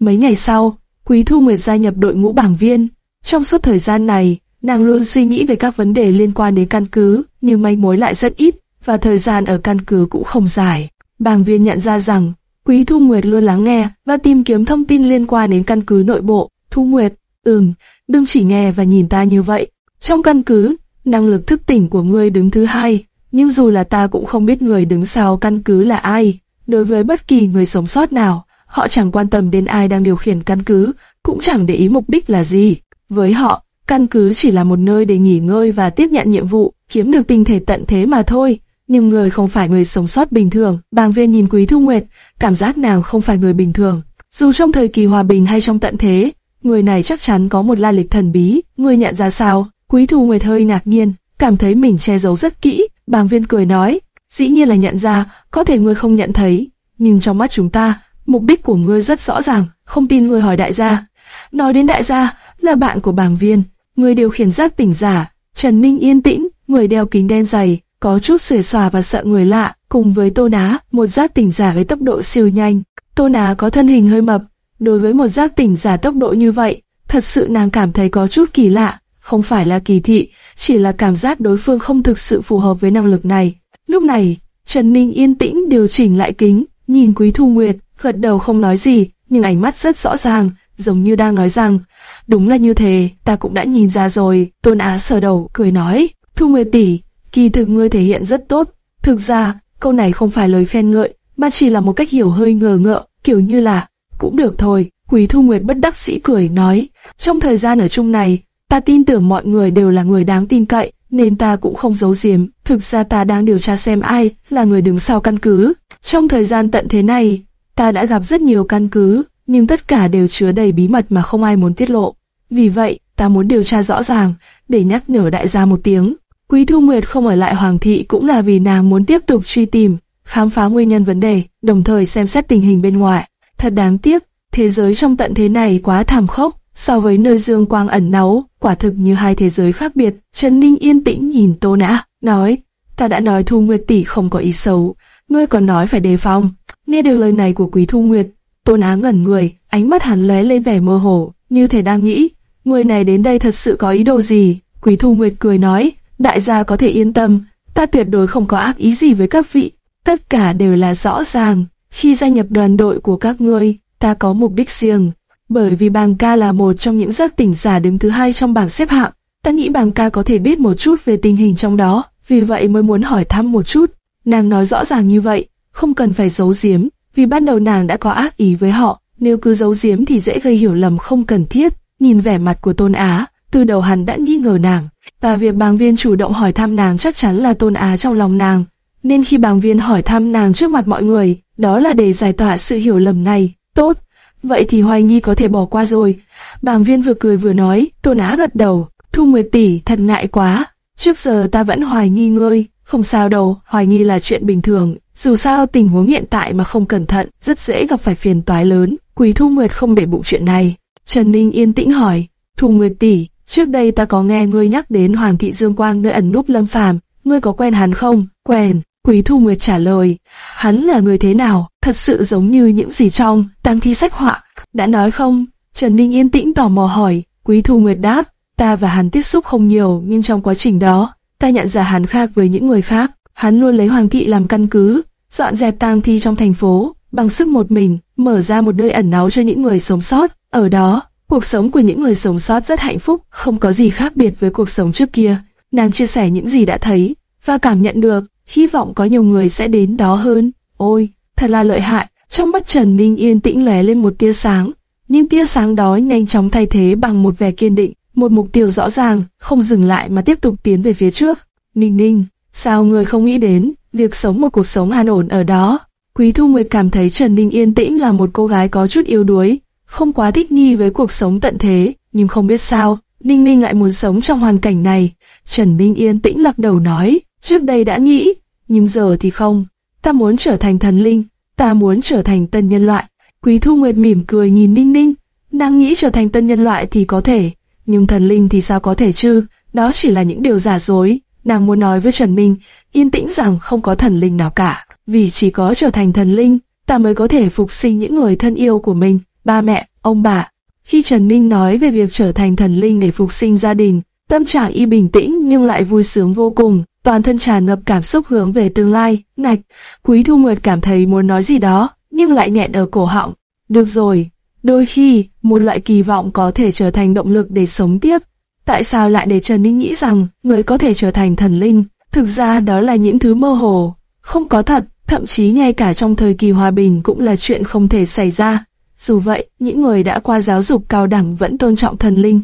Mấy ngày sau, Quý Thu Nguyệt gia nhập đội ngũ bảng viên. Trong suốt thời gian này, nàng luôn suy nghĩ về các vấn đề liên quan đến căn cứ, nhưng manh mối lại rất ít, và thời gian ở căn cứ cũng không dài. Bảng viên nhận ra rằng, Quý Thu Nguyệt luôn lắng nghe và tìm kiếm thông tin liên quan đến căn cứ nội bộ. Thu Nguyệt, ừm, đừng chỉ nghe và nhìn ta như vậy. Trong căn cứ, năng lực thức tỉnh của ngươi đứng thứ hai, nhưng dù là ta cũng không biết người đứng sau căn cứ là ai. Đối với bất kỳ người sống sót nào, họ chẳng quan tâm đến ai đang điều khiển căn cứ, cũng chẳng để ý mục đích là gì. Với họ, căn cứ chỉ là một nơi để nghỉ ngơi và tiếp nhận nhiệm vụ, kiếm được tinh thể tận thế mà thôi. Nhưng người không phải người sống sót bình thường. Bàng viên nhìn Quý Thu Nguyệt, cảm giác nàng không phải người bình thường. Dù trong thời kỳ hòa bình hay trong tận thế, người này chắc chắn có một la lịch thần bí. Người nhận ra sao? Quý Thu Nguyệt hơi ngạc nhiên, cảm thấy mình che giấu rất kỹ. Bàng viên cười nói, dĩ nhiên là nhận ra, có thể ngươi không nhận thấy, nhưng trong mắt chúng ta, mục đích của ngươi rất rõ ràng, không tin ngươi hỏi đại gia. Nói đến đại gia, là bạn của bảng viên, người điều khiển giáp tỉnh giả, Trần Minh yên tĩnh, người đeo kính đen dày, có chút xuề xòa và sợ người lạ, cùng với Tô Ná, một giáp tỉnh giả với tốc độ siêu nhanh. Tô Ná có thân hình hơi mập, đối với một giáp tỉnh giả tốc độ như vậy, thật sự nàng cảm thấy có chút kỳ lạ, không phải là kỳ thị, chỉ là cảm giác đối phương không thực sự phù hợp với năng lực này. Lúc này, Trần Minh yên tĩnh điều chỉnh lại kính, nhìn Quý Thu Nguyệt, gật đầu không nói gì, nhưng ánh mắt rất rõ ràng, giống như đang nói rằng, đúng là như thế, ta cũng đã nhìn ra rồi. Tôn Á sờ đầu, cười nói, Thu Nguyệt tỷ, kỳ thực ngươi thể hiện rất tốt. Thực ra, câu này không phải lời khen ngợi, mà chỉ là một cách hiểu hơi ngờ ngợ, kiểu như là, cũng được thôi. Quý Thu Nguyệt bất đắc sĩ cười nói, trong thời gian ở chung này, ta tin tưởng mọi người đều là người đáng tin cậy, nên ta cũng không giấu giếm. Thực ra ta đang điều tra xem ai là người đứng sau căn cứ. Trong thời gian tận thế này, ta đã gặp rất nhiều căn cứ, nhưng tất cả đều chứa đầy bí mật mà không ai muốn tiết lộ. Vì vậy, ta muốn điều tra rõ ràng, để nhắc nhở đại gia một tiếng. Quý Thu Nguyệt không ở lại Hoàng thị cũng là vì nàng muốn tiếp tục truy tìm, khám phá nguyên nhân vấn đề, đồng thời xem xét tình hình bên ngoài. Thật đáng tiếc, thế giới trong tận thế này quá thảm khốc, so với nơi dương quang ẩn náu, quả thực như hai thế giới khác biệt. Trần Ninh yên tĩnh nhìn Tô Nã, nói, ta đã nói Thu Nguyệt tỷ không có ý xấu, ngươi còn nói phải đề phòng. Nghe được lời này của Quý Thu Nguyệt, tôn á ngẩn người, ánh mắt hắn lóe lên vẻ mơ hồ, như thể đang nghĩ, người này đến đây thật sự có ý đồ gì? Quý Thu Nguyệt cười nói, đại gia có thể yên tâm, ta tuyệt đối không có ác ý gì với các vị, tất cả đều là rõ ràng. Khi gia nhập đoàn đội của các ngươi, ta có mục đích riêng, bởi vì bàng ca là một trong những giác tỉnh giả đứng thứ hai trong bảng xếp hạng, ta nghĩ bàng ca có thể biết một chút về tình hình trong đó, vì vậy mới muốn hỏi thăm một chút. Nàng nói rõ ràng như vậy, không cần phải giấu giếm, vì ban đầu nàng đã có ác ý với họ, nếu cứ giấu giếm thì dễ gây hiểu lầm không cần thiết. Nhìn vẻ mặt của Tôn Á, từ đầu hắn đã nghi ngờ nàng, và việc bàng viên chủ động hỏi thăm nàng chắc chắn là Tôn Á trong lòng nàng. Nên khi bàng viên hỏi thăm nàng trước mặt mọi người, đó là để giải tỏa sự hiểu lầm này. Tốt, vậy thì hoài nghi có thể bỏ qua rồi. Bàng viên vừa cười vừa nói, Tôn Á gật đầu, Thu Nguyệt tỷ thật ngại quá, trước giờ ta vẫn hoài nghi ngươi, không sao đâu, hoài nghi là chuyện bình thường, dù sao tình huống hiện tại mà không cẩn thận, rất dễ gặp phải phiền toái lớn. Quý Thu Nguyệt không để bụng chuyện này. Trần Ninh yên tĩnh hỏi, Thu Nguyệt tỷ, trước đây ta có nghe ngươi nhắc đến Hoàng thị Dương Quang nơi ẩn núp Lâm Phàm, ngươi có quen hắn không? Quen. Quý Thu Nguyệt trả lời, hắn là người thế nào, thật sự giống như những gì trong tam thi sách họa. Đã nói không? Trần Ninh yên tĩnh tò mò hỏi, Quý Thu Nguyệt đáp, ta và hắn tiếp xúc không nhiều nhưng trong quá trình đó, ta nhận ra hắn khác với những người khác. Hắn luôn lấy Hoàng thị làm căn cứ, dọn dẹp tang thi trong thành phố, bằng sức một mình, mở ra một nơi ẩn náu cho những người sống sót. Ở đó, cuộc sống của những người sống sót rất hạnh phúc, không có gì khác biệt với cuộc sống trước kia. Nàng chia sẻ những gì đã thấy, và cảm nhận được, hy vọng có nhiều người sẽ đến đó hơn. Ôi, thật là lợi hại, trong mắt Trần Minh yên tĩnh lóe lên một tia sáng, nhưng tia sáng đó nhanh chóng thay thế bằng một vẻ kiên định, một mục tiêu rõ ràng, không dừng lại mà tiếp tục tiến về phía trước. Ninh ninh, sao người không nghĩ đến việc sống một cuộc sống an ổn ở đó? Quý Thu Nguyệt cảm thấy Trần Ninh yên tĩnh là một cô gái có chút yếu đuối, không quá thích nghi với cuộc sống tận thế, nhưng không biết sao, Ninh Ninh lại muốn sống trong hoàn cảnh này. Trần Ninh yên tĩnh lắc đầu nói, trước đây đã nghĩ, nhưng giờ thì không. Ta muốn trở thành thần linh, ta muốn trở thành tân nhân loại. Quý Thu Nguyệt mỉm cười nhìn Ninh Ninh, đang nghĩ trở thành tân nhân loại thì có thể, nhưng thần linh thì sao có thể chứ, đó chỉ là những điều giả dối. Nàng muốn nói với Trần Minh, yên tĩnh rằng không có thần linh nào cả, vì chỉ có trở thành thần linh, ta mới có thể phục sinh những người thân yêu của mình. ba mẹ, ông bà. Khi Trần Minh nói về việc trở thành thần linh để phục sinh gia đình, tâm trạng y bình tĩnh nhưng lại vui sướng vô cùng, toàn thân tràn ngập cảm xúc hướng về tương lai. Ngạch, Quý Thu Nguyệt cảm thấy muốn nói gì đó, nhưng lại nghẹn ở cổ họng. Được rồi, đôi khi, một loại kỳ vọng có thể trở thành động lực để sống tiếp. Tại sao lại để Trần Ninh nghĩ rằng người có thể trở thành thần linh? Thực ra đó là những thứ mơ hồ, không có thật, thậm chí ngay cả trong thời kỳ hòa bình cũng là chuyện không thể xảy ra. Dù vậy, những người đã qua giáo dục cao đẳng vẫn tôn trọng thần linh,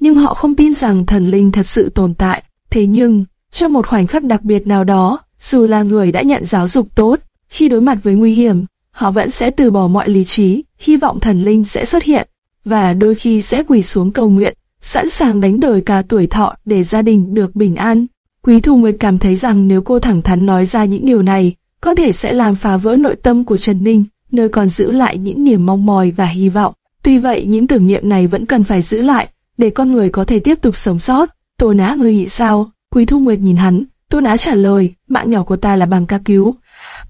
nhưng họ không tin rằng thần linh thật sự tồn tại. Thế nhưng, trong một khoảnh khắc đặc biệt nào đó, dù là người đã nhận giáo dục tốt, khi đối mặt với nguy hiểm, họ vẫn sẽ từ bỏ mọi lý trí, hy vọng thần linh sẽ xuất hiện, và đôi khi sẽ quỳ xuống cầu nguyện, sẵn sàng đánh đổi cả tuổi thọ để gia đình được bình an. Quý Thu Nguyệt cảm thấy rằng nếu cô thẳng thắn nói ra những điều này, có thể sẽ làm phá vỡ nội tâm của Trần Ninh, nơi còn giữ lại những niềm mong mỏi và hy vọng. Tuy vậy những tưởng niệm này vẫn cần phải giữ lại, để con người có thể tiếp tục sống sót. Tô Nã ngươi nghĩ sao? Quý Thu Nguyệt nhìn hắn, Tô Nã trả lời, mạng nhỏ của ta là bằng ca cứu.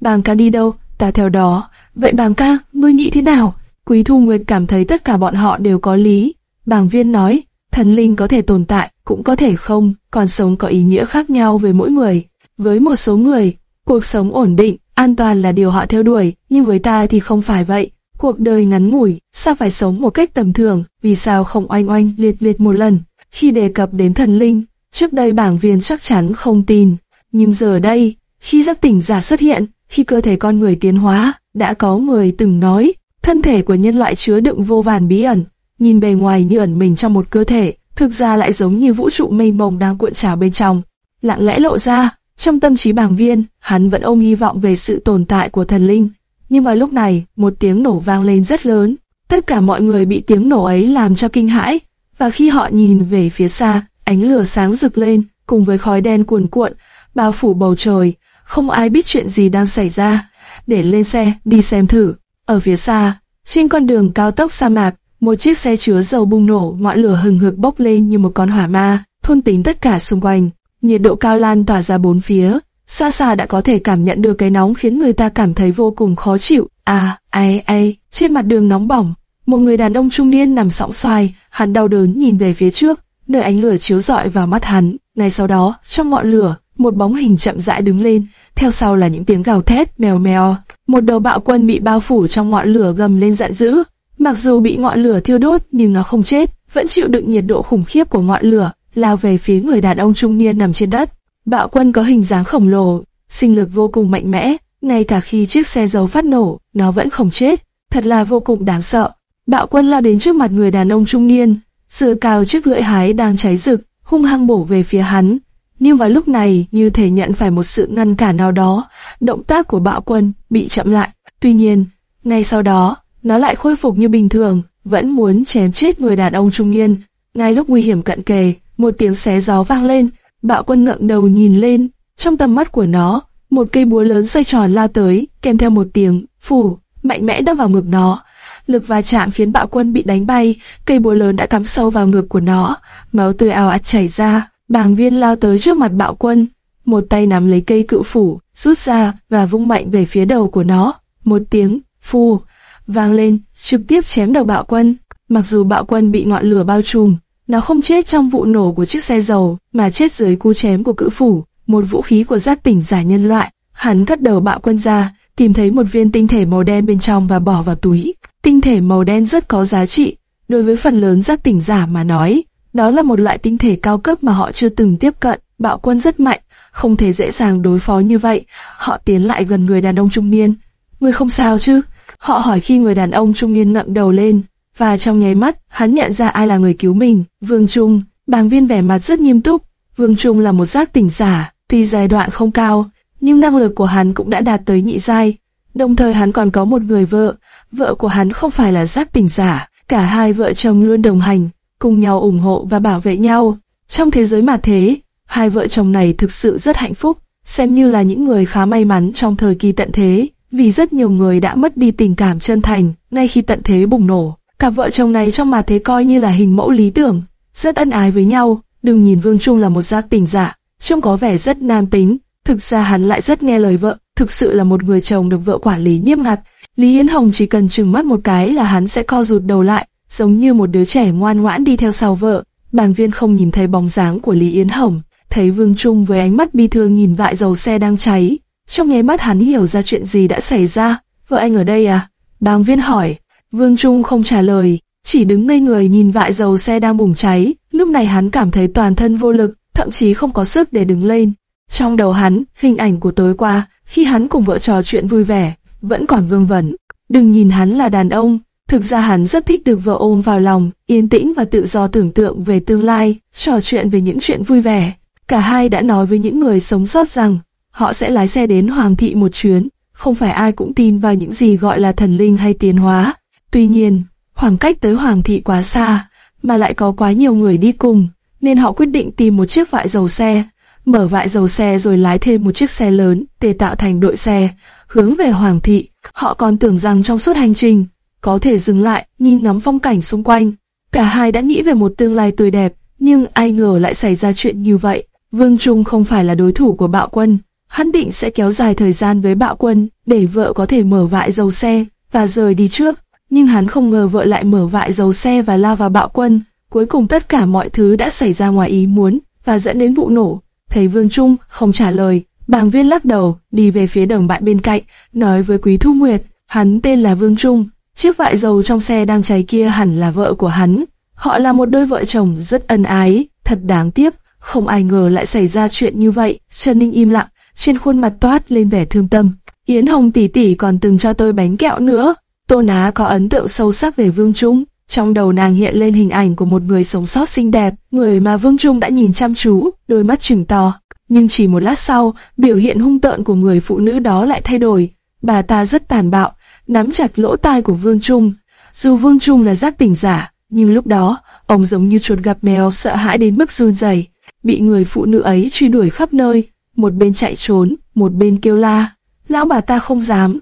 bằng ca đi đâu, ta theo đó. Vậy bàng ca, ngươi nghĩ thế nào? Quý Thu Nguyệt cảm thấy tất cả bọn họ đều có lý. Bàng viên nói, thần linh có thể tồn tại, cũng có thể không, còn sống có ý nghĩa khác nhau với mỗi người. Với một số người, cuộc sống ổn định, an toàn là điều họ theo đuổi, nhưng với ta thì không phải vậy. Cuộc đời ngắn ngủi, sao phải sống một cách tầm thường, vì sao không oanh oanh liệt liệt một lần. Khi đề cập đến thần linh, trước đây bảng viên chắc chắn không tin, nhưng giờ đây, khi giấc tỉnh giả xuất hiện, khi cơ thể con người tiến hóa, đã có người từng nói, thân thể của nhân loại chứa đựng vô vàn bí ẩn, nhìn bề ngoài như ẩn mình trong một cơ thể, thực ra lại giống như vũ trụ mênh mông đang cuộn trào bên trong. Lặng lẽ lộ ra, trong tâm trí bảng viên, hắn vẫn ôm hy vọng về sự tồn tại của thần linh. Nhưng vào lúc này, một tiếng nổ vang lên rất lớn. Tất cả mọi người bị tiếng nổ ấy làm cho kinh hãi, và khi họ nhìn về phía xa, ánh lửa sáng rực lên, cùng với khói đen cuồn cuộn, bao phủ bầu trời, không ai biết chuyện gì đang xảy ra. Để lên xe, đi xem thử. Ở phía xa, trên con đường cao tốc sa mạc, một chiếc xe chứa dầu bùng nổ, ngọn lửa hừng hực bốc lên như một con hỏa ma, thôn tính tất cả xung quanh. Nhiệt độ cao lan tỏa ra bốn phía, xa xa đã có thể cảm nhận được cái nóng khiến người ta cảm thấy vô cùng khó chịu. À, ai ai, trên mặt đường nóng bỏng, một người đàn ông trung niên nằm sọng xoài, hắn đau đớn nhìn về phía trước, nơi ánh lửa chiếu rọi vào mắt hắn. Ngay sau đó, trong ngọn lửa, một bóng hình chậm rãi đứng lên, theo sau là những tiếng gào thét mèo mèo. Một đầu bạo quân bị bao phủ trong ngọn lửa gầm lên giận dữ. Mặc dù bị ngọn lửa thiêu đốt nhưng nó không chết, vẫn chịu đựng nhiệt độ khủng khiếp của ngọn lửa, lao về phía người đàn ông trung niên nằm trên đất. Bạo quân có hình dáng khổng lồ, sinh lực vô cùng mạnh mẽ, ngay cả khi chiếc xe dầu phát nổ, nó vẫn không chết, thật là vô cùng đáng sợ. Bạo quân lao đến trước mặt người đàn ông trung niên, dựa cao chiếc lưỡi hái đang cháy rực, hung hăng bổ về phía hắn. Nhưng vào lúc này, như thể nhận phải một sự ngăn cản nào đó, động tác của bạo quân bị chậm lại. Tuy nhiên, ngay sau đó, nó lại khôi phục như bình thường, vẫn muốn chém chết người đàn ông trung niên. Ngay lúc nguy hiểm cận kề, một tiếng xé gió vang lên, bạo quân ngẩng đầu nhìn lên, trong tầm mắt của nó, một cây búa lớn xoay tròn lao tới, kèm theo một tiếng phủ mạnh mẽ đâm vào ngực nó. Lực va chạm khiến bạo quân bị đánh bay, cây búa lớn đã cắm sâu vào ngực của nó, máu tươi ào ạt chảy ra. Bàng viên lao tới trước mặt bạo quân, một tay nắm lấy cây cự phủ, rút ra và vung mạnh về phía đầu của nó. Một tiếng phu vang lên, trực tiếp chém đầu bạo quân. Mặc dù bạo quân bị ngọn lửa bao trùm, nó không chết trong vụ nổ của chiếc xe dầu, mà chết dưới cú chém của cự phủ, một vũ khí của giáp tỉnh giả nhân loại. Hắn cắt đầu bạo quân ra, tìm thấy một viên tinh thể màu đen bên trong và bỏ vào túi. Tinh thể màu đen rất có giá trị, đối với phần lớn giáp tỉnh giả mà nói, đó là một loại tinh thể cao cấp mà họ chưa từng tiếp cận. Bạo quân rất mạnh, không thể dễ dàng đối phó như vậy. Họ tiến lại gần người đàn ông trung niên. Người không sao chứ? Họ hỏi khi người đàn ông trung niên ngậm đầu lên, và trong nháy mắt, hắn nhận ra ai là người cứu mình. Vương Trung, bàng viên vẻ mặt rất nghiêm túc. Vương Trung là một giác tỉnh giả, tuy giai đoạn không cao, nhưng năng lực của hắn cũng đã đạt tới nhị giai. Đồng thời hắn còn có một người vợ, vợ của hắn không phải là giác tỉnh giả, cả hai vợ chồng luôn đồng hành, cùng nhau ủng hộ và bảo vệ nhau. Trong thế giới mà thế, hai vợ chồng này thực sự rất hạnh phúc, xem như là những người khá may mắn trong thời kỳ tận thế, vì rất nhiều người đã mất đi tình cảm chân thành ngay khi tận thế bùng nổ. Cặp vợ chồng này trong mà thế coi như là hình mẫu lý tưởng, rất ân ái với nhau. Đừng nhìn Vương Trung là một giác tình giả, trông có vẻ rất nam tính, thực ra hắn lại rất nghe lời vợ, thực sự là một người chồng được vợ quản lý nghiêm ngặt. Lý Yến Hồng chỉ cần chừng mắt một cái là hắn sẽ co rụt đầu lại, giống như một đứa trẻ ngoan ngoãn đi theo sau vợ. Bàng viên không nhìn thấy bóng dáng của Lý Yến Hồng, thấy Vương Trung với ánh mắt bi thương nhìn vại dầu xe đang cháy. Trong nháy mắt hắn hiểu ra chuyện gì đã xảy ra. Vợ anh ở đây à? Bàng viên hỏi. Vương Trung không trả lời, chỉ đứng ngây người nhìn vại dầu xe đang bùng cháy. Lúc này hắn cảm thấy toàn thân vô lực, thậm chí không có sức để đứng lên. Trong đầu hắn, hình ảnh của tối qua, khi hắn cùng vợ trò chuyện vui vẻ, vẫn còn vương vẩn. Đừng nhìn hắn là đàn ông, thực ra hắn rất thích được vợ ôm vào lòng, yên tĩnh và tự do tưởng tượng về tương lai, trò chuyện về những chuyện vui vẻ. Cả hai đã nói với những người sống sót rằng, họ sẽ lái xe đến Hoàng thị một chuyến, không phải ai cũng tin vào những gì gọi là thần linh hay tiến hóa. Tuy nhiên, khoảng cách tới Hoàng thị quá xa, mà lại có quá nhiều người đi cùng, nên họ quyết định tìm một chiếc vại dầu xe, mở vại dầu xe rồi lái thêm một chiếc xe lớn để tạo thành đội xe, hướng về Hoàng thị. Họ còn tưởng rằng trong suốt hành trình, có thể dừng lại, nhìn ngắm phong cảnh xung quanh. Cả hai đã nghĩ về một tương lai tươi đẹp, nhưng ai ngờ lại xảy ra chuyện như vậy. Vương Trung không phải là đối thủ của bạo quân. Hắn định sẽ kéo dài thời gian với bạo quân, để vợ có thể mở vại dầu xe, và rời đi trước. Nhưng hắn không ngờ vợ lại mở vại dầu xe và lao vào bạo quân. Cuối cùng tất cả mọi thứ đã xảy ra ngoài ý muốn, và dẫn đến vụ nổ. Thấy Vương Trung không trả lời, bàng viên lắc đầu, đi về phía đồng bạn bên cạnh, nói với Quý Thu Nguyệt, hắn tên là Vương Trung, chiếc vại dầu trong xe đang cháy kia hẳn là vợ của hắn. Họ là một đôi vợ chồng rất ân ái, thật đáng tiếc, không ai ngờ lại xảy ra chuyện như vậy. Trần Ninh im lặng, trên khuôn mặt toát lên vẻ thương tâm. Yến Hồng tỷ tỷ còn từng cho tôi bánh kẹo nữa. Tô Ná có ấn tượng sâu sắc về Vương Trung. Trong đầu nàng hiện lên hình ảnh của một người sống sót xinh đẹp, người mà Vương Trung đã nhìn chăm chú, đôi mắt trừng to. Nhưng chỉ một lát sau, biểu hiện hung tợn của người phụ nữ đó lại thay đổi. Bà ta rất tàn bạo, nắm chặt lỗ tai của Vương Trung. Dù Vương Trung là giác tỉnh giả, nhưng lúc đó, ông giống như chuột gặp mèo sợ hãi đến mức run rẩy, bị người phụ nữ ấy truy đuổi khắp nơi, một bên chạy trốn, một bên kêu la. Lão bà ta không dám,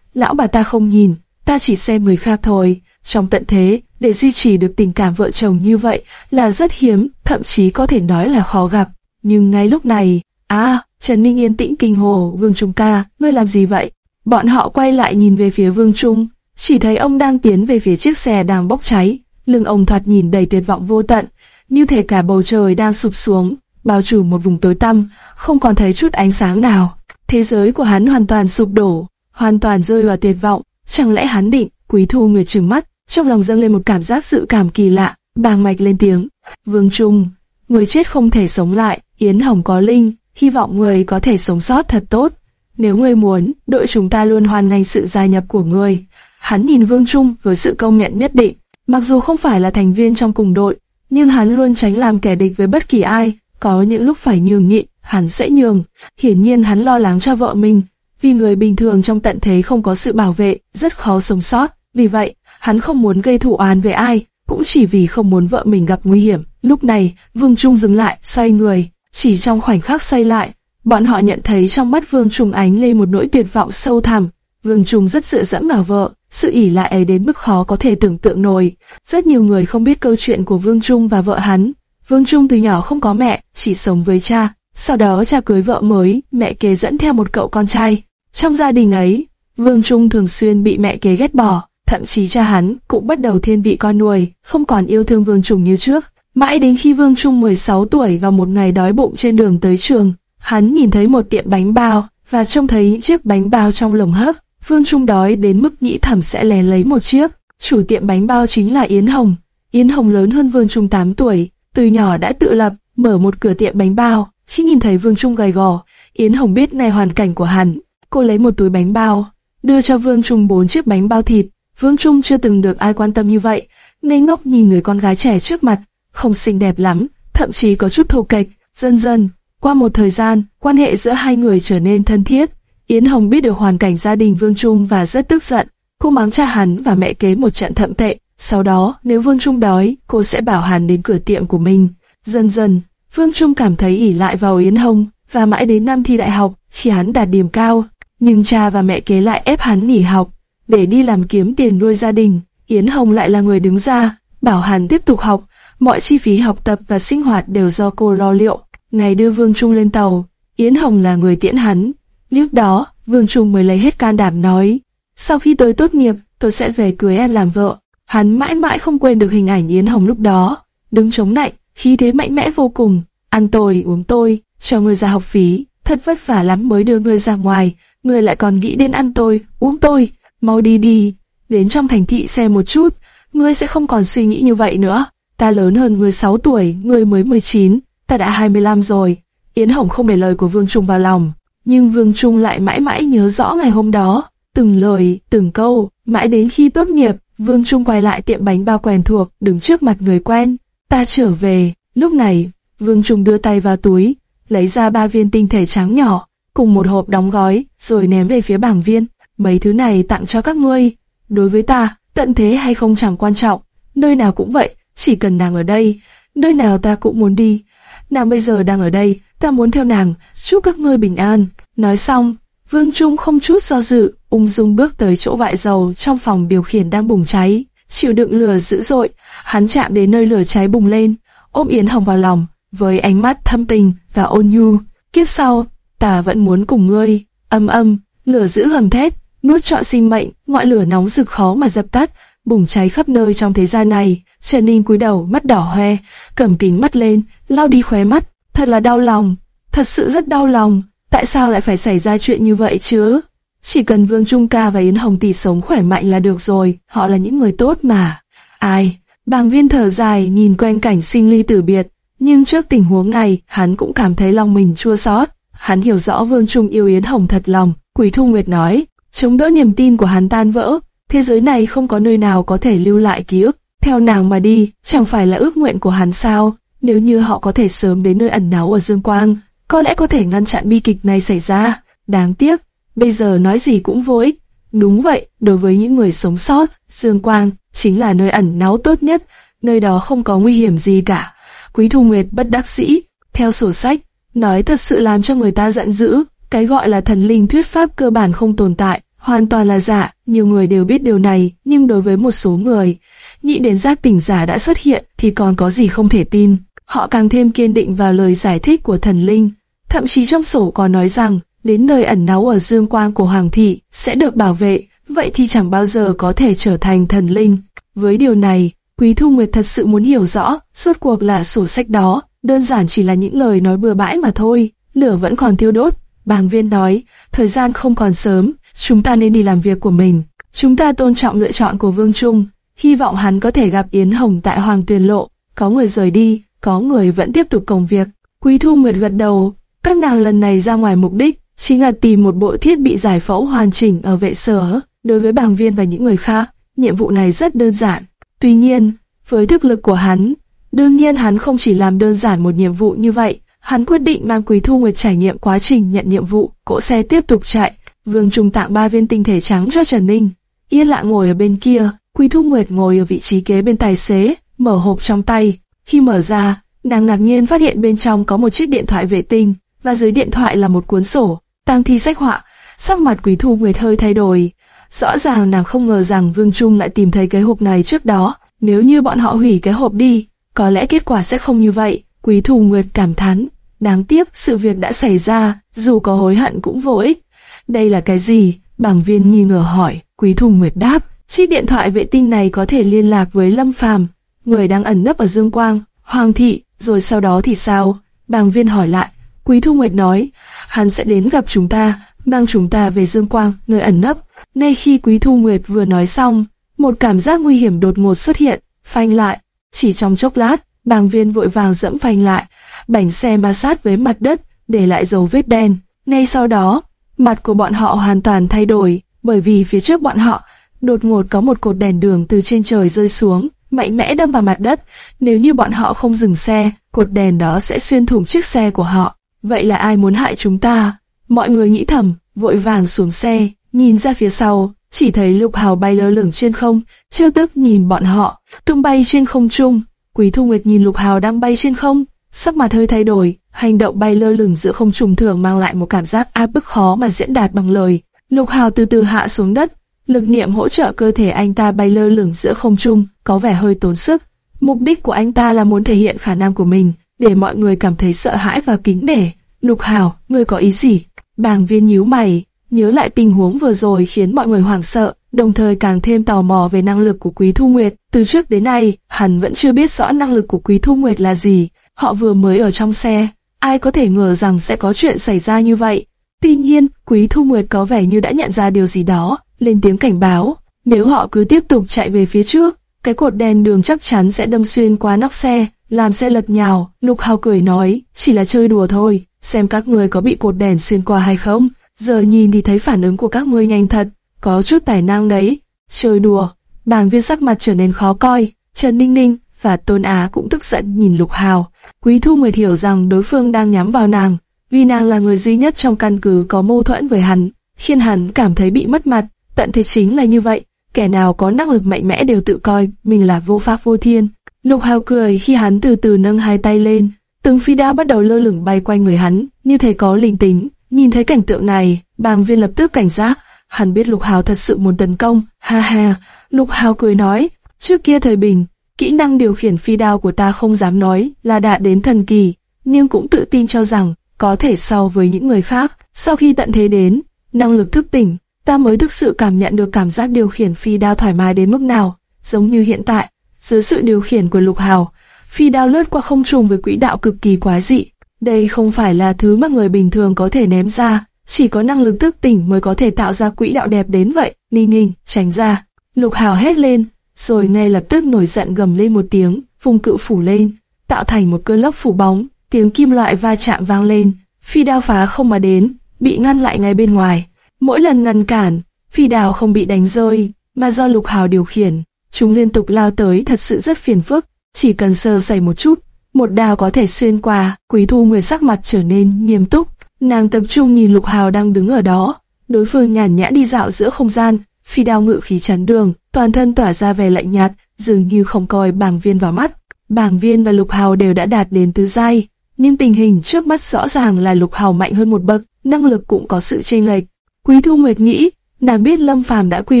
lão bà ta không nhìn, ta chỉ xem người khác thôi. Trong tận thế, để duy trì được tình cảm vợ chồng như vậy là rất hiếm, thậm chí có thể nói là khó gặp. Nhưng ngay lúc này, à, Trần Minh yên tĩnh kinh hồ, Vương Trung ca, ngươi làm gì vậy? Bọn họ quay lại nhìn về phía Vương Trung, chỉ thấy ông đang tiến về phía chiếc xe đang bốc cháy, lưng ông thoạt nhìn đầy tuyệt vọng vô tận, như thể cả bầu trời đang sụp xuống, bao trùm một vùng tối tăm, không còn thấy chút ánh sáng nào. Thế giới của hắn hoàn toàn sụp đổ, hoàn toàn rơi vào tuyệt vọng. Chẳng lẽ hắn định? Quý Thu Nguyệt trừng mắt, trong lòng dâng lên một cảm giác dự cảm kỳ lạ. Bàng mạch lên tiếng, Vương Trung, người chết không thể sống lại, Yến Hồng có linh, hy vọng người có thể sống sót thật tốt. Nếu ngươi muốn, đội chúng ta luôn hoàn ngành sự gia nhập của ngươi. Hắn nhìn Vương Trung với sự công nhận nhất định, mặc dù không phải là thành viên trong cùng đội, nhưng hắn luôn tránh làm kẻ địch với bất kỳ ai. Có những lúc phải nhường nhịn, hắn sẽ nhường. Hiển nhiên hắn lo lắng cho vợ mình, vì người bình thường trong tận thế không có sự bảo vệ, rất khó sống sót. Vì vậy, hắn không muốn gây thủ án về ai, cũng chỉ vì không muốn vợ mình gặp nguy hiểm. Lúc này, Vương Trung dừng lại, xoay người, chỉ trong khoảnh khắc xoay lại, bọn họ nhận thấy trong mắt Vương Trung ánh lên một nỗi tuyệt vọng sâu thẳm. Vương Trung rất dựa dẫm vào vợ, sự ỉ lại ấy đến mức khó có thể tưởng tượng nổi. Rất nhiều người không biết câu chuyện của Vương Trung và vợ hắn. Vương Trung từ nhỏ không có mẹ, chỉ sống với cha. Sau đó cha cưới vợ mới, mẹ kế dẫn theo một cậu con trai. Trong gia đình ấy, Vương Trung thường xuyên bị mẹ kế ghét bỏ, thậm chí cha hắn cũng bắt đầu thiên vị con nuôi, không còn yêu thương Vương Trung như trước. Mãi đến khi Vương Trung 16 tuổi vào một ngày đói bụng trên đường tới trường, hắn nhìn thấy một tiệm bánh bao và trông thấy chiếc bánh bao trong lồng hấp. Vương Trung đói đến mức nghĩ thầm sẽ lè lấy một chiếc. Chủ tiệm bánh bao chính là Yến Hồng. Yến Hồng lớn hơn Vương Trung 8 tuổi, từ nhỏ đã tự lập, mở một cửa tiệm bánh bao. Khi nhìn thấy Vương Trung gầy gò, Yến Hồng biết này hoàn cảnh của hắn. Cô lấy một túi bánh bao, đưa cho Vương Trung bốn chiếc bánh bao thịt. Vương Trung chưa từng được ai quan tâm như vậy, nên ngốc nhìn người con gái trẻ trước mặt, không xinh đẹp lắm, thậm chí có chút thô kệch. Dần dần, qua một thời gian, quan hệ giữa hai người trở nên thân thiết. Yến Hồng biết được hoàn cảnh gia đình Vương Trung và rất tức giận. Cô mắng cha hắn và mẹ kế một trận thậm tệ. Sau đó, nếu Vương Trung đói, cô sẽ bảo hắn đến cửa tiệm của mình. Dần dần, Vương Trung cảm thấy ỉ lại vào Yến Hồng, và mãi đến năm thi đại học, khi hắn đạt điểm cao, nhưng cha và mẹ kế lại ép hắn nghỉ học, để đi làm kiếm tiền nuôi gia đình. Yến Hồng lại là người đứng ra, bảo hắn tiếp tục học, mọi chi phí học tập và sinh hoạt đều do cô lo liệu. Ngày đưa Vương Trung lên tàu, Yến Hồng là người tiễn hắn. Lúc đó, Vương Trung mới lấy hết can đảm nói, sau khi tôi tốt nghiệp, tôi sẽ về cưới em làm vợ. Hắn mãi mãi không quên được hình ảnh Yến Hồng lúc đó, đứng chống nạnh, khí thế mạnh mẽ vô cùng, ăn tôi uống tôi, cho người ra học phí, thật vất vả lắm mới đưa người ra ngoài, người lại còn nghĩ đến ăn tôi, uống tôi, mau đi đi, đến trong thành thị xem một chút, ngươi sẽ không còn suy nghĩ như vậy nữa. Ta lớn hơn ngươi 6 tuổi, ngươi mới 19, ta đã 25 rồi. Yến Hồng không để lời của Vương Trung vào lòng, nhưng Vương Trung lại mãi mãi nhớ rõ ngày hôm đó, từng lời, từng câu, mãi đến khi tốt nghiệp, Vương Trung quay lại tiệm bánh bao quen thuộc, đứng trước mặt người quen. Ta trở về, lúc này, Vương Trung đưa tay vào túi, lấy ra ba viên tinh thể trắng nhỏ, cùng một hộp đóng gói, rồi ném về phía bảng viên. Mấy thứ này tặng cho các ngươi. Đối với ta, tận thế hay không chẳng quan trọng, nơi nào cũng vậy, chỉ cần nàng ở đây, nơi nào ta cũng muốn đi. Nàng bây giờ đang ở đây, ta muốn theo nàng, chúc các ngươi bình an. Nói xong, Vương Trung không chút do dự, ung dung bước tới chỗ vại dầu trong phòng điều khiển đang bùng cháy, chịu đựng lửa dữ dội, hắn chạm đến nơi lửa cháy bùng lên, ôm Yến Hồng vào lòng, với ánh mắt thâm tình và ôn nhu. Kiếp sau, ta vẫn muốn cùng ngươi. Âm âm, lửa dữ hầm thét, nuốt trọn sinh mệnh, ngọn lửa nóng rực khó mà dập tắt, bùng cháy khắp nơi trong thế gian này. Trần Ninh cúi đầu, mắt đỏ hoe, cầm kính mắt lên, lau đi khóe mắt. Thật là đau lòng, thật sự rất đau lòng. Tại sao lại phải xảy ra chuyện như vậy chứ? Chỉ cần Vương Trung Ca và Yến Hồng Tỷ sống khỏe mạnh là được rồi, họ là những người tốt mà. Ai? Bàng viên thở dài nhìn quanh cảnh sinh ly tử biệt, nhưng trước tình huống này, hắn cũng cảm thấy lòng mình chua xót. Hắn hiểu rõ Vương Trung yêu Yến Hồng thật lòng, Quỷ Thu Nguyệt nói, chống đỡ niềm tin của hắn tan vỡ, thế giới này không có nơi nào có thể lưu lại ký ức, theo nàng mà đi, chẳng phải là ước nguyện của hắn sao? Nếu như họ có thể sớm đến nơi ẩn náu ở Dương Quang, có lẽ có thể ngăn chặn bi kịch này xảy ra. Đáng tiếc, bây giờ nói gì cũng vô ích. Đúng vậy, đối với những người sống sót, Dương Quang chính là nơi ẩn náu tốt nhất, nơi đó không có nguy hiểm gì cả. Quý Thu Nguyệt bất đắc sĩ, theo sổ sách, nói thật sự làm cho người ta giận dữ. Cái gọi là thần linh thuyết pháp cơ bản không tồn tại, hoàn toàn là giả. Nhiều người đều biết điều này, nhưng đối với một số người, nghĩ đến giác tỉnh giả đã xuất hiện thì còn có gì không thể tin. Họ càng thêm kiên định vào lời giải thích của thần linh. Thậm chí trong sổ còn nói rằng, đến nơi ẩn náu ở dương quang của Hoàng thị sẽ được bảo vệ, vậy thì chẳng bao giờ có thể trở thành thần linh. Với điều này, Quý Thu Nguyệt thật sự muốn hiểu rõ, suốt cuộc là sổ sách đó, đơn giản chỉ là những lời nói bừa bãi mà thôi. Lửa vẫn còn thiêu đốt, bàng viên nói, thời gian không còn sớm, chúng ta nên đi làm việc của mình. Chúng ta tôn trọng lựa chọn của Vương Trung, hy vọng hắn có thể gặp Yến Hồng tại Hoàng Tuyền Lộ. Có người rời đi, có người vẫn tiếp tục công việc. Quý Thu Nguyệt gật đầu, các nàng lần này ra ngoài mục đích chính là tìm một bộ thiết bị giải phẫu hoàn chỉnh ở vệ sở. Đối với bảng viên và những người khác, nhiệm vụ này rất đơn giản. Tuy nhiên, với thực lực của hắn, đương nhiên hắn không chỉ làm đơn giản một nhiệm vụ như vậy, hắn quyết định mang Quý Thu Nguyệt trải nghiệm quá trình nhận nhiệm vụ. Cỗ xe tiếp tục chạy, Vương Trung tặng ba viên tinh thể trắng cho Trần Ninh. Yên lặng ngồi ở bên kia, Quý Thu Nguyệt ngồi ở vị trí kế bên tài xế, mở hộp trong tay. Khi mở ra, nàng ngạc nhiên phát hiện bên trong có một chiếc điện thoại vệ tinh, và dưới điện thoại là một cuốn sổ, tăng thi sách họa. Sắc mặt Quý Thu Nguyệt hơi thay đổi. Rõ ràng nàng không ngờ rằng Vương Trung lại tìm thấy cái hộp này trước đó. Nếu như bọn họ hủy cái hộp đi, có lẽ kết quả sẽ không như vậy. Quý Thu Nguyệt cảm thán. Đáng tiếc, sự việc đã xảy ra, dù có hối hận cũng vô ích. Đây là cái gì? Bảng viên nghi ngờ hỏi. Quý Thu Nguyệt đáp. Chiếc điện thoại vệ tinh này có thể liên lạc với Lâm Phàm, người đang ẩn nấp ở Dương Quang, Hoàng thị, rồi sau đó thì sao? Bàng viên hỏi lại. Quý Thu Nguyệt nói, hắn sẽ đến gặp chúng ta, mang chúng ta về Dương Quang, nơi ẩn nấp. Ngay khi Quý Thu Nguyệt vừa nói xong, một cảm giác nguy hiểm đột ngột xuất hiện, phanh lại. Chỉ trong chốc lát, bàng viên vội vàng dẫm phanh lại, bánh xe ma sát với mặt đất, để lại dấu vết đen. Ngay sau đó, mặt của bọn họ hoàn toàn thay đổi, bởi vì phía trước bọn họ, đột ngột có một cột đèn đường từ trên trời rơi xuống, mạnh mẽ đâm vào mặt đất. Nếu như bọn họ không dừng xe, cột đèn đó sẽ xuyên thủng chiếc xe của họ. Vậy là ai muốn hại chúng ta? Mọi người nghĩ thầm, vội vàng xuống xe, nhìn ra phía sau, chỉ thấy lục hào bay lơ lửng trên không, chưa tức nhìn bọn họ, tung bay trên không trung. Quý Thu Nguyệt nhìn lục hào đang bay trên không, sắc mặt hơi thay đổi, hành động bay lơ lửng giữa không trung thường mang lại một cảm giác áp bức khó mà diễn đạt bằng lời. Lục hào từ từ hạ xuống đất, lực niệm hỗ trợ cơ thể anh ta bay lơ lửng giữa không trung, có vẻ hơi tốn sức. Mục đích của anh ta là muốn thể hiện khả năng của mình, để mọi người cảm thấy sợ hãi và kính nể. Lục Hào, ngươi có ý gì? Bàng viên nhíu mày, nhớ lại tình huống vừa rồi khiến mọi người hoảng sợ. đồng thời càng thêm tò mò về năng lực của Quý Thu Nguyệt. Từ trước đến nay, hắn vẫn chưa biết rõ năng lực của Quý Thu Nguyệt là gì. Họ vừa mới ở trong xe, ai có thể ngờ rằng sẽ có chuyện xảy ra như vậy. Tuy nhiên, Quý Thu Nguyệt có vẻ như đã nhận ra điều gì đó, lên tiếng cảnh báo. Nếu họ cứ tiếp tục chạy về phía trước, cái cột đèn đường chắc chắn sẽ đâm xuyên qua nóc xe, làm xe lật nhào. Lục Hào cười nói, chỉ là chơi đùa thôi, xem các người có bị cột đèn xuyên qua hay không. Giờ nhìn thì thấy phản ứng của các ngươi nhanh thật, có chút tài năng đấy. Chơi đùa, bàng viên sắc mặt trở nên khó coi, Trần Ninh Ninh và Tôn Á cũng tức giận nhìn Lục Hào. Quý Thu mới hiểu rằng đối phương đang nhắm vào nàng, vì nàng là người duy nhất trong căn cứ có mâu thuẫn với hắn, khiến hắn cảm thấy bị mất mặt. Tận thế chính là như vậy, kẻ nào có năng lực mạnh mẽ đều tự coi mình là vô pháp vô thiên. Lục Hào cười khi hắn từ từ nâng hai tay lên, từng phi đao bắt đầu lơ lửng bay quanh người hắn, như thể có linh tính. Nhìn thấy cảnh tượng này, bàng viên lập tức cảnh giác, hắn biết Lục Hào thật sự muốn tấn công, ha ha. Lục Hào cười nói, trước kia thời bình, kỹ năng điều khiển phi đao của ta không dám nói là đã đến thần kỳ, nhưng cũng tự tin cho rằng có thể so với những người khác. Sau khi tận thế đến, năng lực thức tỉnh, ta mới thực sự cảm nhận được cảm giác điều khiển phi đao thoải mái đến mức nào, giống như hiện tại, dưới sự điều khiển của Lục Hào, phi đao lướt qua không trùng với quỹ đạo cực kỳ quái dị. Đây không phải là thứ mà người bình thường có thể ném ra, chỉ có năng lực thức tỉnh mới có thể tạo ra quỹ đạo đẹp đến vậy. Ninh ninh, tránh ra. Lục Hào hét lên, rồi ngay lập tức nổi giận gầm lên một tiếng, vùng cự phủ lên, tạo thành một cơn lốc phủ bóng, tiếng kim loại va chạm vang lên, phi đao phá không mà đến, bị ngăn lại ngay bên ngoài. Mỗi lần ngăn cản, phi đào không bị đánh rơi, mà do Lục Hào điều khiển, chúng liên tục lao tới thật sự rất phiền phức, chỉ cần sơ sẩy một chút, một đao có thể xuyên qua. Quý Thu Nguyệt sắc mặt trở nên nghiêm túc, nàng tập trung nhìn Lục Hào đang đứng ở đó, đối phương nhàn nhã đi dạo giữa không gian, phi đao ngự khí chắn đường, toàn thân tỏa ra vẻ lạnh nhạt, dường như không coi bảng viên vào mắt. bảng viên và Lục Hào đều đã đạt đến tứ giai, nhưng tình hình trước mắt rõ ràng là Lục Hào mạnh hơn một bậc, năng lực cũng có sự chênh lệch. Quý Thu Nguyệt nghĩ, nàng biết Lâm Phàm đã quy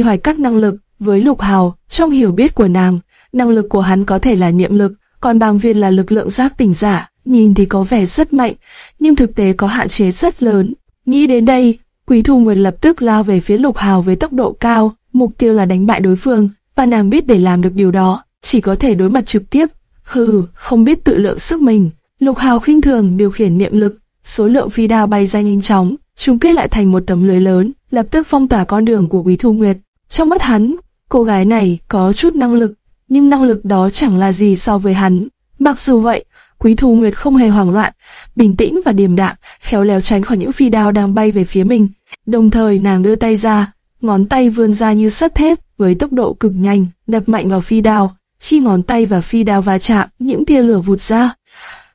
hoạch các năng lực với Lục Hào, trong hiểu biết của nàng, năng lực của hắn có thể là niệm lực, còn bàng viên là lực lượng giác tỉnh giả, nhìn thì có vẻ rất mạnh, nhưng thực tế có hạn chế rất lớn. Nghĩ đến đây, Quý Thu Nguyệt lập tức lao về phía Lục Hào với tốc độ cao, mục tiêu là đánh bại đối phương, và nàng biết để làm được điều đó, chỉ có thể đối mặt trực tiếp. Hừ, không biết tự lượng sức mình. Lục Hào khinh thường điều khiển niệm lực, số lượng phi đao bay ra nhanh chóng, chúng kết lại thành một tấm lưới lớn, lập tức phong tỏa con đường của Quý Thu Nguyệt. Trong mắt hắn, cô gái này có chút năng lực, nhưng năng lực đó chẳng là gì so với hắn. Mặc dù vậy, Quý Thu Nguyệt không hề hoảng loạn, bình tĩnh và điềm đạm, khéo léo tránh khỏi những phi đao đang bay về phía mình. Đồng thời nàng đưa tay ra, ngón tay vươn ra như sắt thép với tốc độ cực nhanh, đập mạnh vào phi đao. Khi ngón tay và phi đao va chạm, những tia lửa vụt ra.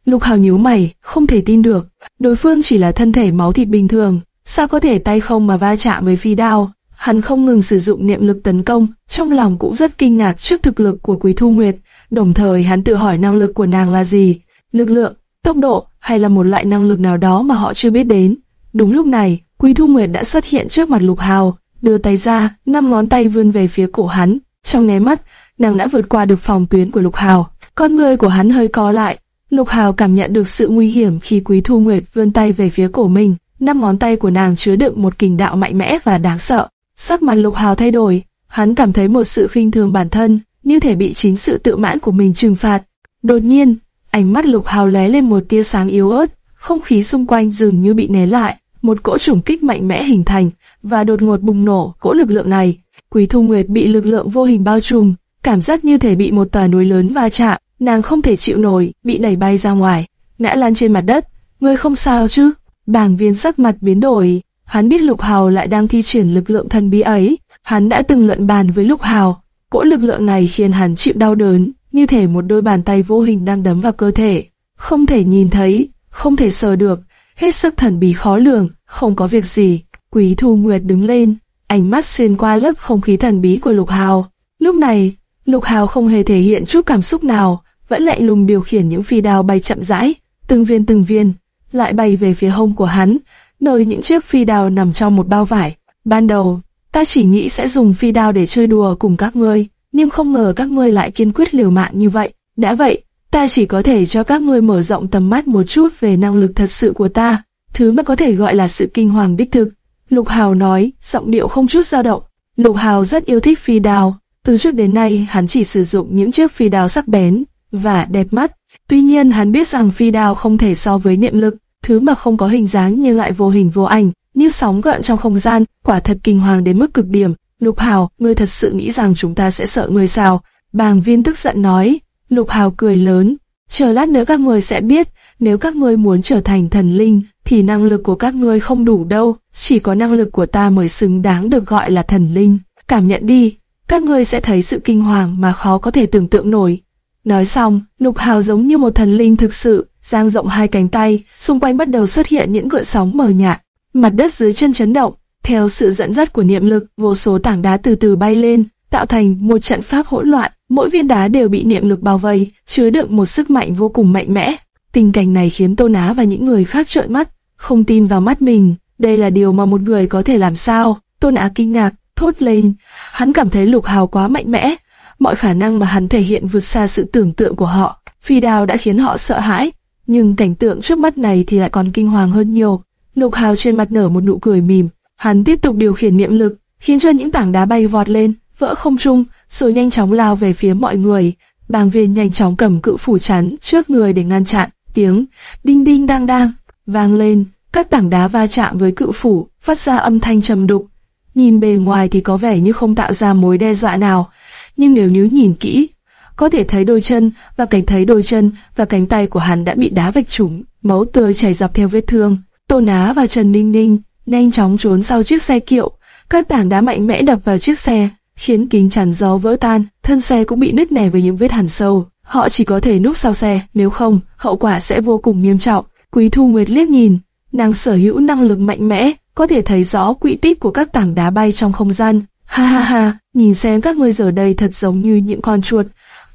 Lục Hào nhíu mày, không thể tin được, đối phương chỉ là thân thể máu thịt bình thường, sao có thể tay không mà va chạm với phi đao? Hắn không ngừng sử dụng niệm lực tấn công, trong lòng cũng rất kinh ngạc trước thực lực của Quý Thu Nguyệt, đồng thời hắn tự hỏi năng lực của nàng là gì, lực lượng, tốc độ hay là một loại năng lực nào đó mà họ chưa biết đến. Đúng lúc này, Quý Thu Nguyệt đã xuất hiện trước mặt Lục Hào, đưa tay ra, năm ngón tay vươn về phía cổ hắn. Trong nháy mắt, nàng đã vượt qua được phòng tuyến của Lục Hào. Con người của hắn hơi co lại. Lục Hào cảm nhận được sự nguy hiểm khi Quý Thu Nguyệt vươn tay về phía cổ mình. Năm ngón tay của nàng chứa đựng một kình đạo mạnh mẽ và đáng sợ. Sắc mặt Lục Hào thay đổi, hắn cảm thấy một sự khinh thường bản thân, như thể bị chính sự tự mãn của mình trừng phạt. Đột nhiên, ánh mắt Lục Hào lóe lên một tia sáng yếu ớt, không khí xung quanh dường như bị nén lại một cỗ trùng kích mạnh mẽ hình thành và đột ngột bùng nổ cỗ lực lượng này. Quý Thu Nguyệt bị lực lượng vô hình bao trùm, cảm giác như thể bị một tòa núi lớn va chạm, nàng không thể chịu nổi, bị đẩy bay ra ngoài, ngã lăn trên mặt đất. Ngươi không sao chứ? Bàng Viên sắc mặt biến đổi, hắn biết Lục Hào lại đang thi triển lực lượng thần bí ấy, hắn đã từng luận bàn với Lục Hào, cỗ lực lượng này khiến hắn chịu đau đớn, như thể một đôi bàn tay vô hình đang đấm vào cơ thể, không thể nhìn thấy, không thể sờ được, hết sức thần bí khó lường, không có việc gì. Quý Thu Nguyệt đứng lên, ánh mắt xuyên qua lớp không khí thần bí của Lục Hào. Lúc này, Lục Hào không hề thể hiện chút cảm xúc nào, vẫn lạnh lùng điều khiển những phi đao bay chậm rãi, từng viên từng viên, lại bay về phía hông của hắn, nơi những chiếc phi đao nằm trong một bao vải. Ban đầu, ta chỉ nghĩ sẽ dùng phi đao để chơi đùa cùng các ngươi, nhưng không ngờ các ngươi lại kiên quyết liều mạng như vậy. Đã vậy, ta chỉ có thể cho các ngươi mở rộng tầm mắt một chút về năng lực thật sự của ta, thứ mà có thể gọi là sự kinh hoàng đích thực. Lục Hào nói, giọng điệu không chút dao động. Lục Hào rất yêu thích phi đao, từ trước đến nay hắn chỉ sử dụng những chiếc phi đao sắc bén và đẹp mắt. Tuy nhiên hắn biết rằng phi đao không thể so với niệm lực, thứ mà không có hình dáng nhưng lại vô hình vô ảnh, như sóng gợn trong không gian, quả thật kinh hoàng đến mức cực điểm. Lục Hào, ngươi thật sự nghĩ rằng chúng ta sẽ sợ ngươi sao? Bàng viên tức giận nói. Lục Hào cười lớn, chờ lát nữa các ngươi sẽ biết, nếu các ngươi muốn trở thành thần linh, thì năng lực của các ngươi không đủ đâu, chỉ có năng lực của ta mới xứng đáng được gọi là thần linh. Cảm nhận đi, các ngươi sẽ thấy sự kinh hoàng mà khó có thể tưởng tượng nổi. Nói xong, Lục Hào giống như một thần linh thực sự, giang rộng hai cánh tay, xung quanh bắt đầu xuất hiện những gợn sóng mờ nhạt. Mặt đất dưới chân chấn động, theo sự dẫn dắt của niệm lực, vô số tảng đá từ từ bay lên, tạo thành một trận pháp hỗn loạn. Mỗi viên đá đều bị niệm lực bao vây, chứa đựng một sức mạnh vô cùng mạnh mẽ. Tình cảnh này khiến Tô ná và những người khác trợn mắt, không tin vào mắt mình. Đây là điều mà một người có thể làm sao? Tôn Á kinh ngạc, thốt lên. Hắn cảm thấy Lục Hào quá mạnh mẽ, mọi khả năng mà hắn thể hiện vượt xa sự tưởng tượng của họ. Phi đao đã khiến họ sợ hãi, nhưng cảnh tượng trước mắt này thì lại còn kinh hoàng hơn nhiều. Lục Hào trên mặt nở một nụ cười mỉm, hắn tiếp tục điều khiển niệm lực, khiến cho những tảng đá bay vọt lên, vỡ không trung, rồi nhanh chóng lao về phía mọi người. Bàng viên nhanh chóng cầm cự phủ chắn trước người để ngăn chặn. Tiếng đinh đinh đang đang vang lên, các tảng đá va chạm với cự phủ, phát ra âm thanh trầm đục. Nhìn bề ngoài thì có vẻ như không tạo ra mối đe dọa nào, nhưng nếu níu nhìn kỹ, có thể thấy đôi chân và cánh thấy đôi chân và cánh tay của hắn đã bị đá vạch trúng, máu tươi chảy dọc theo vết thương. Tô Ná và Trần Ninh Ninh nhanh chóng trốn sau chiếc xe kiệu, các tảng đá mạnh mẽ đập vào chiếc xe, khiến kính chắn gió vỡ tan, thân xe cũng bị nứt nẻ với những vết hằn sâu. Họ chỉ có thể núp sau xe, nếu không, hậu quả sẽ vô cùng nghiêm trọng. Quý Thu Nguyệt liếc nhìn, nàng sở hữu năng lực mạnh mẽ, có thể thấy rõ quỹ tích của các tảng đá bay trong không gian. Ha ha ha, nhìn xem các ngươi giờ đây thật giống như những con chuột,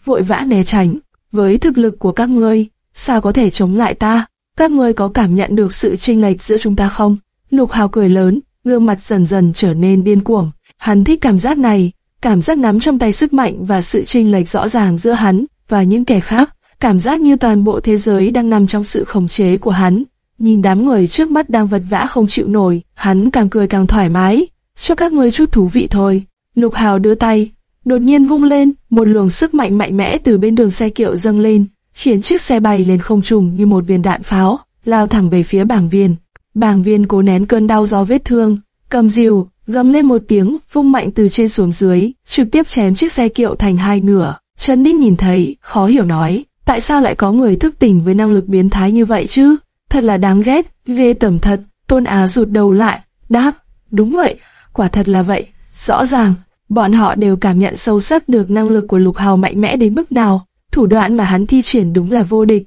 vội vã né tránh. Với thực lực của các ngươi, sao có thể chống lại ta? Các ngươi có cảm nhận được sự chênh lệch giữa chúng ta không? Lục Hào cười lớn, gương mặt dần dần trở nên điên cuồng. Hắn thích cảm giác này, cảm giác nắm trong tay sức mạnh và sự chênh lệch rõ ràng giữa hắn và những kẻ khác. Cảm giác như toàn bộ thế giới đang nằm trong sự khống chế của hắn. Nhìn đám người trước mắt đang vật vã không chịu nổi, hắn càng cười càng thoải mái. Cho các ngươi chút thú vị thôi. Lục Hào đưa tay, đột nhiên vung lên, một luồng sức mạnh mạnh mẽ từ bên đường xe kiệu dâng lên, khiến chiếc xe bay lên không trung như một viên đạn pháo, lao thẳng về phía bảng viên. Bảng viên cố nén cơn đau do vết thương, cầm rìu, gầm lên một tiếng, vung mạnh từ trên xuống dưới, trực tiếp chém chiếc xe kiệu thành hai nửa. Trần Ninh nhìn thấy, khó hiểu nói, tại sao lại có người thức tỉnh với năng lực biến thái như vậy chứ? Thật là đáng ghét, ghê tẩm thật. Tôn Á rụt đầu lại, đáp, đúng vậy, quả thật là vậy. Rõ ràng, bọn họ đều cảm nhận sâu sắc được năng lực của Lục Hào mạnh mẽ đến mức nào. Thủ đoạn mà hắn thi triển đúng là vô địch.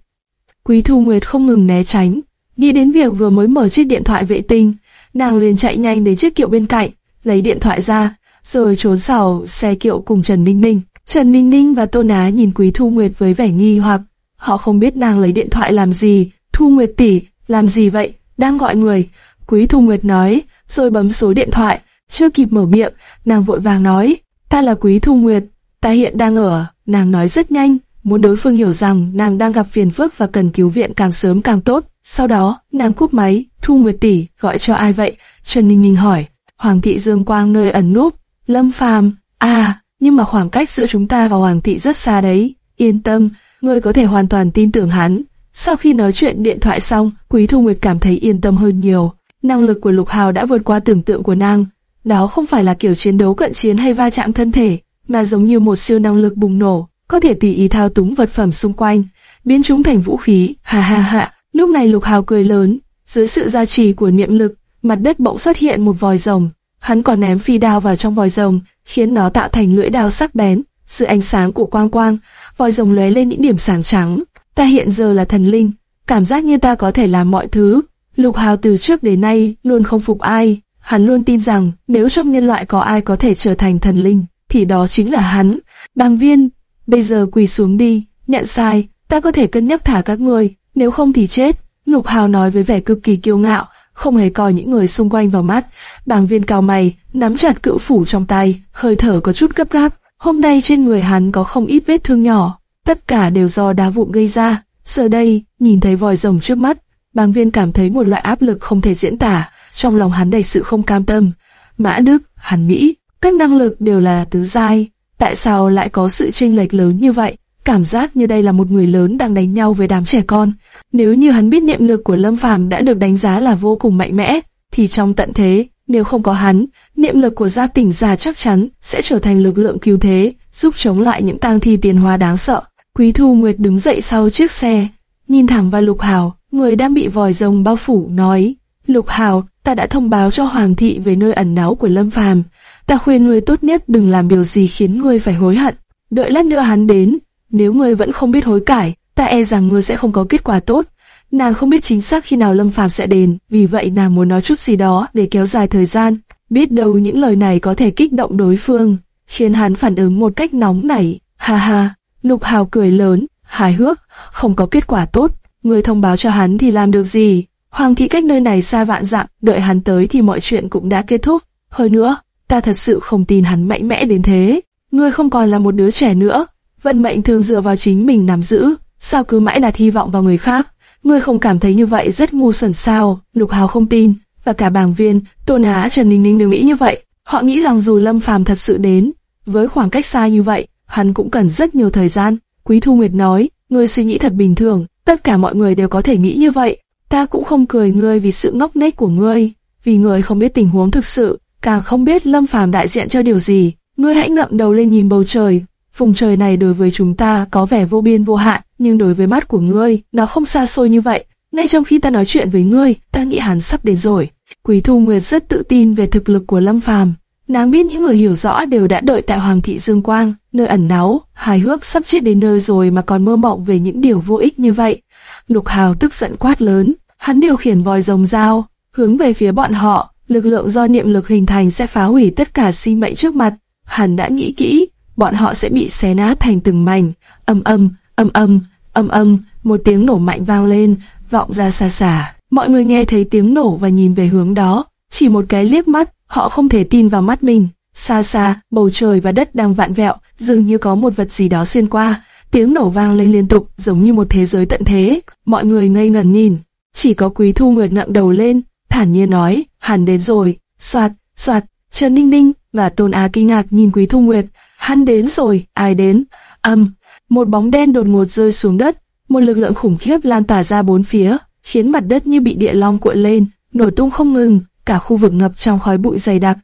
Quý Thu Nguyệt không ngừng né tránh, nghĩ đến việc vừa mới mở chiếc điện thoại vệ tinh, nàng liền chạy nhanh đến chiếc kiệu bên cạnh, lấy điện thoại ra, rồi trốn sau xe kiệu cùng Trần Ninh Ninh. Trần Ninh Ninh và Tô Ná nhìn Quý Thu Nguyệt với vẻ nghi hoặc, họ không biết nàng lấy điện thoại làm gì. Thu Nguyệt tỷ, làm gì vậy? Đang gọi người. Quý Thu Nguyệt nói, rồi bấm số điện thoại. Chưa kịp mở miệng, nàng vội vàng nói, ta là Quý Thu Nguyệt, ta hiện đang ở. Nàng nói rất nhanh, muốn đối phương hiểu rằng nàng đang gặp phiền phức và cần cứu viện càng sớm càng tốt. Sau đó, nàng cúp máy, Thu Nguyệt tỷ, gọi cho ai vậy? Trần Ninh Ninh hỏi. Hoàng thị Dương Quang nơi ẩn núp. Lâm Phàm, à, nhưng mà khoảng cách giữa chúng ta và Hoàng thị rất xa đấy. Yên tâm, ngươi có thể hoàn toàn tin tưởng hắn. Sau khi nói chuyện điện thoại xong, Quý Thu Nguyệt cảm thấy yên tâm hơn nhiều. Năng lực của Lục Hào đã vượt qua tưởng tượng của nàng. Đó không phải là kiểu chiến đấu cận chiến hay va chạm thân thể, mà giống như một siêu năng lực bùng nổ, có thể tùy ý thao túng vật phẩm xung quanh, biến chúng thành vũ khí. Ha ha ha. Lúc này Lục Hào cười lớn, dưới sự gia trì của niệm lực, mặt đất bỗng xuất hiện một vòi rồng. Hắn còn ném phi đao vào trong vòi rồng, khiến nó tạo thành lưỡi đao sắc bén. Sự ánh sáng của quang quang, vòi rồng lóe lên những điểm sáng trắng. Ta hiện giờ là thần linh, cảm giác như ta có thể làm mọi thứ. Lục Hào từ trước đến nay luôn không phục ai, hắn luôn tin rằng nếu trong nhân loại có ai có thể trở thành thần linh, thì đó chính là hắn. Bàng viên, bây giờ quỳ xuống đi, nhận sai, ta có thể cân nhắc thả các ngươi, nếu không thì chết. Lục Hào nói với vẻ cực kỳ kiêu ngạo, không hề coi những người xung quanh vào mắt. Bàng viên cao mày, nắm chặt cựu phủ trong tay, hơi thở có chút gấp gáp. Hôm nay trên người hắn có không ít vết thương nhỏ, tất cả đều do đá vụn gây ra. Giờ đây, nhìn thấy vòi rồng trước mắt, bàng viên cảm thấy một loại áp lực không thể diễn tả, trong lòng hắn đầy sự không cam tâm. Mã Đức, hắn nghĩ, các năng lực đều là tứ giai, tại sao lại có sự chênh lệch lớn như vậy? Cảm giác như đây là một người lớn đang đánh nhau với đám trẻ con. Nếu như hắn biết niệm lực của Lâm Phàm đã được đánh giá là vô cùng mạnh mẽ, thì trong tận thế, nếu không có hắn, niệm lực của gia tỉnh già chắc chắn sẽ trở thành lực lượng cứu thế, giúp chống lại những tang thi tiền hóa đáng sợ. Quý Thu Nguyệt đứng dậy sau chiếc xe, nhìn thẳng vào Lục Hào, người đang bị vòi rồng bao phủ, nói: Lục Hào, ta đã thông báo cho Hoàng thị về nơi ẩn náu của Lâm Phàm. Ta khuyên ngươi tốt nhất đừng làm điều gì khiến ngươi phải hối hận. Đợi lát nữa hắn đến, nếu ngươi vẫn không biết hối cải, ta e rằng ngươi sẽ không có kết quả tốt. Nàng không biết chính xác khi nào Lâm Phàm sẽ đến, vì vậy nàng muốn nói chút gì đó để kéo dài thời gian. Biết đâu những lời này có thể kích động đối phương, khiến hắn phản ứng một cách nóng nảy. Ha ha, Lục Hào cười lớn, hài hước, không có kết quả tốt. ngươi thông báo cho hắn thì làm được gì? Hoàng thị cách nơi này xa vạn dặm, đợi hắn tới thì mọi chuyện cũng đã kết thúc. Hơn nữa, ta thật sự không tin hắn mạnh mẽ đến thế. Ngươi không còn là một đứa trẻ nữa, vận mệnh thường dựa vào chính mình nắm giữ, sao cứ mãi đặt hy vọng vào người khác? Ngươi không cảm thấy như vậy rất ngu xuẩn sao? Lục Hào không tin, và cả bảng viên, Tôn Á, Trần Ninh Ninh đều nghĩ như vậy. Họ nghĩ rằng dù Lâm Phàm thật sự đến, với khoảng cách xa như vậy, hắn cũng cần rất nhiều thời gian. Quý Thu Nguyệt nói, ngươi suy nghĩ thật bình thường, tất cả mọi người đều có thể nghĩ như vậy. Ta cũng không cười ngươi vì sự ngốc nghếch của ngươi, vì ngươi không biết tình huống thực sự, càng không biết Lâm Phàm đại diện cho điều gì. Ngươi hãy ngậm đầu lên nhìn bầu trời, vùng trời này đối với chúng ta có vẻ vô biên vô hạn, nhưng đối với mắt của ngươi, nó không xa xôi như vậy. Ngay trong khi ta nói chuyện với ngươi, ta nghĩ hắn sắp đến rồi. Quý Thu Nguyệt rất tự tin về thực lực của Lâm Phàm. Nàng biết những người hiểu rõ đều đã đợi tại Hoàng thị Dương Quang, nơi ẩn náu, hài hước sắp chết đến nơi rồi mà còn mơ mộng về những điều vô ích như vậy. Lục Hào tức giận quát lớn, hắn điều khiển vòi rồng dao, hướng về phía bọn họ, lực lượng do niệm lực hình thành sẽ phá hủy tất cả sinh mệnh trước mặt. Hắn đã nghĩ kỹ, bọn họ sẽ bị xé nát thành từng mảnh, âm âm, âm âm, âm âm, một tiếng nổ mạnh vang lên, vọng ra xa xa. Mọi người nghe thấy tiếng nổ và nhìn về hướng đó, chỉ một cái liếc mắt, họ không thể tin vào mắt mình. Xa xa, bầu trời và đất đang vạn vẹo, dường như có một vật gì đó xuyên qua. Tiếng nổ vang lên liên tục, giống như một thế giới tận thế. Mọi người ngây ngẩn nhìn. Chỉ có Quý Thu Nguyệt ngậm đầu lên, thản nhiên nói, hắn đến rồi. Soạt, soạt, Trần Ninh Ninh và Tôn Á kinh ngạc nhìn Quý Thu Nguyệt. Hắn đến rồi, ai đến? Âm, một bóng đen đột ngột rơi xuống đất, một lực lượng khủng khiếp lan tỏa ra bốn phía, khiến mặt đất như bị địa long cuộn lên, nổ tung không ngừng, cả khu vực ngập trong khói bụi dày đặc.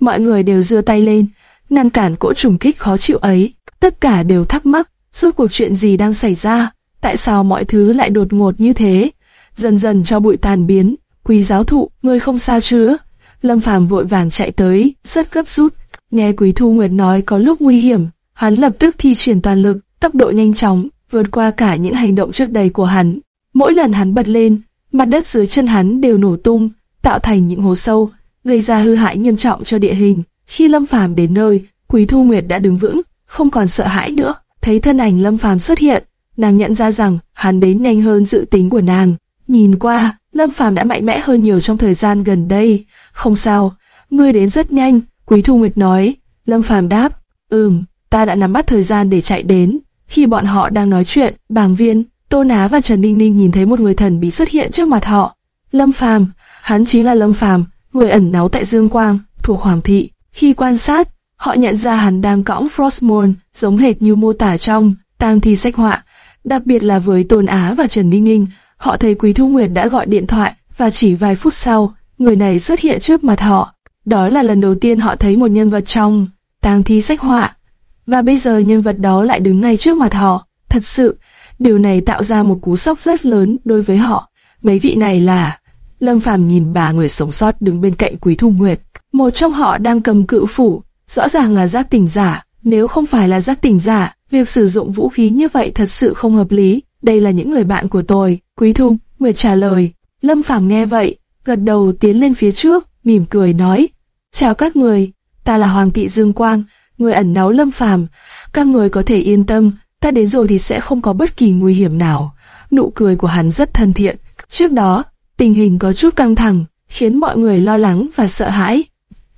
Mọi người đều giơ tay lên, ngăn cản cỗ trùng kích khó chịu ấy. Tất cả đều thắc mắc, rốt cuộc chuyện gì đang xảy ra, tại sao mọi thứ lại đột ngột như thế? Dần dần cho bụi tàn biến, quý giáo thụ, ngươi không sao chứ? Lâm Phàm vội vàng chạy tới, rất gấp rút. Nghe Quý Thu Nguyệt nói có lúc nguy hiểm, hắn lập tức thi triển toàn lực, tốc độ nhanh chóng, vượt qua cả những hành động trước đây của hắn. Mỗi lần hắn bật lên, mặt đất dưới chân hắn đều nổ tung, tạo thành những hố sâu, gây ra hư hại nghiêm trọng cho địa hình. Khi Lâm Phàm đến nơi, Quý Thu Nguyệt đã đứng vững, không còn sợ hãi nữa. Thấy thân ảnh Lâm Phàm xuất hiện, nàng nhận ra rằng hắn đến nhanh hơn dự tính của nàng. Nhìn qua, Lâm Phàm đã mạnh mẽ hơn nhiều trong thời gian gần đây. Không sao, ngươi đến rất nhanh, Quý Thu Nguyệt nói. Lâm Phàm đáp, ừm, ta đã nắm bắt thời gian để chạy đến. Khi bọn họ đang nói chuyện, bảng viên, Tô Ná và Trần Ninh Ninh nhìn thấy một người thần bí xuất hiện trước mặt họ. Lâm Phàm, hắn chính là Lâm Phàm, người ẩn náu tại Dương Quang, thuộc Hoàng thị. Khi quan sát, họ nhận ra hắn đang cõng Frostmourne, giống hệt như mô tả trong tang thi sách họa. Đặc biệt là với Tôn Á và Trần Ninh Ninh, họ thấy Quý Thu Nguyệt đã gọi điện thoại và chỉ vài phút sau, người này xuất hiện trước mặt họ. Đó là lần đầu tiên họ thấy một nhân vật trong tang thi sách họa và bây giờ nhân vật đó lại đứng ngay trước mặt họ. Thật sự, điều này tạo ra một cú sốc rất lớn đối với họ. Mấy vị này là... Lâm Phàm nhìn ba người sống sót đứng bên cạnh Quý Thu Nguyệt. Một trong họ đang cầm cự phủ, rõ ràng là giác tỉnh giả. Nếu không phải là giác tỉnh giả, việc sử dụng vũ khí như vậy thật sự không hợp lý. Đây là những người bạn của tôi. Quý Thu Nguyệt trả lời. Lâm Phàm nghe vậy, gật đầu tiến lên phía trước, mỉm cười nói. Chào các người, ta là Hoàng thị Dương Quang, người ẩn náu lâm phàm, các người có thể yên tâm, ta đến rồi thì sẽ không có bất kỳ nguy hiểm nào. Nụ cười của hắn rất thân thiện. Trước đó, tình hình có chút căng thẳng, khiến mọi người lo lắng và sợ hãi.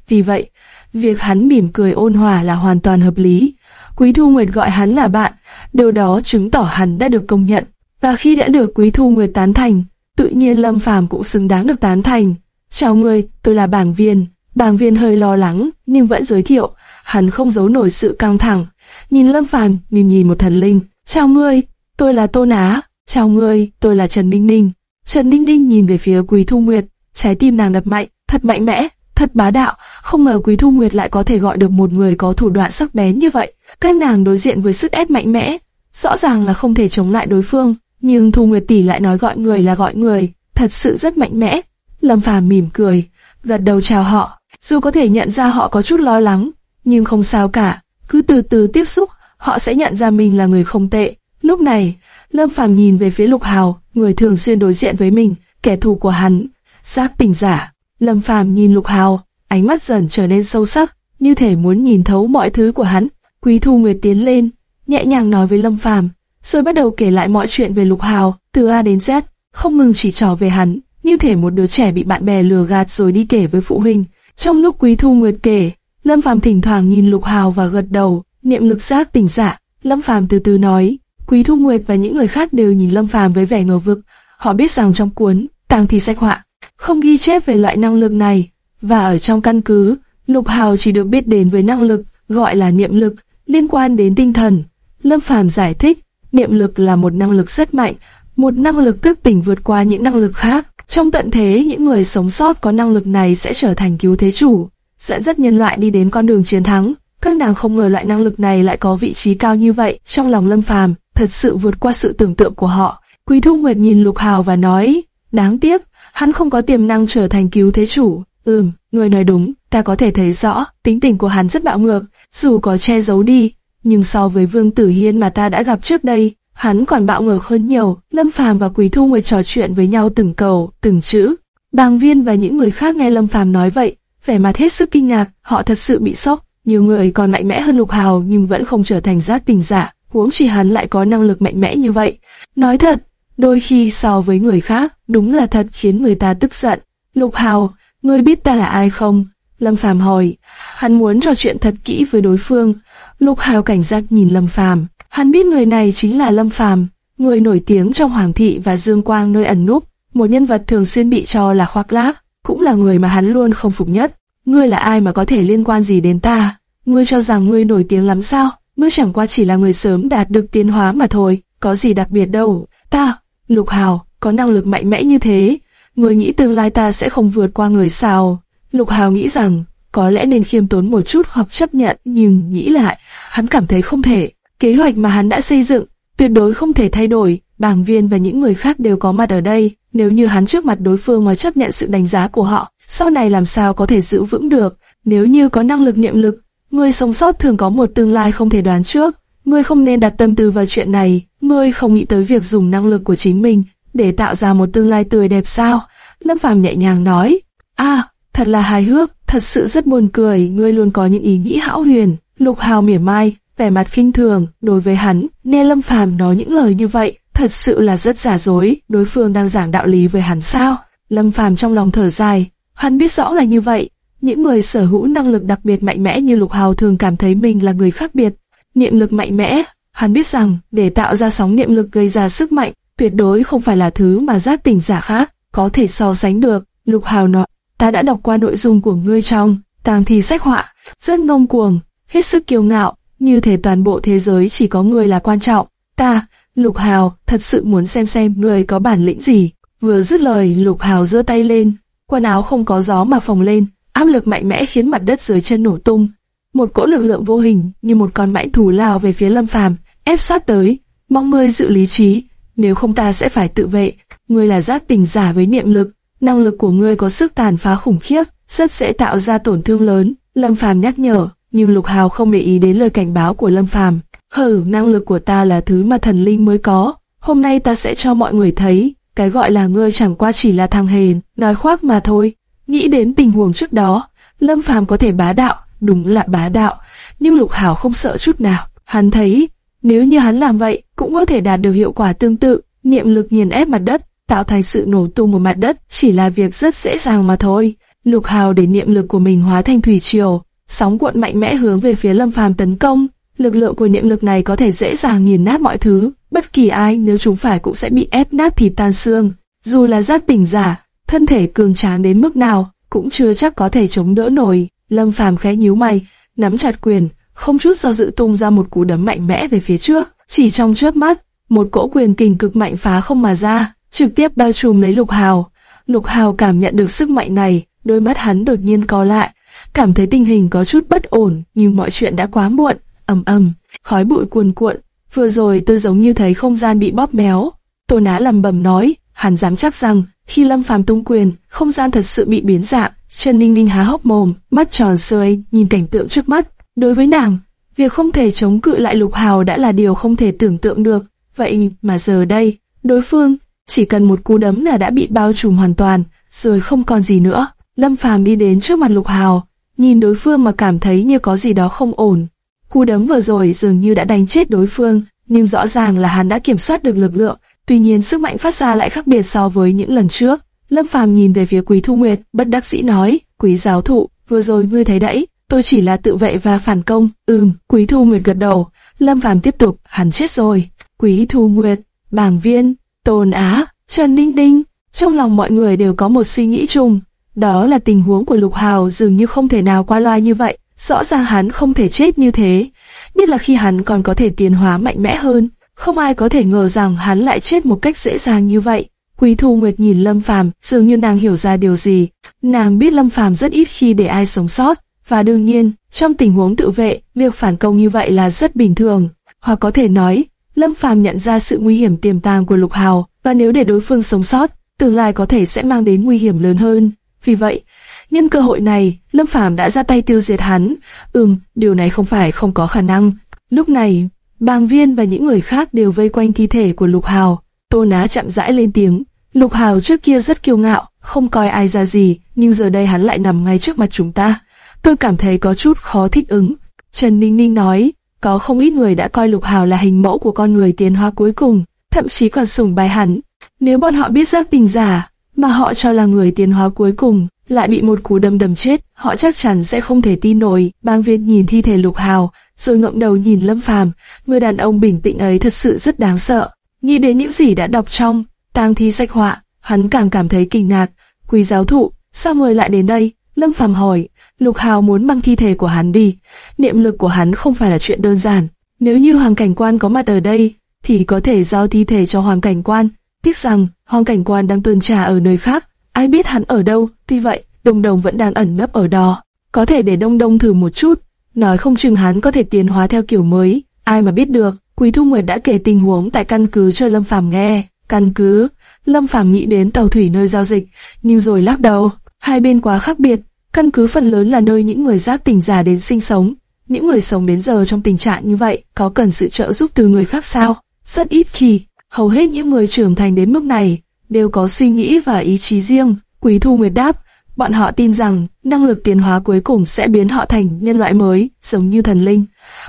Vì vậy, việc hắn mỉm cười ôn hòa là hoàn toàn hợp lý. Quý Thu Nguyệt gọi hắn là bạn, điều đó chứng tỏ hắn đã được công nhận. Và khi đã được Quý Thu Nguyệt tán thành, tự nhiên Lâm Phàm cũng xứng đáng được tán thành. Chào người, tôi là bảng viên, Bảng viên hơi lo lắng, nhưng vẫn giới thiệu, hắn không giấu nổi sự căng thẳng. Nhìn Lâm Phàm như nhìn một thần linh. Chào ngươi, tôi là Tô Á. Chào ngươi, tôi là Trần Minh Ninh. Trần Ninh Ninh nhìn về phía Quý Thu Nguyệt, trái tim nàng đập mạnh, thật mạnh mẽ, thật bá đạo. Không ngờ Quý Thu Nguyệt lại có thể gọi được một người có thủ đoạn sắc bén như vậy. Các nàng đối diện với sức ép mạnh mẽ, rõ ràng là không thể chống lại đối phương. Nhưng Thu Nguyệt tỷ lại nói gọi người là gọi người, thật sự rất mạnh mẽ. Lâm Phàm mỉm cười, gật đầu chào họ. Dù có thể nhận ra họ có chút lo lắng, nhưng không sao cả, cứ từ từ tiếp xúc, họ sẽ nhận ra mình là người không tệ. Lúc này, Lâm Phàm nhìn về phía Lục Hào, người thường xuyên đối diện với mình, kẻ thù của hắn. Giác tình giả. Lâm Phàm nhìn Lục Hào, ánh mắt dần trở nên sâu sắc, như thể muốn nhìn thấu mọi thứ của hắn. Quý Thu Nguyệt tiến lên, nhẹ nhàng nói với Lâm Phàm, rồi bắt đầu kể lại mọi chuyện về Lục Hào, từ A đến Z, không ngừng chỉ trỏ về hắn, như thể một đứa trẻ bị bạn bè lừa gạt rồi đi kể với phụ huynh. Trong lúc Quý Thu Nguyệt kể, Lâm Phàm thỉnh thoảng nhìn Lục Hào và gật đầu, niệm lực giác tỉnh giả. Lâm Phàm từ từ nói, Quý Thu Nguyệt và những người khác đều nhìn Lâm Phàm với vẻ ngờ vực. Họ biết rằng trong cuốn tàng thì sách họa không ghi chép về loại năng lực này, và ở trong căn cứ, Lục Hào chỉ được biết đến với năng lực gọi là niệm lực liên quan đến tinh thần. Lâm Phàm giải thích, niệm lực là một năng lực rất mạnh, một năng lực thức tỉnh vượt qua những năng lực khác. Trong tận thế, những người sống sót có năng lực này sẽ trở thành cứu thế chủ, dẫn dắt nhân loại đi đến con đường chiến thắng. Các nàng không ngờ loại năng lực này lại có vị trí cao như vậy trong lòng Lâm Phàm, thật sự vượt qua sự tưởng tượng của họ. Quý Thu Nguyệt nhìn Lục Hào và nói, đáng tiếc, hắn không có tiềm năng trở thành cứu thế chủ. Ừm, người nói đúng, ta có thể thấy rõ, tính tình của hắn rất bạo ngược, dù có che giấu đi, nhưng so với Vương Tử Hiên mà ta đã gặp trước đây, hắn còn bạo ngược hơn nhiều. Lâm Phàm và Quý Thu Nguyệt trò chuyện với nhau từng cầu, từng chữ. Bàng Viên và những người khác nghe Lâm Phàm nói vậy, vẻ mặt hết sức kinh ngạc, họ thật sự bị sốc. Nhiều người còn mạnh mẽ hơn Lục Hào nhưng vẫn không trở thành giác tình giả, huống chỉ hắn lại có năng lực mạnh mẽ như vậy. Nói thật, đôi khi so với người khác, đúng là thật khiến người ta tức giận. Lục Hào, ngươi biết ta là ai không? Lâm Phàm hỏi. Hắn muốn trò chuyện thật kỹ với đối phương. Lục Hào cảnh giác nhìn Lâm Phàm. Hắn biết người này chính là Lâm Phàm, người nổi tiếng trong Hoàng thị và Dương Quang nơi ẩn núp, một nhân vật thường xuyên bị cho là khoác lác, cũng là người mà hắn luôn không phục nhất. Ngươi là ai mà có thể liên quan gì đến ta? Ngươi cho rằng ngươi nổi tiếng lắm sao? Ngươi chẳng qua chỉ là người sớm đạt được tiến hóa mà thôi, có gì đặc biệt đâu. Ta, Lục Hào, có năng lực mạnh mẽ như thế, ngươi nghĩ tương lai ta sẽ không vượt qua người sao? Lục Hào nghĩ rằng, có lẽ nên khiêm tốn một chút hoặc chấp nhận, nhưng nghĩ lại, hắn cảm thấy không thể. Kế hoạch mà hắn đã xây dựng, tuyệt đối không thể thay đổi, bảng viên và những người khác đều có mặt ở đây. Nếu như hắn trước mặt đối phương mà chấp nhận sự đánh giá của họ, sau này làm sao có thể giữ vững được? Nếu như có năng lực niệm lực, người sống sót thường có một tương lai không thể đoán trước. Ngươi không nên đặt tâm tư vào chuyện này, ngươi không nghĩ tới việc dùng năng lực của chính mình để tạo ra một tương lai tươi đẹp sao? Lâm Phàm nhẹ nhàng nói, a, thật là hài hước, thật sự rất buồn cười, ngươi luôn có những ý nghĩ hão huyền. Lục Hào mỉa mai, vẻ mặt khinh thường, đối với hắn, nghe Lâm Phàm nói những lời như vậy, thật sự là rất giả dối, đối phương đang giảng đạo lý với hắn sao? Lâm Phàm trong lòng thở dài, hắn biết rõ là như vậy, những người sở hữu năng lực đặc biệt mạnh mẽ như Lục Hào thường cảm thấy mình là người khác biệt. Niệm lực mạnh mẽ, hắn biết rằng để tạo ra sóng niệm lực gây ra sức mạnh, tuyệt đối không phải là thứ mà giác tỉnh giả khác có thể so sánh được. Lục Hào nói, ta đã đọc qua nội dung của ngươi trong tàng thi sách họa, rất ngông cuồng, hết sức kiêu ngạo, như thể toàn bộ thế giới chỉ có ngươi là quan trọng. Ta, Lục Hào, thật sự muốn xem xem ngươi có bản lĩnh gì. Vừa dứt lời, Lục Hào giơ tay lên, quần áo không có gió mà phồng lên, áp lực mạnh mẽ khiến mặt đất dưới chân nổ tung. Một cỗ lực lượng vô hình như một con mãnh thủ lao về phía Lâm Phàm, ép sát tới. Mong ngươi dự lý trí, nếu không ta sẽ phải tự vệ. Ngươi là giác tình giả với niệm lực, năng lực của ngươi có sức tàn phá khủng khiếp, rất dễ tạo ra tổn thương lớn. Lâm Phàm nhắc nhở, nhưng Lục Hào không để ý đến lời cảnh báo của Lâm Phàm. Hừ, năng lực của ta là thứ mà thần linh mới có. Hôm nay ta sẽ cho mọi người thấy, cái gọi là ngươi chẳng qua chỉ là thằng hèn, nói khoác mà thôi. Nghĩ đến tình huống trước đó, Lâm Phàm có thể bá đạo, đúng là bá đạo, nhưng Lục Hào không sợ chút nào. Hắn thấy, nếu như hắn làm vậy, cũng có thể đạt được hiệu quả tương tự, niệm lực nghiền ép mặt đất, tạo thành sự nổ tung của mặt đất, chỉ là việc rất dễ dàng mà thôi. Lục Hào để niệm lực của mình hóa thành thủy triều, sóng cuộn mạnh mẽ hướng về phía Lâm Phàm tấn công. Lực lượng của niệm lực này có thể dễ dàng nghiền nát mọi thứ, bất kỳ ai nếu chúng phải cũng sẽ bị ép nát thịt tan xương. Dù là giác tỉnh giả, thân thể cường tráng đến mức nào, cũng chưa chắc có thể chống đỡ nổi. Lâm Phàm khẽ nhíu mày, nắm chặt quyền, không chút do dự tung ra một cú đấm mạnh mẽ về phía trước. Chỉ trong chớp mắt, một cỗ quyền kình cực mạnh phá không mà ra, trực tiếp bao trùm lấy Lục Hào. Lục Hào cảm nhận được sức mạnh này, đôi mắt hắn đột nhiên co lại, cảm thấy tình hình có chút bất ổn, nhưng mọi chuyện đã quá muộn. ầm ầm, khói bụi cuồn cuộn. Vừa rồi tôi giống như thấy không gian bị bóp méo. Tô Ná lầm bầm nói, hắn dám chắc rằng khi Lâm Phàm tung quyền, không gian thật sự bị biến dạng. Trần Ninh Ninh há hốc mồm, mắt tròn xoay, nhìn cảnh tượng trước mắt. Đối với nàng, việc không thể chống cự lại Lục Hào đã là điều không thể tưởng tượng được. Vậy mà giờ đây, đối phương chỉ cần một cú đấm là đã bị bao trùm hoàn toàn, rồi không còn gì nữa. Lâm Phàm đi đến trước mặt Lục Hào, nhìn đối phương mà cảm thấy như có gì đó không ổn. Cú đấm vừa rồi dường như đã đánh chết đối phương, nhưng rõ ràng là hắn đã kiểm soát được lực lượng, tuy nhiên sức mạnh phát ra lại khác biệt so với những lần trước. Lâm Phàm nhìn về phía Quý Thu Nguyệt, bất đắc dĩ nói, Quý giáo thụ, vừa rồi ngươi thấy đấy, tôi chỉ là tự vệ và phản công. Ừm, Quý Thu Nguyệt gật đầu. Lâm Phàm tiếp tục, hắn chết rồi. Quý Thu Nguyệt, bảng Viên, Tôn Á, Trần Ninh đinh trong lòng mọi người đều có một suy nghĩ chung, đó là tình huống của Lục Hào dường như không thể nào qua loa như vậy, rõ ràng hắn không thể chết như thế, nhất là khi hắn còn có thể tiến hóa mạnh mẽ hơn, không ai có thể ngờ rằng hắn lại chết một cách dễ dàng như vậy. Quý Thu Nguyệt nhìn Lâm Phàm, dường như nàng hiểu ra điều gì. Nàng biết Lâm Phàm rất ít khi để ai sống sót, và đương nhiên, trong tình huống tự vệ, việc phản công như vậy là rất bình thường. Hoặc có thể nói, Lâm Phàm nhận ra sự nguy hiểm tiềm tàng của Lục Hào, và nếu để đối phương sống sót, tương lai có thể sẽ mang đến nguy hiểm lớn hơn. Vì vậy, nhân cơ hội này, Lâm Phàm đã ra tay tiêu diệt hắn. Ừm, điều này không phải không có khả năng. Lúc này, Bàng Viên và những người khác đều vây quanh thi thể của Lục Hào. Tô Ná chậm rãi lên tiếng. Lục Hào trước kia rất kiêu ngạo, không coi ai ra gì, nhưng giờ đây hắn lại nằm ngay trước mặt chúng ta. Tôi cảm thấy có chút khó thích ứng. Trần Ninh Ninh nói, có không ít người đã coi Lục Hào là hình mẫu của con người tiến hóa cuối cùng, thậm chí còn sùng bài hắn. Nếu bọn họ biết giác tình giả, mà họ cho là người tiến hóa cuối cùng, lại bị một cú đâm đầm chết, họ chắc chắn sẽ không thể tin nổi. Bang Viên nhìn thi thể Lục Hào, rồi ngậm đầu nhìn Lâm Phàm, người đàn ông bình tĩnh ấy thật sự rất đáng sợ. Nghĩ đến những gì đã đọc trong tang thi sách họa, hắn càng cảm thấy kinh ngạc. Quý giáo thụ, sao người lại đến đây? Lâm Phàm hỏi. Lục Hào muốn mang thi thể của hắn đi. Niệm lực của hắn không phải là chuyện đơn giản. Nếu như Hoàng Cảnh Quan có mặt ở đây, thì có thể giao thi thể cho Hoàng Cảnh Quan. Tiếc rằng, Hoàng Cảnh Quan đang tuần tra ở nơi khác, ai biết hắn ở đâu, tuy vậy, Đông Đông vẫn đang ẩn nấp ở đó. Có thể để Đông Đông thử một chút, nói không chừng hắn có thể tiến hóa theo kiểu mới, ai mà biết được. Quý Thu Nguyệt đã kể tình huống tại căn cứ cho Lâm Phàm nghe. Căn cứ, Lâm Phàm nghĩ đến tàu thủy nơi giao dịch, nhưng rồi lắc đầu, hai bên quá khác biệt. Căn cứ phần lớn là nơi những người giáp tỉnh già đến sinh sống. Những người sống đến giờ trong tình trạng như vậy có cần sự trợ giúp từ người khác sao? Rất ít khi, hầu hết những người trưởng thành đến mức này đều có suy nghĩ và ý chí riêng. Quý Thu Nguyệt đáp, bọn họ tin rằng năng lực tiến hóa cuối cùng sẽ biến họ thành nhân loại mới, giống như thần linh.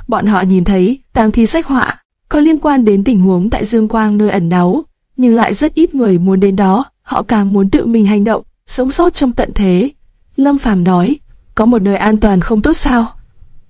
Bọn họ nhìn thấy tang thi sách họa có liên quan đến tình huống tại Dương Quang nơi ẩn náu, nhưng lại rất ít người muốn đến đó. Họ càng muốn tự mình hành động, sống sót trong tận thế. Lâm Phàm nói, có một nơi an toàn không tốt sao?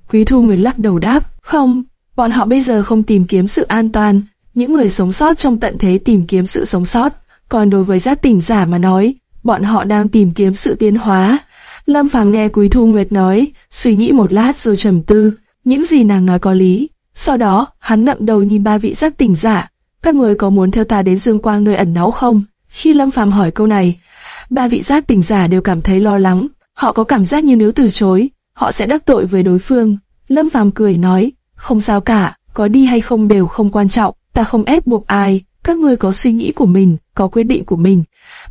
Quý Thu Nguyệt lắc đầu đáp, không, bọn họ bây giờ không tìm kiếm sự an toàn, những người sống sót trong tận thế tìm kiếm sự sống sót, còn đối với giác tỉnh giả mà nói, bọn họ đang tìm kiếm sự tiến hóa. Lâm Phàm nghe Quý Thu Nguyệt nói, suy nghĩ một lát rồi trầm tư, những gì nàng nói có lý. Sau đó, hắn nặng đầu nhìn ba vị giác tỉnh giả, các người có muốn theo ta đến Dương Quang nơi ẩn náu không? Khi Lâm Phàm hỏi câu này, ba vị giác tỉnh giả đều cảm thấy lo lắng, họ có cảm giác như nếu từ chối, họ sẽ đắc tội với đối phương. Lâm Phàm cười nói, không sao cả, có đi hay không đều không quan trọng, ta không ép buộc ai, các ngươi có suy nghĩ của mình, có quyết định của mình.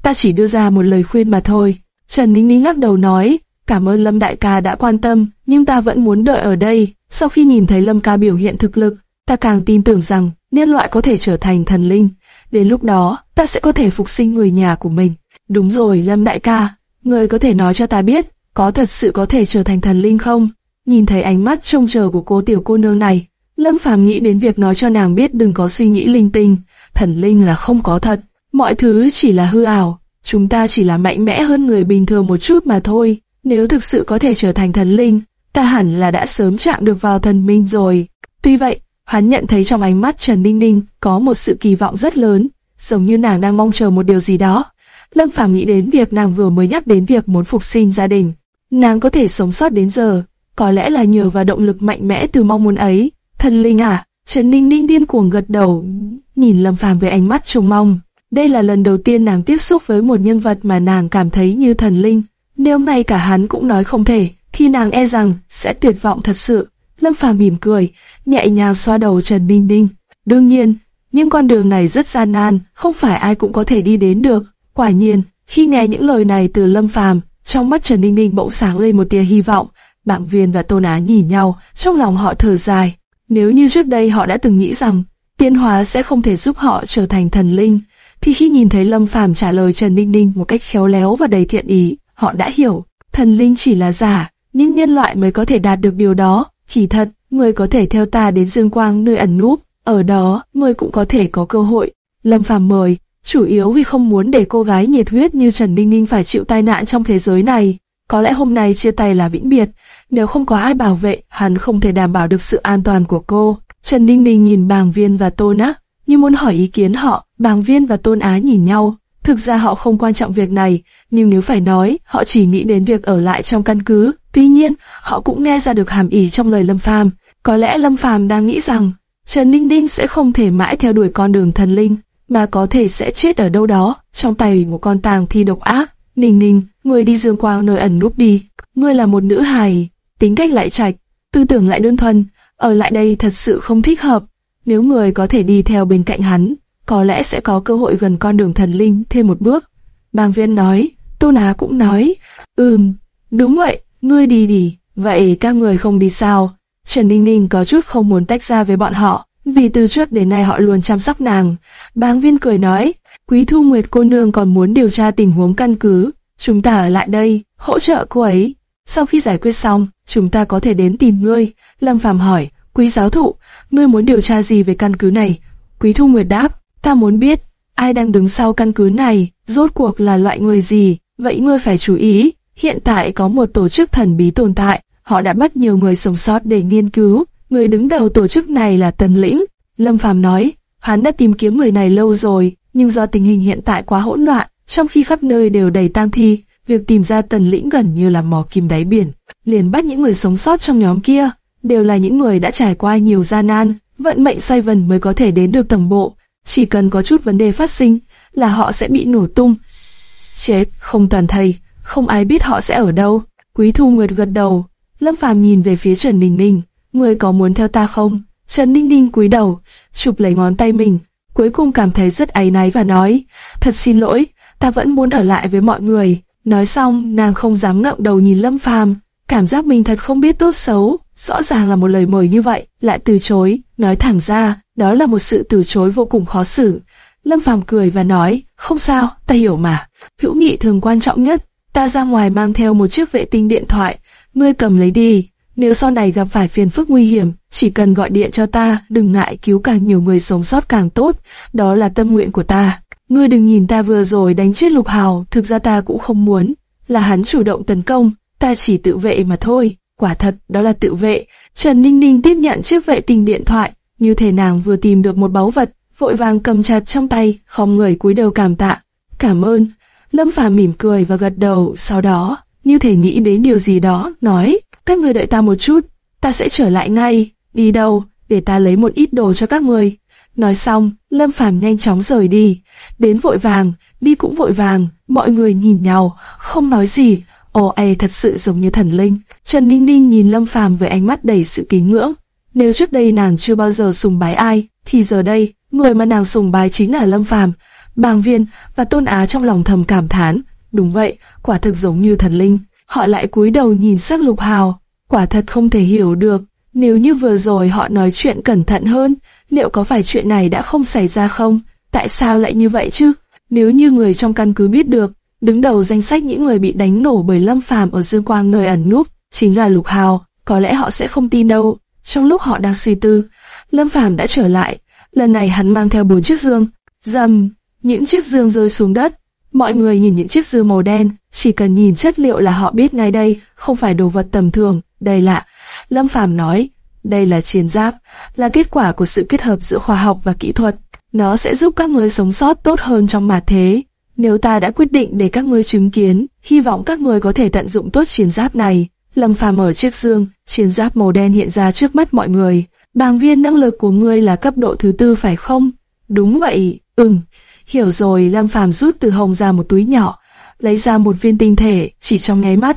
Ta chỉ đưa ra một lời khuyên mà thôi. Trần Ninh Ninh lắc đầu nói, cảm ơn Lâm Đại ca đã quan tâm, nhưng ta vẫn muốn đợi ở đây. Sau khi nhìn thấy Lâm ca biểu hiện thực lực, ta càng tin tưởng rằng nhân loại có thể trở thành thần linh. Đến lúc đó, ta sẽ có thể phục sinh người nhà của mình. Đúng rồi, Lâm Đại ca, người có thể nói cho ta biết, có thật sự có thể trở thành thần linh không? Nhìn thấy ánh mắt trông chờ của cô tiểu cô nương này, Lâm Phàm nghĩ đến việc nói cho nàng biết đừng có suy nghĩ linh tinh, thần linh là không có thật, mọi thứ chỉ là hư ảo, chúng ta chỉ là mạnh mẽ hơn người bình thường một chút mà thôi. Nếu thực sự có thể trở thành thần linh, ta hẳn là đã sớm chạm được vào thần minh rồi. Tuy vậy, hắn nhận thấy trong ánh mắt Trần Ninh Ninh có một sự kỳ vọng rất lớn, giống như nàng đang mong chờ một điều gì đó. Lâm Phàm nghĩ đến việc nàng vừa mới nhắc đến việc muốn phục sinh gia đình. Nàng có thể sống sót đến giờ, có lẽ là nhờ vào động lực mạnh mẽ từ mong muốn ấy. Thần linh à, Trần Ninh Ninh điên cuồng gật đầu, nhìn Lâm Phàm với ánh mắt trông mong. Đây là lần đầu tiên nàng tiếp xúc với một nhân vật mà nàng cảm thấy như thần linh. Nếu ngay cả hắn cũng nói không thể, khi nàng e rằng sẽ tuyệt vọng thật sự. Lâm Phàm mỉm cười, nhẹ nhàng xoa đầu Trần Ninh Ninh. Đương nhiên, nhưng con đường này rất gian nan, không phải ai cũng có thể đi đến được. Quả nhiên, khi nghe những lời này từ Lâm Phàm, trong mắt Trần Ninh Ninh bỗng sáng lên một tia hy vọng. Mạng Viên và Tôn Á nhìn nhau, trong lòng họ thở dài. Nếu như trước đây họ đã từng nghĩ rằng tiến hóa sẽ không thể giúp họ trở thành thần linh, thì khi nhìn thấy Lâm Phàm trả lời Trần Ninh Ninh một cách khéo léo và đầy thiện ý, họ đã hiểu, thần linh chỉ là giả, nhưng nhân loại mới có thể đạt được điều đó. Kỳ thật, người có thể theo ta đến dương quang nơi ẩn núp, ở đó, người cũng có thể có cơ hội. Lâm Phàm mời, chủ yếu vì không muốn để cô gái nhiệt huyết như Trần Ninh Ninh phải chịu tai nạn trong thế giới này. Có lẽ hôm nay chia tay là vĩnh biệt, nếu không có ai bảo vệ, hắn không thể đảm bảo được sự an toàn của cô. Trần Ninh Ninh nhìn bàng viên và tôn á, như muốn hỏi ý kiến họ, bàng viên và tôn á nhìn nhau. Thực ra họ không quan trọng việc này, nhưng nếu phải nói, họ chỉ nghĩ đến việc ở lại trong căn cứ. Tuy nhiên, họ cũng nghe ra được hàm ý trong lời Lâm Phàm. Có lẽ Lâm Phàm đang nghĩ rằng Trần Ninh Ninh sẽ không thể mãi theo đuổi con đường thần linh, mà có thể sẽ chết ở đâu đó trong tay một con tàng thi độc ác. Ninh Ninh, người đi dương quang nơi ẩn núp đi. Ngươi là một nữ hài, tính cách lại trạch, tư tưởng lại đơn thuần, ở lại đây thật sự không thích hợp. Nếu người có thể đi theo bên cạnh hắn, có lẽ sẽ có cơ hội gần con đường thần linh thêm một bước. Bàng viên nói, Tô Ná cũng nói, ừm, đúng vậy, ngươi đi đi, vậy các người không đi sao? Trần Ninh Ninh có chút không muốn tách ra với bọn họ, vì từ trước đến nay họ luôn chăm sóc nàng. Bàng viên cười nói, Quý Thu Nguyệt cô nương còn muốn điều tra tình huống căn cứ, chúng ta ở lại đây, hỗ trợ cô ấy. Sau khi giải quyết xong, chúng ta có thể đến tìm ngươi. Lâm Phàm hỏi, quý giáo thụ, ngươi muốn điều tra gì về căn cứ này? Quý Thu Nguyệt đáp, ta muốn biết, ai đang đứng sau căn cứ này, rốt cuộc là loại người gì, vậy ngươi phải chú ý. Hiện tại có một tổ chức thần bí tồn tại, họ đã bắt nhiều người sống sót để nghiên cứu. Người đứng đầu tổ chức này là Tần Lĩnh. Lâm Phàm nói, hắn đã tìm kiếm người này lâu rồi, nhưng do tình hình hiện tại quá hỗn loạn, trong khi khắp nơi đều đầy tang thi, việc tìm ra Tần Lĩnh gần như là mò kim đáy biển. Liền bắt những người sống sót trong nhóm kia, đều là những người đã trải qua nhiều gian nan, vận mệnh xoay vần mới có thể đến được tổng bộ. Chỉ cần có chút vấn đề phát sinh, là họ sẽ bị nổ tung. Chết, không toàn thầy, không ai biết họ sẽ ở đâu. Quý Thu Nguyệt gật đầu, Lâm Phàm nhìn về phía Trần Bình Ninh, người có muốn theo ta không? Trần Ninh Ninh cúi đầu, chụp lấy ngón tay mình, cuối cùng cảm thấy rất áy náy và nói, thật xin lỗi, ta vẫn muốn ở lại với mọi người. Nói xong, nàng không dám ngậm đầu nhìn Lâm Phàm, cảm giác mình thật không biết tốt xấu, rõ ràng là một lời mời như vậy, lại từ chối, nói thẳng ra, đó là một sự từ chối vô cùng khó xử. Lâm Phàm cười và nói, không sao, ta hiểu mà, hữu nghị thường quan trọng nhất, ta ra ngoài mang theo một chiếc vệ tinh điện thoại, ngươi cầm lấy đi, nếu sau này gặp phải phiền phức nguy hiểm, chỉ cần gọi điện cho ta, đừng ngại cứu càng nhiều người sống sót càng tốt, đó là tâm nguyện của ta. Ngươi đừng nhìn ta vừa rồi đánh chết Lục Hào, thực ra ta cũng không muốn, là hắn chủ động tấn công, ta chỉ tự vệ mà thôi. Quả thật, đó là tự vệ. Trần Ninh Ninh tiếp nhận chiếc vệ tinh điện thoại, như thể nàng vừa tìm được một báu vật, vội vàng cầm chặt trong tay, không người cúi đầu cảm tạ. Cảm ơn. Lâm Phàm mỉm cười và gật đầu, sau đó, như thể nghĩ đến điều gì đó, nói, các người đợi ta một chút, ta sẽ trở lại ngay. Đi đâu? Để ta lấy một ít đồ cho các người. Nói xong, Lâm Phàm nhanh chóng rời đi. Đến vội vàng, đi cũng vội vàng, mọi người nhìn nhau, không nói gì. Ồ ê thật sự giống như thần linh. Trần Ninh Ninh nhìn Lâm Phàm với ánh mắt đầy sự kính ngưỡng. Nếu trước đây nàng chưa bao giờ sùng bái ai, thì giờ đây, người mà nàng sùng bái chính là Lâm Phàm. Bàng Viên và Tôn Á trong lòng thầm cảm thán. Đúng vậy, quả thực giống như thần linh. Họ lại cúi đầu nhìn sắc lục hào. Quả thật không thể hiểu được. Nếu như vừa rồi họ nói chuyện cẩn thận hơn, liệu có phải chuyện này đã không xảy ra không? Tại sao lại như vậy chứ? Nếu như người trong căn cứ biết được, đứng đầu danh sách những người bị đánh nổ bởi Lâm Phàm ở Dương Quang nơi ẩn núp, chính là Lục Hào, có lẽ họ sẽ không tin đâu. Trong lúc họ đang suy tư, Lâm Phàm đã trở lại, lần này hắn mang theo bốn chiếc dương. Dầm, những chiếc dương rơi xuống đất. Mọi người nhìn những chiếc dư màu đen, chỉ cần nhìn chất liệu là họ biết ngay đây, không phải đồ vật tầm thường, đây lạ. Lâm Phàm nói, đây là chiến giáp, là kết quả của sự kết hợp giữa khoa học và kỹ thuật. Nó sẽ giúp các người sống sót tốt hơn trong mặt thế. nếu ta đã quyết định để các ngươi chứng kiến, hy vọng các người có thể tận dụng tốt chiến giáp này. Lâm Phàm mở chiếc dương, chiến giáp màu đen hiện ra trước mắt mọi người. Bàng viên năng lực của ngươi là cấp độ thứ tư phải không? Đúng vậy, ừm. Hiểu rồi, Lâm Phàm rút từ hồng ra một túi nhỏ, lấy ra một viên tinh thể, chỉ trong nháy mắt,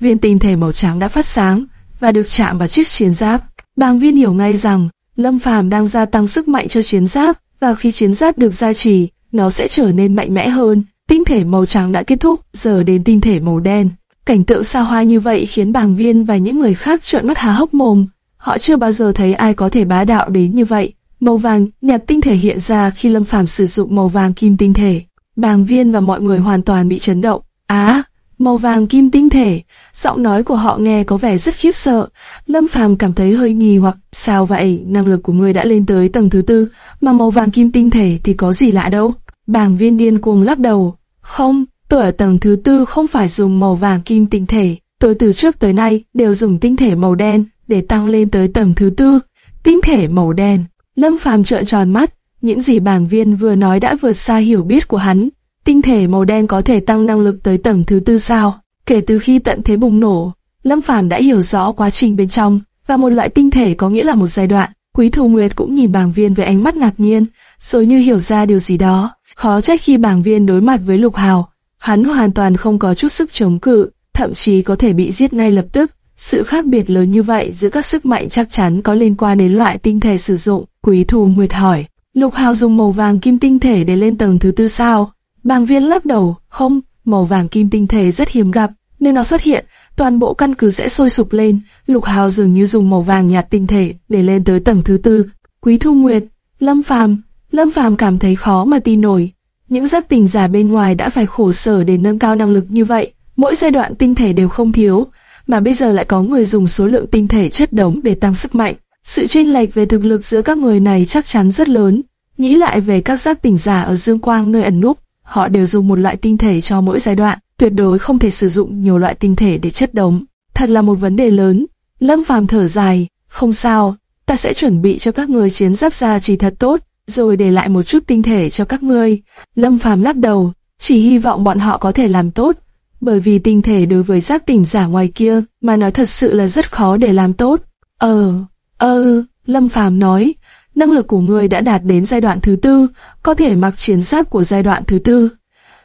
viên tinh thể màu trắng đã phát sáng và được chạm vào chiếc chiến giáp. Bàng viên hiểu ngay rằng Lâm Phàm đang gia tăng sức mạnh cho chiến giáp, và khi chiến giáp được gia trì, nó sẽ trở nên mạnh mẽ hơn. Tinh thể màu trắng đã kết thúc, giờ đến tinh thể màu đen. Cảnh tượng xa hoa như vậy khiến bàng viên và những người khác trợn mắt há hốc mồm. Họ chưa bao giờ thấy ai có thể bá đạo đến như vậy. Màu vàng nhạt tinh thể hiện ra khi Lâm Phàm sử dụng màu vàng kim tinh thể. Bàng viên và mọi người hoàn toàn bị chấn động. Á, màu vàng kim tinh thể, giọng nói của họ nghe có vẻ rất khiếp sợ. Lâm Phàm cảm thấy hơi nghi hoặc, sao vậy, năng lực của người đã lên tới tầng thứ tư, mà màu vàng kim tinh thể thì có gì lạ đâu. Bàng viên điên cuồng lắc đầu, không, tôi ở tầng thứ tư không phải dùng màu vàng kim tinh thể, tôi từ trước tới nay đều dùng tinh thể màu đen để tăng lên tới tầng thứ tư. Tinh thể màu đen, Lâm Phàm trợn tròn mắt, những gì bảng viên vừa nói đã vượt xa hiểu biết của hắn. Tinh thể màu đen có thể tăng năng lực tới tầng thứ tư sao? Kể từ khi tận thế bùng nổ, Lâm Phàm đã hiểu rõ quá trình bên trong, và một loại tinh thể có nghĩa là một giai đoạn. Quý Thu Nguyệt cũng nhìn bảng viên với ánh mắt ngạc nhiên, rồi như hiểu ra điều gì đó. Khó trách khi bảng viên đối mặt với Lục Hào, hắn hoàn toàn không có chút sức chống cự, thậm chí có thể bị giết ngay lập tức. Sự khác biệt lớn như vậy giữa các sức mạnh chắc chắn có liên quan đến loại tinh thể sử dụng. Quý Thu Nguyệt hỏi, Lục Hào dùng màu vàng kim tinh thể để lên tầng thứ tư sao? Bàng viên lắc đầu, không, màu vàng kim tinh thể rất hiếm gặp, nếu nó xuất hiện, toàn bộ căn cứ sẽ sôi sục lên. Lục Hào dường như dùng màu vàng nhạt tinh thể để lên tới tầng thứ tư. Quý Thu Nguyệt, Lâm Phàm, Lâm Phàm cảm thấy khó mà tin nổi. Những giáp tình giả bên ngoài đã phải khổ sở để nâng cao năng lực như vậy, mỗi giai đoạn tinh thể đều không thiếu, mà bây giờ lại có người dùng số lượng tinh thể chất đống để tăng sức mạnh. Sự chênh lệch về thực lực giữa các người này chắc chắn rất lớn. Nghĩ lại về các giác tỉnh giả ở Dương Quang nơi ẩn núp, họ đều dùng một loại tinh thể cho mỗi giai đoạn, tuyệt đối không thể sử dụng nhiều loại tinh thể để chất đống. Thật là một vấn đề lớn. Lâm Phàm thở dài, không sao, ta sẽ chuẩn bị cho các người chiến giáp gia trì thật tốt, rồi để lại một chút tinh thể cho các ngươi. Lâm Phàm lắc đầu, chỉ hy vọng bọn họ có thể làm tốt, bởi vì tinh thể đối với giáp tỉnh giả ngoài kia mà nói thật sự là rất khó để làm tốt. Ờ, Ừ, Lâm Phàm nói, năng lực của ngươi đã đạt đến giai đoạn thứ tư, có thể mặc chiến giáp của giai đoạn thứ tư.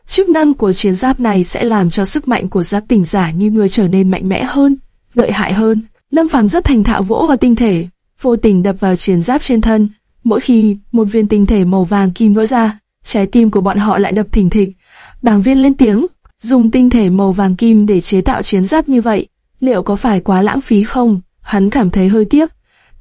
Chức năng của chiến giáp này sẽ làm cho sức mạnh của giáp tỉnh giả như ngươi trở nên mạnh mẽ hơn, lợi hại hơn. Lâm Phàm rất thành thạo vỗ vào tinh thể, vô tình đập vào chiến giáp trên thân. Mỗi khi một viên tinh thể màu vàng kim vỡ ra, trái tim của bọn họ lại đập thình thịch. Bàng viên lên tiếng, dùng tinh thể màu vàng kim để chế tạo chiến giáp như vậy, liệu có phải quá lãng phí không? Hắn cảm thấy hơi tiếc.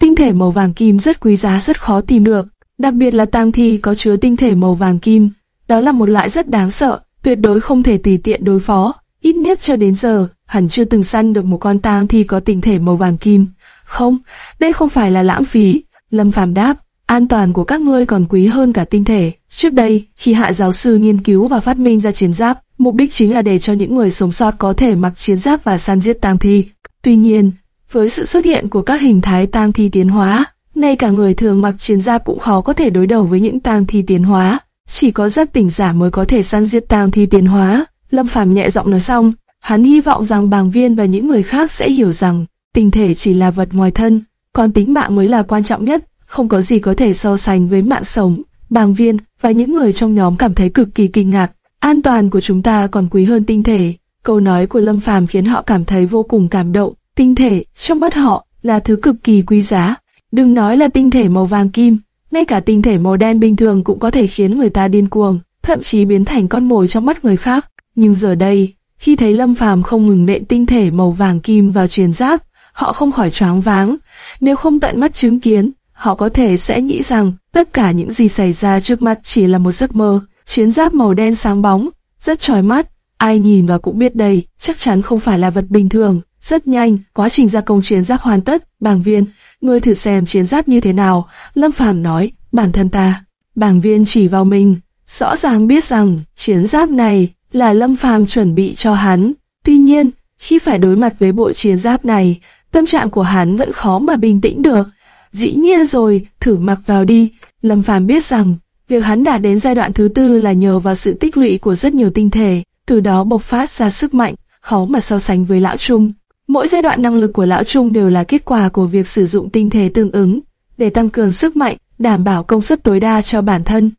Tinh thể màu vàng kim rất quý giá rất khó tìm được, đặc biệt là tang thi có chứa tinh thể màu vàng kim. Đó là một loại rất đáng sợ, tuyệt đối không thể tùy tiện đối phó. Ít nhất cho đến giờ, hắn chưa từng săn được một con tang thi có tinh thể màu vàng kim. Không, đây không phải là lãng phí. Lâm Phàm đáp, an toàn của các ngươi còn quý hơn cả tinh thể. Trước đây, khi hạ giáo sư nghiên cứu và phát minh ra chiến giáp, mục đích chính là để cho những người sống sót có thể mặc chiến giáp và săn giết tang thi. Tuy nhiên, với sự xuất hiện của các hình thái tang thi tiến hóa, ngay cả người thường mặc chiến giáp cũng khó có thể đối đầu với những tang thi tiến hóa. Chỉ có giáp tỉnh giả mới có thể săn giết tang thi tiến hóa. Lâm Phàm nhẹ giọng nói xong, hắn hy vọng rằng bàng viên và những người khác sẽ hiểu rằng tinh thể chỉ là vật ngoài thân, còn tính mạng mới là quan trọng nhất, không có gì có thể so sánh với mạng sống. Bàng viên và những người trong nhóm cảm thấy cực kỳ kinh ngạc, an toàn của chúng ta còn quý hơn tinh thể. Câu nói của Lâm Phàm khiến họ cảm thấy vô cùng cảm động. Tinh thể, trong mắt họ, là thứ cực kỳ quý giá. Đừng nói là tinh thể màu vàng kim, ngay cả tinh thể màu đen bình thường cũng có thể khiến người ta điên cuồng, thậm chí biến thành con mồi trong mắt người khác. Nhưng giờ đây, khi thấy Lâm Phàm không ngừng nện tinh thể màu vàng kim vào truyền giáp, họ không khỏi choáng váng. Nếu không tận mắt chứng kiến, họ có thể sẽ nghĩ rằng tất cả những gì xảy ra trước mắt chỉ là một giấc mơ. Chiến giáp màu đen sáng bóng, rất chói mắt, ai nhìn vào cũng biết đây chắc chắn không phải là vật bình thường. Rất nhanh, quá trình gia công chiến giáp hoàn tất, bàng viên, ngươi thử xem chiến giáp như thế nào, Lâm Phàm nói, bản thân ta. Bàng viên chỉ vào mình, rõ ràng biết rằng chiến giáp này là Lâm Phàm chuẩn bị cho hắn. Tuy nhiên, khi phải đối mặt với bộ chiến giáp này, tâm trạng của hắn vẫn khó mà bình tĩnh được. Dĩ nhiên rồi, thử mặc vào đi. Lâm Phàm biết rằng Việc hắn đạt đến giai đoạn thứ tư là nhờ vào sự tích lũy của rất nhiều tinh thể, từ đó bộc phát ra sức mạnh, khó mà so sánh với lão Trung. Mỗi giai đoạn năng lực của lão Trung đều là kết quả của việc sử dụng tinh thể tương ứng, để tăng cường sức mạnh, đảm bảo công suất tối đa cho bản thân.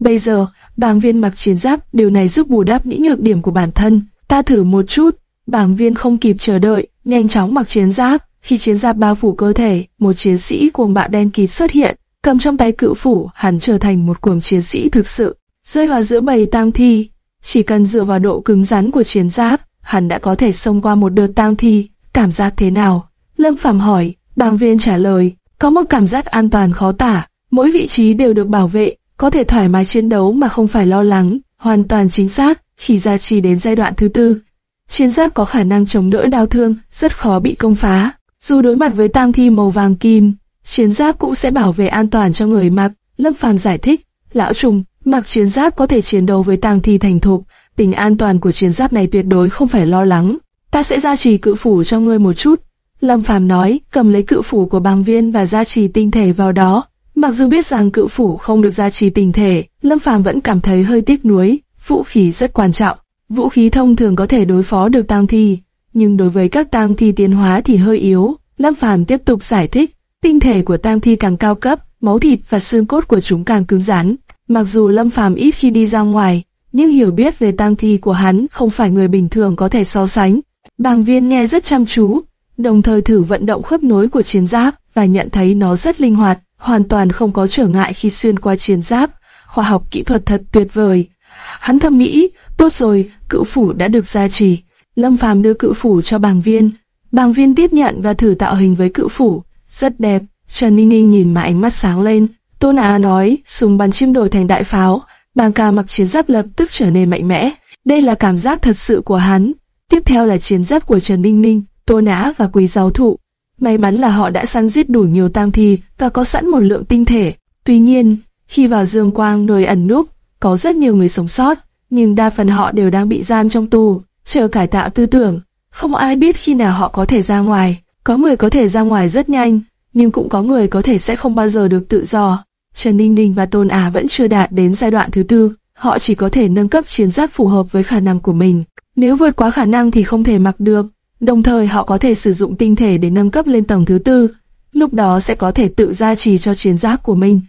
Bây giờ, bảng viên mặc chiến giáp, điều này giúp bù đắp những nhược điểm của bản thân. Ta thử một chút, Bảng viên không kịp chờ đợi, nhanh chóng mặc chiến giáp. Khi chiến giáp bao phủ cơ thể, một chiến sĩ cuồng bạo đen kịt xuất hiện, cầm trong tay cự phủ, hắn trở thành một cuồng chiến sĩ thực sự, rơi vào giữa bầy tang thi. Chỉ cần dựa vào độ cứng rắn của chiến giáp, hắn đã có thể xông qua một đợt tang thi. Cảm giác thế nào? Lâm Phàm hỏi. Bàng viên trả lời, có một cảm giác an toàn khó tả. Mỗi vị trí đều được bảo vệ, có thể thoải mái chiến đấu mà không phải lo lắng, hoàn toàn chính xác. Khi gia trì đến giai đoạn thứ tư, chiến giáp có khả năng chống đỡ đau thương, rất khó bị công phá. Dù đối mặt với tang thi màu vàng kim, chiến giáp cũng sẽ bảo vệ an toàn cho người mặc. Lâm Phàm giải thích, lão trùng, mặc chiến giáp có thể chiến đấu với tang thi thành thục, tình an toàn của chiến giáp này tuyệt đối không phải lo lắng. Ta sẽ gia trì cự phủ cho ngươi một chút. Lâm Phàm nói, cầm lấy cự phủ của bàng viên và gia trì tinh thể vào đó. Mặc dù biết rằng cự phủ không được gia trì tinh thể, Lâm Phàm vẫn cảm thấy hơi tiếc nuối. Vũ khí rất quan trọng. Vũ khí thông thường có thể đối phó được tang thi, nhưng đối với các tang thi tiến hóa thì hơi yếu. Lâm Phàm tiếp tục giải thích, tinh thể của tang thi càng cao cấp, máu thịt và xương cốt của chúng càng cứng rắn. Mặc dù Lâm Phàm ít khi đi ra ngoài, nhưng hiểu biết về tang thi của hắn không phải người bình thường có thể so sánh. Bàng viên nghe rất chăm chú, đồng thời thử vận động khớp nối của chiến giáp và nhận thấy nó rất linh hoạt, hoàn toàn không có trở ngại khi xuyên qua chiến giáp. Khoa học kỹ thuật thật tuyệt vời. Hắn thầm nghĩ, tốt rồi, cự phủ đã được gia trì. Lâm Phàm đưa cự phủ cho bàng viên. Bàng viên tiếp nhận và thử tạo hình với cự phủ. Rất đẹp. Trần Ninh Ninh nhìn mà ánh mắt sáng lên. Tôn Á nói, súng bắn chim đổi thành đại pháo. Bàng ca mặc chiến giáp lập tức trở nên mạnh mẽ. Đây là cảm giác thật sự của hắn. Tiếp theo là chiến giáp của Trần minh minh Tô Nã và Quý Giáo Thụ. May mắn là họ đã săn giết đủ nhiều tang thi và có sẵn một lượng tinh thể. Tuy nhiên, khi vào dương quang nơi ẩn núp, có rất nhiều người sống sót, nhưng đa phần họ đều đang bị giam trong tù, chờ cải tạo tư tưởng. Không ai biết khi nào họ có thể ra ngoài. Có người có thể ra ngoài rất nhanh, nhưng cũng có người có thể sẽ không bao giờ được tự do. Trần Ninh Ninh và Tôn Á vẫn chưa đạt đến giai đoạn thứ tư, họ chỉ có thể nâng cấp chiến giáp phù hợp với khả năng của mình. Nếu vượt quá khả năng thì không thể mặc được. Đồng thời họ có thể sử dụng tinh thể để nâng cấp lên tầng thứ tư, lúc đó sẽ có thể tự gia trì cho chiến giáp của mình.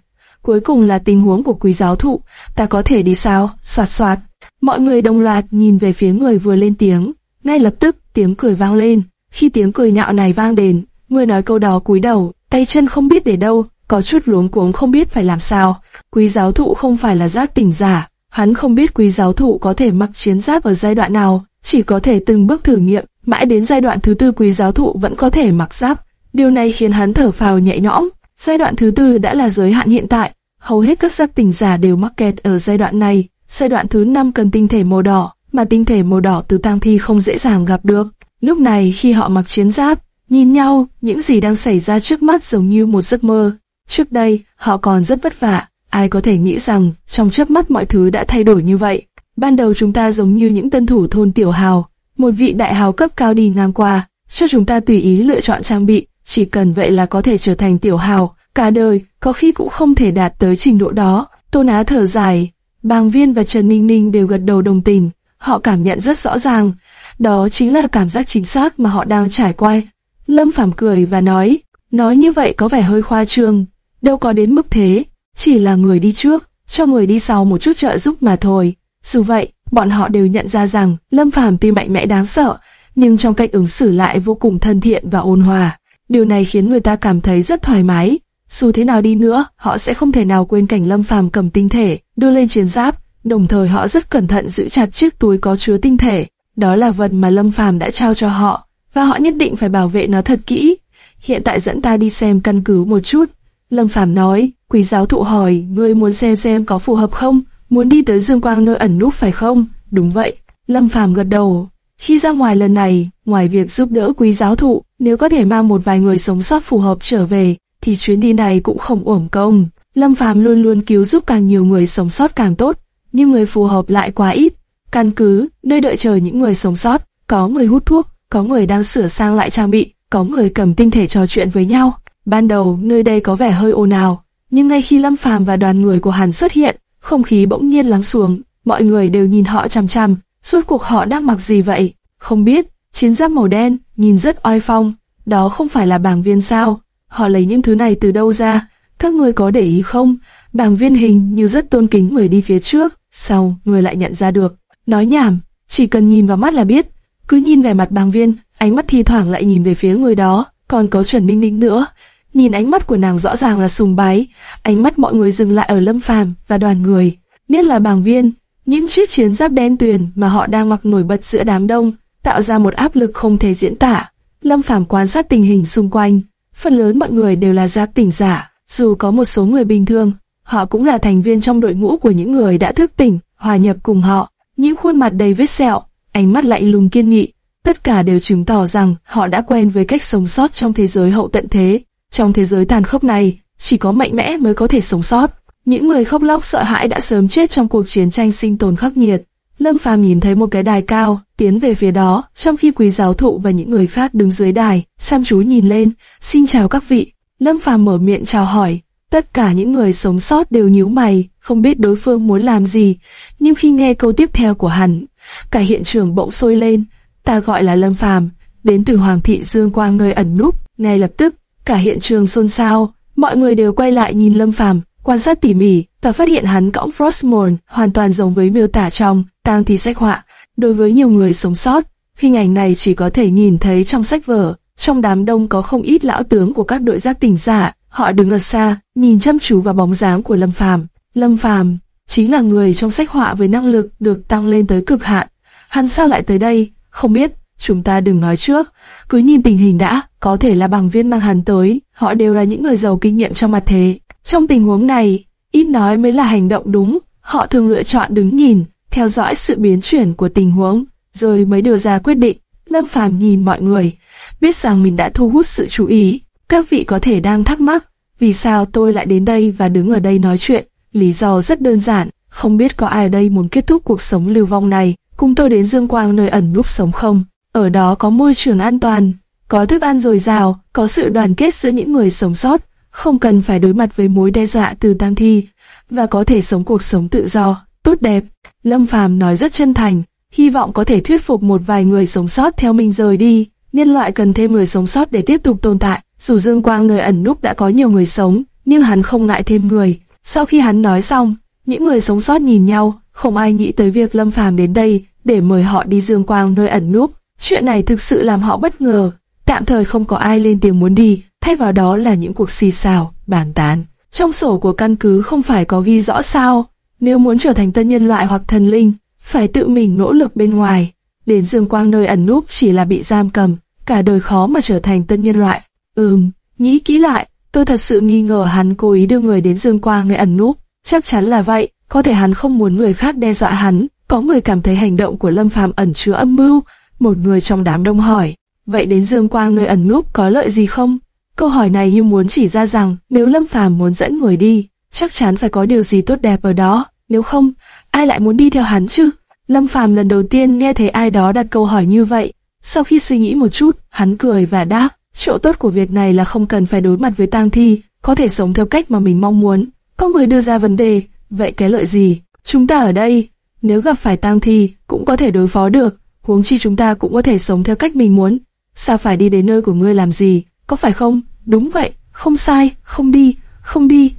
Cuối cùng là tình huống của quý giáo thụ, ta có thể đi sao? Soạt soạt. Mọi người đồng loạt nhìn về phía người vừa lên tiếng, ngay lập tức tiếng cười vang lên. Khi tiếng cười nhạo này vang đến, người nói câu đó cúi đầu, tay chân không biết để đâu, có chút luống cuống không biết phải làm sao. Quý giáo thụ không phải là giác tỉnh giả, hắn không biết quý giáo thụ có thể mặc chiến giáp ở giai đoạn nào, chỉ có thể từng bước thử nghiệm, mãi đến giai đoạn thứ tư quý giáo thụ vẫn có thể mặc giáp. Điều này khiến hắn thở phào nhẹ nhõm. Giai đoạn thứ tư đã là giới hạn hiện tại, hầu hết các giác tỉnh giả đều mắc kẹt ở giai đoạn này. Giai đoạn thứ năm cần tinh thể màu đỏ, mà tinh thể màu đỏ từ tang thi không dễ dàng gặp được. Lúc này khi họ mặc chiến giáp, nhìn nhau, những gì đang xảy ra trước mắt giống như một giấc mơ. Trước đây, họ còn rất vất vả, ai có thể nghĩ rằng trong chớp mắt mọi thứ đã thay đổi như vậy. Ban đầu chúng ta giống như những tân thủ thôn tiểu hào, một vị đại hào cấp cao đi ngang qua, cho chúng ta tùy ý lựa chọn trang bị, chỉ cần vậy là có thể trở thành tiểu hào, cả đời, có khi cũng không thể đạt tới trình độ đó. Tôn Á thở dài, Bàng Viên và Trần Minh Ninh đều gật đầu đồng tình, họ cảm nhận rất rõ ràng, đó chính là cảm giác chính xác mà họ đang trải qua. Lâm Phàm cười và nói, nói như vậy có vẻ hơi khoa trương, đâu có đến mức thế, chỉ là người đi trước, cho người đi sau một chút trợ giúp mà thôi. Dù vậy, bọn họ đều nhận ra rằng Lâm Phàm tuy mạnh mẽ đáng sợ, nhưng trong cách ứng xử lại vô cùng thân thiện và ôn hòa. Điều này khiến người ta cảm thấy rất thoải mái. Dù thế nào đi nữa, họ sẽ không thể nào quên cảnh Lâm Phàm cầm tinh thể, đưa lên chiến giáp, đồng thời họ rất cẩn thận giữ chặt chiếc túi có chứa tinh thể. Đó là vật mà Lâm Phàm đã trao cho họ, và họ nhất định phải bảo vệ nó thật kỹ. Hiện tại dẫn ta đi xem căn cứ một chút. Lâm Phàm nói, quý giáo thụ hỏi, ngươi muốn xem xem có phù hợp không? Muốn đi tới Dương Quang nơi ẩn núp phải không? Đúng vậy. Lâm Phàm gật đầu. Khi ra ngoài lần này, ngoài việc giúp đỡ quý giáo thụ, nếu có thể mang một vài người sống sót phù hợp trở về, thì chuyến đi này cũng không uổng công. Lâm Phàm luôn luôn cứu giúp càng nhiều người sống sót càng tốt, nhưng người phù hợp lại quá ít. Căn cứ, nơi đợi chờ những người sống sót, có người hút thuốc, có người đang sửa sang lại trang bị, có người cầm tinh thể trò chuyện với nhau. Ban đầu, nơi đây có vẻ hơi ồn ào, Nhưng ngay khi Lâm Phàm và đoàn người của hàn xuất hiện, không khí bỗng nhiên lắng xuống, mọi người đều nhìn họ chằm chằm, suốt cuộc họ đang mặc gì vậy? Không biết, chiến giáp màu đen, nhìn rất oai phong, đó không phải là bảng viên sao? Họ lấy những thứ này từ đâu ra? Các người có để ý không? Bảng viên hình như rất tôn kính người đi phía trước, sau người lại nhận ra được. Nói nhảm, chỉ cần nhìn vào mắt là biết. Cứ nhìn về mặt bảng viên, ánh mắt thi thoảng lại nhìn về phía người đó, còn có Trần Minh Ninh nữa. Nhìn ánh mắt của nàng rõ ràng là sùng bái, ánh mắt mọi người dừng lại ở Lâm Phàm và đoàn người, biết là bảng viên, những chiếc chiến giáp đen tuyền mà họ đang mặc nổi bật giữa đám đông, tạo ra một áp lực không thể diễn tả. Lâm Phàm quan sát tình hình xung quanh, phần lớn mọi người đều là giáp tỉnh giả, dù có một số người bình thường, họ cũng là thành viên trong đội ngũ của những người đã thức tỉnh, hòa nhập cùng họ. Những khuôn mặt đầy vết sẹo, ánh mắt lạnh lùng kiên nghị, tất cả đều chứng tỏ rằng họ đã quen với cách sống sót trong thế giới hậu tận thế. Trong thế giới tàn khốc này, chỉ có mạnh mẽ mới có thể sống sót. Những người khóc lóc sợ hãi đã sớm chết trong cuộc chiến tranh sinh tồn khắc nghiệt. Lâm Phàm nhìn thấy một cái đài cao, tiến về phía đó, trong khi quý giáo thụ và những người khác đứng dưới đài, chăm chú nhìn lên, xin chào các vị. Lâm Phàm mở miệng chào hỏi, tất cả những người sống sót đều nhíu mày, không biết đối phương muốn làm gì, nhưng khi nghe câu tiếp theo của hắn, cả hiện trường bỗng sôi lên, ta gọi là Lâm Phàm, đến từ Hoàng thị Dương Quang nơi ẩn núp, ngay lập tức, cả hiện trường xôn xao, mọi người đều quay lại nhìn Lâm Phàm, quan sát tỉ mỉ và phát hiện hắn cõng Frostmourne hoàn toàn giống với miêu tả trong tang thi sách họa. Đối với nhiều người sống sót, hình ảnh này chỉ có thể nhìn thấy trong sách vở. Trong đám đông có không ít lão tướng của các đội giác tỉnh giả, họ đứng ở xa, nhìn chăm chú vào bóng dáng của Lâm Phàm. Lâm Phàm chính là người trong sách họa với năng lực được tăng lên tới cực hạn. Hắn sao lại tới đây? Không biết, chúng ta đừng nói trước, cứ nhìn tình hình đã, có thể là bằng viên mang hắn tới, họ đều là những người giàu kinh nghiệm trong mặt thế. Trong tình huống này, ít nói mới là hành động đúng, họ thường lựa chọn đứng nhìn, theo dõi sự biến chuyển của tình huống, rồi mới đưa ra quyết định. Lâm Phàm nhìn mọi người, biết rằng mình đã thu hút sự chú ý. Các vị có thể đang thắc mắc, vì sao tôi lại đến đây và đứng ở đây nói chuyện? Lý do rất đơn giản, không biết có ai ở đây muốn kết thúc cuộc sống lưu vong này, cùng tôi đến Dương Quang nơi ẩn núp sống không? Ở đó có môi trường an toàn, có thức ăn dồi dào, có sự đoàn kết giữa những người sống sót, không cần phải đối mặt với mối đe dọa từ tang thi, và có thể sống cuộc sống tự do, tốt đẹp. Lâm Phàm nói rất chân thành, hy vọng có thể thuyết phục một vài người sống sót theo mình rời đi. Nhân loại cần thêm người sống sót để tiếp tục tồn tại. Dù Dương Quang nơi ẩn núp đã có nhiều người sống, nhưng hắn không ngại thêm người. Sau khi hắn nói xong, những người sống sót nhìn nhau, không ai nghĩ tới việc Lâm Phàm đến đây để mời họ đi Dương Quang nơi ẩn núp. Chuyện này thực sự làm họ bất ngờ. Tạm thời không có ai lên tiếng muốn đi, thay vào đó là những cuộc xì xào, bàn tán. Trong sổ của căn cứ không phải có ghi rõ sao, nếu muốn trở thành tân nhân loại hoặc thần linh, phải tự mình nỗ lực bên ngoài. Đến dương quang nơi ẩn núp chỉ là bị giam cầm, cả đời khó mà trở thành tân nhân loại. Ừm, nghĩ kỹ lại, tôi thật sự nghi ngờ hắn cố ý đưa người đến dương quang nơi ẩn núp. Chắc chắn là vậy, có thể hắn không muốn người khác đe dọa hắn. Có người cảm thấy hành động của Lâm Phàm ẩn chứa âm mưu. Một người trong đám đông hỏi, vậy đến dương quang nơi ẩn núp có lợi gì không? Câu hỏi này như muốn chỉ ra rằng nếu Lâm Phàm muốn dẫn người đi, chắc chắn phải có điều gì tốt đẹp ở đó, nếu không, ai lại muốn đi theo hắn chứ? Lâm Phàm lần đầu tiên nghe thấy ai đó đặt câu hỏi như vậy. Sau khi suy nghĩ một chút, hắn cười và đáp, chỗ tốt của việc này là không cần phải đối mặt với tang thi, có thể sống theo cách mà mình mong muốn. Có người đưa ra vấn đề, vậy cái lợi gì? Chúng ta ở đây, nếu gặp phải tang thi, cũng có thể đối phó được, huống chi chúng ta cũng có thể sống theo cách mình muốn. Sao phải đi đến nơi của ngươi làm gì, có phải không? Đúng vậy, không sai, không đi, không đi,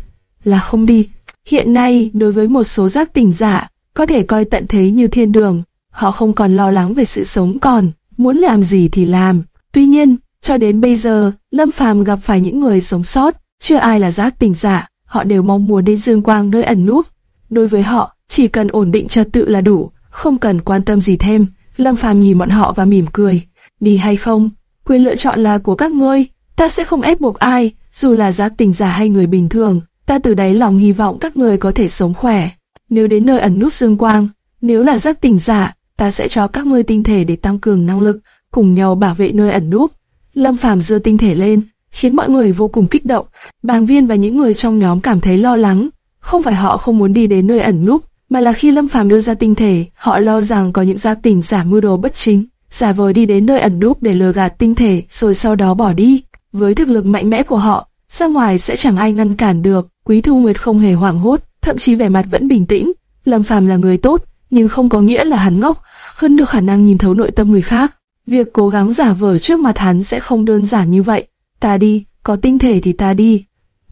là không đi. Hiện nay, đối với một số giác tỉnh giả, có thể coi tận thế như thiên đường, họ không còn lo lắng về sự sống còn, muốn làm gì thì làm. Tuy nhiên, cho đến bây giờ, Lâm Phàm gặp phải những người sống sót, chưa ai là giác tỉnh giả, họ đều mong muốn đến dương quang nơi ẩn núp. Đối với họ, chỉ cần ổn định trật tự là đủ, không cần quan tâm gì thêm. Lâm Phàm nhìn bọn họ và mỉm cười. Đi hay không, quyền lựa chọn là của các ngươi, ta sẽ không ép buộc ai, dù là giác tình giả hay người bình thường. Ta từ đáy lòng hy vọng các người có thể sống khỏe. Nếu đến nơi ẩn núp dương quang, nếu là giác tình giả, ta sẽ cho các ngươi tinh thể để tăng cường năng lực, cùng nhau bảo vệ nơi ẩn núp. Lâm Phàm giơ tinh thể lên, khiến mọi người vô cùng kích động. Bàng Viên và những người trong nhóm cảm thấy lo lắng. Không phải họ không muốn đi đến nơi ẩn núp, mà là khi Lâm Phàm đưa ra tinh thể, họ lo rằng có những gia tình giả mưu đồ bất chính, giả vờ đi đến nơi ẩn núp để lừa gạt tinh thể, rồi sau đó bỏ đi. Với thực lực mạnh mẽ của họ, ra ngoài sẽ chẳng ai ngăn cản được. Quý Thu Nguyệt không hề hoảng hốt, thậm chí vẻ mặt vẫn bình tĩnh. Lâm Phàm là người tốt, nhưng không có nghĩa là hắn ngốc, hơn được khả năng nhìn thấu nội tâm người khác. Việc cố gắng giả vờ trước mặt hắn sẽ không đơn giản như vậy. Ta đi, có tinh thể thì ta đi.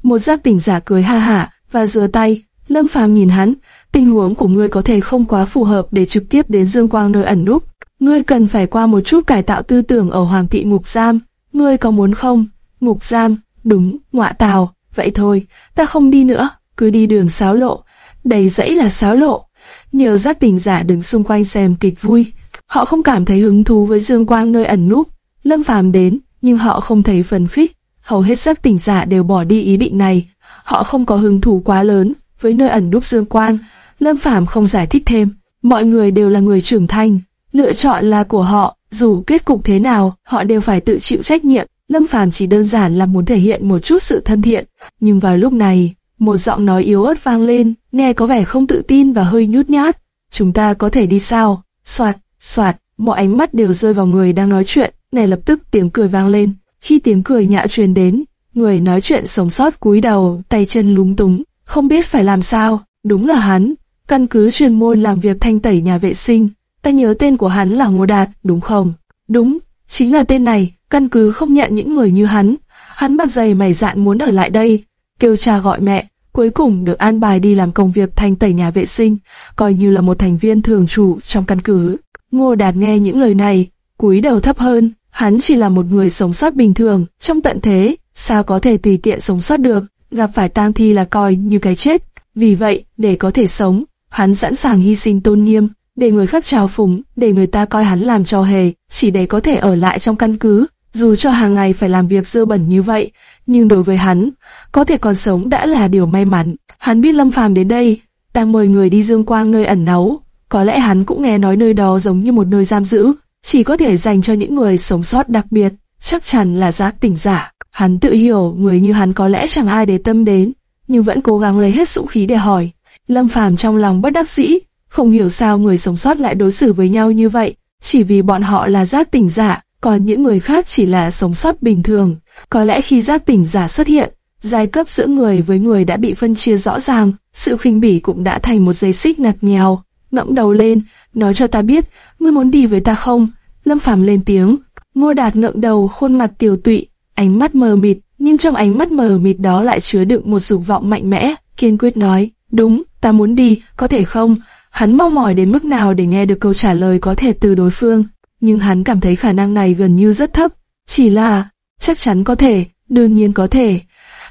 Một giác tỉnh giả cười ha hả và rửa tay. Lâm Phàm nhìn hắn, tình huống của ngươi có thể không quá phù hợp để trực tiếp đến Dương Quang nơi ẩn núp. Ngươi cần phải qua một chút cải tạo tư tưởng ở Hoàng thị ngục giam. Ngươi có muốn không? Ngục giam, đúng, ngọa tào. Vậy thôi, ta không đi nữa, cứ đi đường sáo lộ. Đầy dãy là sáo lộ. Nhiều giáp bình giả đứng xung quanh xem kịch vui. Họ không cảm thấy hứng thú với Dương Quang nơi ẩn núp. Lâm Phàm đến, nhưng họ không thấy phấn khích. Hầu hết giáp tỉnh giả đều bỏ đi ý định này. Họ không có hứng thú quá lớn với nơi ẩn núp Dương Quang. Lâm Phàm không giải thích thêm. Mọi người đều là người trưởng thành, lựa chọn là của họ, dù kết cục thế nào, họ đều phải tự chịu trách nhiệm. Lâm Phàm chỉ đơn giản là muốn thể hiện một chút sự thân thiện, nhưng vào lúc này, một giọng nói yếu ớt vang lên, nghe có vẻ không tự tin và hơi nhút nhát. Chúng ta có thể đi sao? Soạt, soạt, mọi ánh mắt đều rơi vào người đang nói chuyện, này lập tức tiếng cười vang lên. Khi tiếng cười nhạo truyền đến, người nói chuyện sống sót cúi đầu, tay chân lúng túng, không biết phải làm sao. Đúng là hắn, căn cứ chuyên môn làm việc thanh tẩy nhà vệ sinh. Ta nhớ tên của hắn là Ngô Đạt, đúng không? Đúng, chính là tên này, căn cứ không nhận những người như hắn. Hắn mặt dày mày dạn muốn ở lại đây, kêu cha gọi mẹ, cuối cùng được an bài đi làm công việc thanh tẩy nhà vệ sinh, coi như là một thành viên thường trụ trong căn cứ. Ngô Đạt nghe những lời này, cúi đầu thấp hơn, hắn chỉ là một người sống sót bình thường, trong tận thế, sao có thể tùy tiện sống sót được, gặp phải tang thi là coi như cái chết. Vì vậy, để có thể sống, hắn sẵn sàng hy sinh tôn nghiêm, để người khác trào phúng, để người ta coi hắn làm trò hề, chỉ để có thể ở lại trong căn cứ, dù cho hàng ngày phải làm việc dơ bẩn như vậy, nhưng đối với hắn, có thể còn sống đã là điều may mắn. Hắn biết Lâm Phàm đến đây, đang mời người đi dương quang nơi ẩn náu, có lẽ hắn cũng nghe nói nơi đó giống như một nơi giam giữ, chỉ có thể dành cho những người sống sót đặc biệt, chắc chắn là giác tỉnh giả. Hắn tự hiểu người như hắn có lẽ chẳng ai để tâm đến, nhưng vẫn cố gắng lấy hết dũng khí để hỏi. Lâm Phàm trong lòng bất đắc dĩ, không hiểu sao người sống sót lại đối xử với nhau như vậy, chỉ vì bọn họ là giác tỉnh giả, còn những người khác chỉ là sống sót bình thường. Có lẽ khi giác tỉnh giả xuất hiện, giai cấp giữa người với người đã bị phân chia rõ ràng, sự khinh bỉ cũng đã thành một dây xích nạt nghèo. Ngẫm đầu lên, nói cho ta biết, ngươi muốn đi với ta không? Lâm Phàm lên tiếng. Ngô Đạt ngượng đầu, khuôn mặt tiều tụy, ánh mắt mờ mịt, nhưng trong ánh mắt mờ mịt đó lại chứa đựng một dục vọng mạnh mẽ, kiên quyết nói, đúng, ta muốn đi, có thể không? Hắn mong mỏi đến mức nào để nghe được câu trả lời có thể từ đối phương, nhưng hắn cảm thấy khả năng này gần như rất thấp, chỉ là, chắc chắn có thể, đương nhiên có thể.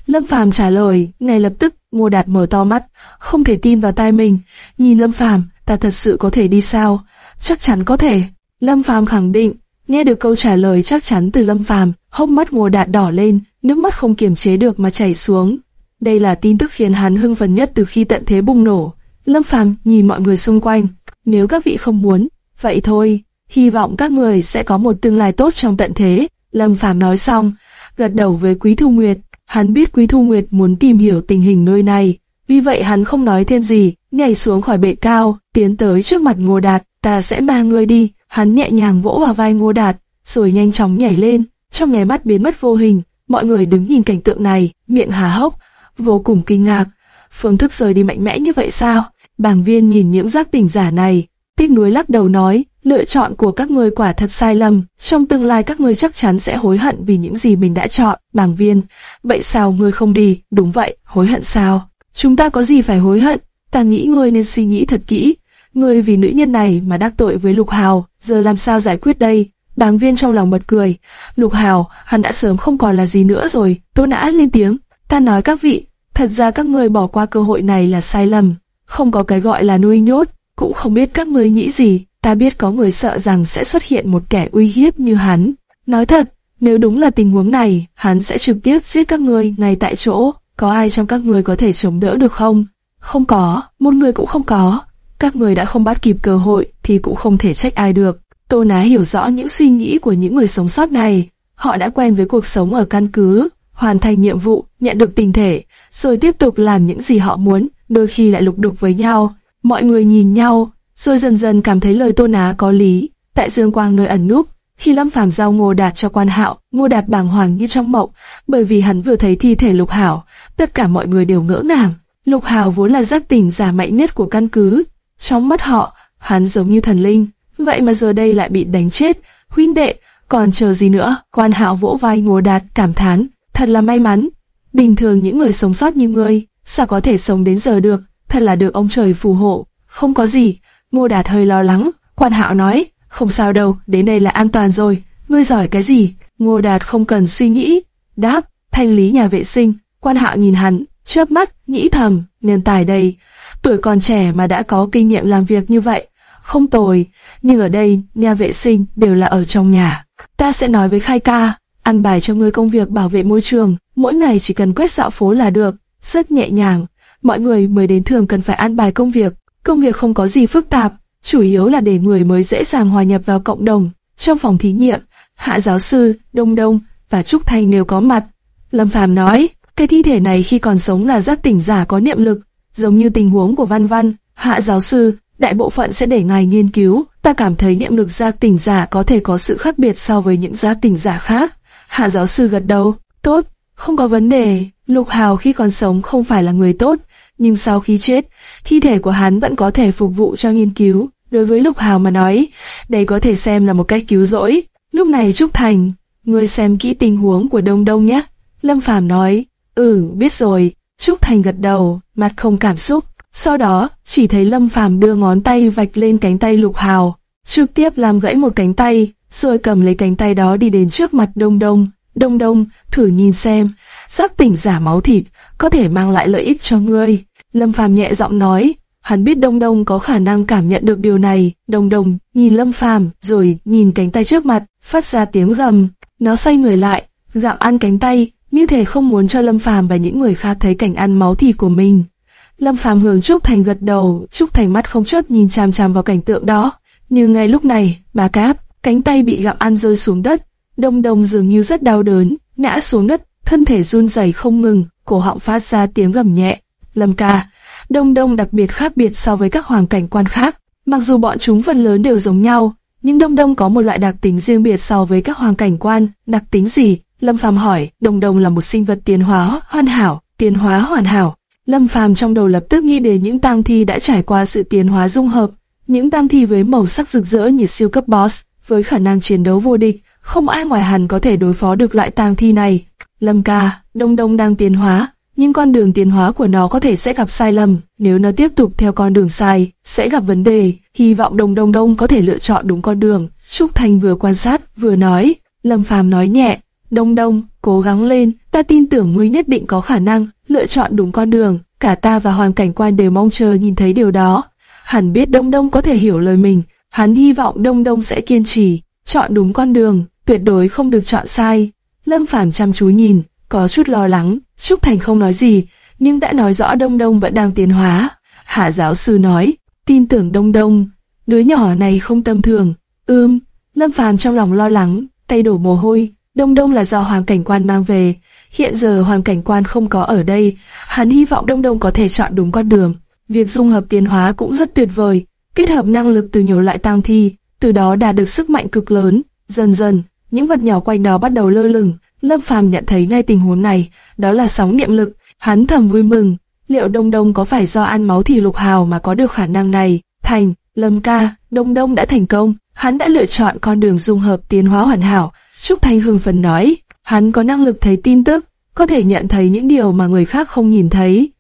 Lâm Phàm trả lời, ngay lập tức, Ngô Đạt mở to mắt, không thể tin vào tai mình, nhìn Lâm Phàm, ta thật sự có thể đi sao? Chắc chắn có thể. Lâm Phàm khẳng định, nghe được câu trả lời chắc chắn từ Lâm Phàm, hốc mắt Ngô Đạt đỏ lên, nước mắt không kiềm chế được mà chảy xuống. Đây là tin tức khiến hắn hưng phấn nhất từ khi tận thế bùng nổ. Lâm Phàm nhìn mọi người xung quanh, nếu các vị không muốn, vậy thôi, hy vọng các người sẽ có một tương lai tốt trong tận thế. Lâm Phàm nói xong, gật đầu với Quý Thu Nguyệt. Hắn biết Quý Thu Nguyệt muốn tìm hiểu tình hình nơi này, vì vậy hắn không nói thêm gì, nhảy xuống khỏi bệ cao, tiến tới trước mặt Ngô Đạt, ta sẽ mang ngươi đi. Hắn nhẹ nhàng vỗ vào vai Ngô Đạt, rồi nhanh chóng nhảy lên, trong nháy mắt biến mất vô hình. Mọi người đứng nhìn cảnh tượng này, miệng hà hốc, vô cùng kinh ngạc. Phương thức rời đi mạnh mẽ như vậy sao? Bàng viên nhìn những giác tỉnh giả này, tiếc nuối lắc đầu nói, lựa chọn của các ngươi quả thật sai lầm, trong tương lai các ngươi chắc chắn sẽ hối hận vì những gì mình đã chọn. Bàng viên, vậy sao ngươi không đi? Đúng vậy, hối hận sao? Chúng ta có gì phải hối hận? Ta nghĩ ngươi nên suy nghĩ thật kỹ. Ngươi vì nữ nhân này mà đắc tội với Lục Hào, giờ làm sao giải quyết đây? Bàng viên trong lòng bật cười. Lục Hào, hắn đã sớm không còn là gì nữa rồi. Tô nã lên tiếng. Ta nói các vị, thật ra các ngươi bỏ qua cơ hội này là sai lầm. Không có cái gọi là nuôi nhốt, cũng không biết các ngươi nghĩ gì. Ta biết có người sợ rằng sẽ xuất hiện một kẻ uy hiếp như hắn. Nói thật, nếu đúng là tình huống này, hắn sẽ trực tiếp giết các ngươi ngay tại chỗ. Có ai trong các người có thể chống đỡ được không? Không có, một người cũng không có. Các người đã không bắt kịp cơ hội thì cũng không thể trách ai được. Tô Ná hiểu rõ những suy nghĩ của những người sống sót này. Họ đã quen với cuộc sống ở căn cứ, hoàn thành nhiệm vụ, nhận được tình thể, rồi tiếp tục làm những gì họ muốn, đôi khi lại lục đục với nhau. Mọi người nhìn nhau, rồi dần dần cảm thấy lời Tô Ná có lý. Tại Dương Quang nơi ẩn núp, khi Lâm Phàm giao Ngô Đạt cho quan hạo, Ngô Đạt bàng hoàng như trong mộng, bởi vì hắn vừa thấy thi thể Lục Hảo, tất cả mọi người đều ngỡ ngàng. Lục hảo vốn là giác tỉnh giả mạnh nhất của căn cứ, trong mắt họ, hắn giống như thần linh, vậy mà giờ đây lại bị đánh chết. Huynh đệ, còn chờ gì nữa? Quan Hạo vỗ vai Ngô Đạt cảm thán, thật là may mắn. Bình thường những người sống sót như ngươi, sao có thể sống đến giờ được? Thật là được ông trời phù hộ. Không có gì. Ngô Đạt hơi lo lắng. Quan Hạo nói, không sao đâu, đến đây là an toàn rồi. Ngươi giỏi cái gì? Ngô Đạt không cần suy nghĩ. Đáp, thanh lý nhà vệ sinh. Quan Hạo nhìn hắn, chớp mắt, nghĩ thầm, nhân tài đây. Tuổi còn trẻ mà đã có kinh nghiệm làm việc như vậy, không tồi. Nhưng ở đây, nhà vệ sinh đều là ở trong nhà. Ta sẽ nói với Khai ca, ăn bài cho ngươi công việc bảo vệ môi trường, mỗi ngày chỉ cần quét dạo phố là được, rất nhẹ nhàng. Mọi người mới đến thường cần phải ăn bài công việc, công việc không có gì phức tạp, chủ yếu là để người mới dễ dàng hòa nhập vào cộng đồng. Trong phòng thí nghiệm, hạ giáo sư, Đông Đông và Trúc Thanh đều có mặt. Lâm Phàm nói, cái thi thể này khi còn sống là giác tỉnh giả có niệm lực, giống như tình huống của Văn Văn, hạ giáo sư, đại bộ phận sẽ để ngài nghiên cứu. Ta cảm thấy niệm lực giác tỉnh giả có thể có sự khác biệt so với những giác tỉnh giả khác. Hạ giáo sư gật đầu, tốt, không có vấn đề. Lục Hào khi còn sống không phải là người tốt, nhưng sau khi chết, thi thể của hắn vẫn có thể phục vụ cho nghiên cứu. Đối với Lục Hào mà nói, đây có thể xem là một cách cứu rỗi. Lúc này Trúc Thành, ngươi xem kỹ tình huống của Đông Đông nhé. Lâm Phàm nói, ừ, biết rồi. Trúc Thành gật đầu, mặt không cảm xúc. Sau đó, chỉ thấy Lâm Phàm đưa ngón tay vạch lên cánh tay Lục Hào, trực tiếp làm gãy một cánh tay, rồi cầm lấy cánh tay đó đi đến trước mặt Đông Đông. Đông Đông, thử nhìn xem, giác tỉnh giả máu thịt có thể mang lại lợi ích cho ngươi. Lâm Phàm nhẹ giọng nói, hắn biết Đông Đông có khả năng cảm nhận được điều này. Đông Đông nhìn Lâm Phàm, rồi nhìn cánh tay trước mặt, phát ra tiếng gầm. Nó xoay người lại, gặm ăn cánh tay, như thể không muốn cho Lâm Phàm và những người khác thấy cảnh ăn máu thịt của mình. Lâm Phàm hướng Trúc Thành gật đầu, Trúc Thành mắt không chớp nhìn chằm chằm vào cảnh tượng đó. Nhưng ngay lúc này, bà cáp, cánh tay bị gặm ăn rơi xuống đất, Đông Đông dường như rất đau đớn, ngã xuống đất, thân thể run rẩy không ngừng, cổ họng phát ra tiếng gầm nhẹ. Lâm ca, Đông Đông đặc biệt khác biệt so với các hoàng cảnh quan khác. Mặc dù bọn chúng phần lớn đều giống nhau, nhưng Đông Đông có một loại đặc tính riêng biệt so với các hoàng cảnh quan. Đặc tính gì? Lâm Phàm hỏi. Đông Đông là một sinh vật tiến hóa hoàn hảo, tiến hóa hoàn hảo. Lâm Phàm trong đầu lập tức nghĩ đến những tang thi đã trải qua sự tiến hóa dung hợp, những tang thi với màu sắc rực rỡ như siêu cấp boss, với khả năng chiến đấu vô địch, không ai ngoài hắn có thể đối phó được loại tang thi này. Lâm ca, Đông Đông đang tiến hóa, nhưng con đường tiến hóa của nó có thể sẽ gặp sai lầm, nếu nó tiếp tục theo con đường sai, sẽ gặp vấn đề, hy vọng Đông Đông Đông có thể lựa chọn đúng con đường. Trúc Thành vừa quan sát, vừa nói, Lâm Phàm nói nhẹ, Đông Đông, cố gắng lên, ta tin tưởng ngươi nhất định có khả năng lựa chọn đúng con đường. Cả ta và hoàn cảnh quan đều mong chờ nhìn thấy điều đó. Hẳn biết Đông Đông có thể hiểu lời mình, hắn hy vọng Đông Đông sẽ kiên trì, chọn đúng con đường, tuyệt đối không được chọn sai. Lâm Phàm chăm chú nhìn, có chút lo lắng, Trúc Thành không nói gì, nhưng đã nói rõ Đông Đông vẫn đang tiến hóa. Hạ giáo sư nói, tin tưởng Đông Đông, đứa nhỏ này không tầm thường. Ưm, Lâm Phàm trong lòng lo lắng, tay đổ mồ hôi, Đông Đông là do Hoàng Cảnh Quan mang về. Hiện giờ Hoàng Cảnh Quan không có ở đây, hắn hy vọng Đông Đông có thể chọn đúng con đường. Việc dung hợp tiến hóa cũng rất tuyệt vời, kết hợp năng lực từ nhiều loại tang thi, từ đó đạt được sức mạnh cực lớn. Dần dần, những vật nhỏ quanh đó bắt đầu lơ lửng. Lâm Phàm nhận thấy ngay tình huống này, đó là sóng niệm lực. Hắn thầm vui mừng, liệu Đông Đông có phải do ăn máu thì lục hào mà có được khả năng này? Thành, Lâm ca, Đông Đông đã thành công, hắn đã lựa chọn con đường dung hợp tiến hóa hoàn hảo. Trúc Thanh hưng phấn nói, hắn có năng lực thấy tin tức, có thể nhận thấy những điều mà người khác không nhìn thấy.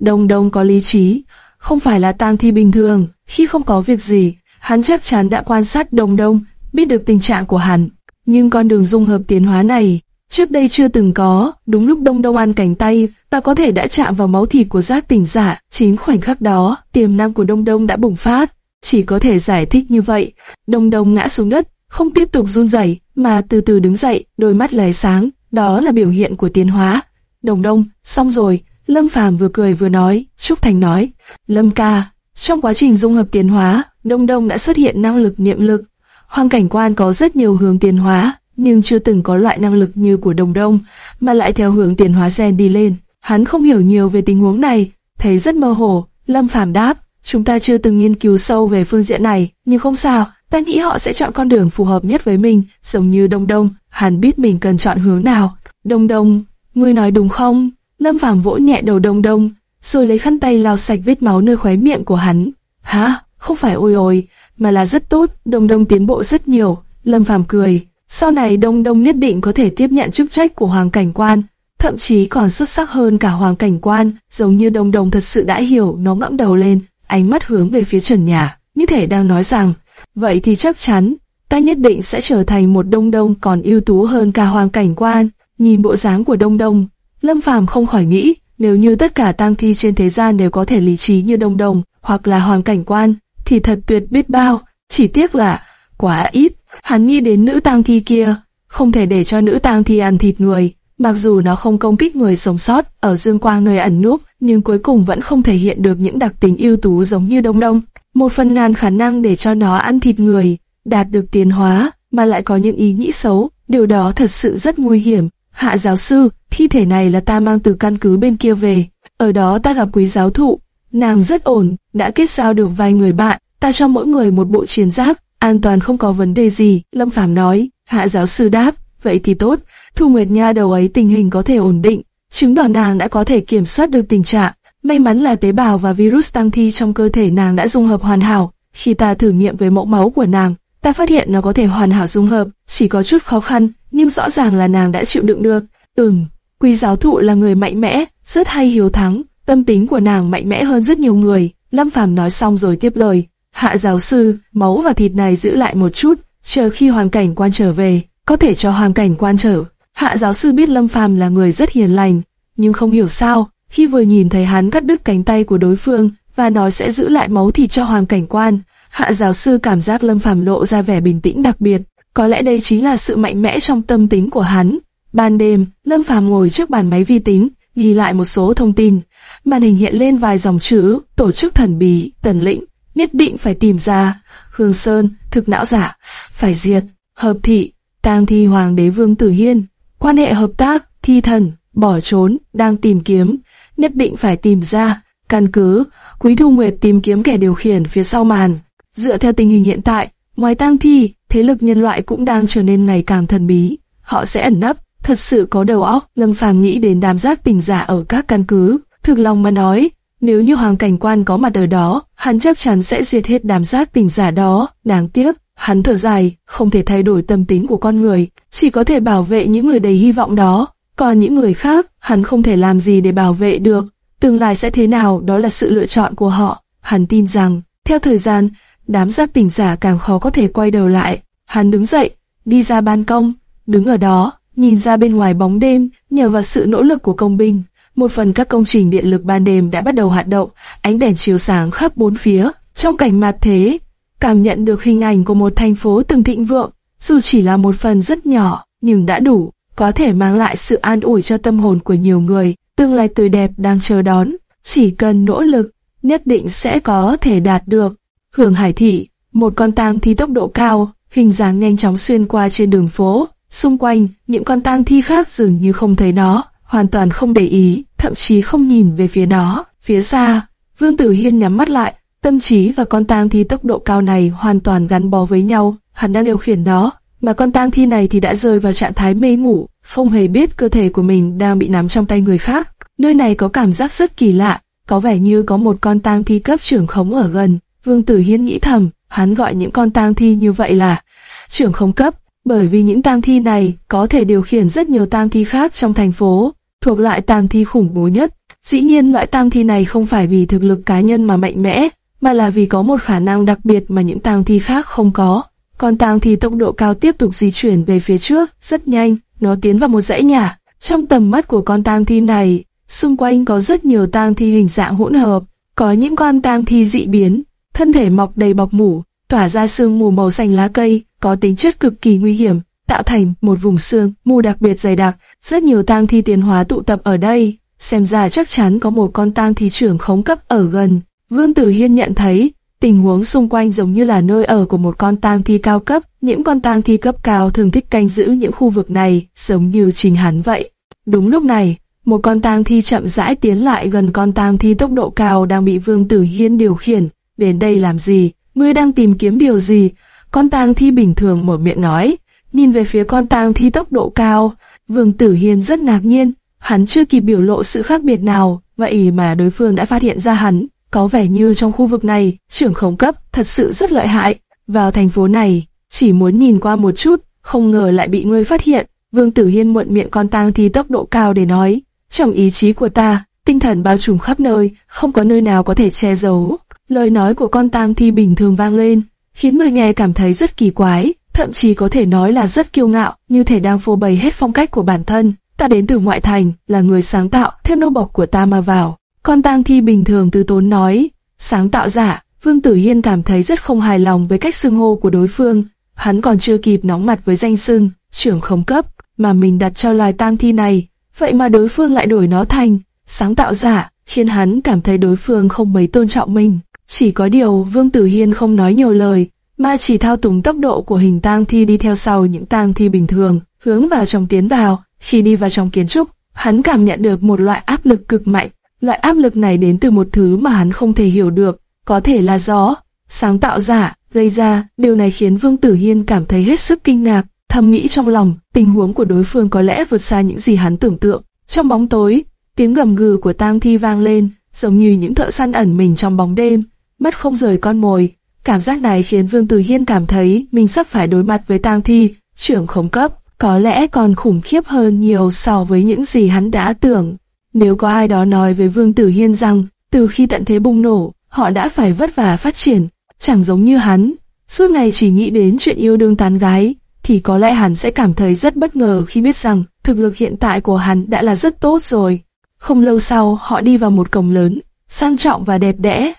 Đông Đông có lý trí, không phải là tang thi bình thường, khi không có việc gì, hắn chắc chắn đã quan sát Đông Đông, biết được tình trạng của hắn. Nhưng con đường dung hợp tiến hóa này, trước đây chưa từng có, đúng lúc Đông Đông ăn cánh tay, ta có thể đã chạm vào máu thịt của giác tỉnh giả, chính khoảnh khắc đó, tiềm năng của Đông Đông đã bùng phát. Chỉ có thể giải thích như vậy, Đông Đông ngã xuống đất, không tiếp tục run rẩy, mà từ từ đứng dậy, đôi mắt lóe sáng, đó là biểu hiện của tiến hóa. Đồng Đông, xong rồi, Lâm Phàm vừa cười vừa nói, Trúc Thành nói, Lâm ca, trong quá trình dung hợp tiến hóa, Đông Đông đã xuất hiện năng lực niệm lực. Hoàng cảnh quan có rất nhiều hướng tiến hóa, nhưng chưa từng có loại năng lực như của Đông Đông, mà lại theo hướng tiến hóa gen đi lên. Hắn không hiểu nhiều về tình huống này, thấy rất mơ hồ. Lâm Phàm đáp, chúng ta chưa từng nghiên cứu sâu về phương diện này, nhưng không sao, ta nghĩ họ sẽ chọn con đường phù hợp nhất với mình, giống như Đông Đông, hắn biết mình cần chọn hướng nào. Đông Đông, ngươi nói đúng không? Lâm Phàm vỗ nhẹ đầu Đông Đông, rồi lấy khăn tay lau sạch vết máu nơi khóe miệng của hắn. Hả? Không phải ôi ôi, mà là rất tốt, Đông Đông tiến bộ rất nhiều. Lâm Phàm cười, sau này Đông Đông nhất định có thể tiếp nhận chức trách của Hoàng Cảnh Quan, thậm chí còn xuất sắc hơn cả Hoàng Cảnh Quan, giống như Đông Đông thật sự đã hiểu, nó ngẩng đầu lên, ánh mắt hướng về phía trần nhà, như thể đang nói rằng, vậy thì chắc chắn, ta nhất định sẽ trở thành một Đông Đông còn ưu tú hơn cả Hoàng Cảnh Quan. Nhìn bộ dáng của Đông Đông, Lâm Phàm không khỏi nghĩ, nếu như tất cả tang thi trên thế gian đều có thể lý trí như Đông Đông, hoặc là Hoàng Cảnh Quan, thì thật tuyệt biết bao, chỉ tiếc là, quá ít. Hắn nghĩ đến nữ tang thi kia, không thể để cho nữ tang thi ăn thịt người, mặc dù nó không công kích người sống sót ở dương quang nơi ẩn núp, nhưng cuối cùng vẫn không thể hiện được những đặc tính ưu tú giống như Đông Đông. Một phần ngàn khả năng để cho nó ăn thịt người, đạt được tiến hóa, mà lại có những ý nghĩ xấu, điều đó thật sự rất nguy hiểm. Hạ giáo sư, thi thể này là ta mang từ căn cứ bên kia về, ở đó ta gặp quý giáo thụ, nàng rất ổn, đã kết giao được vài người bạn, ta cho mỗi người một bộ chiến giáp, an toàn không có vấn đề gì, Lâm Phàm nói, hạ giáo sư đáp, vậy thì tốt, Thu Nguyệt Nha đầu ấy tình hình có thể ổn định, chứng tỏ nàng đã có thể kiểm soát được tình trạng, may mắn là tế bào và virus tăng thi trong cơ thể nàng đã dung hợp hoàn hảo, khi ta thử nghiệm với mẫu máu của nàng, ta phát hiện nó có thể hoàn hảo dung hợp, chỉ có chút khó khăn, nhưng rõ ràng là nàng đã chịu đựng được. Ừm, Quý giáo thụ là người mạnh mẽ, rất hay hiếu thắng, tâm tính của nàng mạnh mẽ hơn rất nhiều người. Lâm Phàm nói xong rồi tiếp lời, hạ giáo sư, máu và thịt này giữ lại một chút, chờ khi hoàn cảnh quan trở về, có thể cho hoàn cảnh quan trở. Hạ giáo sư biết Lâm Phàm là người rất hiền lành, nhưng không hiểu sao, khi vừa nhìn thấy hắn cắt đứt cánh tay của đối phương và nói sẽ giữ lại máu thịt cho hoàn cảnh quan, hạ giáo sư cảm giác Lâm Phàm lộ ra vẻ bình tĩnh đặc biệt. Có lẽ đây chính là sự mạnh mẽ trong tâm tính của hắn. Ban đêm, Lâm Phàm ngồi trước bàn máy vi tính, ghi lại một số thông tin. Màn hình hiện lên vài dòng chữ, tổ chức thần bí, tần lĩnh, nhất định phải tìm ra. Hương Sơn, thực não giả, phải diệt. Hợp thị, tang thi hoàng đế vương tử hiên. Quan hệ hợp tác, thi thần, bỏ trốn, đang tìm kiếm. Nhất định phải tìm ra. Căn cứ, Quý Thu Nguyệt tìm kiếm kẻ điều khiển phía sau màn. Dựa theo tình hình hiện tại, ngoài tang thi, thế lực nhân loại cũng đang trở nên ngày càng thần bí. Họ sẽ ẩn nấp, thật sự có đầu óc. Lâm Phàm nghĩ đến đám giác tình giả dạ ở các căn cứ, thực lòng mà nói, nếu như hoàng cảnh quan có mặt ở đó, hắn chắc chắn sẽ diệt hết đám giác tình giả dạ đó. Đáng tiếc, hắn thở dài, không thể thay đổi tâm tính của con người, chỉ có thể bảo vệ những người đầy hy vọng đó. Còn những người khác, hắn không thể làm gì để bảo vệ được. Tương lai sẽ thế nào đó là sự lựa chọn của họ. Hắn tin rằng, theo thời gian, đám giác tỉnh giả càng khó có thể quay đầu lại. Hắn đứng dậy, đi ra ban công, đứng ở đó, nhìn ra bên ngoài bóng đêm, nhờ vào sự nỗ lực của công binh, một phần các công trình điện lực ban đêm đã bắt đầu hoạt động, ánh đèn chiếu sáng khắp bốn phía. Trong cảnh mặt thế, cảm nhận được hình ảnh của một thành phố từng thịnh vượng, dù chỉ là một phần rất nhỏ, nhưng đã đủ, có thể mang lại sự an ủi cho tâm hồn của nhiều người. Tương lai tươi đẹp đang chờ đón, chỉ cần nỗ lực, nhất định sẽ có thể đạt được. Hưởng Hải Thị, một con tang thi tốc độ cao, hình dáng nhanh chóng xuyên qua trên đường phố. Xung quanh, những con tang thi khác dường như không thấy nó, hoàn toàn không để ý, thậm chí không nhìn về phía nó. Phía xa, Vương Tử Hiên nhắm mắt lại, tâm trí và con tang thi tốc độ cao này hoàn toàn gắn bó với nhau. Hắn đang điều khiển nó, mà con tang thi này thì đã rơi vào trạng thái mê ngủ, không hề biết cơ thể của mình đang bị nắm trong tay người khác. Nơi này có cảm giác rất kỳ lạ, có vẻ như có một con tang thi cấp trưởng khống ở gần. Vương Tử Hiên nghĩ thầm, hắn gọi những con tang thi như vậy là trưởng không cấp, bởi vì những tang thi này có thể điều khiển rất nhiều tang thi khác trong thành phố, thuộc loại tang thi khủng bố nhất. Dĩ nhiên loại tang thi này không phải vì thực lực cá nhân mà mạnh mẽ, mà là vì có một khả năng đặc biệt mà những tang thi khác không có. Con tang thi tốc độ cao tiếp tục di chuyển về phía trước, rất nhanh, nó tiến vào một dãy nhà. Trong tầm mắt của con tang thi này, xung quanh có rất nhiều tang thi hình dạng hỗn hợp, có những con tang thi dị biến, thân thể mọc đầy bọc mủ, tỏa ra sương mù màu xanh lá cây, có tính chất cực kỳ nguy hiểm, tạo thành một vùng sương mù đặc biệt dày đặc. Rất nhiều tang thi tiến hóa tụ tập ở đây, xem ra chắc chắn có một con tang thi trưởng khống cấp ở gần. Vương Tử Hiên nhận thấy, tình huống xung quanh giống như là nơi ở của một con tang thi cao cấp. Những con tang thi cấp cao thường thích canh giữ những khu vực này, giống như trình hắn vậy. Đúng lúc này, một con tang thi chậm rãi tiến lại gần con tang thi tốc độ cao đang bị Vương Tử Hiên điều khiển. Đến đây làm gì? Ngươi đang tìm kiếm điều gì? Con tang thi bình thường mở miệng nói, nhìn về phía con tang thi tốc độ cao. Vương Tử Hiên rất ngạc nhiên, hắn chưa kịp biểu lộ sự khác biệt nào, vậy mà đối phương đã phát hiện ra hắn. Có vẻ như trong khu vực này, trưởng khống cấp thật sự rất lợi hại. Vào thành phố này, chỉ muốn nhìn qua một chút, không ngờ lại bị ngươi phát hiện. Vương Tử Hiên muộn miệng con tang thi tốc độ cao để nói, trong ý chí của ta, tinh thần bao trùm khắp nơi, không có nơi nào có thể che giấu. Lời nói của con tang thi bình thường vang lên, khiến người nghe cảm thấy rất kỳ quái, thậm chí có thể nói là rất kiêu ngạo, như thể đang phô bày hết phong cách của bản thân. Ta đến từ ngoại thành, là người sáng tạo, theo nô bọc của ta mà vào. Con tang thi bình thường từ tốn nói, sáng tạo giả, Vương Tử Hiên cảm thấy rất không hài lòng với cách xưng hô của đối phương. Hắn còn chưa kịp nóng mặt với danh xưng, trưởng khống cấp, mà mình đặt cho loài tang thi này. Vậy mà đối phương lại đổi nó thành, sáng tạo giả, khiến hắn cảm thấy đối phương không mấy tôn trọng mình. Chỉ có điều Vương Tử Hiên không nói nhiều lời, mà chỉ thao túng tốc độ của hình tang thi đi theo sau những tang thi bình thường, hướng vào trong tiến vào. Khi đi vào trong kiến trúc, hắn cảm nhận được một loại áp lực cực mạnh. Loại áp lực này đến từ một thứ mà hắn không thể hiểu được, có thể là gió, sáng tạo giả, gây ra. Điều này khiến Vương Tử Hiên cảm thấy hết sức kinh ngạc, thầm nghĩ trong lòng, tình huống của đối phương có lẽ vượt xa những gì hắn tưởng tượng. Trong bóng tối, tiếng gầm gừ của tang thi vang lên, giống như những thợ săn ẩn mình trong bóng đêm, mắt không rời con mồi. Cảm giác này khiến Vương Tử Hiên cảm thấy mình sắp phải đối mặt với tang thi, trưởng khống cấp, có lẽ còn khủng khiếp hơn nhiều so với những gì hắn đã tưởng. Nếu có ai đó nói với Vương Tử Hiên rằng, từ khi tận thế bùng nổ, họ đã phải vất vả phát triển, chẳng giống như hắn, suốt ngày chỉ nghĩ đến chuyện yêu đương tán gái, thì có lẽ hắn sẽ cảm thấy rất bất ngờ khi biết rằng thực lực hiện tại của hắn đã là rất tốt rồi. Không lâu sau, họ đi vào một cổng lớn, sang trọng và đẹp đẽ.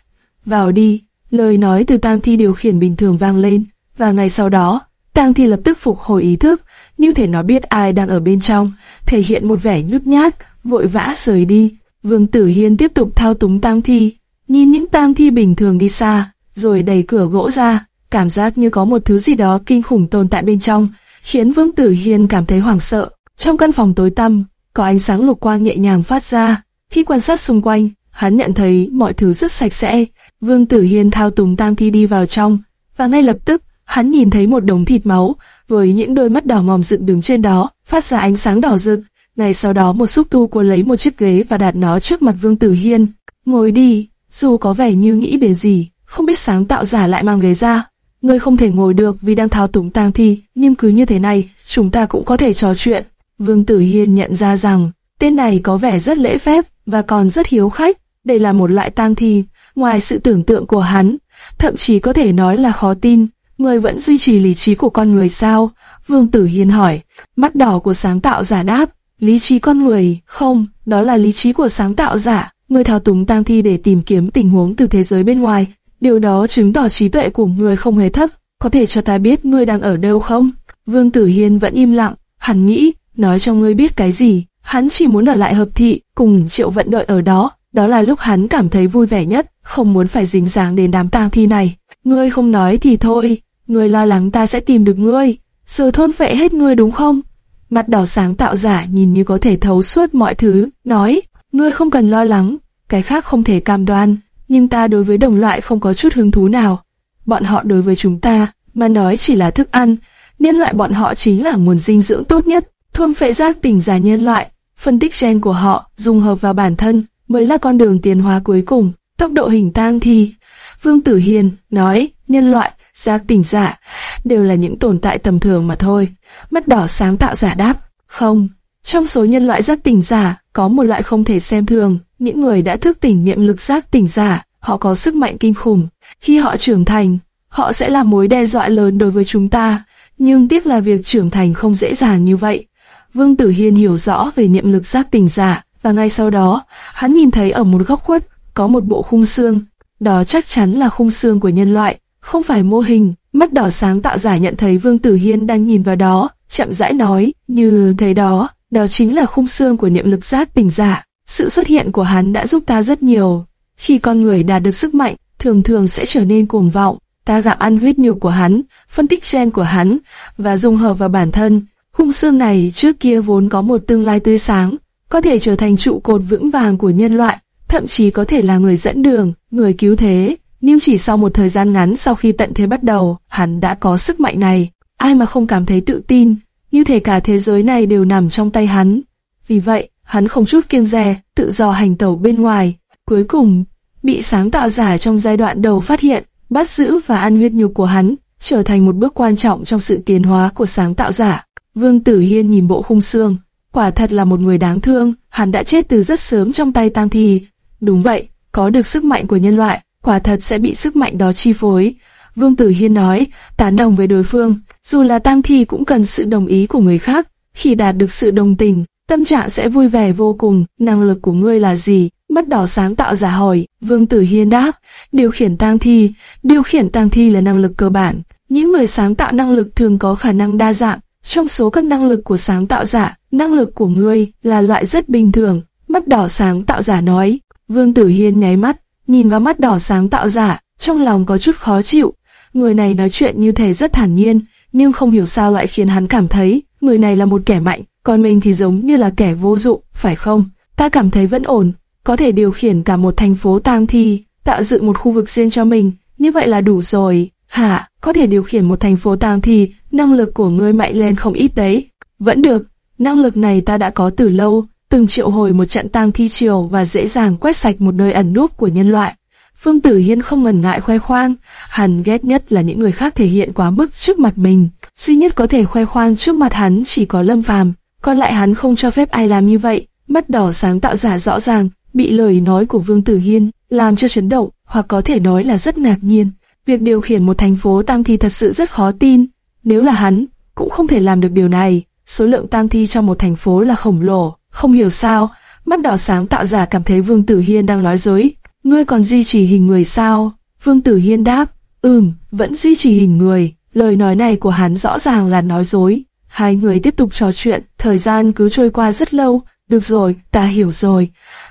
Vào đi, lời nói từ tang thi điều khiển bình thường vang lên, và ngay sau đó, tang thi lập tức phục hồi ý thức, như thể nó biết ai đang ở bên trong, thể hiện một vẻ nhút nhát, vội vã rời đi. Vương Tử Hiên tiếp tục thao túng tang thi, nhìn những tang thi bình thường đi xa, rồi đẩy cửa gỗ ra, cảm giác như có một thứ gì đó kinh khủng tồn tại bên trong, khiến Vương Tử Hiên cảm thấy hoảng sợ. Trong căn phòng tối tăm, có ánh sáng lục quang nhẹ nhàng phát ra. Khi quan sát xung quanh, hắn nhận thấy mọi thứ rất sạch sẽ. Vương Tử Hiên thao túng tang thi đi vào trong, và ngay lập tức, hắn nhìn thấy một đống thịt máu, với những đôi mắt đỏ ngòm dựng đứng trên đó, phát ra ánh sáng đỏ rực. Ngay sau đó một xúc tu cuốn lấy một chiếc ghế và đặt nó trước mặt Vương Tử Hiên. Ngồi đi, dù có vẻ như nghĩ về gì, không biết sáng tạo giả lại mang ghế ra. Ngươi không thể ngồi được vì đang thao túng tang thi, nhưng cứ như thế này, chúng ta cũng có thể trò chuyện. Vương Tử Hiên nhận ra rằng, tên này có vẻ rất lễ phép và còn rất hiếu khách. Đây là một loại tang thi, ngoài sự tưởng tượng của hắn, thậm chí có thể nói là khó tin. Người vẫn duy trì lý trí của con người sao? Vương Tử Hiên hỏi. Mắt đỏ của sáng tạo giả đáp. Lý trí con người, không, đó là lý trí của sáng tạo giả. Người thao túng tang thi để tìm kiếm tình huống từ thế giới bên ngoài. Điều đó chứng tỏ trí tuệ của người không hề thấp. Có thể cho ta biết ngươi đang ở đâu không? Vương Tử Hiên vẫn im lặng. Hắn nghĩ, nói cho ngươi biết cái gì. Hắn chỉ muốn ở lại hợp thị, cùng triệu vận đợi ở đó. Đó là lúc hắn cảm thấy vui vẻ nhất, không muốn phải dính dáng đến đám tang thi này. Ngươi không nói thì thôi, ngươi lo lắng ta sẽ tìm được ngươi, rồi thôn phệ hết ngươi đúng không? Mặt đỏ sáng tạo giả nhìn như có thể thấu suốt mọi thứ, nói, ngươi không cần lo lắng, cái khác không thể cam đoan, nhưng ta đối với đồng loại không có chút hứng thú nào. Bọn họ đối với chúng ta, mà nói chỉ là thức ăn, nhân loại bọn họ chính là nguồn dinh dưỡng tốt nhất, thôn phệ giác tỉnh giả nhân loại, phân tích gen của họ, dùng hợp vào bản thân, mới là con đường tiến hóa cuối cùng, tốc độ hình tang thi. Vương Tử Hiền nói, nhân loại, giác tỉnh giả, đều là những tồn tại tầm thường mà thôi. Mắt đỏ sáng tạo giả đáp, không, trong số nhân loại giác tỉnh giả, có một loại không thể xem thường, những người đã thức tỉnh niệm lực giác tỉnh giả, họ có sức mạnh kinh khủng. Khi họ trưởng thành, họ sẽ là mối đe dọa lớn đối với chúng ta, nhưng tiếc là việc trưởng thành không dễ dàng như vậy. Vương Tử Hiên hiểu rõ về niệm lực giác tỉnh giả, và ngay sau đó, hắn nhìn thấy ở một góc khuất, có một bộ khung xương. Đó chắc chắn là khung xương của nhân loại, không phải mô hình. Mắt đỏ sáng tạo giả nhận thấy Vương Tử Hiên đang nhìn vào đó, chậm rãi nói, như thế đó, đó chính là khung xương của niệm lực giác tỉnh giả. Sự xuất hiện của hắn đã giúp ta rất nhiều. Khi con người đạt được sức mạnh, thường thường sẽ trở nên cuồng vọng. Ta gặp ăn huyết nhục của hắn, phân tích gen của hắn, và dung hợp vào bản thân. Khung xương này trước kia vốn có một tương lai tươi sáng, có thể trở thành trụ cột vững vàng của nhân loại, thậm chí có thể là người dẫn đường, người cứu thế. Nhưng chỉ sau một thời gian ngắn sau khi tận thế bắt đầu, hắn đã có sức mạnh này. Ai mà không cảm thấy tự tin, như thể cả thế giới này đều nằm trong tay hắn. Vì vậy, hắn không chút kiêng dè, tự do hành tẩu bên ngoài. Cuối cùng, bị sáng tạo giả trong giai đoạn đầu phát hiện, bắt giữ và ăn huyết nhục của hắn, trở thành một bước quan trọng trong sự tiến hóa của sáng tạo giả. Vương Tử Hiên nhìn bộ khung xương, quả thật là một người đáng thương, hắn đã chết từ rất sớm trong tay tang thi. Đúng vậy, có được sức mạnh của nhân loại, quả thật sẽ bị sức mạnh đó chi phối. Vương Tử Hiên nói, tán đồng với đối phương, dù là tang thi cũng cần sự đồng ý của người khác. Khi đạt được sự đồng tình, tâm trạng sẽ vui vẻ vô cùng. Năng lực của ngươi là gì? Mắt đỏ sáng tạo giả hỏi. Vương Tử Hiên đáp, điều khiển tang thi. Điều khiển tang thi là năng lực cơ bản. Những người sáng tạo năng lực thường có khả năng đa dạng. Trong số các năng lực của sáng tạo giả, năng lực của ngươi là loại rất bình thường. Mắt đỏ sáng tạo giả nói. Vương Tử Hiên nháy mắt, nhìn vào mắt đỏ sáng tạo giả, trong lòng có chút khó chịu. Người này nói chuyện như thể rất thản nhiên, nhưng không hiểu sao lại khiến hắn cảm thấy người này là một kẻ mạnh, còn mình thì giống như là kẻ vô dụng, phải không? Ta cảm thấy vẫn ổn, có thể điều khiển cả một thành phố tang thi, tạo dựng một khu vực riêng cho mình, như vậy là đủ rồi. Hả, có thể điều khiển một thành phố tang thi, năng lực của ngươi mạnh lên không ít đấy. Vẫn được, năng lực này ta đã có từ lâu, từng triệu hồi một trận tang thi triều và dễ dàng quét sạch một nơi ẩn núp của nhân loại. Phương Tử Hiên không ngần ngại khoe khoang, hắn ghét nhất là những người khác thể hiện quá mức trước mặt mình. Duy nhất có thể khoe khoang trước mặt hắn chỉ có Lâm Phàm, còn lại hắn không cho phép ai làm như vậy. Mắt đỏ sáng tạo giả rõ ràng, bị lời nói của Vương Tử Hiên làm cho chấn động, hoặc có thể nói là rất ngạc nhiên. Việc điều khiển một thành phố tăng thi thật sự rất khó tin. Nếu là hắn, cũng không thể làm được điều này. Số lượng tang thi trong một thành phố là khổng lồ. Không hiểu sao, mắt đỏ sáng tạo giả cảm thấy Vương Tử Hiên đang nói dối. Ngươi còn duy trì hình người sao? Vương Tử Hiên đáp, ừm, vẫn duy trì hình người. Lời nói này của hắn rõ ràng là nói dối. Hai người tiếp tục trò chuyện, thời gian cứ trôi qua rất lâu. Được rồi, ta hiểu rồi.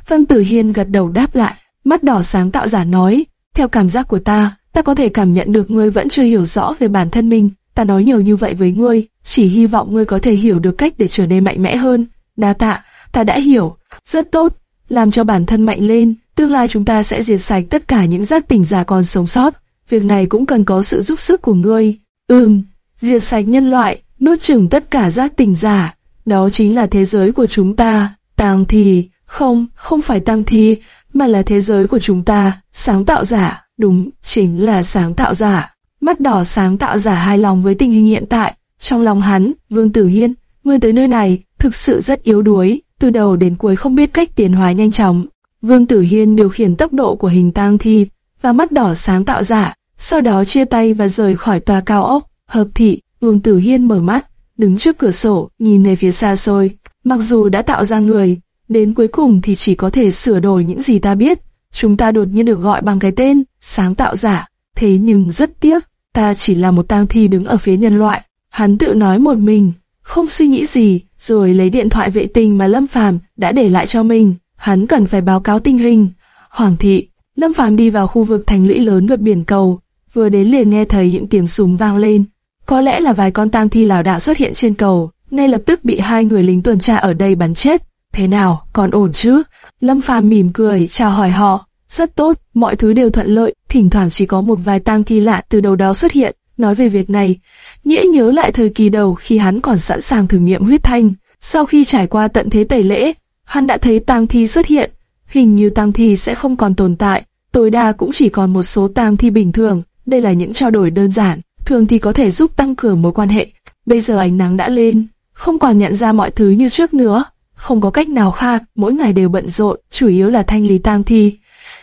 Vương Tử Hiên gật đầu đáp lại, mắt đỏ sáng tạo giả nói, theo cảm giác của ta, ta có thể cảm nhận được ngươi vẫn chưa hiểu rõ về bản thân mình. Ta nói nhiều như vậy với ngươi, chỉ hy vọng ngươi có thể hiểu được cách để trở nên mạnh mẽ hơn. Đa tạ, ta đã hiểu. Rất tốt, làm cho bản thân mạnh lên, tương lai chúng ta sẽ diệt sạch tất cả những giác tỉnh giả còn sống sót. Việc này cũng cần có sự giúp sức của ngươi. Ừm, diệt sạch nhân loại, nuốt chửng tất cả giác tỉnh giả. Đó chính là thế giới của chúng ta. Tang thì, không, không phải tăng thi, mà là thế giới của chúng ta, sáng tạo giả, đúng, chính là sáng tạo giả. Mắt đỏ sáng tạo giả hài lòng với tình hình hiện tại, trong lòng hắn, Vương Tử Hiên, ngươi tới nơi này, thực sự rất yếu đuối, từ đầu đến cuối không biết cách tiến hóa nhanh chóng. Vương Tử Hiên điều khiển tốc độ của hình tang thi và mắt đỏ sáng tạo giả, sau đó chia tay và rời khỏi tòa cao ốc. Hợp thị, Vương Tử Hiên mở mắt, đứng trước cửa sổ, nhìn về phía xa xôi. Mặc dù đã tạo ra người, đến cuối cùng thì chỉ có thể sửa đổi những gì ta biết. Chúng ta đột nhiên được gọi bằng cái tên, sáng tạo giả. Thế nhưng rất tiếc, ta chỉ là một tang thi đứng ở phía nhân loại. Hắn tự nói một mình, không suy nghĩ gì, rồi lấy điện thoại vệ tinh mà Lâm Phàm đã để lại cho mình. Hắn cần phải báo cáo tình hình. Hoàng thị, Lâm Phàm đi vào khu vực thành lũy lớn vượt biển cầu, vừa đến liền nghe thấy những tiếng súng vang lên. Có lẽ là vài con tang thi lảo đảo xuất hiện trên cầu, nay lập tức bị hai người lính tuần tra ở đây bắn chết. Thế nào, còn ổn chứ? Lâm Phàm mỉm cười, chào hỏi họ. Rất tốt, mọi thứ đều thuận lợi, thỉnh thoảng chỉ có một vài tang thi lạ từ đầu đó xuất hiện. Nói về việc này, Nghĩa nhớ lại thời kỳ đầu khi hắn còn sẵn sàng thử nghiệm huyết thanh. Sau khi trải qua tận thế tẩy lễ, hắn đã thấy tang thi xuất hiện. Hình như tang thi sẽ không còn tồn tại, tối đa cũng chỉ còn một số tang thi bình thường. Đây là những trao đổi đơn giản, thường thì có thể giúp tăng cường mối quan hệ. Bây giờ ánh nắng đã lên, không còn nhận ra mọi thứ như trước nữa. Không có cách nào khác, mỗi ngày đều bận rộn, chủ yếu là thanh lý tang thi.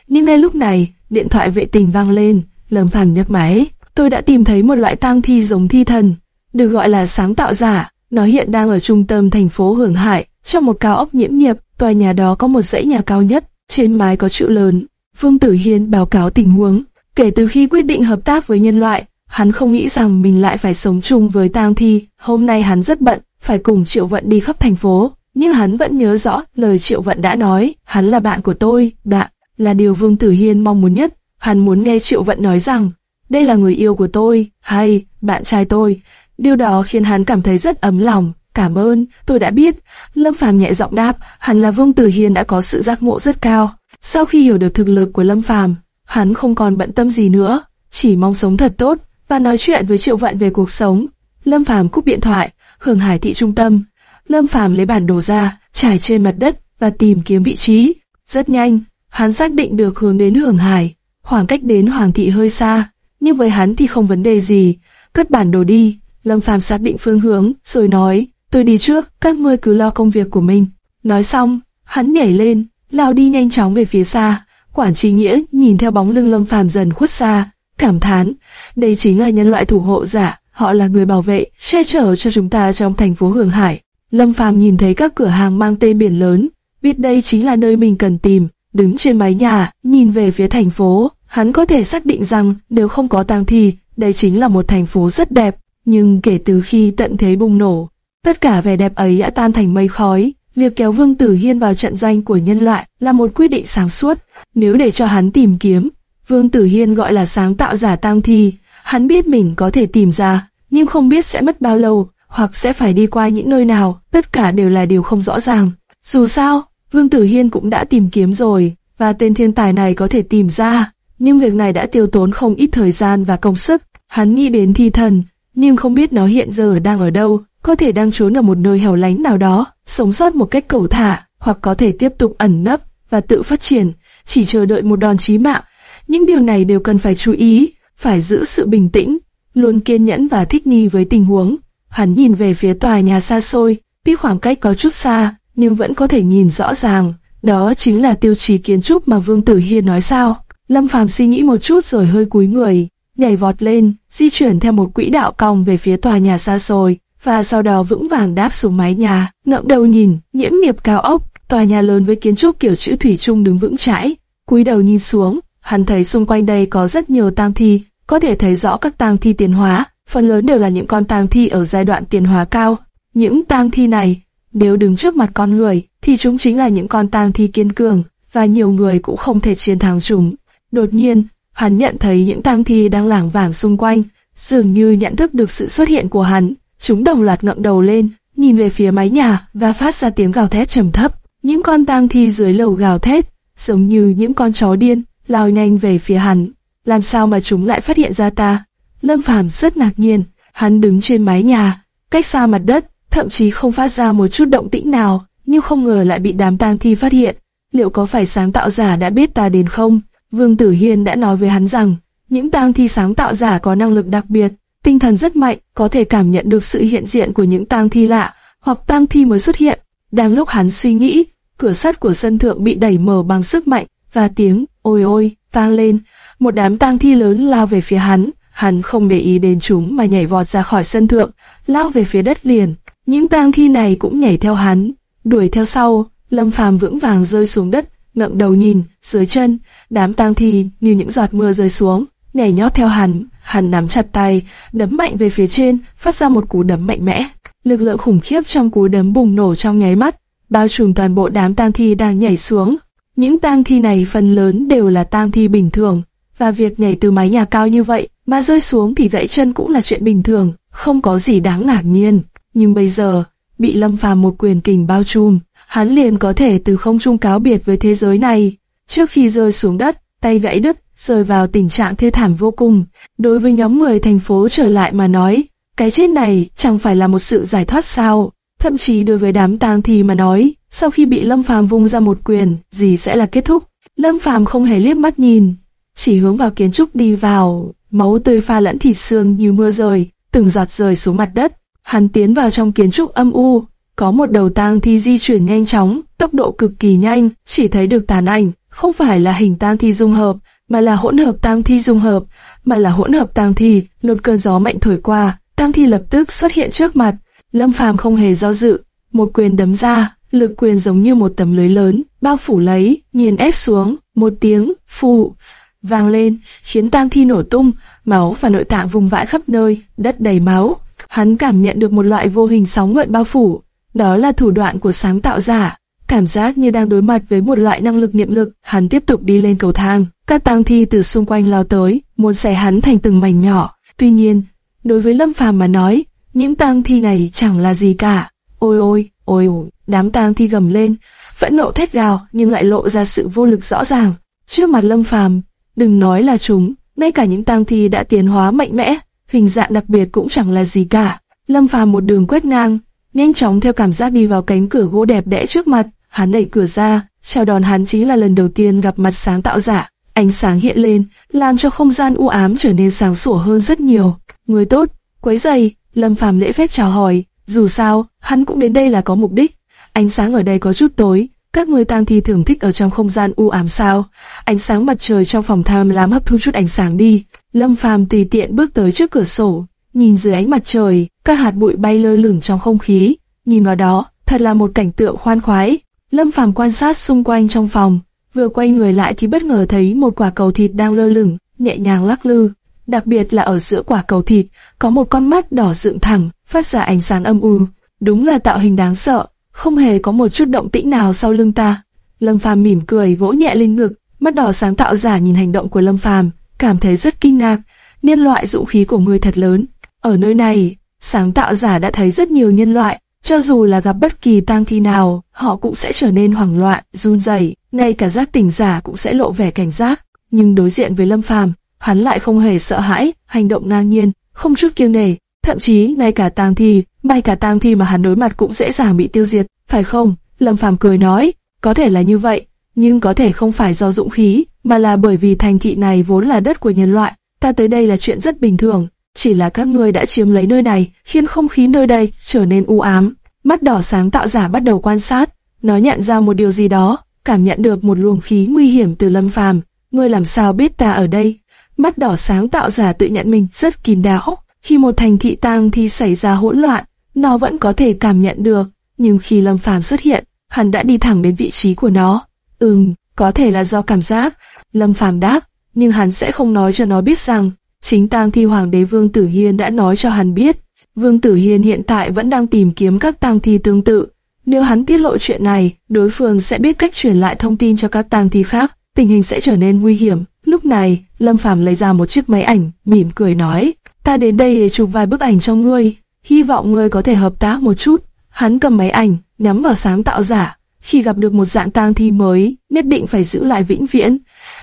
Nhưng ngay lúc này, điện thoại vệ tinh vang lên, Lâm Phàm nhấc máy. Tôi đã tìm thấy một loại tang thi giống thi thần, được gọi là sáng tạo giả. Nó hiện đang ở trung tâm thành phố Hưởng Hải, trong một cao ốc nhiễm nhiệp. Tòa nhà đó có một dãy nhà cao nhất, trên mái có chữ lớn. Vương Tử Hiên báo cáo tình huống. Kể từ khi quyết định hợp tác với nhân loại, hắn không nghĩ rằng mình lại phải sống chung với tang thi. Hôm nay hắn rất bận, phải cùng Triệu Vận đi khắp thành phố. Nhưng hắn vẫn nhớ rõ lời Triệu Vận đã nói, hắn là bạn của tôi, bạn, là điều Vương Tử Hiên mong muốn nhất. Hắn muốn nghe Triệu Vận nói rằng, đây là người yêu của tôi, hay, bạn trai tôi. Điều đó khiến hắn cảm thấy rất ấm lòng. Cảm ơn, tôi đã biết. Lâm Phàm nhẹ giọng đáp, hắn là Vương Tử Hiên đã có sự giác ngộ rất cao. Sau khi hiểu được thực lực của Lâm Phàm, hắn không còn bận tâm gì nữa, chỉ mong sống thật tốt và nói chuyện với Triệu Vận về cuộc sống. Lâm Phàm cúp điện thoại, hưởng hải thị trung tâm. Lâm Phàm lấy bản đồ ra, trải trên mặt đất, và tìm kiếm vị trí. Rất nhanh, hắn xác định được hướng đến Hưởng Hải, khoảng cách đến Hoàng thị hơi xa, nhưng với hắn thì không vấn đề gì. Cất bản đồ đi, Lâm Phàm xác định phương hướng, rồi nói, tôi đi trước, các ngươi cứ lo công việc của mình. Nói xong, hắn nhảy lên, lao đi nhanh chóng về phía xa. Quản trí nghĩa nhìn theo bóng lưng Lâm Phàm dần khuất xa, cảm thán, đây chính là nhân loại thủ hộ giả, họ là người bảo vệ, che chở cho chúng ta trong thành phố Hương Hải. Lâm Phàm nhìn thấy các cửa hàng mang tên biển lớn, biết đây chính là nơi mình cần tìm, đứng trên mái nhà, nhìn về phía thành phố, hắn có thể xác định rằng nếu không có tang thi, đây chính là một thành phố rất đẹp, nhưng kể từ khi tận thế bùng nổ, tất cả vẻ đẹp ấy đã tan thành mây khói. Việc kéo Vương Tử Hiên vào trận danh của nhân loại là một quyết định sáng suốt. Nếu để cho hắn tìm kiếm, Vương Tử Hiên gọi là sáng tạo giả tang thi, hắn biết mình có thể tìm ra, nhưng không biết sẽ mất bao lâu, hoặc sẽ phải đi qua những nơi nào, tất cả đều là điều không rõ ràng. Dù sao, Vương Tử Hiên cũng đã tìm kiếm rồi, và tên thiên tài này có thể tìm ra, nhưng việc này đã tiêu tốn không ít thời gian và công sức. Hắn nghĩ đến thi thần, nhưng không biết nó hiện giờ đang ở đâu, có thể đang trốn ở một nơi hẻo lánh nào đó, sống sót một cách cầu thả, hoặc có thể tiếp tục ẩn nấp và tự phát triển, chỉ chờ đợi một đòn chí mạng. Những điều này đều cần phải chú ý, phải giữ sự bình tĩnh, luôn kiên nhẫn và thích nghi với tình huống. Hắn nhìn về phía tòa nhà xa xôi, tuy khoảng cách có chút xa, nhưng vẫn có thể nhìn rõ ràng. Đó chính là tiêu chí kiến trúc mà Vương Tử Hiên nói sao. Lâm Phàm suy nghĩ một chút rồi hơi cúi người, nhảy vọt lên, di chuyển theo một quỹ đạo cong về phía tòa nhà xa xôi, và sau đó vững vàng đáp xuống mái nhà, ngậm đầu nhìn, nhiễm nghiệp cao ốc, tòa nhà lớn với kiến trúc kiểu chữ thủy chung đứng vững chãi. Cúi đầu nhìn xuống, hắn thấy xung quanh đây có rất nhiều tang thi, có thể thấy rõ các tang thi tiến hóa, phần lớn đều là những con tang thi ở giai đoạn tiến hóa cao. Những tang thi này, nếu đứng trước mặt con người, thì chúng chính là những con tang thi kiên cường, và nhiều người cũng không thể chiến thắng chúng. Đột nhiên, hắn nhận thấy những tang thi đang lảng vảng xung quanh, dường như nhận thức được sự xuất hiện của hắn. Chúng đồng loạt ngẩng đầu lên, nhìn về phía mái nhà và phát ra tiếng gào thét trầm thấp. Những con tang thi dưới lầu gào thét, giống như những con chó điên, lao nhanh về phía hắn. Làm sao mà chúng lại phát hiện ra ta? Lâm Phàm rất ngạc nhiên, hắn đứng trên mái nhà, cách xa mặt đất, thậm chí không phát ra một chút động tĩnh nào, nhưng không ngờ lại bị đám tang thi phát hiện. Liệu có phải sáng tạo giả đã biết ta đến không? Vương Tử Hiên đã nói với hắn rằng, những tang thi sáng tạo giả có năng lực đặc biệt, tinh thần rất mạnh, có thể cảm nhận được sự hiện diện của những tang thi lạ, hoặc tang thi mới xuất hiện. Đang lúc hắn suy nghĩ, cửa sắt của sân thượng bị đẩy mở bằng sức mạnh, và tiếng ôi ôi vang lên. Một đám tang thi lớn lao về phía hắn, hắn không để ý đến chúng mà nhảy vọt ra khỏi sân thượng, lao về phía đất liền. Những tang thi này cũng nhảy theo hắn, đuổi theo sau. Lâm Phàm vững vàng rơi xuống đất, ngẩng đầu nhìn dưới chân, đám tang thi như những giọt mưa rơi xuống, nhảy nhót theo hắn. Hắn nắm chặt tay, đấm mạnh về phía trên, phát ra một cú đấm mạnh mẽ. Lực lượng khủng khiếp trong cú đấm bùng nổ trong nháy mắt, bao trùm toàn bộ đám tang thi đang nhảy xuống. Những tang thi này phần lớn đều là tang thi bình thường, và việc nhảy từ mái nhà cao như vậy mà rơi xuống thì gãy chân cũng là chuyện bình thường, không có gì đáng ngạc nhiên. Nhưng bây giờ, bị Lâm Phàm một quyền kình bao trùm, hắn liền có thể từ không trung cáo biệt với thế giới này. Trước khi rơi xuống đất, tay gãy đứt, rơi vào tình trạng thê thảm vô cùng. Đối với nhóm người thành phố trở lại mà nói, cái chết này chẳng phải là một sự giải thoát sao? Thậm chí đối với đám tang thi mà nói, sau khi bị Lâm Phàm vung ra một quyền, gì sẽ là kết thúc? Lâm Phàm không hề liếc mắt nhìn, chỉ hướng vào kiến trúc đi vào, máu tươi pha lẫn thịt xương như mưa rơi, từng giọt rơi xuống mặt đất. Hắn tiến vào trong kiến trúc âm u, có một đầu tang thi di chuyển nhanh chóng, tốc độ cực kỳ nhanh, chỉ thấy được tàn ảnh, không phải là hình tang thi dung hợp, mà là hỗn hợp tang thi dung hợp, mà là hỗn hợp tang thi. Một cơn gió mạnh thổi qua, tang thi lập tức xuất hiện trước mặt. Lâm Phàm không hề do dự, một quyền đấm ra, lực quyền giống như một tấm lưới lớn, bao phủ lấy, nghiền ép xuống, một tiếng phù vang lên, khiến tang thi nổ tung, máu và nội tạng vùng vãi khắp nơi, đất đầy máu. Hắn cảm nhận được một loại vô hình sóng ngợn bao phủ, đó là thủ đoạn của sáng tạo giả. Cảm giác như đang đối mặt với một loại năng lực niệm lực, hắn tiếp tục đi lên cầu thang. Các tang thi từ xung quanh lao tới, muốn xẻ hắn thành từng mảnh nhỏ. Tuy nhiên, đối với Lâm Phàm mà nói, những tang thi này chẳng là gì cả. Ôi ôi, ôi ôi, đám tang thi gầm lên, phẫn nộ thét gào nhưng lại lộ ra sự vô lực rõ ràng. Trước mặt Lâm Phàm, đừng nói là chúng, ngay cả những tang thi đã tiến hóa mạnh mẽ, hình dạng đặc biệt cũng chẳng là gì cả. Lâm Phàm một đường quét ngang, nhanh chóng theo cảm giác đi vào cánh cửa gỗ đẹp đẽ trước mặt, hắn đẩy cửa ra, chào đón hắn chính là lần đầu tiên gặp mặt sáng tạo giả. Ánh sáng hiện lên, làm cho không gian u ám trở nên sáng sủa hơn rất nhiều. Người tốt, quấy giày, Lâm Phàm lễ phép chào hỏi, dù sao, hắn cũng đến đây là có mục đích. Ánh sáng ở đây có chút tối, các người tang thi thường thích ở trong không gian u ám sao? Ánh sáng mặt trời trong phòng tham lam hấp thu chút ánh sáng đi. Lâm Phàm tùy tiện bước tới trước cửa sổ, nhìn dưới ánh mặt trời, các hạt bụi bay lơ lửng trong không khí. Nhìn vào đó, thật là một cảnh tượng khoan khoái. Lâm Phàm quan sát xung quanh trong phòng, vừa quay người lại thì bất ngờ thấy một quả cầu thịt đang lơ lửng, nhẹ nhàng lắc lư. Đặc biệt là ở giữa quả cầu thịt, có một con mắt đỏ dựng thẳng, phát ra ánh sáng âm u. Đúng là tạo hình đáng sợ, không hề có một chút động tĩnh nào sau lưng ta. Lâm Phàm mỉm cười vỗ nhẹ lên ngực, mắt đỏ sáng tạo giả nhìn hành động của Lâm Phàm, cảm thấy rất kinh ngạc. Nhân loại dũng khí của ngươi thật lớn. Ở nơi này, sáng tạo giả đã thấy rất nhiều nhân loại, cho dù là gặp bất kỳ tang thi nào, họ cũng sẽ trở nên hoảng loạn, run rẩy, ngay cả giác tỉnh giả cũng sẽ lộ vẻ cảnh giác. Nhưng đối diện với Lâm Phàm, hắn lại không hề sợ hãi, hành động ngang nhiên, không chút kiêng nể, thậm chí ngay cả tang thi, bay cả tang thi mà hắn đối mặt cũng dễ dàng bị tiêu diệt, phải không? Lâm Phàm cười nói, có thể là như vậy, nhưng có thể không phải do dũng khí, mà là bởi vì thành thị này vốn là đất của nhân loại, ta tới đây là chuyện rất bình thường, chỉ là các ngươi đã chiếm lấy nơi này, khiến không khí nơi đây trở nên u ám. Mắt đỏ sáng tạo giả bắt đầu quan sát, nó nhận ra một điều gì đó, cảm nhận được một luồng khí nguy hiểm từ Lâm Phàm. Ngươi làm sao biết ta ở đây? Mắt đỏ sáng tạo giả tự nhận mình rất kín đáo. Khi một thành thị tang thi xảy ra hỗn loạn, nó vẫn có thể cảm nhận được. Nhưng khi Lâm Phàm xuất hiện, hắn đã đi thẳng đến vị trí của nó. Ừm, có thể là do cảm giác. Lâm Phàm đáp, nhưng hắn sẽ không nói cho nó biết rằng chính tang thi hoàng đế Vương Tử Hiên đã nói cho hắn biết. Vương Tử Hiên hiện tại vẫn đang tìm kiếm các tang thi tương tự. Nếu hắn tiết lộ chuyện này, đối phương sẽ biết cách truyền lại thông tin cho các tang thi khác, tình hình sẽ trở nên nguy hiểm. Lúc này, Lâm Phàm lấy ra một chiếc máy ảnh, mỉm cười nói, ta đến đây để chụp vài bức ảnh cho ngươi, hy vọng ngươi có thể hợp tác một chút. Hắn cầm máy ảnh, nhắm vào sáng tạo giả. Khi gặp được một dạng tang thi mới, nhất định phải giữ lại vĩnh viễn.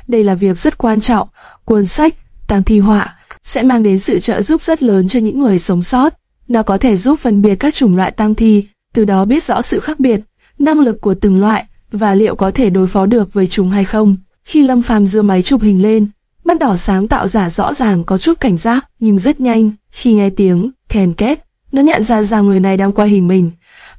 Đây là việc rất quan trọng. Cuốn sách, tang thi họa, sẽ mang đến sự trợ giúp rất lớn cho những người sống sót. Nó có thể giúp phân biệt các chủng loại tang thi, từ đó biết rõ sự khác biệt, năng lực của từng loại và liệu có thể đối phó được với chúng hay không. Khi Lâm Phàm đưa máy chụp hình lên, mắt đỏ sáng tạo giả rõ ràng có chút cảnh giác, nhưng rất nhanh, khi nghe tiếng kèn két, nó nhận ra rằng người này đang quay hình mình.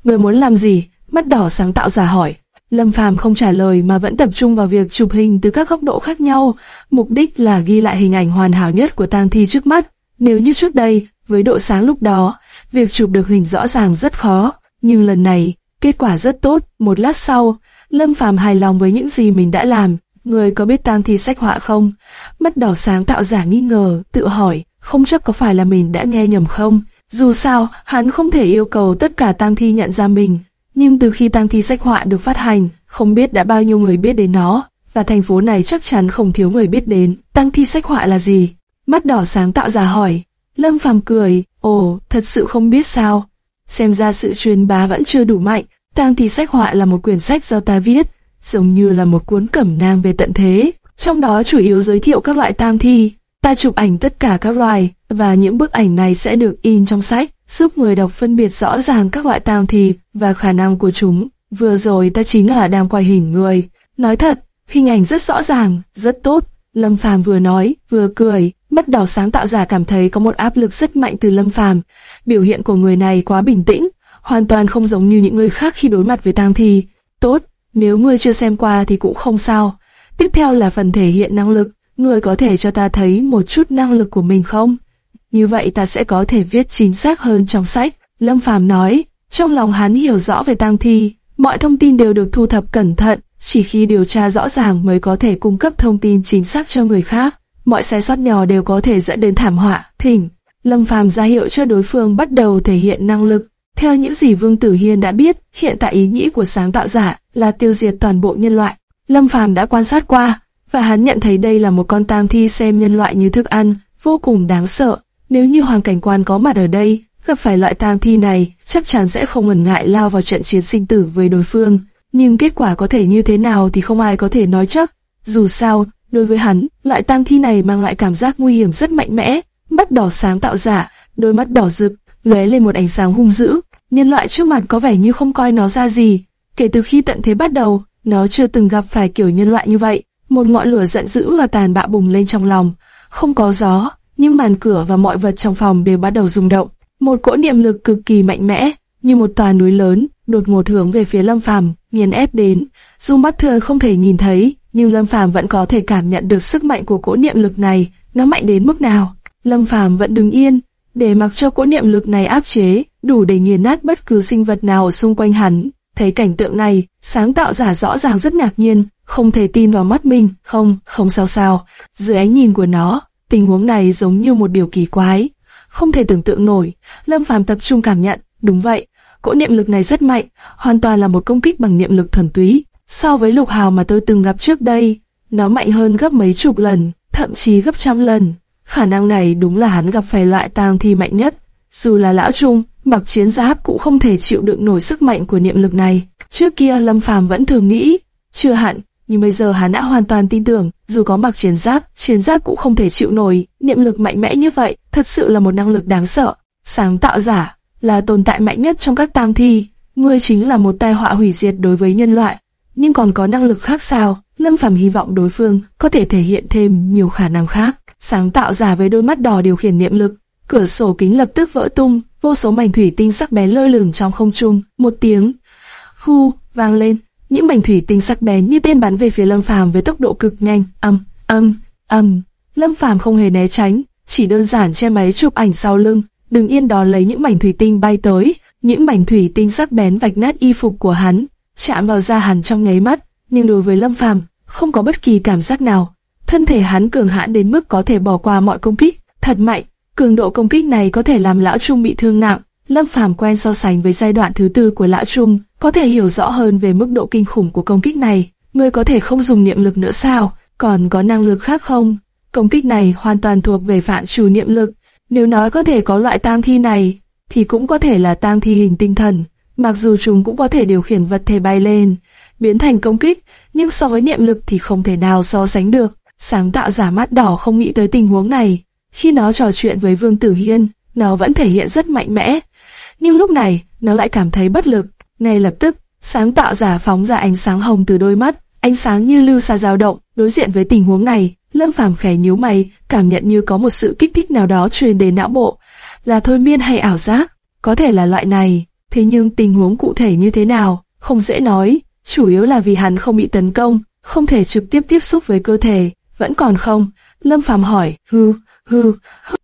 Người muốn làm gì? Mắt đỏ sáng tạo giả hỏi. Lâm Phàm không trả lời mà vẫn tập trung vào việc chụp hình từ các góc độ khác nhau, mục đích là ghi lại hình ảnh hoàn hảo nhất của tang thi trước mắt. Nếu như trước đây, với độ sáng lúc đó, việc chụp được hình rõ ràng rất khó, nhưng lần này, kết quả rất tốt. Một lát sau, Lâm Phàm hài lòng với những gì mình đã làm. Người có biết tang thi sách họa không? Mắt đỏ sáng tạo giả nghi ngờ, tự hỏi, không chắc có phải là mình đã nghe nhầm không? Dù sao, hắn không thể yêu cầu tất cả tang thi nhận ra mình. Nhưng từ khi tang thi sách họa được phát hành, không biết đã bao nhiêu người biết đến nó, và thành phố này chắc chắn không thiếu người biết đến. Tang thi sách họa là gì? Mắt đỏ sáng tạo giả hỏi. Lâm Phàm cười, ồ, thật sự không biết sao. Xem ra sự truyền bá vẫn chưa đủ mạnh. Tang thi sách họa là một quyển sách do ta viết, giống như là một cuốn cẩm nang về tận thế. Trong đó chủ yếu giới thiệu các loại tang thi. Ta chụp ảnh tất cả các loài, và những bức ảnh này sẽ được in trong sách, giúp người đọc phân biệt rõ ràng các loại tang thi và khả năng của chúng. Vừa rồi ta chính là đang quay hình người. Nói thật, hình ảnh rất rõ ràng, rất tốt. Lâm Phàm vừa nói, vừa cười, mắt đỏ sáng tạo giả cảm thấy có một áp lực rất mạnh từ Lâm Phàm. Biểu hiện của người này quá bình tĩnh, hoàn toàn không giống như những người khác khi đối mặt với tang thi. Tốt, nếu ngươi chưa xem qua thì cũng không sao. Tiếp theo là phần thể hiện năng lực. Ngươi có thể cho ta thấy một chút năng lực của mình không? Như vậy ta sẽ có thể viết chính xác hơn trong sách. Lâm Phàm nói, trong lòng hắn hiểu rõ về tang thi, mọi thông tin đều được thu thập cẩn thận, chỉ khi điều tra rõ ràng mới có thể cung cấp thông tin chính xác cho người khác. Mọi sai sót nhỏ đều có thể dẫn đến thảm họa. Thỉnh, Lâm Phàm ra hiệu cho đối phương bắt đầu thể hiện năng lực. Theo những gì Vương Tử Hiên đã biết, hiện tại ý nghĩ của sáng tạo giả là tiêu diệt toàn bộ nhân loại. Lâm Phàm đã quan sát qua, và hắn nhận thấy đây là một con tam thi xem nhân loại như thức ăn, vô cùng đáng sợ. Nếu như hoàng cảnh quan có mặt ở đây, gặp phải loại tang thi này, chắc chắn sẽ không ngần ngại lao vào trận chiến sinh tử với đối phương. Nhưng kết quả có thể như thế nào thì không ai có thể nói chắc. Dù sao, đối với hắn, loại tang thi này mang lại cảm giác nguy hiểm rất mạnh mẽ. Mắt đỏ sáng tạo giả, đôi mắt đỏ rực, lóe lên một ánh sáng hung dữ. Nhân loại trước mặt có vẻ như không coi nó ra gì. Kể từ khi tận thế bắt đầu, nó chưa từng gặp phải kiểu nhân loại như vậy. Một ngọn lửa giận dữ và tàn bạo bùng lên trong lòng. Không có gió, nhưng màn cửa và mọi vật trong phòng đều bắt đầu rung động. Một cỗ niệm lực cực kỳ mạnh mẽ, như một tòa núi lớn, đột ngột hướng về phía Lâm Phàm, nghiền ép đến. Dù mắt thường không thể nhìn thấy, nhưng Lâm Phàm vẫn có thể cảm nhận được sức mạnh của cỗ niệm lực này, nó mạnh đến mức nào. Lâm Phàm vẫn đứng yên, để mặc cho cỗ niệm lực này áp chế, đủ để nghiền nát bất cứ sinh vật nào xung quanh hắn. Thấy cảnh tượng này, sáng tạo giả rõ ràng rất ngạc nhiên, không thể tin vào mắt mình, không, không sao sao. Dưới ánh nhìn của nó, tình huống này giống như một điều kỳ quái, không thể tưởng tượng nổi. Lâm Phàm tập trung cảm nhận, đúng vậy, cỗ niệm lực này rất mạnh, hoàn toàn là một công kích bằng niệm lực thuần túy. So với lục hào mà tôi từng gặp trước đây, nó mạnh hơn gấp mấy chục lần, thậm chí gấp trăm lần. Khả năng này đúng là hắn gặp phải loại tang thi mạnh nhất. Dù là lão trung, mặc chiến giáp cũng không thể chịu đựng nổi sức mạnh của niệm lực này. Trước kia Lâm Phàm vẫn thường nghĩ, chưa hẳn, nhưng bây giờ hắn đã hoàn toàn tin tưởng, dù có mặc chiến giáp, chiến giáp cũng không thể chịu nổi, niệm lực mạnh mẽ như vậy, thật sự là một năng lực đáng sợ. Sáng tạo giả là tồn tại mạnh nhất trong các tang thi, ngươi chính là một tai họa hủy diệt đối với nhân loại, nhưng còn có năng lực khác sao? Lâm Phàm hy vọng đối phương có thể thể hiện thêm nhiều khả năng khác. Sáng tạo giả với đôi mắt đỏ điều khiển niệm lực, cửa sổ kính lập tức vỡ tung, vô số mảnh thủy tinh sắc bén lơ lửng trong không trung, một tiếng hu vang lên, những mảnh thủy tinh sắc bén như tên bắn về phía Lâm Phàm với tốc độ cực nhanh, âm, âm, âm. Lâm Phàm không hề né tránh, chỉ đơn giản che máy chụp ảnh sau lưng, đừng yên đón lấy những mảnh thủy tinh bay tới, những mảnh thủy tinh sắc bén vạch nát y phục của hắn, chạm vào da hắn trong nháy mắt, nhưng đối với Lâm Phàm, không có bất kỳ cảm giác nào. Thân thể hắn cường hãn đến mức có thể bỏ qua mọi công kích, thật mạnh, cường độ công kích này có thể làm lão Trung bị thương nặng. Lâm Phàm quen so sánh với giai đoạn thứ tư của lão Trung, có thể hiểu rõ hơn về mức độ kinh khủng của công kích này. Ngươi có thể không dùng niệm lực nữa sao? Còn có năng lực khác không? Công kích này hoàn toàn thuộc về phạm chủ niệm lực. Nếu nói có thể có loại tang thi này, thì cũng có thể là tang thi hình tinh thần. Mặc dù chúng cũng có thể điều khiển vật thể bay lên, biến thành công kích, nhưng so với niệm lực thì không thể nào so sánh được. Sáng tạo giả mắt đỏ không nghĩ tới tình huống này. Khi nó trò chuyện với Vương Tử Hiên, nó vẫn thể hiện rất mạnh mẽ. Nhưng lúc này, nó lại cảm thấy bất lực. Ngay lập tức, sáng tạo giả phóng ra ánh sáng hồng từ đôi mắt, ánh sáng như lưu xa dao động, đối diện với tình huống này, Lâm Phàm khẽ nhíu mày, cảm nhận như có một sự kích thích nào đó truyền đến não bộ, là thôi miên hay ảo giác, có thể là loại này, thế nhưng tình huống cụ thể như thế nào, không dễ nói, chủ yếu là vì hắn không bị tấn công, không thể trực tiếp tiếp xúc với cơ thể, vẫn còn không? Lâm Phàm hỏi, hư, hư,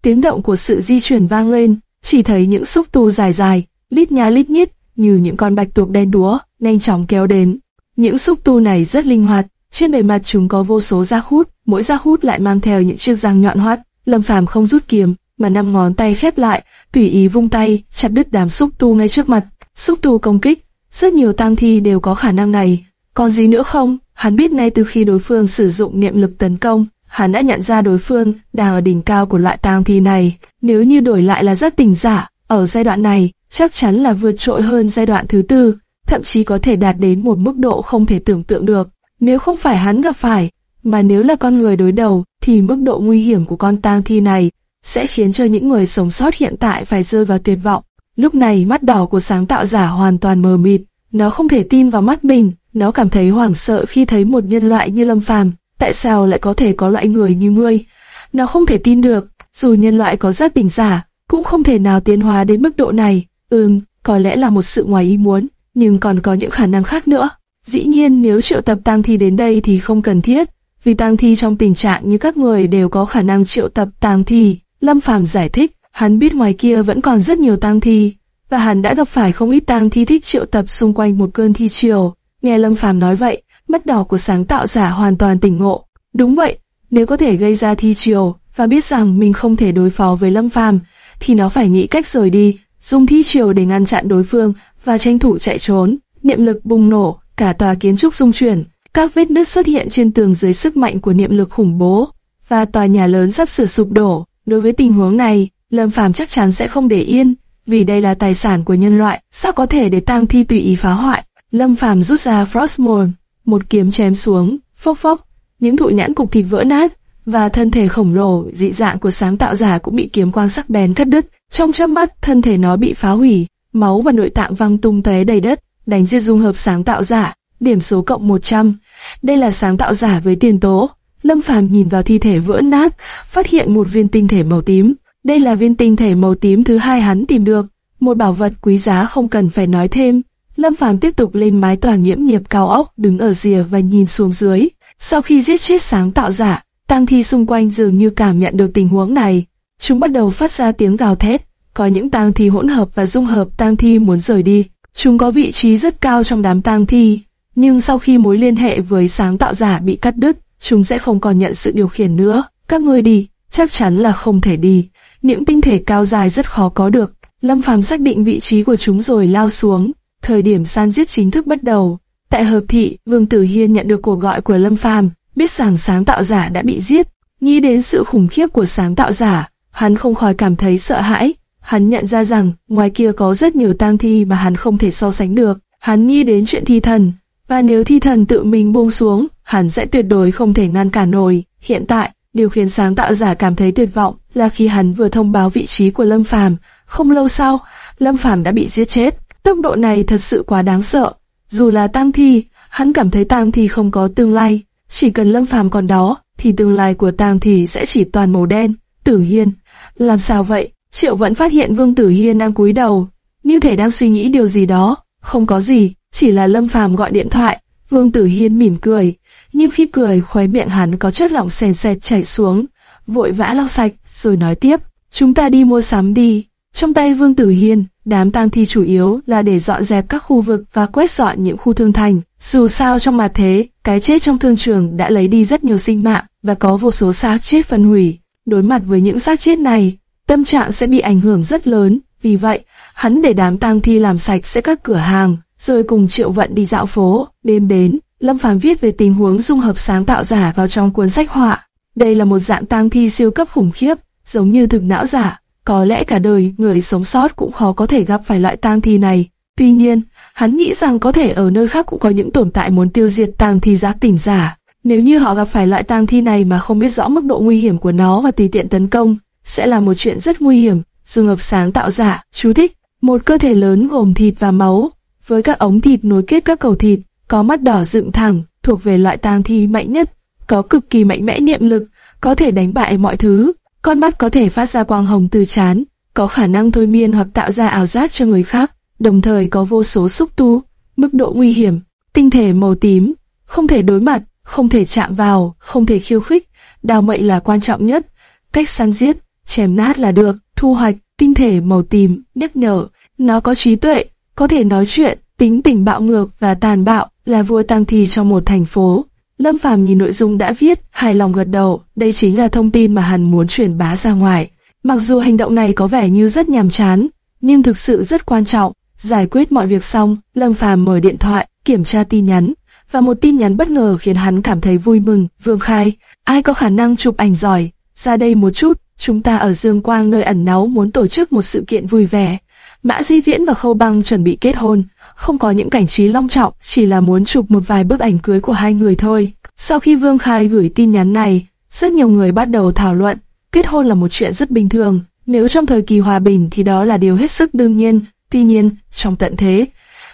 tiếng động của sự di chuyển vang lên, chỉ thấy những xúc tu dài dài, lít nha lít nhít, như những con bạch tuộc đen đúa, nhanh chóng kéo đến. Những xúc tu này rất linh hoạt, trên bề mặt chúng có vô số da hút, mỗi da hút lại mang theo những chiếc răng nhọn hoắt. Lâm Phàm không rút kiếm, mà năm ngón tay khép lại, tùy ý vung tay, chặt đứt đám xúc tu ngay trước mặt. Xúc tu công kích, rất nhiều tang thi đều có khả năng này. Còn gì nữa không? Hắn biết ngay từ khi đối phương sử dụng niệm lực tấn công, hắn đã nhận ra đối phương đang ở đỉnh cao của loại tang thi này. Nếu như đổi lại là giác tỉnh giả, ở giai đoạn này, chắc chắn là vượt trội hơn giai đoạn thứ tư, thậm chí có thể đạt đến một mức độ không thể tưởng tượng được. Nếu không phải hắn gặp phải, mà nếu là con người đối đầu, thì mức độ nguy hiểm của con tang thi này sẽ khiến cho những người sống sót hiện tại phải rơi vào tuyệt vọng. Lúc này mắt đỏ của sáng tạo giả hoàn toàn mờ mịt, nó không thể tin vào mắt mình, nó cảm thấy hoảng sợ khi thấy một nhân loại như Lâm Phàm, tại sao lại có thể có loại người như ngươi? Nó không thể tin được, dù nhân loại có giác tỉnh giả, cũng không thể nào tiến hóa đến mức độ này. Ừm, có lẽ là một sự ngoài ý muốn, nhưng còn có những khả năng khác nữa. Dĩ nhiên nếu triệu tập tang thi đến đây thì không cần thiết, vì tang thi trong tình trạng như các người đều có khả năng triệu tập tang thi. Lâm Phàm giải thích, hắn biết ngoài kia vẫn còn rất nhiều tang thi, và hắn đã gặp phải không ít tang thi thích triệu tập xung quanh một cơn thi triều. Nghe Lâm Phàm nói vậy, mắt đỏ của sáng tạo giả hoàn toàn tỉnh ngộ. Đúng vậy, nếu có thể gây ra thi triều và biết rằng mình không thể đối phó với Lâm Phàm, thì nó phải nghĩ cách rời đi, dùng thi chiều để ngăn chặn đối phương và tranh thủ chạy trốn. Niệm lực bùng nổ, cả tòa kiến trúc rung chuyển, các vết nứt xuất hiện trên tường dưới sức mạnh của niệm lực khủng bố, và tòa nhà lớn sắp sửa sụp đổ. Đối với tình huống này, Lâm Phàm chắc chắn sẽ không để yên, vì đây là tài sản của nhân loại, sao có thể để tang thi tùy ý phá hoại. Lâm Phàm rút ra Frostmourne, một kiếm chém xuống, phốc phốc, những thụ nhãn cục thịt vỡ nát, và thân thể khổng lồ dị dạng của sáng tạo giả cũng bị kiếm quang sắc bén cắt đứt. Trong chớp mắt, thân thể nó bị phá hủy, máu và nội tạng văng tung tóe đầy đất. đánh giết dung hợp sáng tạo giả, điểm số cộng 100. Đây là sáng tạo giả với tiền tố. Lâm Phàm nhìn vào thi thể vỡ nát, phát hiện một viên tinh thể màu tím. Đây là viên tinh thể màu tím thứ hai hắn tìm được, một bảo vật quý giá không cần phải nói thêm. Lâm Phàm tiếp tục lên mái tòa nhiễm nghiệp cao ốc, đứng ở rìa và nhìn xuống dưới. Sau khi giết chết sáng tạo giả, tang thi xung quanh dường như cảm nhận được tình huống này, chúng bắt đầu phát ra tiếng gào thét. Có những tang thi hỗn hợp và dung hợp tang thi muốn rời đi. Chúng có vị trí rất cao trong đám tang thi, nhưng sau khi mối liên hệ với sáng tạo giả bị cắt đứt, chúng sẽ không còn nhận sự điều khiển nữa. Các ngươi đi, chắc chắn là không thể đi. Những tinh thể cao dài rất khó có được. Lâm Phàm xác định vị trí của chúng rồi lao xuống. Thời điểm san giết chính thức bắt đầu. Tại hợp thị, Vương Tử Hiên nhận được cuộc gọi của Lâm Phàm, biết rằng sáng tạo giả đã bị giết. Nghĩ đến sự khủng khiếp của sáng tạo giả, hắn không khỏi cảm thấy sợ hãi. Hắn nhận ra rằng ngoài kia có rất nhiều tang thi mà hắn không thể so sánh được. Hắn nghĩ đến chuyện thi thần, và nếu thi thần tự mình buông xuống, hắn sẽ tuyệt đối không thể ngăn cản nổi. Hiện tại, điều khiến sáng tạo giả cảm thấy tuyệt vọng là khi hắn vừa thông báo vị trí của Lâm Phàm, không lâu sau, Lâm Phàm đã bị giết chết. Tốc độ này thật sự quá đáng sợ. Dù là tang thi, hắn cảm thấy tang thi không có tương lai. Chỉ cần Lâm Phàm còn đó, thì tương lai của tang thì sẽ chỉ toàn màu đen. Tử Hiên, làm sao vậy? Triệu vẫn phát hiện Vương Tử Hiên đang cúi đầu, như thể đang suy nghĩ điều gì đó. Không có gì, chỉ là Lâm Phàm gọi điện thoại. Vương Tử Hiên mỉm cười, nhưng khi cười khóe miệng hắn có chất lỏng sền sệt chảy xuống, vội vã lau sạch, rồi nói tiếp, chúng ta đi mua sắm đi. Trong tay Vương Tử Hiên, đám tang thi chủ yếu là để dọn dẹp các khu vực và quét dọn những khu thương thành. Dù sao trong mà thế, cái chết trong thương trường đã lấy đi rất nhiều sinh mạng và có vô số xác chết phân hủy. Đối mặt với những xác chết này, tâm trạng sẽ bị ảnh hưởng rất lớn. Vì vậy, hắn để đám tang thi làm sạch sẽ các cửa hàng, rồi cùng Triệu Vận đi dạo phố. Đêm đến, Lâm Phàm viết về tình huống dung hợp sáng tạo giả vào trong cuốn sách họa. Đây là một dạng tang thi siêu cấp khủng khiếp, giống như thực não giả. Có lẽ cả đời người sống sót cũng khó có thể gặp phải loại tang thi này. Tuy nhiên, hắn nghĩ rằng có thể ở nơi khác cũng có những tồn tại muốn tiêu diệt tang thi giác tỉnh giả. Nếu như họ gặp phải loại tang thi này mà không biết rõ mức độ nguy hiểm của nó và tùy tiện tấn công, sẽ là một chuyện rất nguy hiểm. Dung hợp sáng tạo giả, chú thích, một cơ thể lớn gồm thịt và máu, với các ống thịt nối kết các cầu thịt, có mắt đỏ dựng thẳng, thuộc về loại tang thi mạnh nhất, có cực kỳ mạnh mẽ niệm lực, có thể đánh bại mọi thứ. Con mắt có thể phát ra quang hồng từ chán, có khả năng thôi miên hoặc tạo ra ảo giác cho người khác, đồng thời có vô số xúc tu, mức độ nguy hiểm, tinh thể màu tím, không thể đối mặt, không thể chạm vào, không thể khiêu khích, đào mệnh là quan trọng nhất, cách săn giết, chém nát là được, thu hoạch, tinh thể màu tím, nhắc nhở, nó có trí tuệ, có thể nói chuyện, tính tình bạo ngược và tàn bạo, là vua tăng thi cho một thành phố. Lâm Phàm nhìn nội dung đã viết, hài lòng gật đầu, đây chính là thông tin mà hắn muốn truyền bá ra ngoài. Mặc dù hành động này có vẻ như rất nhàm chán, nhưng thực sự rất quan trọng. Giải quyết mọi việc xong, Lâm Phàm mở điện thoại, kiểm tra tin nhắn, và một tin nhắn bất ngờ khiến hắn cảm thấy vui mừng. Vương Khai, ai có khả năng chụp ảnh giỏi, ra đây một chút, chúng ta ở Dương Quang nơi ẩn náu muốn tổ chức một sự kiện vui vẻ. Mã Di Viễn và Khâu Băng chuẩn bị kết hôn, không có những cảnh trí long trọng, chỉ là muốn chụp một vài bức ảnh cưới của hai người thôi. Sau khi Vương Khai gửi tin nhắn này, rất nhiều người bắt đầu thảo luận, kết hôn là một chuyện rất bình thường, nếu trong thời kỳ hòa bình thì đó là điều hết sức đương nhiên, tuy nhiên, trong tận thế,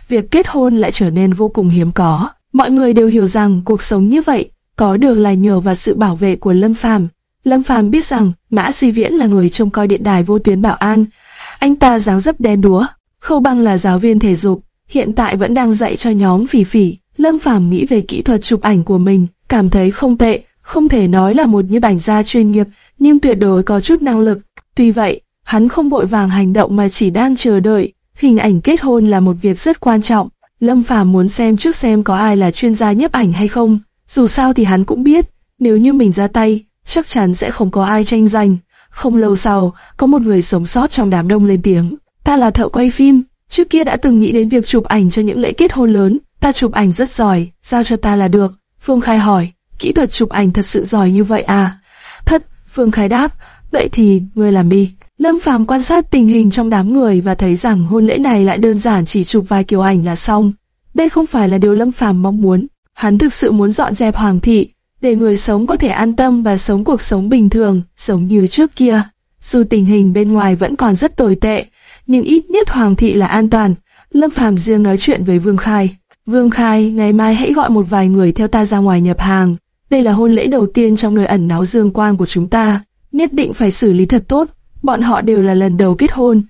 việc kết hôn lại trở nên vô cùng hiếm có. Mọi người đều hiểu rằng cuộc sống như vậy có được là nhờ vào sự bảo vệ của Lâm Phàm. Lâm Phàm biết rằng Mã Duy Viễn là người trông coi điện đài vô tuyến bảo an. Anh ta dáng dấp đen đúa. Khâu Băng là giáo viên thể dục, hiện tại vẫn đang dạy cho nhóm phỉ phỉ. Lâm Phàm nghĩ về kỹ thuật chụp ảnh của mình, cảm thấy không tệ, không thể nói là một nhiếp ảnh gia chuyên nghiệp, nhưng tuyệt đối có chút năng lực. Tuy vậy, hắn không vội vàng hành động mà chỉ đang chờ đợi. Hình ảnh kết hôn là một việc rất quan trọng. Lâm Phàm muốn xem trước xem có ai là chuyên gia nhiếp ảnh hay không. Dù sao thì hắn cũng biết, nếu như mình ra tay, chắc chắn sẽ không có ai tranh giành. Không lâu sau, có một người sống sót trong đám đông lên tiếng. Ta là thợ quay phim, trước kia đã từng nghĩ đến việc chụp ảnh cho những lễ kết hôn lớn. Ta chụp ảnh rất giỏi, giao cho ta là được. Phương Khai hỏi, kỹ thuật chụp ảnh thật sự giỏi như vậy à? Thật, Phương Khai đáp, vậy thì ngươi làm đi. Lâm Phàm quan sát tình hình trong đám người và thấy rằng hôn lễ này lại đơn giản chỉ chụp vài kiểu ảnh là xong. Đây không phải là điều Lâm Phàm mong muốn. Hắn thực sự muốn dọn dẹp hoàng thị, để người sống có thể an tâm và sống cuộc sống bình thường, sống như trước kia. Dù tình hình bên ngoài vẫn còn rất tồi tệ, nhưng ít nhất hoàng thị là an toàn, Lâm Phàm riêng nói chuyện với Vương Khai. Vương Khai, ngày mai hãy gọi một vài người theo ta ra ngoài nhập hàng. Đây là hôn lễ đầu tiên trong nơi ẩn náu dương quang của chúng ta. Nhất định phải xử lý thật tốt. Bọn họ đều là lần đầu kết hôn.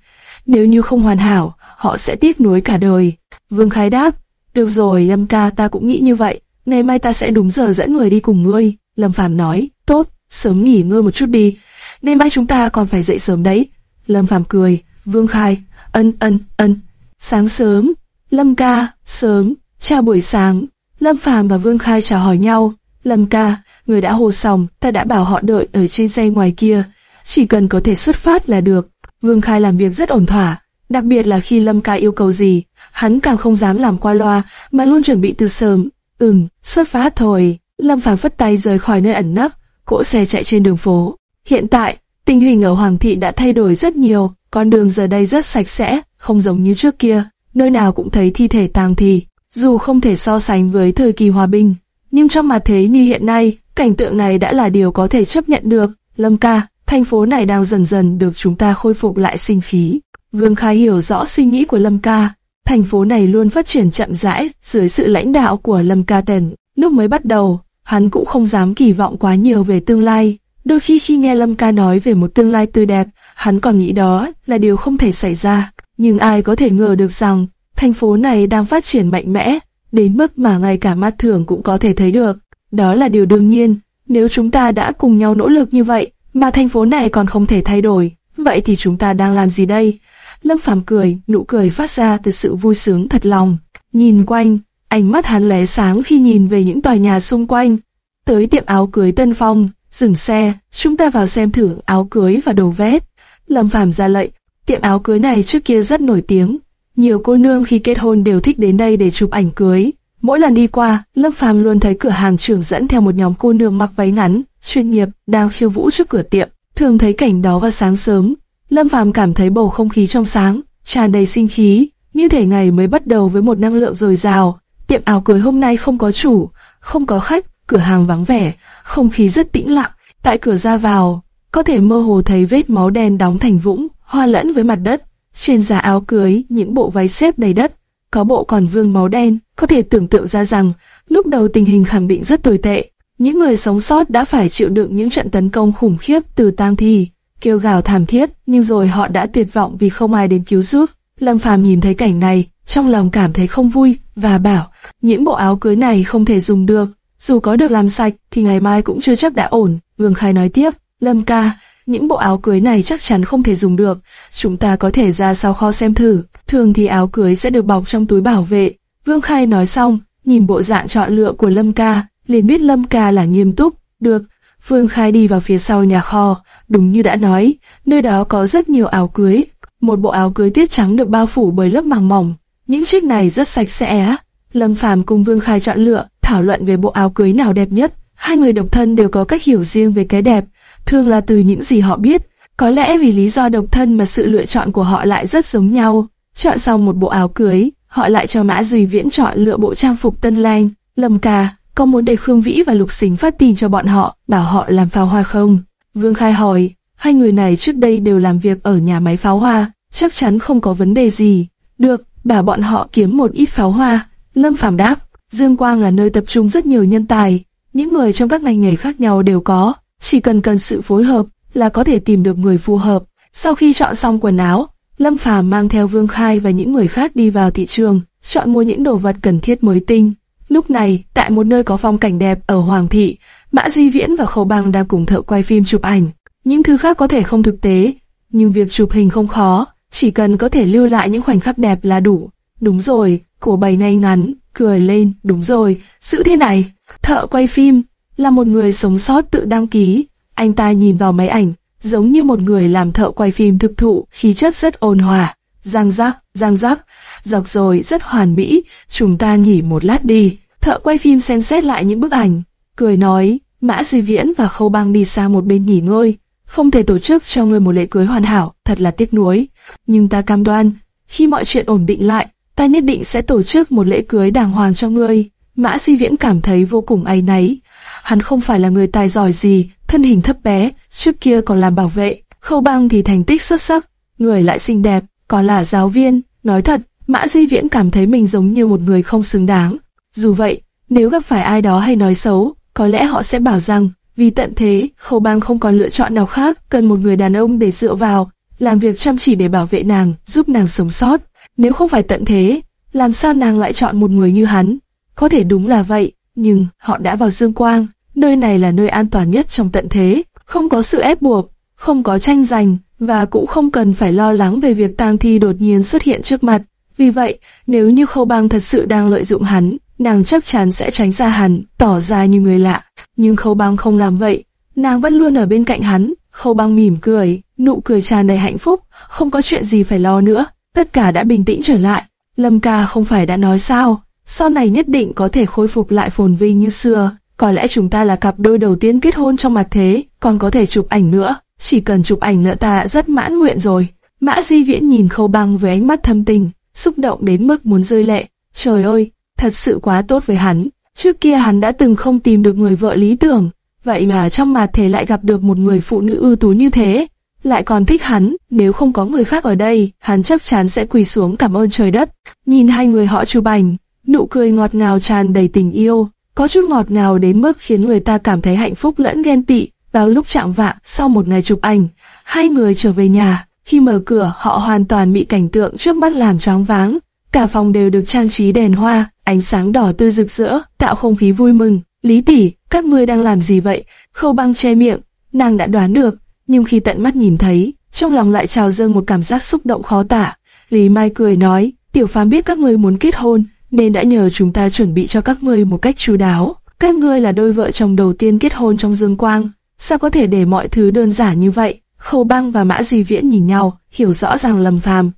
Nếu như không hoàn hảo, họ sẽ tiếc nuối cả đời. Vương Khai đáp, được rồi Lâm ca ta cũng nghĩ như vậy. Ngày mai ta sẽ đúng giờ dẫn người đi cùng ngươi. Lâm Phàm nói, tốt, sớm nghỉ ngơi một chút đi. Ngày mai chúng ta còn phải dậy sớm đấy. Lâm Phàm cười, Vương Khai, ân ân ân. Sáng sớm, Lâm ca, sớm, chào buổi sáng. Lâm Phàm và Vương Khai chào hỏi nhau. Lâm ca, người đã hồ xong, ta đã bảo họ đợi ở trên xe ngoài kia. Chỉ cần có thể xuất phát là được. Vương Khai làm việc rất ổn thỏa, đặc biệt là khi Lâm ca yêu cầu gì, hắn càng không dám làm qua loa, mà luôn chuẩn bị từ sớm. Ừm, xuất phát thôi. Lâm Phàm phất tay rời khỏi nơi ẩn nấp, cỗ xe chạy trên đường phố. Hiện tại, tình hình ở Hoàng thị đã thay đổi rất nhiều, con đường giờ đây rất sạch sẽ, không giống như trước kia, nơi nào cũng thấy thi thể tang thi. Dù không thể so sánh với thời kỳ hòa bình, nhưng trong mặt thế như hiện nay, cảnh tượng này đã là điều có thể chấp nhận được. Lâm ca, thành phố này đang dần dần được chúng ta khôi phục lại sinh khí. Vương Khai hiểu rõ suy nghĩ của Lâm ca, thành phố này luôn phát triển chậm rãi dưới sự lãnh đạo của Lâm ca Tần. Lúc mới bắt đầu, hắn cũng không dám kỳ vọng quá nhiều về tương lai. Đôi khi khi nghe Lâm ca nói về một tương lai tươi đẹp, hắn còn nghĩ đó là điều không thể xảy ra. Nhưng ai có thể ngờ được rằng, thành phố này đang phát triển mạnh mẽ, đến mức mà ngay cả mắt thường cũng có thể thấy được. Đó là điều đương nhiên, nếu chúng ta đã cùng nhau nỗ lực như vậy, mà thành phố này còn không thể thay đổi, vậy thì chúng ta đang làm gì đây? Lâm Phàm cười, nụ cười phát ra từ sự vui sướng thật lòng. Nhìn quanh, ánh mắt hắn lóe sáng khi nhìn về những tòa nhà xung quanh. Tới tiệm áo cưới Tân Phong, dừng xe, chúng ta vào xem thử áo cưới và đồ vét. Lâm Phàm ra lệnh, tiệm áo cưới này trước kia rất nổi tiếng. Nhiều cô nương khi kết hôn đều thích đến đây để chụp ảnh cưới. Mỗi lần đi qua, Lâm Phàm luôn thấy cửa hàng trưởng dẫn theo một nhóm cô nương mặc váy ngắn, chuyên nghiệp, đang khiêu vũ trước cửa tiệm. Thường thấy cảnh đó vào sáng sớm, Lâm Phàm cảm thấy bầu không khí trong sáng, tràn đầy sinh khí, như thể ngày mới bắt đầu với một năng lượng dồi dào. Tiệm áo cưới hôm nay không có chủ, không có khách, cửa hàng vắng vẻ, không khí rất tĩnh lặng. Tại cửa ra vào, có thể mơ hồ thấy vết máu đen đóng thành vũng, hoa lẫn với mặt đất. Trên giá áo cưới, những bộ váy xếp đầy đất, có bộ còn vương máu đen, có thể tưởng tượng ra rằng lúc đầu tình hình khẳng định rất tồi tệ. Những người sống sót đã phải chịu đựng những trận tấn công khủng khiếp từ tang thi, kêu gào thảm thiết, nhưng rồi họ đã tuyệt vọng vì không ai đến cứu giúp. Lâm Phàm nhìn thấy cảnh này, trong lòng cảm thấy không vui và bảo, những bộ áo cưới này không thể dùng được, dù có được làm sạch thì ngày mai cũng chưa chắc đã ổn. Vương Khai nói tiếp, Lâm ca, những bộ áo cưới này chắc chắn không thể dùng được, chúng ta có thể ra sau kho xem thử, thường thì áo cưới sẽ được bọc trong túi bảo vệ. Vương Khai nói xong, nhìn bộ dạng chọn lựa của Lâm ca, liền biết Lâm ca là nghiêm túc, được. Vương Khai đi vào phía sau nhà kho, đúng như đã nói, nơi đó có rất nhiều áo cưới. Một bộ áo cưới tuyết trắng được bao phủ bởi lớp màng mỏng, những chiếc này rất sạch sẽ. Lâm Phàm cùng Vương Khai chọn lựa, thảo luận về bộ áo cưới nào đẹp nhất. Hai người độc thân đều có cách hiểu riêng về cái đẹp, thường là từ những gì họ biết. Có lẽ vì lý do độc thân mà sự lựa chọn của họ lại rất giống nhau. Chọn xong một bộ áo cưới, họ lại cho Mã Duy Viễn chọn lựa bộ trang phục tân lang, Lâm ca, có muốn để Khương Vĩ và Lục Xính phát tin cho bọn họ, bảo họ làm pháo hoa không? Vương Khai hỏi, hai người này trước đây đều làm việc ở nhà máy pháo hoa, chắc chắn không có vấn đề gì. Được, bảo bọn họ kiếm một ít pháo hoa. Lâm Phàm đáp, Dương Quang là nơi tập trung rất nhiều nhân tài, những người trong các ngành nghề khác nhau đều có, chỉ cần cần sự phối hợp là có thể tìm được người phù hợp. Sau khi chọn xong quần áo, Lâm Phàm mang theo Vương Khai và những người khác đi vào thị trường, chọn mua những đồ vật cần thiết mới tinh. Lúc này, tại một nơi có phong cảnh đẹp ở Hoàng thị, Mã Duy Viễn và Khâu Bang đang cùng thợ quay phim chụp ảnh. Những thứ khác có thể không thực tế, nhưng việc chụp hình không khó, chỉ cần có thể lưu lại những khoảnh khắc đẹp là đủ. Đúng rồi, cổ bày ngay ngắn, cười lên, đúng rồi, sự thế này. Thợ quay phim là một người sống sót tự đăng ký. Anh ta nhìn vào máy ảnh, giống như một người làm thợ quay phim thực thụ, khí chất rất ôn hòa. Giang giáp giang giáp dọc rồi rất hoàn mỹ, chúng ta nghỉ một lát đi. Thợ quay phim xem xét lại những bức ảnh, cười nói, Mã Duy Viễn và Khâu Bang đi xa một bên nghỉ ngơi, không thể tổ chức cho người một lễ cưới hoàn hảo, thật là tiếc nuối. Nhưng ta cam đoan, khi mọi chuyện ổn định lại, ta nhất định sẽ tổ chức một lễ cưới đàng hoàng cho ngươi. Mã Duy Viễn cảm thấy vô cùng áy náy. Hắn không phải là người tài giỏi gì, thân hình thấp bé, trước kia còn làm bảo vệ. Khâu Bang thì thành tích xuất sắc, người lại xinh đẹp, còn là giáo viên. Nói thật, Mã Di Viễn cảm thấy mình giống như một người không xứng đáng. Dù vậy, nếu gặp phải ai đó hay nói xấu, có lẽ họ sẽ bảo rằng, vì tận thế, Khâu Bang không còn lựa chọn nào khác, cần một người đàn ông để dựa vào, làm việc chăm chỉ để bảo vệ nàng, giúp nàng sống sót. Nếu không phải tận thế, làm sao nàng lại chọn một người như hắn? Có thể đúng là vậy, nhưng họ đã vào dương quang, nơi này là nơi an toàn nhất trong tận thế, không có sự ép buộc, không có tranh giành, và cũng không cần phải lo lắng về việc tang thi đột nhiên xuất hiện trước mặt. Vì vậy, nếu như khâu bang thật sự đang lợi dụng hắn, nàng chắc chắn sẽ tránh xa hắn, tỏ ra như người lạ. Nhưng khâu bang không làm vậy, nàng vẫn luôn ở bên cạnh hắn. Khâu bang mỉm cười, nụ cười tràn đầy hạnh phúc, không có chuyện gì phải lo nữa, tất cả đã bình tĩnh trở lại. Lâm ca không phải đã nói sao, sau này nhất định có thể khôi phục lại phồn vinh như xưa. Có lẽ chúng ta là cặp đôi đầu tiên kết hôn trong mặt thế, còn có thể chụp ảnh nữa. Chỉ cần chụp ảnh nữa ta rất mãn nguyện rồi. Mã Di Viễn nhìn Khâu Băng với ánh mắt thâm tình, xúc động đến mức muốn rơi lệ. Trời ơi, thật sự quá tốt với hắn. Trước kia hắn đã từng không tìm được người vợ lý tưởng, vậy mà trong mặt thế lại gặp được một người phụ nữ ưu tú như thế, lại còn thích hắn, nếu không có người khác ở đây, hắn chắc chắn sẽ quỳ xuống cảm ơn trời đất. Nhìn hai người họ chụp ảnh, nụ cười ngọt ngào tràn đầy tình yêu, có chút ngọt ngào đến mức khiến người ta cảm thấy hạnh phúc lẫn ghen tị. Vào lúc chạm vạng, sau một ngày chụp ảnh, hai người trở về nhà. Khi mở cửa, họ hoàn toàn bị cảnh tượng trước mắt làm choáng váng. Cả phòng đều được trang trí đèn hoa, ánh sáng đỏ tươi rực rỡ, tạo không khí vui mừng. Lý tỷ, các ngươi đang làm gì vậy? Khâu băng che miệng, nàng đã đoán được, nhưng khi tận mắt nhìn thấy, trong lòng lại trào dâng một cảm giác xúc động khó tả. Lý Mai cười nói, tiểu phàm biết các ngươi muốn kết hôn, nên đã nhờ chúng ta chuẩn bị cho các ngươi một cách chú đáo. Các ngươi là đôi vợ chồng đầu tiên kết hôn trong dương quang, sao có thể để mọi thứ đơn giản như vậy? Khâu Băng và Mã Duy Viễn nhìn nhau, hiểu rõ rằng Lâm Phàm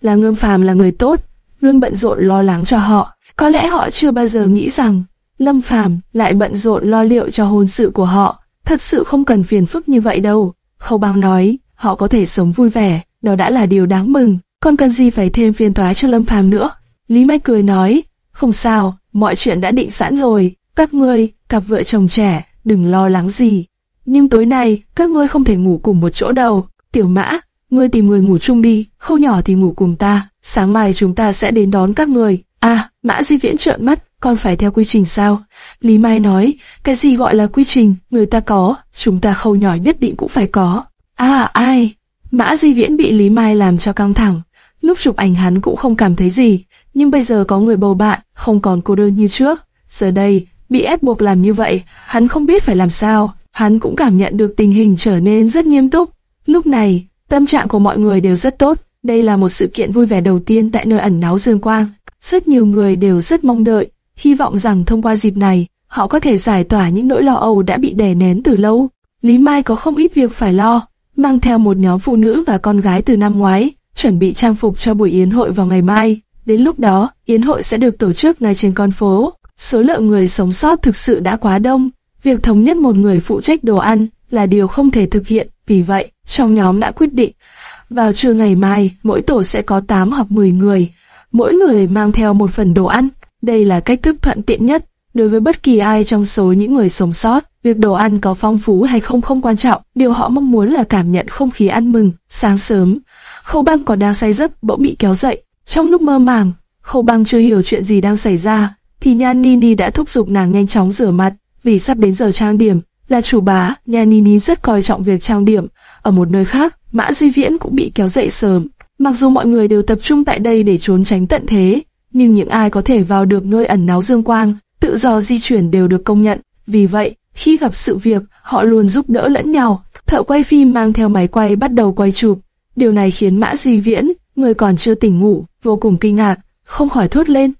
là Ngâm Phàm là người tốt, luôn bận rộn lo lắng cho họ. Có lẽ họ chưa bao giờ nghĩ rằng Lâm Phàm lại bận rộn lo liệu cho hôn sự của họ. Thật sự không cần phiền phức như vậy đâu. Khâu Băng nói, họ có thể sống vui vẻ, đó đã là điều đáng mừng. Còn cần gì phải thêm phiền toái cho Lâm Phàm nữa? Lý Mai cười nói, không sao, mọi chuyện đã định sẵn rồi. Các ngươi, cặp vợ chồng trẻ, đừng lo lắng gì. Nhưng tối nay, các ngươi không thể ngủ cùng một chỗ đâu. Tiểu mã, ngươi tìm người ngủ chung đi, khâu nhỏ thì ngủ cùng ta. Sáng mai chúng ta sẽ đến đón các người. À, mã di viễn trợn mắt, còn phải theo quy trình sao? Lý Mai nói, cái gì gọi là quy trình, người ta có, chúng ta khâu nhỏ nhất định cũng phải có. À, ai? Mã di viễn bị Lý Mai làm cho căng thẳng. Lúc chụp ảnh hắn cũng không cảm thấy gì, nhưng bây giờ có người bầu bạn, không còn cô đơn như trước. Giờ đây, bị ép buộc làm như vậy, hắn không biết phải làm sao. Hắn cũng cảm nhận được tình hình trở nên rất nghiêm túc. Lúc này, tâm trạng của mọi người đều rất tốt. Đây là một sự kiện vui vẻ đầu tiên tại nơi ẩn náu dương quang. Rất nhiều người đều rất mong đợi, hy vọng rằng thông qua dịp này, họ có thể giải tỏa những nỗi lo âu đã bị đè nén từ lâu. Lý Mai có không ít việc phải lo, mang theo một nhóm phụ nữ và con gái từ năm ngoái, chuẩn bị trang phục cho buổi yến hội vào ngày mai. Đến lúc đó, yến hội sẽ được tổ chức ngay trên con phố. Số lượng người sống sót thực sự đã quá đông. Việc thống nhất một người phụ trách đồ ăn là điều không thể thực hiện. Vì vậy, trong nhóm đã quyết định, vào trưa ngày mai, mỗi tổ sẽ có 8 hoặc 10 người. Mỗi người mang theo một phần đồ ăn. Đây là cách thức thuận tiện nhất. Đối với bất kỳ ai trong số những người sống sót, việc đồ ăn có phong phú hay không không quan trọng. Điều họ mong muốn là cảm nhận không khí ăn mừng. Sáng sớm, Khâu Băng còn đang say giấc bỗng bị kéo dậy. Trong lúc mơ màng, Khâu Băng chưa hiểu chuyện gì đang xảy ra, thì Nhan Nini đã thúc giục nàng nhanh chóng rửa mặt, vì sắp đến giờ trang điểm. Là chủ bá, Nhan Nini rất coi trọng việc trang điểm. Ở một nơi khác, Mã Duy Viễn cũng bị kéo dậy sớm. Mặc dù mọi người đều tập trung tại đây để trốn tránh tận thế, nhưng những ai có thể vào được nơi ẩn náu dương quang, tự do di chuyển đều được công nhận. Vì vậy, khi gặp sự việc, họ luôn giúp đỡ lẫn nhau. Thợ quay phim mang theo máy quay bắt đầu quay chụp. Điều này khiến Mã Duy Viễn, người còn chưa tỉnh ngủ, vô cùng kinh ngạc, không khỏi thốt lên.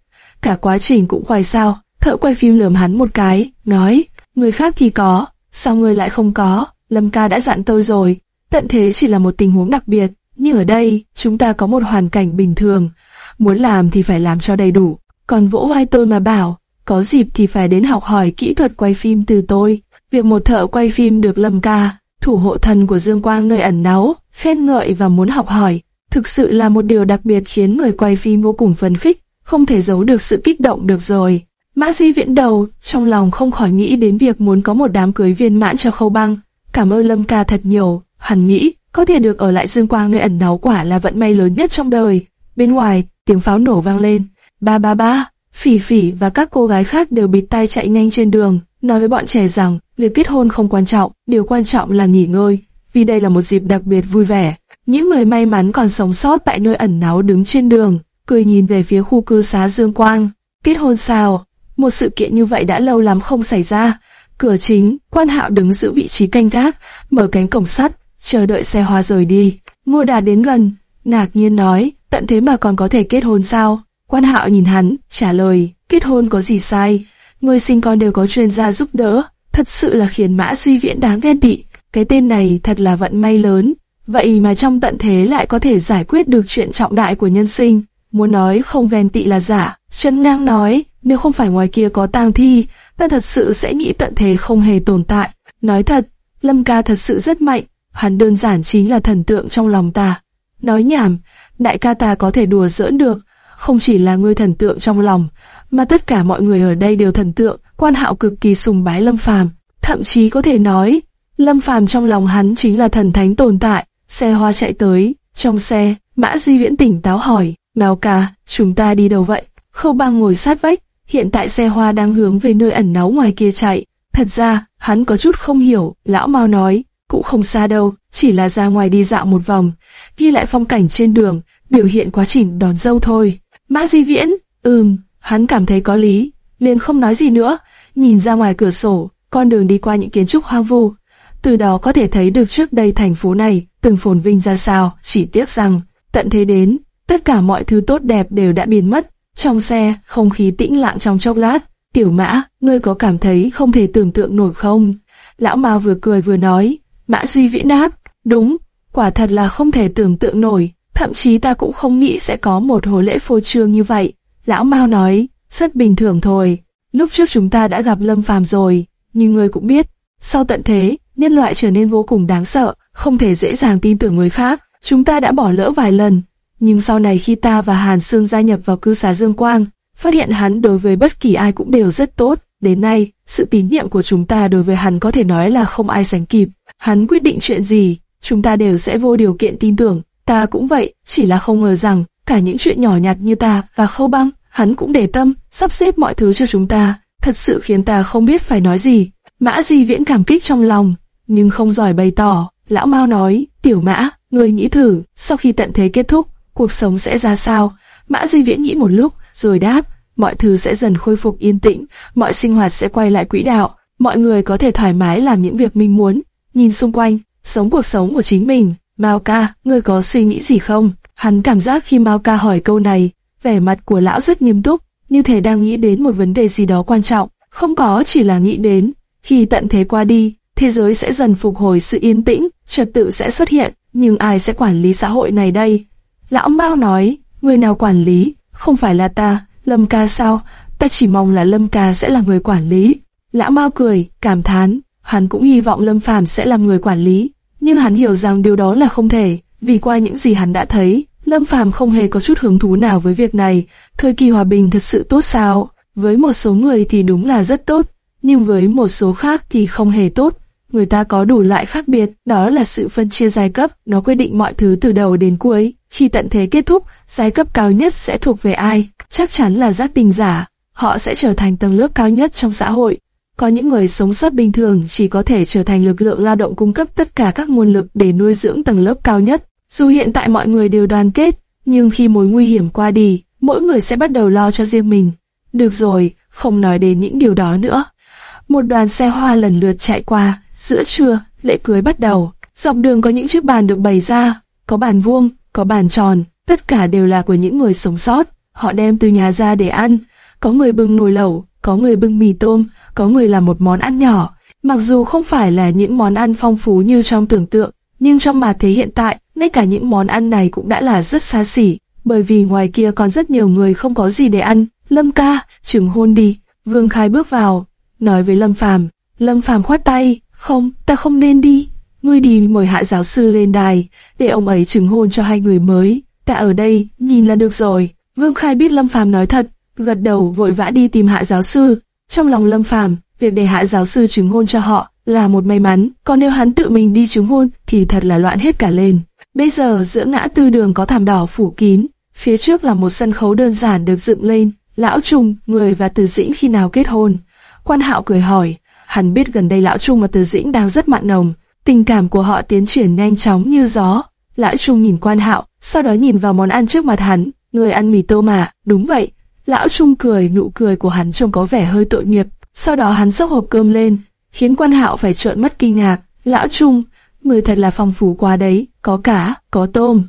Cả quá trình cũng quay sao, thợ quay phim lườm hắn một cái, nói, người khác thì có, sao người lại không có, Lâm ca đã dặn tôi rồi, tận thế chỉ là một tình huống đặc biệt, nhưng ở đây, chúng ta có một hoàn cảnh bình thường, muốn làm thì phải làm cho đầy đủ, còn vỗ vai tôi mà bảo, có dịp thì phải đến học hỏi kỹ thuật quay phim từ tôi. Việc một thợ quay phim được Lâm ca, thủ hộ thần của Dương Quang nơi ẩn náu, khen ngợi và muốn học hỏi, thực sự là một điều đặc biệt khiến người quay phim vô cùng phấn khích, không thể giấu được sự kích động được rồi. Mã Di viễn đầu, trong lòng không khỏi nghĩ đến việc muốn có một đám cưới viên mãn cho khâu băng. Cảm ơn Lâm ca thật nhiều, hắn nghĩ, có thể được ở lại Dương Quang nơi ẩn náu quả là vận may lớn nhất trong đời. Bên ngoài, tiếng pháo nổ vang lên. Ba ba ba, phỉ phỉ và các cô gái khác đều bịt tay chạy nhanh trên đường, nói với bọn trẻ rằng việc kết hôn không quan trọng, điều quan trọng là nghỉ ngơi, vì đây là một dịp đặc biệt vui vẻ. Những người may mắn còn sống sót tại nơi ẩn náu đứng trên đường, cười nhìn về phía khu cư xá Dương Quang. Kết hôn sao? Một sự kiện như vậy đã lâu lắm không xảy ra. Cửa chính, quan hạo đứng giữ vị trí canh gác, mở cánh cổng sắt, chờ đợi xe hoa rời đi. Ngô Đà đến gần, ngạc nhiên nói, tận thế mà còn có thể kết hôn sao? Quan hạo nhìn hắn, trả lời, kết hôn có gì sai? Người sinh con đều có chuyên gia giúp đỡ, thật sự là khiến Mã suy Viễn đáng ghen tị. Cái tên này thật là vận may lớn, vậy mà trong tận thế lại có thể giải quyết được chuyện trọng đại của nhân sinh. Muốn nói không ghen tị là giả, Trần Ngang nói, nếu không phải ngoài kia có tang thi, ta thật sự sẽ nghĩ tận thế không hề tồn tại. Nói thật, Lâm ca thật sự rất mạnh, hắn đơn giản chính là thần tượng trong lòng ta. Nói nhảm, đại ca ta có thể đùa giỡn được, không chỉ là ngươi thần tượng trong lòng, mà tất cả mọi người ở đây đều thần tượng, quan hạo cực kỳ sùng bái Lâm Phàm, thậm chí có thể nói, Lâm Phàm trong lòng hắn chính là thần thánh tồn tại. Xe hoa chạy tới, trong xe, Mã duy Viễn tỉnh táo hỏi, Nào ca, chúng ta đi đâu vậy? Khâu băng ngồi sát vách, hiện tại xe hoa đang hướng về nơi ẩn náu ngoài kia chạy. Thật ra, hắn có chút không hiểu, lão mau nói, cũng không xa đâu, chỉ là ra ngoài đi dạo một vòng, ghi lại phong cảnh trên đường, biểu hiện quá trình đón dâu thôi. Mã duy Viễn, ừm, hắn cảm thấy có lý, liền không nói gì nữa, nhìn ra ngoài cửa sổ, con đường đi qua những kiến trúc hoang vu. Từ đó có thể thấy được trước đây thành phố này từng phồn vinh ra sao, chỉ tiếc rằng, tận thế đến, tất cả mọi thứ tốt đẹp đều đã biến mất. Trong xe, không khí tĩnh lặng trong chốc lát. Tiểu mã, ngươi có cảm thấy không thể tưởng tượng nổi không? Lão Mao vừa cười vừa nói, Mã suy Viễn đáp, đúng, quả thật là không thể tưởng tượng nổi, thậm chí ta cũng không nghĩ sẽ có một hồi lễ phô trương như vậy. Lão Mao nói, rất bình thường thôi, lúc trước chúng ta đã gặp Lâm Phàm rồi, nhưng ngươi cũng biết, sau tận thế, nhân loại trở nên vô cùng đáng sợ, không thể dễ dàng tin tưởng người khác, chúng ta đã bỏ lỡ vài lần. Nhưng sau này khi ta và Hàn Sương gia nhập vào cư xá Dương Quang, phát hiện hắn đối với bất kỳ ai cũng đều rất tốt. Đến nay, sự tín nhiệm của chúng ta đối với hắn có thể nói là không ai sánh kịp. Hắn quyết định chuyện gì, chúng ta đều sẽ vô điều kiện tin tưởng. Ta cũng vậy, chỉ là không ngờ rằng, cả những chuyện nhỏ nhặt như ta và khâu băng, hắn cũng để tâm, sắp xếp mọi thứ cho chúng ta. Thật sự khiến ta không biết phải nói gì. Mã Di Viễn cảm kích trong lòng, nhưng không giỏi bày tỏ. Lão Mao nói, tiểu mã, người nghĩ thử, sau khi tận thế kết thúc, cuộc sống sẽ ra sao? Mã Duy Viễn nghĩ một lúc, rồi đáp, mọi thứ sẽ dần khôi phục yên tĩnh, mọi sinh hoạt sẽ quay lại quỹ đạo, mọi người có thể thoải mái làm những việc mình muốn, nhìn xung quanh, sống cuộc sống của chính mình. Mao ca, ngươi có suy nghĩ gì không? Hắn cảm giác khi Mao ca hỏi câu này, vẻ mặt của lão rất nghiêm túc, như thể đang nghĩ đến một vấn đề gì đó quan trọng, không có chỉ là nghĩ đến, khi tận thế qua đi, thế giới sẽ dần phục hồi sự yên tĩnh, trật tự sẽ xuất hiện, nhưng ai sẽ quản lý xã hội này đây? Lão Mao nói, người nào quản lý, không phải là ta, Lâm ca sao, ta chỉ mong là Lâm ca sẽ là người quản lý. Lão Mao cười, cảm thán, hắn cũng hy vọng Lâm Phàm sẽ làm người quản lý, nhưng hắn hiểu rằng điều đó là không thể, vì qua những gì hắn đã thấy, Lâm Phàm không hề có chút hứng thú nào với việc này. Thời kỳ hòa bình thật sự tốt sao? Với một số người thì đúng là rất tốt, nhưng với một số khác thì không hề tốt. Người ta có đủ loại khác biệt, đó là sự phân chia giai cấp, nó quyết định mọi thứ từ đầu đến cuối. Khi tận thế kết thúc, giai cấp cao nhất sẽ thuộc về ai? Chắc chắn là giác tình giả. Họ sẽ trở thành tầng lớp cao nhất trong xã hội. Có những người sống sót bình thường chỉ có thể trở thành lực lượng lao động cung cấp tất cả các nguồn lực để nuôi dưỡng tầng lớp cao nhất. Dù hiện tại mọi người đều đoàn kết, nhưng khi mối nguy hiểm qua đi, mỗi người sẽ bắt đầu lo cho riêng mình. Được rồi, không nói đến những điều đó nữa. Một đoàn xe hoa lần lượt chạy qua, giữa trưa, lễ cưới bắt đầu. Dọc đường có những chiếc bàn được bày ra, có bàn vuông, có bàn tròn, tất cả đều là của những người sống sót. Họ đem từ nhà ra để ăn, có người bưng nồi lẩu, có người bưng mì tôm, có người làm một món ăn nhỏ. Mặc dù không phải là những món ăn phong phú như trong tưởng tượng, nhưng trong mà thế hiện tại, ngay cả những món ăn này cũng đã là rất xa xỉ, bởi vì ngoài kia còn rất nhiều người không có gì để ăn. Lâm ca, trưởng hôn đi. Vương Khai bước vào, nói với Lâm Phàm. Lâm Phàm khoát tay, không, ta không nên đi. Ngươi đi mời hạ giáo sư lên đài, để ông ấy chứng hôn cho hai người mới. Ta ở đây, nhìn là được rồi. Vương Khai biết Lâm Phàm nói thật, gật đầu vội vã đi tìm hạ giáo sư. Trong lòng Lâm Phàm, việc để hạ giáo sư chứng hôn cho họ là một may mắn, còn nếu hắn tự mình đi chứng hôn thì thật là loạn hết cả lên. Bây giờ giữa ngã tư đường có thảm đỏ phủ kín, Phía trước là một sân khấu đơn giản được dựng lên, lão Trung, người và Từ Dĩnh khi nào kết hôn. Quan Hạo cười hỏi, hắn biết gần đây lão Trung và Từ Dĩnh đang rất mặn nồng, tình cảm của họ tiến triển nhanh chóng như gió. Lão Trung nhìn Quan Hạo, sau đó nhìn vào món ăn trước mặt hắn, người ăn mì tô mà, đúng vậy. Lão Trung cười, nụ cười của hắn trông có vẻ hơi tội nghiệp. Sau đó hắn xốc hộp cơm lên, khiến Quan Hạo phải trợn mắt kinh ngạc. Lão Trung, người thật là phong phú quá đấy, có cá, có tôm.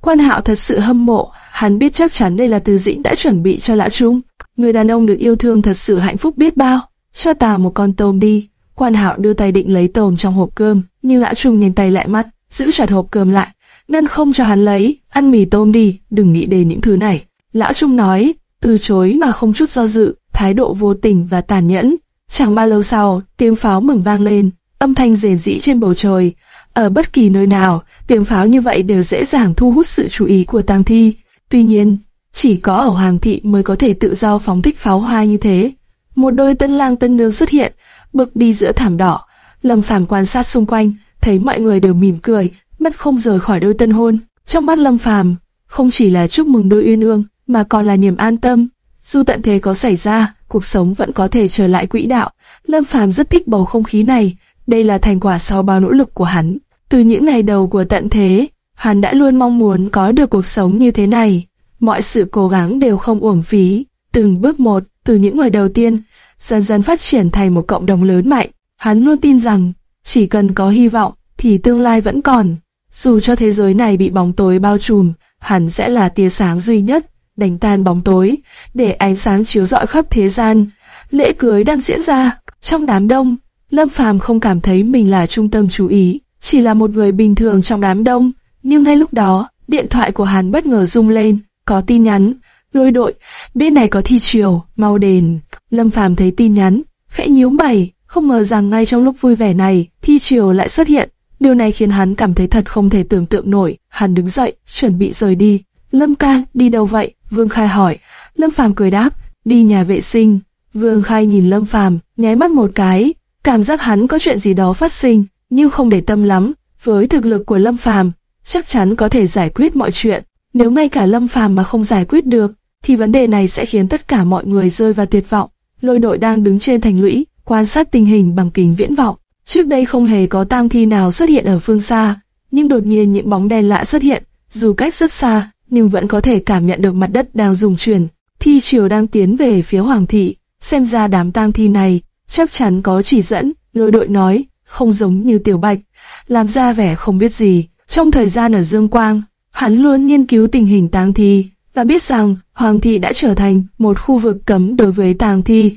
Quan Hạo thật sự hâm mộ, hắn biết chắc chắn đây là Từ Dĩnh đã chuẩn bị cho Lão Trung. Người đàn ông được yêu thương thật sự hạnh phúc biết bao. Cho ta một con tôm đi. Quan Hạo đưa tay định lấy tôm trong hộp cơm, nhưng Lão Trung nhìn tay lại mắt, giữ chặt hộp cơm lại, ngăn không cho hắn lấy. Ăn mì tôm đi, đừng nghĩ đến những thứ này. Lão Trung nói, từ chối mà không chút do dự, thái độ vô tình và tàn nhẫn. Chẳng bao lâu sau, tiếng pháo mừng vang lên, âm thanh rền rĩ trên bầu trời. Ở bất kỳ nơi nào, tiếng pháo như vậy đều dễ dàng thu hút sự chú ý của tang thi. Tuy nhiên, chỉ có ở Hoàng thị mới có thể tự do phóng thích pháo hoa như thế. Một đôi tân lang tân nương xuất hiện, bước đi giữa thảm đỏ. Lâm Phàm quan sát xung quanh, thấy mọi người đều mỉm cười, mắt không rời khỏi đôi tân hôn. Trong mắt Lâm Phàm, không chỉ là chúc mừng đôi uyên ương, mà còn là niềm an tâm. Dù tận thế có xảy ra, cuộc sống vẫn có thể trở lại quỹ đạo. Lâm Phàm rất thích bầu không khí này, đây là thành quả sau bao nỗ lực của hắn. Từ những ngày đầu của tận thế, hắn đã luôn mong muốn có được cuộc sống như thế này. Mọi sự cố gắng đều không uổng phí, từng bước một, từ những người đầu tiên, dần dần phát triển thành một cộng đồng lớn mạnh. Hắn luôn tin rằng, chỉ cần có hy vọng, thì tương lai vẫn còn. Dù cho thế giới này bị bóng tối bao trùm, hắn sẽ là tia sáng duy nhất, đánh tan bóng tối, để ánh sáng chiếu rọi khắp thế gian. Lễ cưới đang diễn ra, trong đám đông, Lâm Phàm không cảm thấy mình là trung tâm chú ý, chỉ là một người bình thường trong đám đông. Nhưng ngay lúc đó, điện thoại của hắn bất ngờ rung lên, có tin nhắn. Lôi đội, bên này có thi triều mau đền. Lâm Phàm thấy tin nhắn, khẽ nhíu mày, không ngờ rằng ngay trong lúc vui vẻ này, thi triều lại xuất hiện. Điều này khiến hắn cảm thấy thật không thể tưởng tượng nổi. Hắn đứng dậy, chuẩn bị rời đi. Lâm ca, đi đâu vậy? Vương Khai hỏi. Lâm Phàm cười đáp, đi nhà vệ sinh. Vương Khai nhìn Lâm Phàm, nháy mắt một cái, cảm giác hắn có chuyện gì đó phát sinh, nhưng không để tâm lắm. Với thực lực của Lâm Phàm, chắc chắn có thể giải quyết mọi chuyện. Nếu ngay cả Lâm Phàm mà không giải quyết được, thì vấn đề này sẽ khiến tất cả mọi người rơi vào tuyệt vọng. Lôi đội đang đứng trên thành lũy, quan sát tình hình bằng kính viễn vọng. Trước đây không hề có tang thi nào xuất hiện ở phương xa, nhưng đột nhiên những bóng đen lạ xuất hiện, dù cách rất xa, nhưng vẫn có thể cảm nhận được mặt đất đang rung chuyển. Thi triều đang tiến về phía hoàng thị, xem ra đám tang thi này chắc chắn có chỉ dẫn. Lôi đội nói, không giống như tiểu bạch, làm ra vẻ không biết gì. Trong thời gian ở Dương Quang, hắn luôn nghiên cứu tình hình tang thi và biết rằng hoàng thị đã trở thành một khu vực cấm đối với tang thi.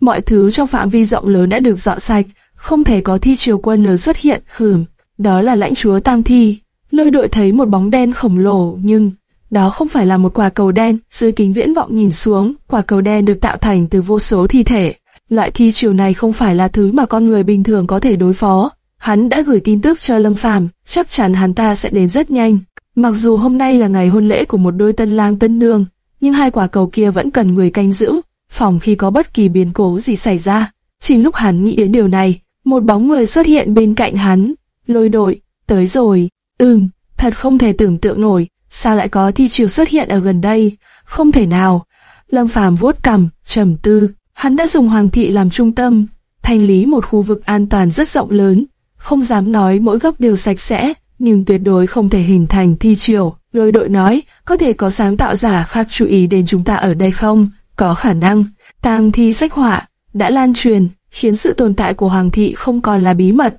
Mọi thứ trong phạm vi rộng lớn đã được dọn sạch, không thể có thi triều quân lớn xuất hiện. Hừm, đó là lãnh chúa tang thi. Lôi đội thấy một bóng đen khổng lồ nhưng đó không phải là một quả cầu đen, dưới kính viễn vọng nhìn xuống, quả cầu đen được tạo thành từ vô số thi thể. Loại thi triều này không phải là thứ mà con người bình thường có thể đối phó. Hắn đã gửi tin tức cho Lâm Phàm, chắc chắn hắn ta sẽ đến rất nhanh. Mặc dù hôm nay là ngày hôn lễ của một đôi tân lang tân nương, nhưng hai quả cầu kia vẫn cần người canh giữ, phòng khi có bất kỳ biến cố gì xảy ra. Chính lúc hắn nghĩ đến điều này, một bóng người xuất hiện bên cạnh hắn. Lôi đội, tới rồi. Ừm, thật không thể tưởng tượng nổi, sao lại có thi triều xuất hiện ở gần đây? Không thể nào. Lâm Phàm vuốt cằm, trầm tư. Hắn đã dùng hoàng thị làm trung tâm, thanh lý một khu vực an toàn rất rộng lớn. Không dám nói mỗi góc đều sạch sẽ, nhưng tuyệt đối không thể hình thành thi chiều. Lôi đội nói, có thể có sáng tạo giả khác chú ý đến chúng ta ở đây không? Có khả năng. Tang thi sách họa đã lan truyền, khiến sự tồn tại của hoàng thị không còn là bí mật.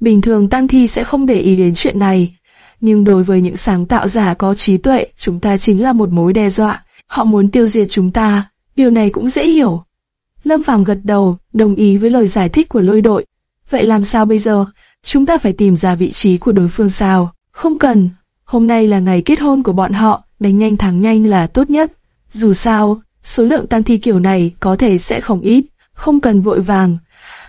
Bình thường tang thi sẽ không để ý đến chuyện này, nhưng đối với những sáng tạo giả có trí tuệ, chúng ta chính là một mối đe dọa. Họ muốn tiêu diệt chúng ta, điều này cũng dễ hiểu. Lâm Phàm gật đầu, đồng ý với lời giải thích của lôi đội. Vậy làm sao bây giờ? Chúng ta phải tìm ra vị trí của đối phương sao? Không cần. Hôm nay là ngày kết hôn của bọn họ, đánh nhanh thắng nhanh là tốt nhất. Dù sao, số lượng tăng thi kiểu này có thể sẽ không ít, không cần vội vàng.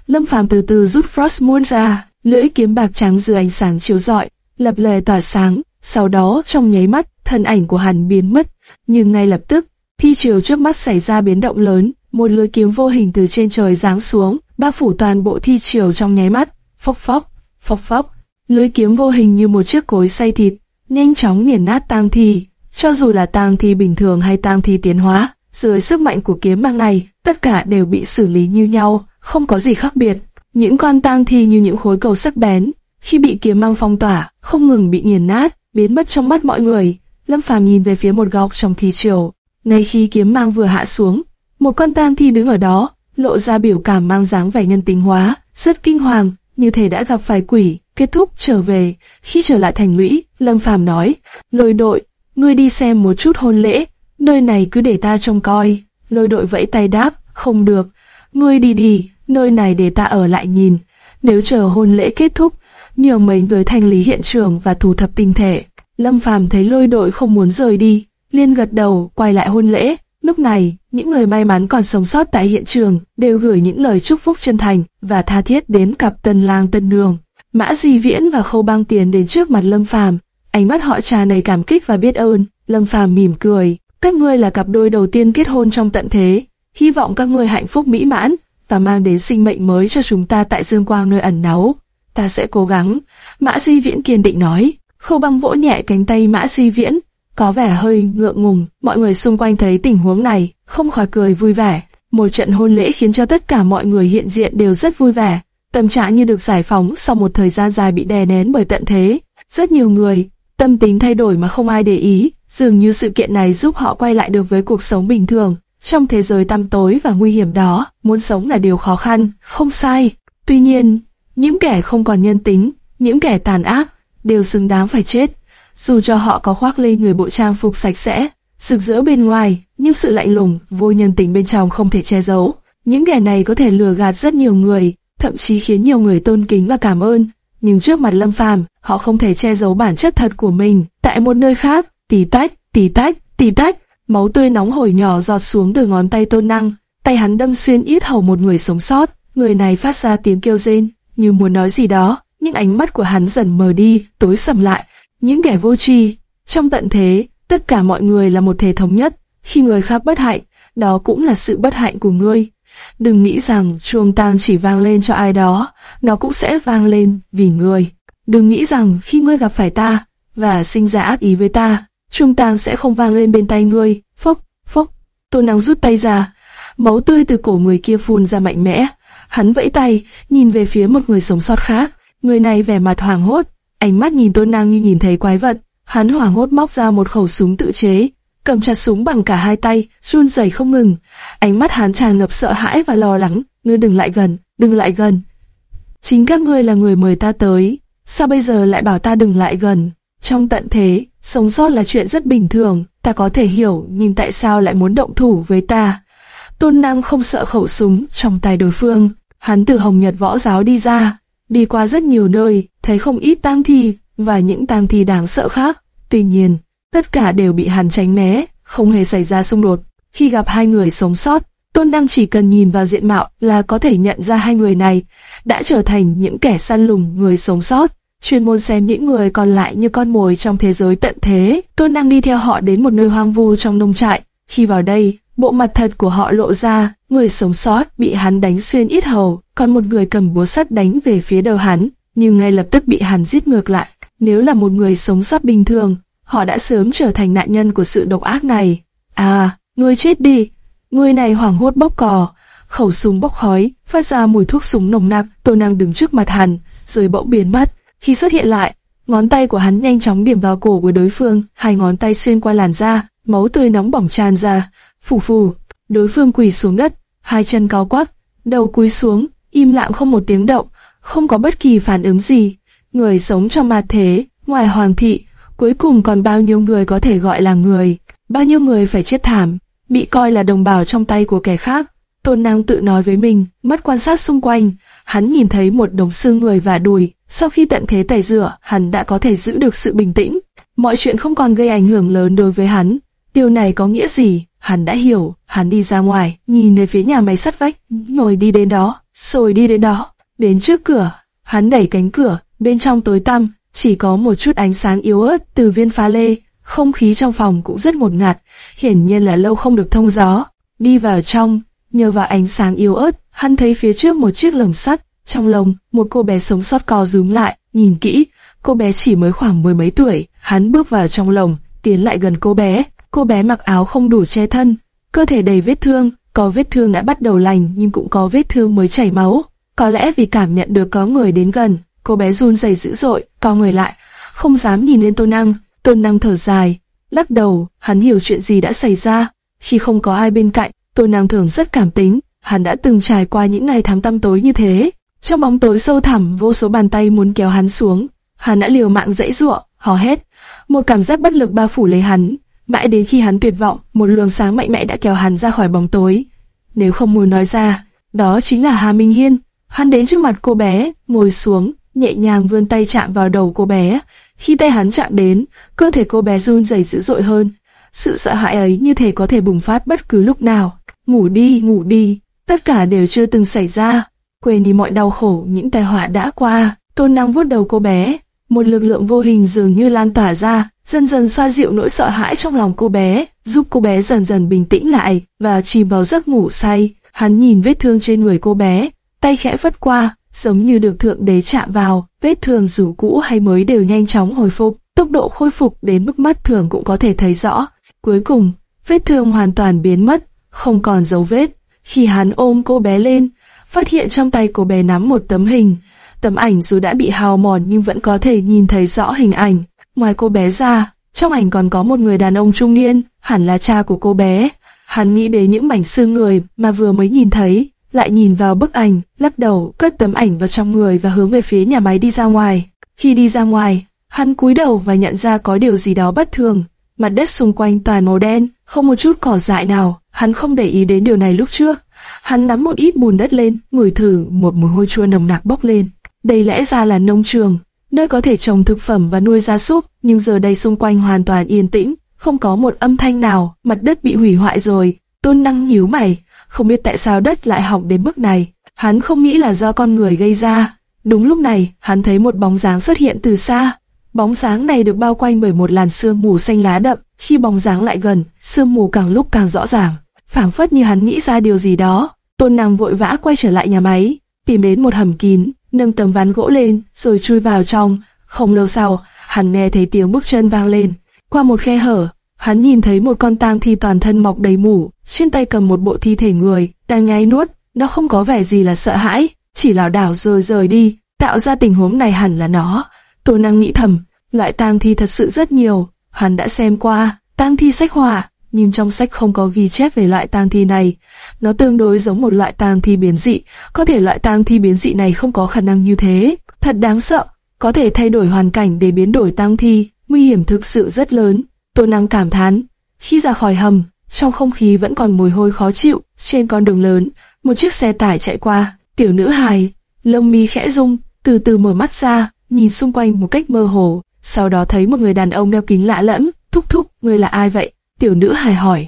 Lâm Phàm từ từ rút Frostmourne ra, lưỡi kiếm bạc trắng dưới ánh sáng chiếu rọi, lập lè tỏa sáng, sau đó trong nháy mắt, thân ảnh của hắn biến mất, nhưng ngay lập tức, thi chiều trước mắt xảy ra biến động lớn, một lưỡi kiếm vô hình từ trên trời giáng xuống, bao phủ toàn bộ thi chiều trong nháy mắt, phốc phốc, phốc phốc, lưỡi kiếm vô hình như một chiếc cối xay thịt, nhanh chóng nghiền nát tang thi, cho dù là tang thi bình thường hay tang thi tiến hóa, dưới sức mạnh của kiếm mang này, tất cả đều bị xử lý như nhau, không có gì khác biệt. Những con tang thi như những khối cầu sắc bén, khi bị kiếm mang phong tỏa, không ngừng bị nghiền nát, biến mất trong mắt mọi người. Lâm Phàm nhìn về phía một góc trong thi triều, ngay khi kiếm mang vừa hạ xuống, một con tang thi đứng ở đó, lộ ra biểu cảm mang dáng vẻ nhân tính hóa, rất kinh hoàng, như thể đã gặp phải quỷ. Kết thúc trở về, khi trở lại thành lũy, Lâm Phàm nói, lôi đội, ngươi đi xem một chút hôn lễ, nơi này cứ để ta trông coi. Lôi đội vẫy tay đáp, không được, ngươi đi đi, nơi này để ta ở lại nhìn. Nếu chờ hôn lễ kết thúc, nhờ mấy người thanh lý hiện trường và thu thập tinh thể. Lâm Phàm thấy lôi đội không muốn rời đi, liên gật đầu, quay lại hôn lễ. Lúc này, những người may mắn còn sống sót tại hiện trường đều gửi những lời chúc phúc chân thành và tha thiết đến cặp tân lang tân nương. Mã Di Viễn và Khâu Bang Tiền đến trước mặt Lâm Phàm, ánh mắt họ tràn đầy cảm kích và biết ơn. Lâm Phàm mỉm cười, các ngươi là cặp đôi đầu tiên kết hôn trong tận thế, hy vọng các ngươi hạnh phúc mỹ mãn và mang đến sinh mệnh mới cho chúng ta tại Dương Quang nơi ẩn náu. Ta sẽ cố gắng. Mã Di Viễn kiên định nói. Khâu Bang vỗ nhẹ cánh tay Mã Di Viễn, có vẻ hơi ngượng ngùng. Mọi người xung quanh thấy tình huống này, không khỏi cười vui vẻ. Một trận hôn lễ khiến cho tất cả mọi người hiện diện đều rất vui vẻ. Tâm trạng như được giải phóng sau một thời gian dài bị đè nén bởi tận thế. Rất nhiều người, tâm tính thay đổi mà không ai để ý, dường như sự kiện này giúp họ quay lại được với cuộc sống bình thường. Trong thế giới tăm tối và nguy hiểm đó, muốn sống là điều khó khăn, không sai. Tuy nhiên, những kẻ không còn nhân tính, những kẻ tàn ác, đều xứng đáng phải chết. Dù cho họ có khoác lên người bộ trang phục sạch sẽ, rực rỡ bên ngoài, nhưng sự lạnh lùng, vô nhân tính bên trong không thể che giấu. Những kẻ này có thể lừa gạt rất nhiều người, thậm chí khiến nhiều người tôn kính và cảm ơn. Nhưng trước mặt Lâm Phàm, họ không thể che giấu bản chất thật của mình. Tại một nơi khác, tí tách, tí tách, tí tách, máu tươi nóng hổi nhỏ giọt xuống từ ngón tay Tôn Năng. Tay hắn đâm xuyên yết hầu một người sống sót. Người này phát ra tiếng kêu rên, như muốn nói gì đó, nhưng ánh mắt của hắn dần mờ đi, tối sầm lại. Những kẻ vô tri, trong tận thế, tất cả mọi người là một thể thống nhất. Khi người khác bất hạnh, đó cũng là sự bất hạnh của ngươi. Đừng nghĩ rằng chuông tang chỉ vang lên cho ai đó, nó cũng sẽ vang lên vì ngươi. Đừng nghĩ rằng khi ngươi gặp phải ta, và sinh ra ác ý với ta, chuông tang sẽ không vang lên bên tay ngươi. Phốc, phốc, tôn năng rút tay ra, máu tươi từ cổ người kia phun ra mạnh mẽ. Hắn vẫy tay, nhìn về phía một người sống sót khác. Người này vẻ mặt hoảng hốt, ánh mắt nhìn tôn năng như nhìn thấy quái vật. Hắn hoảng hốt móc ra một khẩu súng tự chế, cầm chặt súng bằng cả hai tay, run rẩy không ngừng. Ánh mắt hắn tràn ngập sợ hãi và lo lắng. Ngươi đừng lại gần, đừng lại gần. Chính các ngươi là người mời ta tới, sao bây giờ lại bảo ta đừng lại gần? Trong tận thế, sống sót là chuyện rất bình thường, ta có thể hiểu, nhưng tại sao lại muốn động thủ với ta? Tôn Năng không sợ khẩu súng trong tay đối phương, hắn từ Hồng Nhật võ giáo đi ra, đi qua rất nhiều nơi, thấy không ít tang thi và những tang thi đáng sợ khác. Tuy nhiên, tất cả đều bị hắn tránh né, không hề xảy ra xung đột. Khi gặp hai người sống sót, Tôn Đăng chỉ cần nhìn vào diện mạo là có thể nhận ra hai người này đã trở thành những kẻ săn lùng người sống sót, chuyên môn xem những người còn lại như con mồi trong thế giới tận thế. Tôn Đăng đi theo họ đến một nơi hoang vu trong nông trại. Khi vào đây, bộ mặt thật của họ lộ ra, người sống sót bị hắn đánh xuyên ít hầu, còn một người cầm búa sắt đánh về phía đầu hắn, nhưng ngay lập tức bị hắn giết ngược lại. Nếu là một người sống sót bình thường, họ đã sớm trở thành nạn nhân của sự độc ác này. À, ngươi chết đi! Người này hoảng hốt bốc cò, khẩu súng bốc khói, phát ra mùi thuốc súng nồng nặc. Tô Năng đứng trước mặt hắn, rồi bỗng biến mất. Khi xuất hiện lại, ngón tay của hắn nhanh chóng điểm vào cổ của đối phương, hai ngón tay xuyên qua làn da, máu tươi nóng bỏng tràn ra. Phù phù, đối phương quỳ xuống đất, hai chân cao quắp, đầu cúi xuống, im lặng không một tiếng động, không có bất kỳ phản ứng gì. Người sống trong ma thế, ngoài hoàng thị, cuối cùng còn bao nhiêu người có thể gọi là người, bao nhiêu người phải chết thảm bị coi là đồng bào trong tay của kẻ khác. Tôn Năng tự nói với mình, mắt quan sát xung quanh, hắn nhìn thấy một đống xương người và đùi. Sau khi tận thế tẩy rửa, hắn đã có thể giữ được sự bình tĩnh. Mọi chuyện không còn gây ảnh hưởng lớn đối với hắn. Điều này có nghĩa gì? Hắn đã hiểu, hắn đi ra ngoài, nhìn về phía nhà máy sắt vách, ngồi đi đến đó, rồi đi đến đó. Đến trước cửa, hắn đẩy cánh cửa, bên trong tối tăm, chỉ có một chút ánh sáng yếu ớt từ viên pha lê, không khí trong phòng cũng rất một ngạt, hiển nhiên là lâu không được thông gió. Đi vào trong, nhờ vào ánh sáng yếu ớt, hắn thấy phía trước một chiếc lồng sắt, trong lồng, một cô bé sống sót co rúm lại, nhìn kỹ, cô bé chỉ mới khoảng mười mấy tuổi, hắn bước vào trong lồng, tiến lại gần cô bé. Cô bé mặc áo không đủ che thân, cơ thể đầy vết thương, có vết thương đã bắt đầu lành nhưng cũng có vết thương mới chảy máu. Có lẽ vì cảm nhận được có người đến gần, cô bé run rẩy dữ dội, co người lại, không dám nhìn lên Tôn Năng. Tôn Năng thở dài, lắc đầu, hắn hiểu chuyện gì đã xảy ra. Khi không có ai bên cạnh, Tôn Năng thường rất cảm tính, hắn đã từng trải qua những ngày tháng tăm tối như thế. Trong bóng tối sâu thẳm, vô số bàn tay muốn kéo hắn xuống, hắn đã liều mạng dãy giụa, hò hét. Một cảm giác bất lực bao phủ lấy hắn, mãi đến khi hắn tuyệt vọng, một luồng sáng mạnh mẽ đã kéo hắn ra khỏi bóng tối. Nếu không muốn nói ra, đó chính là Hà Minh Hiên. Hắn đến trước mặt cô bé, ngồi xuống, nhẹ nhàng vươn tay chạm vào đầu cô bé. Khi tay hắn chạm đến, cơ thể cô bé run rẩy dữ dội hơn. Sự sợ hãi ấy như thể có thể bùng phát bất cứ lúc nào. Ngủ đi, ngủ đi, tất cả đều chưa từng xảy ra. Quên đi mọi đau khổ, những tai họa đã qua. Tôn năng vuốt đầu cô bé, một lực lượng vô hình dường như lan tỏa ra, dần dần xoa dịu nỗi sợ hãi trong lòng cô bé, giúp cô bé dần dần bình tĩnh lại và chìm vào giấc ngủ say. Hắn nhìn vết thương trên người cô bé, tay khẽ vất qua, giống như được thượng đế chạm vào, vết thương dù cũ hay mới đều nhanh chóng hồi phục, tốc độ khôi phục đến mức mắt thường cũng có thể thấy rõ. Cuối cùng, vết thương hoàn toàn biến mất, không còn dấu vết. Khi hắn ôm cô bé lên, phát hiện trong tay cô bé nắm một tấm hình. Tấm ảnh dù đã bị hao mòn nhưng vẫn có thể nhìn thấy rõ hình ảnh. Ngoài cô bé ra, trong ảnh còn có một người đàn ông trung niên, hẳn là cha của cô bé. Hắn nghĩ đến những mảnh xương người mà vừa mới nhìn thấy, lại nhìn vào bức ảnh, lắc đầu, cất tấm ảnh vào trong người và hướng về phía nhà máy đi ra ngoài. Khi đi ra ngoài, hắn cúi đầu và nhận ra có điều gì đó bất thường. Mặt đất xung quanh toàn màu đen, không một chút cỏ dại nào. Hắn không để ý đến điều này lúc trước. Hắn nắm một ít bùn đất lên, ngửi thử một mùi hôi chua nồng nặc bốc lên. Đây lẽ ra là nông trường, nơi có thể trồng thực phẩm và nuôi gia súc, nhưng giờ đây xung quanh hoàn toàn yên tĩnh, không có một âm thanh nào, mặt đất bị hủy hoại rồi. Tôn năng nhíu mày, không biết tại sao đất lại hỏng đến mức này. Hắn không nghĩ là do con người gây ra. Đúng lúc này, hắn thấy một bóng dáng xuất hiện từ xa. Bóng dáng này được bao quanh bởi một làn sương mù xanh lá đậm. Khi bóng dáng lại gần, sương mù càng lúc càng rõ ràng. phảng phất như hắn nghĩ ra điều gì đó. Tôn Năng vội vã quay trở lại nhà máy, tìm đến một hầm kín, nâng tấm ván gỗ lên, rồi chui vào trong. Không lâu sau, hắn nghe thấy tiếng bước chân vang lên. Qua một khe hở, hắn nhìn thấy một con tang thi toàn thân mọc đầy mủ, trên tay cầm một bộ thi thể người, đang ngáy nuốt. Nó không có vẻ gì là sợ hãi, chỉ lảo đảo rồi rời đi, tạo ra tình huống này hẳn là nó. Tô năng nghĩ thầm, loại tang thi thật sự rất nhiều, hắn đã xem qua, tang thi sách hỏa, nhưng trong sách không có ghi chép về loại tang thi này. Nó tương đối giống một loại tang thi biến dị, có thể loại tang thi biến dị này không có khả năng như thế. Thật đáng sợ, có thể thay đổi hoàn cảnh để biến đổi tang thi, nguy hiểm thực sự rất lớn. Tô năng cảm thán. Khi ra khỏi hầm, trong không khí vẫn còn mùi hôi khó chịu. Trên con đường lớn, một chiếc xe tải chạy qua. Tiểu nữ hài, lông mi khẽ rung, từ từ mở mắt ra, nhìn xung quanh một cách mơ hồ. Sau đó thấy một người đàn ông đeo kính lạ lẫm. Thúc thúc, ngươi là ai vậy? Tiểu nữ hài hỏi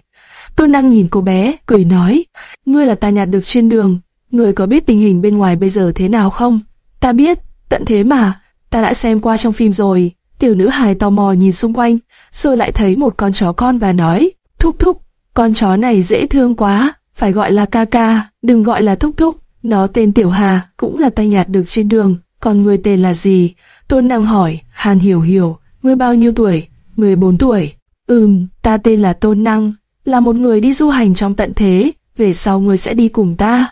tôn năng nhìn cô bé, cười nói. Ngươi là ta nhặt được trên đường. Ngươi có biết tình hình bên ngoài bây giờ thế nào không? Ta biết, tận thế mà. Ta đã xem qua trong phim rồi. Tiểu nữ hài tò mò nhìn xung quanh, rồi lại thấy một con chó con và nói, thúc thúc, con chó này dễ thương quá, phải gọi là ca ca, đừng gọi là thúc thúc. Nó tên Tiểu Hà, cũng là tay nhạt được trên đường, còn người tên là gì? Tôn năng hỏi, Hàn hiểu hiểu, ngươi bao nhiêu tuổi? 14 tuổi. Ừm, ta tên là Tôn Năng, là một người đi du hành trong tận thế, về sau ngươi sẽ đi cùng ta.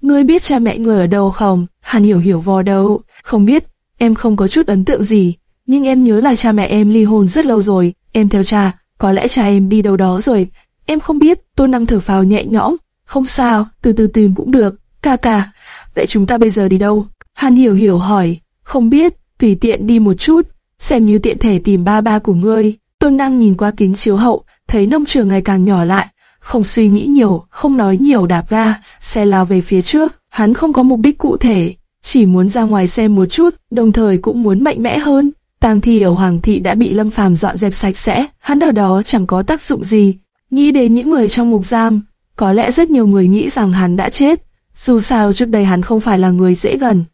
Ngươi biết cha mẹ ngươi ở đâu không? Hàn hiểu hiểu vò đầu, không biết, em không có chút ấn tượng gì, nhưng em nhớ là cha mẹ em ly hôn rất lâu rồi, em theo cha, có lẽ cha em đi đâu đó rồi, em không biết, Tôn Năng thở phào nhẹ nhõm, không sao, từ từ tìm cũng được, ca ca, vậy chúng ta bây giờ đi đâu? Hàn hiểu hiểu hỏi, không biết, tùy tiện đi một chút, xem như tiện thể tìm ba ba của ngươi. Tôn Năng nhìn qua kính chiếu hậu, thấy nông trường ngày càng nhỏ lại, không suy nghĩ nhiều, không nói nhiều đạp ga, xe lao về phía trước, hắn không có mục đích cụ thể, chỉ muốn ra ngoài xem một chút, đồng thời cũng muốn mạnh mẽ hơn. Tang thi ở Hoàng thị đã bị Lâm Phàm dọn dẹp sạch sẽ, hắn ở đó chẳng có tác dụng gì. Nghĩ đến những người trong mục giam, có lẽ rất nhiều người nghĩ rằng hắn đã chết. Dù sao trước đây hắn không phải là người dễ gần.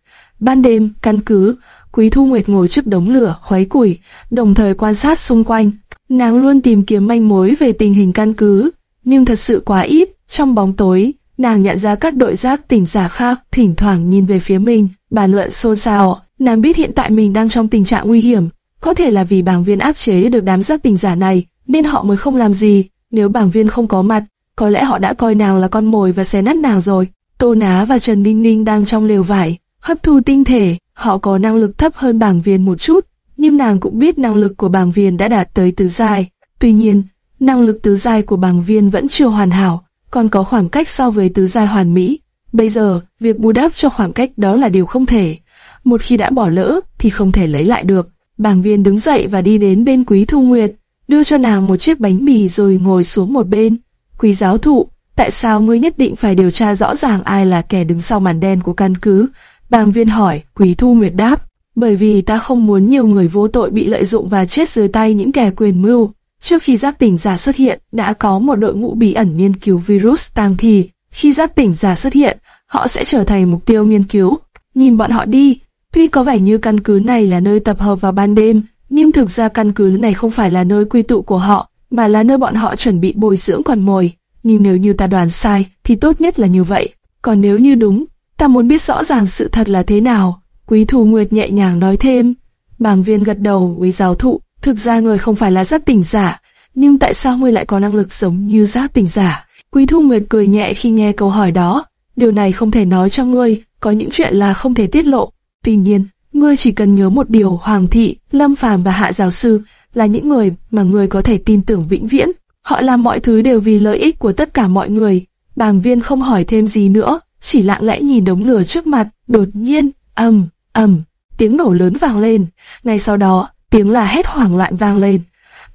Ban đêm, căn cứ, Quý Thu Nguyệt ngồi trước đống lửa, khuấy củi, đồng thời quan sát xung quanh. Nàng luôn tìm kiếm manh mối về tình hình căn cứ, nhưng thật sự quá ít. Trong bóng tối, nàng nhận ra các đội giác tỉnh giả khác thỉnh thoảng nhìn về phía mình, bàn luận xôn xao. Nàng biết hiện tại mình đang trong tình trạng nguy hiểm, có thể là vì bảng viên áp chế được đám giác tỉnh giả này, nên họ mới không làm gì. Nếu bảng viên không có mặt, có lẽ họ đã coi nàng là con mồi và xé nát nàng rồi. Tô Ná và Trần Ninh Ninh đang trong lều vải, hấp thu tinh thể, họ có năng lực thấp hơn bảng viên một chút, nhưng nàng cũng biết năng lực của bảng viên đã đạt tới tứ giai. Tuy nhiên, năng lực tứ giai của bảng viên vẫn chưa hoàn hảo, còn có khoảng cách so với tứ giai hoàn mỹ. Bây giờ, việc bù đắp cho khoảng cách đó là điều không thể. Một khi đã bỏ lỡ, thì không thể lấy lại được. Bảng viên đứng dậy và đi đến bên Quý Thu Nguyệt, đưa cho nàng một chiếc bánh mì rồi ngồi xuống một bên. Quý giáo thụ, tại sao ngươi nhất định phải điều tra rõ ràng ai là kẻ đứng sau màn đen của căn cứ? Bàng viên hỏi, Quý Thu Nguyệt đáp, bởi vì ta không muốn nhiều người vô tội bị lợi dụng và chết dưới tay những kẻ quyền mưu. Trước khi Giáp tỉnh giả xuất hiện, đã có một đội ngũ bí ẩn nghiên cứu virus Tàng thì, khi Giáp tỉnh giả xuất hiện, họ sẽ trở thành mục tiêu nghiên cứu. Nhìn bọn họ đi, tuy có vẻ như căn cứ này là nơi tập hợp vào ban đêm, nhưng thực ra căn cứ này không phải là nơi quy tụ của họ, mà là nơi bọn họ chuẩn bị bồi dưỡng con mồi. Nhưng nếu như ta đoán sai, thì tốt nhất là như vậy. Còn nếu như đúng, ta muốn biết rõ ràng sự thật là thế nào. Quý Thù Nguyệt nhẹ nhàng nói thêm. Bàng viên gật đầu với giáo thụ, thực ra người không phải là giáp tỉnh giả, nhưng tại sao ngươi lại có năng lực giống như giáp tỉnh giả? Quý Thu Nguyệt cười nhẹ khi nghe câu hỏi đó. Điều này không thể nói cho ngươi, có những chuyện là không thể tiết lộ. Tuy nhiên, ngươi chỉ cần nhớ một điều Hoàng thị, Lâm Phàm và Hạ giáo sư là những người mà ngươi có thể tin tưởng vĩnh viễn. Họ làm mọi thứ đều vì lợi ích của tất cả mọi người. Bàng viên không hỏi thêm gì nữa, chỉ lặng lẽ nhìn đống lửa trước mặt. Đột nhiên, ầm, ầm, tiếng nổ lớn vang lên. Ngay sau đó, tiếng là hét hoảng loạn vang lên.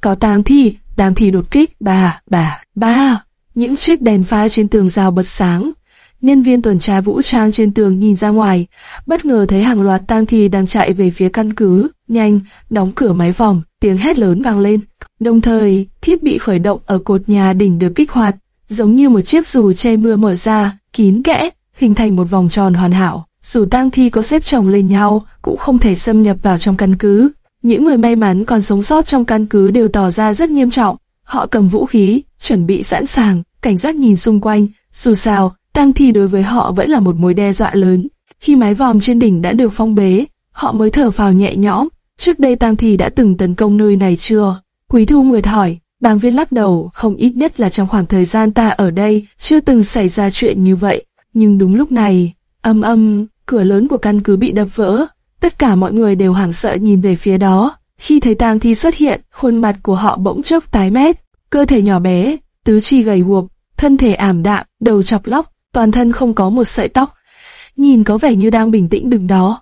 Có tang thi, tang thi đột kích, bà, bà, ba. Những chiếc đèn pha trên tường rào bật sáng, Nhân viên tuần tra vũ trang trên tường nhìn ra ngoài, bất ngờ thấy hàng loạt tang thi đang chạy về phía căn cứ. Nhanh, đóng cửa máy vòng, tiếng hét lớn vang lên. Đồng thời, thiết bị khởi động ở cột nhà đỉnh được kích hoạt, giống như một chiếc dù che mưa mở ra, kín kẽ, hình thành một vòng tròn hoàn hảo. Dù tang thi có xếp chồng lên nhau, cũng không thể xâm nhập vào trong căn cứ. Những người may mắn còn sống sót trong căn cứ đều tỏ ra rất nghiêm trọng. Họ cầm vũ khí, chuẩn bị sẵn sàng, cảnh giác nhìn xung quanh. Dù sao, tang thi đối với họ vẫn là một mối đe dọa lớn. Khi mái vòm trên đỉnh đã được phong bế, họ mới thở phào nhẹ nhõm. Trước đây tang thi đã từng tấn công nơi này chưa? Quý Thu Nguyệt hỏi. Bàng viên lắc đầu, không ít nhất là trong khoảng thời gian ta ở đây, chưa từng xảy ra chuyện như vậy. Nhưng đúng lúc này, âm âm, cửa lớn của căn cứ bị đập vỡ. Tất cả mọi người đều hoảng sợ nhìn về phía đó. Khi thấy tang thi xuất hiện, khuôn mặt của họ bỗng chốc tái mét, cơ thể nhỏ bé, tứ chi gầy guộc, thân thể ảm đạm, đầu chọc lóc, toàn thân không có một sợi tóc, nhìn có vẻ như đang bình tĩnh đứng đó.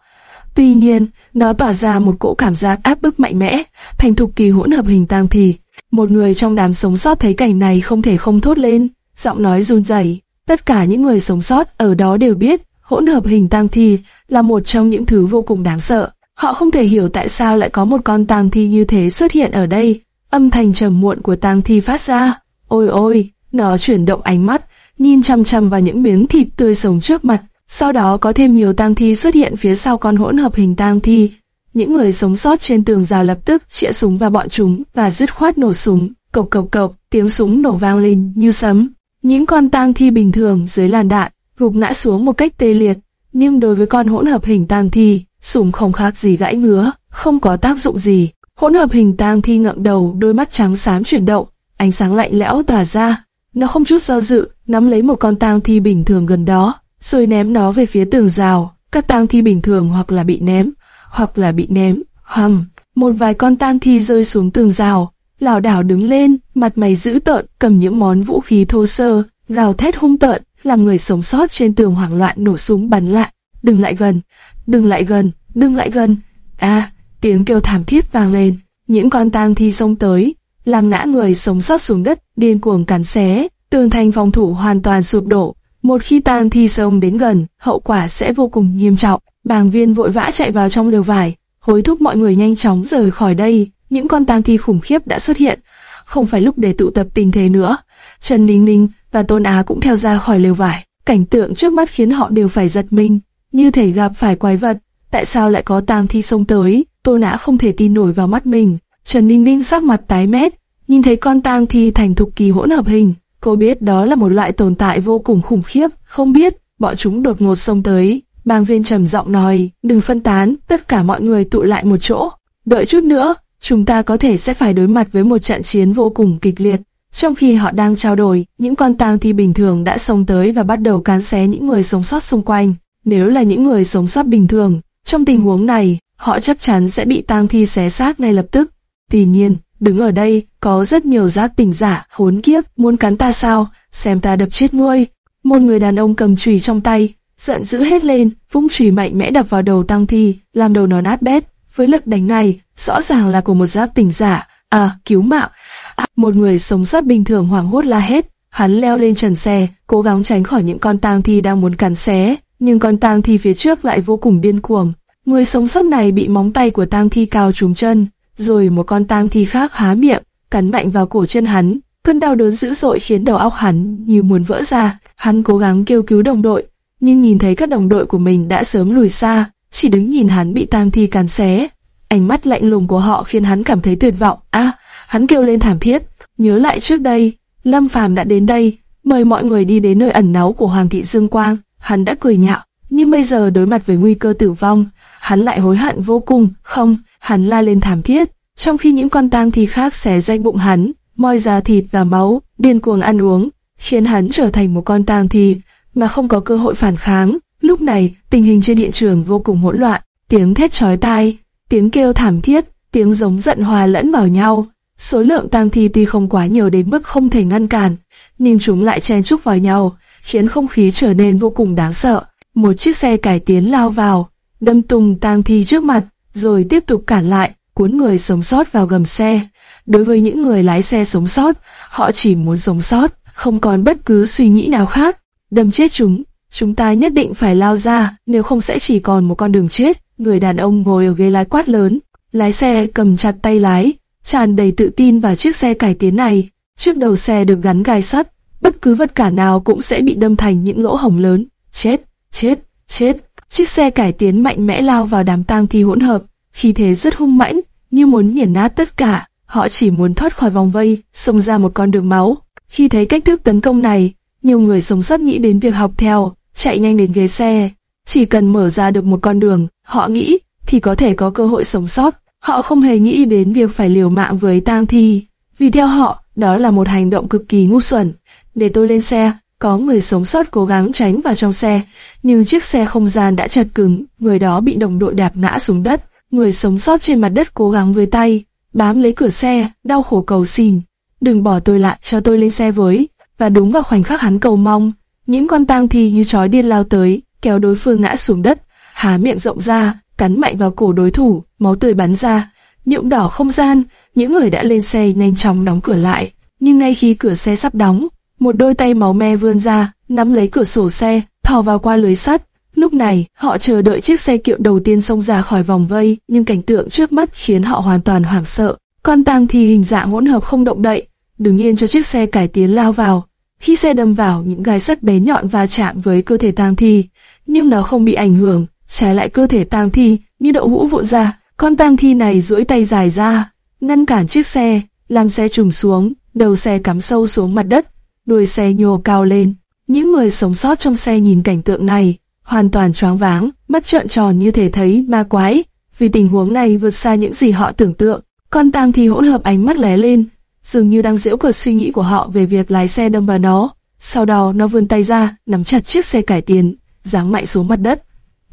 Tuy nhiên, nó tỏa ra một cỗ cảm giác áp bức mạnh mẽ, thành thục kỳ hỗn hợp hình tang thi Một người trong đám sống sót thấy cảnh này không thể không thốt lên, giọng nói run rẩy. Tất cả những người sống sót ở đó đều biết, hỗn hợp hình tang thi là một trong những thứ vô cùng đáng sợ. Họ không thể hiểu tại sao lại có một con tang thi như thế xuất hiện ở đây. Âm thanh trầm muộn của tang thi phát ra. Ôi ôi, nó chuyển động ánh mắt, nhìn chăm chăm vào những miếng thịt tươi sống trước mặt. Sau đó có thêm nhiều tang thi xuất hiện phía sau con hỗn hợp hình tang thi. Những người sống sót trên tường rào lập tức chĩa súng vào bọn chúng và dứt khoát nổ súng. Cộc cộc cộc, tiếng súng nổ vang lên như sấm. Những con tang thi bình thường dưới làn đạn gục ngã xuống một cách tê liệt. Nhưng đối với con hỗn hợp hình tang thi, sủng không khác gì gãy ngứa, không có tác dụng gì. Hỗn hợp hình tang thi ngẩng đầu, đôi mắt trắng xám chuyển động, ánh sáng lạnh lẽo tỏa ra, nó không chút do dự, nắm lấy một con tang thi bình thường gần đó, rồi ném nó về phía tường rào. Các tang thi bình thường hoặc là bị ném, hoặc là bị ném. Hầm, một vài con tang thi rơi xuống tường rào, lảo đảo đứng lên, mặt mày dữ tợn, cầm những món vũ khí thô sơ, gào thét hung tợn, làm người sống sót trên tường hoảng loạn nổ súng bắn lại. Đừng lại gần, đừng lại gần, đừng lại gần. À, tiếng kêu thảm thiết vang lên. Những con tang thi xông tới, làm ngã người sống sót xuống đất, điên cuồng cắn xé, tường thành phòng thủ hoàn toàn sụp đổ. Một khi tang thi sông đến gần, hậu quả sẽ vô cùng nghiêm trọng. Bàng viên vội vã chạy vào trong lều vải, hối thúc mọi người nhanh chóng rời khỏi đây. Những con tang thi khủng khiếp đã xuất hiện, không phải lúc để tụ tập tình thế nữa. Trần Ninh Ninh và Tôn Á cũng theo ra khỏi lều vải. Cảnh tượng trước mắt khiến họ đều phải giật mình, như thể gặp phải quái vật. Tại sao lại có tang thi xông tới? Tôn Á không thể tin nổi vào mắt mình. Trần Ninh Ninh sắc mặt tái mét, nhìn thấy con tang thi thành thục kỳ hỗn hợp hình, cô biết đó là một loại tồn tại vô cùng khủng khiếp, không biết, bọn chúng đột ngột xông tới. Bang viên trầm giọng nói, đừng phân tán, tất cả mọi người tụ lại một chỗ. Đợi chút nữa, chúng ta có thể sẽ phải đối mặt với một trận chiến vô cùng kịch liệt. Trong khi họ đang trao đổi, những con tang thi bình thường đã xông tới và bắt đầu cán xé những người sống sót xung quanh. Nếu là những người sống sót bình thường, trong tình huống này, họ chắc chắn sẽ bị tang thi xé xác ngay lập tức. Tuy nhiên, đứng ở đây, có rất nhiều giác tỉnh giả, hốn kiếp, muốn cắn ta sao, xem ta đập chết nuôi. Một người đàn ông cầm chùy trong tay, giận dữ hết lên, vung chùy mạnh mẽ đập vào đầu tang thi, làm đầu nó nát bét. Với lực đánh này, rõ ràng là của một giáp tỉnh giả, à, cứu mạng. À, một người sống sót bình thường hoảng hốt la hết, hắn leo lên trần xe, cố gắng tránh khỏi những con tang thi đang muốn cắn xé, nhưng con tang thi phía trước lại vô cùng điên cuồng. Người sống sót này bị móng tay của tang thi cao trúng chân, rồi một con tang thi khác há miệng, cắn mạnh vào cổ chân hắn. Cơn đau đớn dữ dội khiến đầu óc hắn như muốn vỡ ra. Hắn cố gắng kêu cứu đồng đội, nhưng nhìn thấy các đồng đội của mình đã sớm lùi xa, chỉ đứng nhìn hắn bị tang thi cắn xé. Ánh mắt lạnh lùng của họ khiến hắn cảm thấy tuyệt vọng. A, hắn kêu lên thảm thiết. Nhớ lại trước đây, Lâm Phàm đã đến đây, mời mọi người đi đến nơi ẩn náu của Hoàng thị Dương Quang. Hắn đã cười nhạo, nhưng bây giờ đối mặt với nguy cơ tử vong, hắn lại hối hận vô cùng. Không, hắn la lên thảm thiết, trong khi những con tang thi khác xé rách bụng hắn, moi ra thịt và máu, điên cuồng ăn uống, khiến hắn trở thành một con tang thi mà không có cơ hội phản kháng. Lúc này, tình hình trên hiện trường vô cùng hỗn loạn, tiếng thét chói tai, tiếng kêu thảm thiết, tiếng giống giận hòa lẫn vào nhau. Số lượng tang thi tuy không quá nhiều đến mức không thể ngăn cản, nhưng chúng lại chen chúc vào nhau, khiến không khí trở nên vô cùng đáng sợ. Một chiếc xe cải tiến lao vào, đâm tung tang thi trước mặt, rồi tiếp tục cản lại, cuốn người sống sót vào gầm xe. Đối với những người lái xe sống sót, họ chỉ muốn sống sót, không còn bất cứ suy nghĩ nào khác. Đâm chết chúng, chúng ta nhất định phải lao ra, nếu không sẽ chỉ còn một con đường chết. Người đàn ông ngồi ở ghế lái quát lớn, lái xe cầm chặt tay lái, tràn đầy tự tin vào chiếc xe cải tiến này. Trước đầu xe được gắn gai sắt, bất cứ vật cản nào cũng sẽ bị đâm thành những lỗ hổng lớn. Chết, chết, chết. Chiếc xe cải tiến mạnh mẽ lao vào đám tang thi hỗn hợp, khí thế rất hung mãnh, như muốn nghiền nát tất cả. Họ chỉ muốn thoát khỏi vòng vây, xông ra một con đường máu. Khi thấy cách thức tấn công này, nhiều người sống sót nghĩ đến việc học theo, chạy nhanh đến ghế xe. Chỉ cần mở ra được một con đường, họ nghĩ, thì có thể có cơ hội sống sót. Họ không hề nghĩ đến việc phải liều mạng với tang thi. Vì theo họ, đó là một hành động cực kỳ ngu xuẩn. Để tôi lên xe, có người sống sót cố gắng tránh vào trong xe, nhưng chiếc xe không gian đã chật cứng, người đó bị đồng đội đạp ngã xuống đất. Người sống sót trên mặt đất cố gắng với tay, bám lấy cửa xe, đau khổ cầu xin. Đừng bỏ tôi lại, cho tôi lên xe với. Và đúng vào khoảnh khắc hắn cầu mong, những con tang thi như chói điên lao tới, kéo đối phương ngã xuống đất, há miệng rộng ra, cắn mạnh vào cổ đối thủ, máu tươi bắn ra. Nhuộm đỏ không gian, những người đã lên xe nhanh chóng đóng cửa lại. Nhưng ngay khi cửa xe sắp đóng, một đôi tay máu me vươn ra, nắm lấy cửa sổ xe, thò vào qua lưới sắt. Lúc này, họ chờ đợi chiếc xe kiệu đầu tiên xông ra khỏi vòng vây, nhưng cảnh tượng trước mắt khiến họ hoàn toàn hoảng sợ. Con tang thì hình dạng hỗn hợp không động đậy, đứng yên cho chiếc xe cải tiến lao vào. Khi xe đâm vào, những gai sắt bé nhọn va chạm với cơ thể tang thi, nhưng nó không bị ảnh hưởng, trái lại cơ thể tang thi như đậu hũ vụn ra. Con tang thi này duỗi tay dài ra, ngăn cản chiếc xe, làm xe trùng xuống, đầu xe cắm sâu xuống mặt đất, đuôi xe nhô cao lên. Những người sống sót trong xe nhìn cảnh tượng này, hoàn toàn choáng váng, mắt trợn tròn như thể thấy ma quái, vì tình huống này vượt xa những gì họ tưởng tượng. Con tang thi hỗn hợp ánh mắt lé lên, dường như đang giễu cợt suy nghĩ của họ về việc lái xe đâm vào nó. Sau đó nó vươn tay ra, nắm chặt chiếc xe cải tiến, giáng mạnh xuống mặt đất.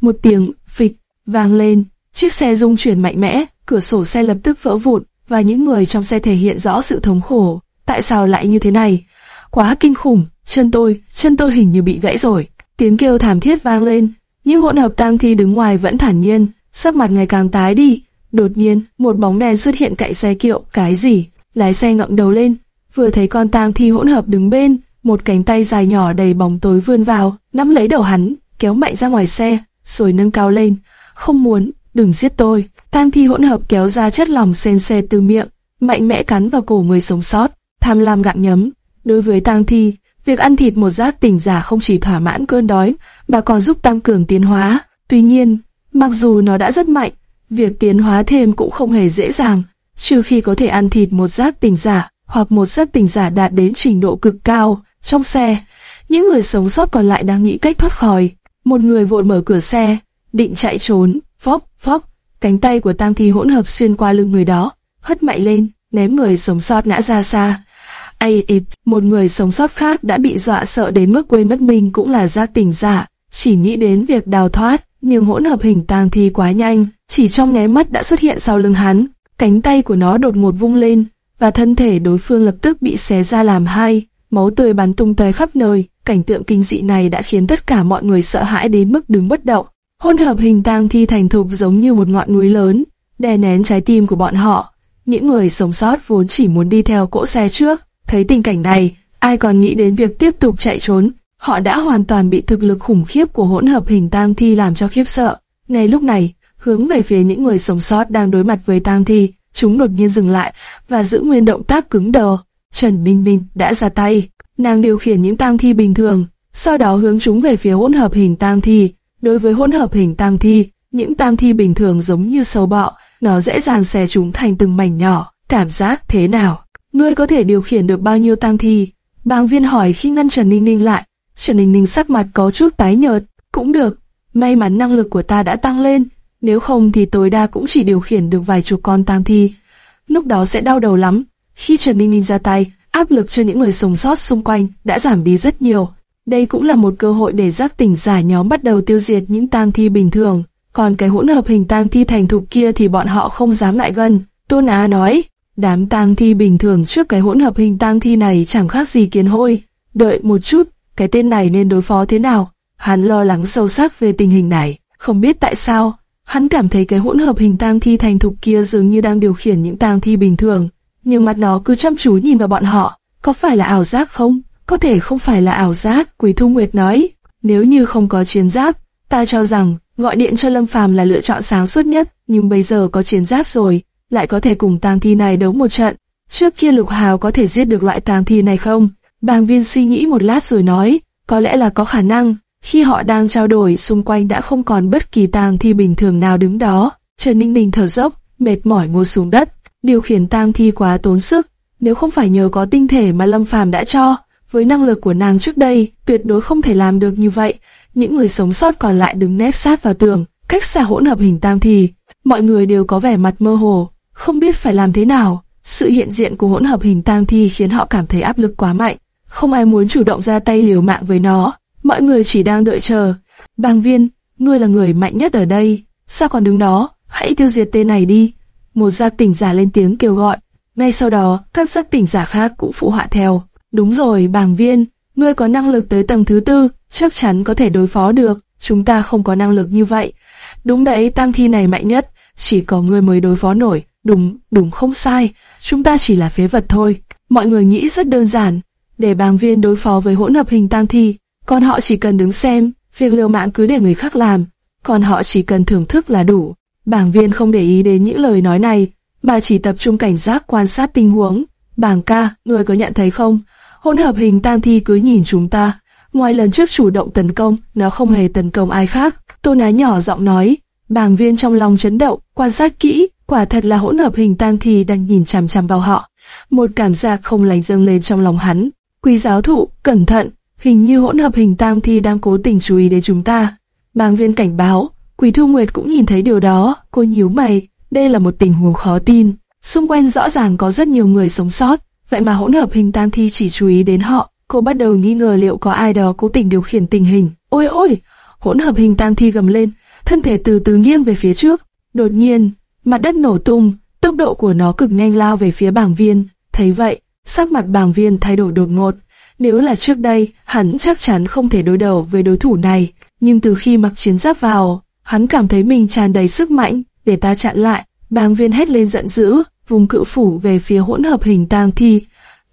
Một tiếng phịch vang lên, chiếc xe rung chuyển mạnh mẽ, cửa sổ xe lập tức vỡ vụn và những người trong xe thể hiện rõ sự thống khổ. Tại sao lại như thế này? Quá kinh khủng, chân tôi, chân tôi hình như bị gãy rồi. Tiếng kêu thảm thiết vang lên, nhưng hỗn hợp tang thi đứng ngoài vẫn thản nhiên, sắc mặt ngày càng tái đi. Đột nhiên, một bóng đèn xuất hiện cạnh xe kiệu, cái gì? Lái xe ngậm đầu lên, vừa thấy con tang thi hỗn hợp đứng bên, một cánh tay dài nhỏ đầy bóng tối vươn vào, nắm lấy đầu hắn, kéo mạnh ra ngoài xe, rồi nâng cao lên. Không muốn, đừng giết tôi. Tang thi hỗn hợp kéo ra chất lỏng sen xe từ miệng, mạnh mẽ cắn vào cổ người sống sót, tham lam gặm nhấm. Đối với tang thi, việc ăn thịt một giác tỉnh giả không chỉ thỏa mãn cơn đói, mà còn giúp tăng cường tiến hóa. Tuy nhiên, mặc dù nó đã rất mạnh, việc tiến hóa thêm cũng không hề dễ dàng, trừ khi có thể ăn thịt một giác tình giả, hoặc một giáp tình giả đạt đến trình độ cực cao. Trong xe, những người sống sót còn lại đang nghĩ cách thoát khỏi. Một người vội mở cửa xe, định chạy trốn, phóc, phóc, cánh tay của tang thi hỗn hợp xuyên qua lưng người đó. hất mạnh lên, ném người sống sót ngã ra xa. Ai ịt, một người sống sót khác đã bị dọa sợ đến mức quên mất mình cũng là giác tỉnh giả, chỉ nghĩ đến việc đào thoát, nhưng hỗn hợp hình tang thi quá nhanh, chỉ trong nháy mắt đã xuất hiện sau lưng hắn, cánh tay của nó đột ngột vung lên, và thân thể đối phương lập tức bị xé ra làm hai, máu tươi bắn tung tóe khắp nơi. Cảnh tượng kinh dị này đã khiến tất cả mọi người sợ hãi đến mức đứng bất động. Hỗn hợp hình tang thi thành thục giống như một ngọn núi lớn, đè nén trái tim của bọn họ. Những người sống sót vốn chỉ muốn đi theo cỗ xe trước, thấy tình cảnh này, ai còn nghĩ đến việc tiếp tục chạy trốn. Họ đã hoàn toàn bị thực lực khủng khiếp của hỗn hợp hình tang thi làm cho khiếp sợ. Ngay lúc này, hướng về phía những người sống sót đang đối mặt với tang thi, chúng đột nhiên dừng lại và giữ nguyên động tác cứng đờ. Trần Minh Minh đã ra tay, nàng điều khiển những tang thi bình thường, sau đó hướng chúng về phía hỗn hợp hình tang thi. Đối với hỗn hợp hình tang thi, những tang thi bình thường giống như sâu bọ, nó dễ dàng xé chúng thành từng mảnh nhỏ. Cảm giác thế nào? Ngươi có thể điều khiển được bao nhiêu tang thi? Bàng viên hỏi khi ngăn Trần Ninh Ninh lại. Trần Ninh Ninh sắc mặt có chút tái nhợt. Cũng được, may mắn năng lực của ta đã tăng lên, nếu không thì tối đa cũng chỉ điều khiển được vài chục con tang thi. Lúc đó sẽ đau đầu lắm. Khi Trần Minh Minh ra tay, áp lực cho những người sống sót xung quanh đã giảm đi rất nhiều. Đây cũng là một cơ hội để giáp tỉnh giả nhóm bắt đầu tiêu diệt những tang thi bình thường. Còn cái hỗn hợp hình tang thi thành thục kia thì bọn họ không dám lại gần. Tôn Á nói, đám tang thi bình thường trước cái hỗn hợp hình tang thi này chẳng khác gì kiến hôi. Đợi một chút, cái tên này nên đối phó thế nào? Hắn lo lắng sâu sắc về tình hình này, không biết tại sao. Hắn cảm thấy cái hỗn hợp hình tang thi thành thục kia dường như đang điều khiển những tang thi bình thường, nhưng mặt nó cứ chăm chú nhìn vào bọn họ. Có phải là ảo giác không? Có thể không phải là ảo giác, Quỳ Thu Nguyệt nói. Nếu như không có chiến giáp, ta cho rằng gọi điện cho Lâm Phàm là lựa chọn sáng suốt nhất, nhưng bây giờ có chiến giáp rồi, lại có thể cùng tang thi này đấu một trận. Trước kia Lục Hào có thể giết được loại tang thi này không? Bàng Viên suy nghĩ một lát rồi nói, có lẽ là có khả năng. Khi họ đang trao đổi, xung quanh đã không còn bất kỳ tang thi bình thường nào đứng đó. Trần Ninh Ninh thở dốc, mệt mỏi ngồi xuống đất. Điều khiển tang thi quá tốn sức, nếu không phải nhờ có tinh thể mà Lâm Phàm đã cho, với năng lực của nàng trước đây, tuyệt đối không thể làm được như vậy. Những người sống sót còn lại đứng nép sát vào tường, cách xa hỗn hợp hình tam thi. Mọi người đều có vẻ mặt mơ hồ, không biết phải làm thế nào. Sự hiện diện của hỗn hợp hình tam thi khiến họ cảm thấy áp lực quá mạnh. Không ai muốn chủ động ra tay liều mạng với nó. Mọi người chỉ đang đợi chờ. Bang viên, ngươi là người mạnh nhất ở đây. Sao còn đứng đó? Hãy tiêu diệt tên này đi. Một gia tỉnh giả lên tiếng kêu gọi. Ngay sau đó, các giác tỉnh giả khác cũng phụ họa theo. Đúng rồi, bàng viên, ngươi có năng lực tới tầng thứ tư, chắc chắn có thể đối phó được, chúng ta không có năng lực như vậy. Đúng đấy, tăng thi này mạnh nhất, chỉ có ngươi mới đối phó nổi, đúng, đúng không sai, chúng ta chỉ là phế vật thôi. Mọi người nghĩ rất đơn giản, để bàng viên đối phó với hỗn hợp hình tăng thi, còn họ chỉ cần đứng xem, việc liều mạng cứ để người khác làm, còn họ chỉ cần thưởng thức là đủ. bảng viên không để ý đến những lời nói này, bà chỉ tập trung cảnh giác quan sát tình huống. bảng ca, người có nhận thấy không? Hỗn hợp hình tam thi cứ nhìn chúng ta. Ngoài lần trước chủ động tấn công, nó không hề tấn công ai khác. Tô Ná nhỏ giọng nói. bảng viên trong lòng chấn động, quan sát kỹ, quả thật là hỗn hợp hình tam thi đang nhìn chằm chằm vào họ. Một cảm giác không lành dâng lên trong lòng hắn. Quý giáo thụ, cẩn thận, hình như hỗn hợp hình tam thi đang cố tình chú ý đến chúng ta. Bàng viên cảnh báo, Quý Thu Nguyệt cũng nhìn thấy điều đó, cô nhíu mày, đây là một tình huống khó tin. Xung quanh rõ ràng có rất nhiều người sống sót, vậy mà hỗn hợp hình tam thi chỉ chú ý đến họ. Cô bắt đầu nghi ngờ liệu có ai đó cố tình điều khiển tình hình. Ôi ôi! Hỗn hợp hình tam thi gầm lên, thân thể từ từ nghiêng về phía trước. Đột nhiên, mặt đất nổ tung, tốc độ của nó cực nhanh lao về phía bảng viên. Thấy vậy, sắc mặt bảng viên thay đổi đột ngột. Nếu là trước đây, hắn chắc chắn không thể đối đầu với đối thủ này. Nhưng từ khi mặc chiến giáp vào, hắn cảm thấy mình tràn đầy sức mạnh, để ta chặn lại. Bàng viên hét lên giận dữ, vùng cự phủ về phía hỗn hợp hình tang thi.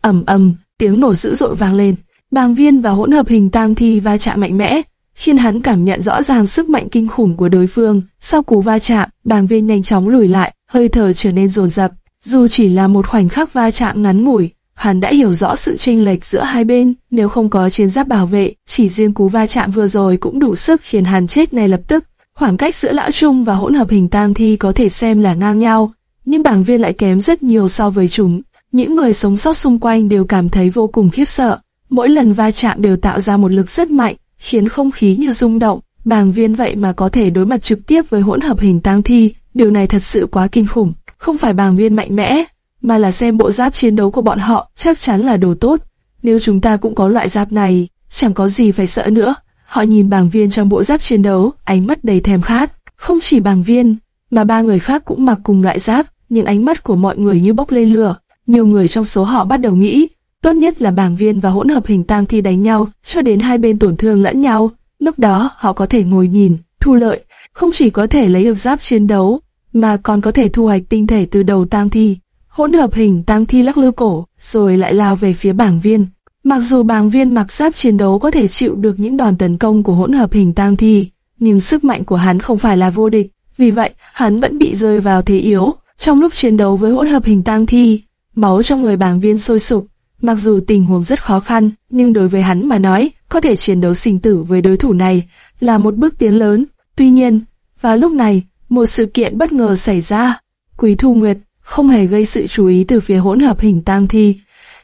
ầm ầm, tiếng nổ dữ dội vang lên. Bàng viên và hỗn hợp hình tang thi va chạm mạnh mẽ, khiến hắn cảm nhận rõ ràng sức mạnh kinh khủng của đối phương. Sau cú va chạm, bàng viên nhanh chóng lùi lại, hơi thở trở nên dồn dập. Dù chỉ là một khoảnh khắc va chạm ngắn ngủi, hắn đã hiểu rõ sự chênh lệch giữa hai bên. Nếu không có chiến giáp bảo vệ, chỉ riêng cú va chạm vừa rồi cũng đủ sức khiến hắn chết ngay lập tức. Khoảng cách giữa lão trung và hỗn hợp hình tang thi có thể xem là ngang nhau, nhưng bảng viên lại kém rất nhiều so với chúng. Những người sống sót xung quanh đều cảm thấy vô cùng khiếp sợ. Mỗi lần va chạm đều tạo ra một lực rất mạnh, khiến không khí như rung động. Bảng viên vậy mà có thể đối mặt trực tiếp với hỗn hợp hình tang thi, điều này thật sự quá kinh khủng. không phải bảng viên mạnh mẽ, mà là xem bộ giáp chiến đấu của bọn họ chắc chắn là đồ tốt. Nếu chúng ta cũng có loại giáp này, chẳng có gì phải sợ nữa. Họ nhìn bảng viên trong bộ giáp chiến đấu, ánh mắt đầy thèm khát. Không chỉ bảng viên, mà ba người khác cũng mặc cùng loại giáp, nhưng ánh mắt của mọi người như bốc lên lửa. Nhiều người trong số họ bắt đầu nghĩ, tốt nhất là bảng viên và hỗn hợp hình tang thi đánh nhau, cho đến hai bên tổn thương lẫn nhau. Lúc đó họ có thể ngồi nhìn, thu lợi, không chỉ có thể lấy được giáp chiến đấu, mà còn có thể thu hoạch tinh thể từ đầu tang thi. Hỗn hợp hình tang thi lắc lư cổ, rồi lại lao về phía bảng viên. Mặc dù bảng viên mặc giáp chiến đấu có thể chịu được những đòn tấn công của hỗn hợp hình tang thi, nhưng sức mạnh của hắn không phải là vô địch, vì vậy hắn vẫn bị rơi vào thế yếu. Trong lúc chiến đấu với hỗn hợp hình tang thi, máu trong người bảng viên sôi sục. Mặc dù tình huống rất khó khăn, nhưng đối với hắn mà nói, có thể chiến đấu sinh tử với đối thủ này là một bước tiến lớn. Tuy nhiên, vào lúc này, một sự kiện bất ngờ xảy ra. Quý Thu Nguyệt không hề gây sự chú ý từ phía hỗn hợp hình tang thi,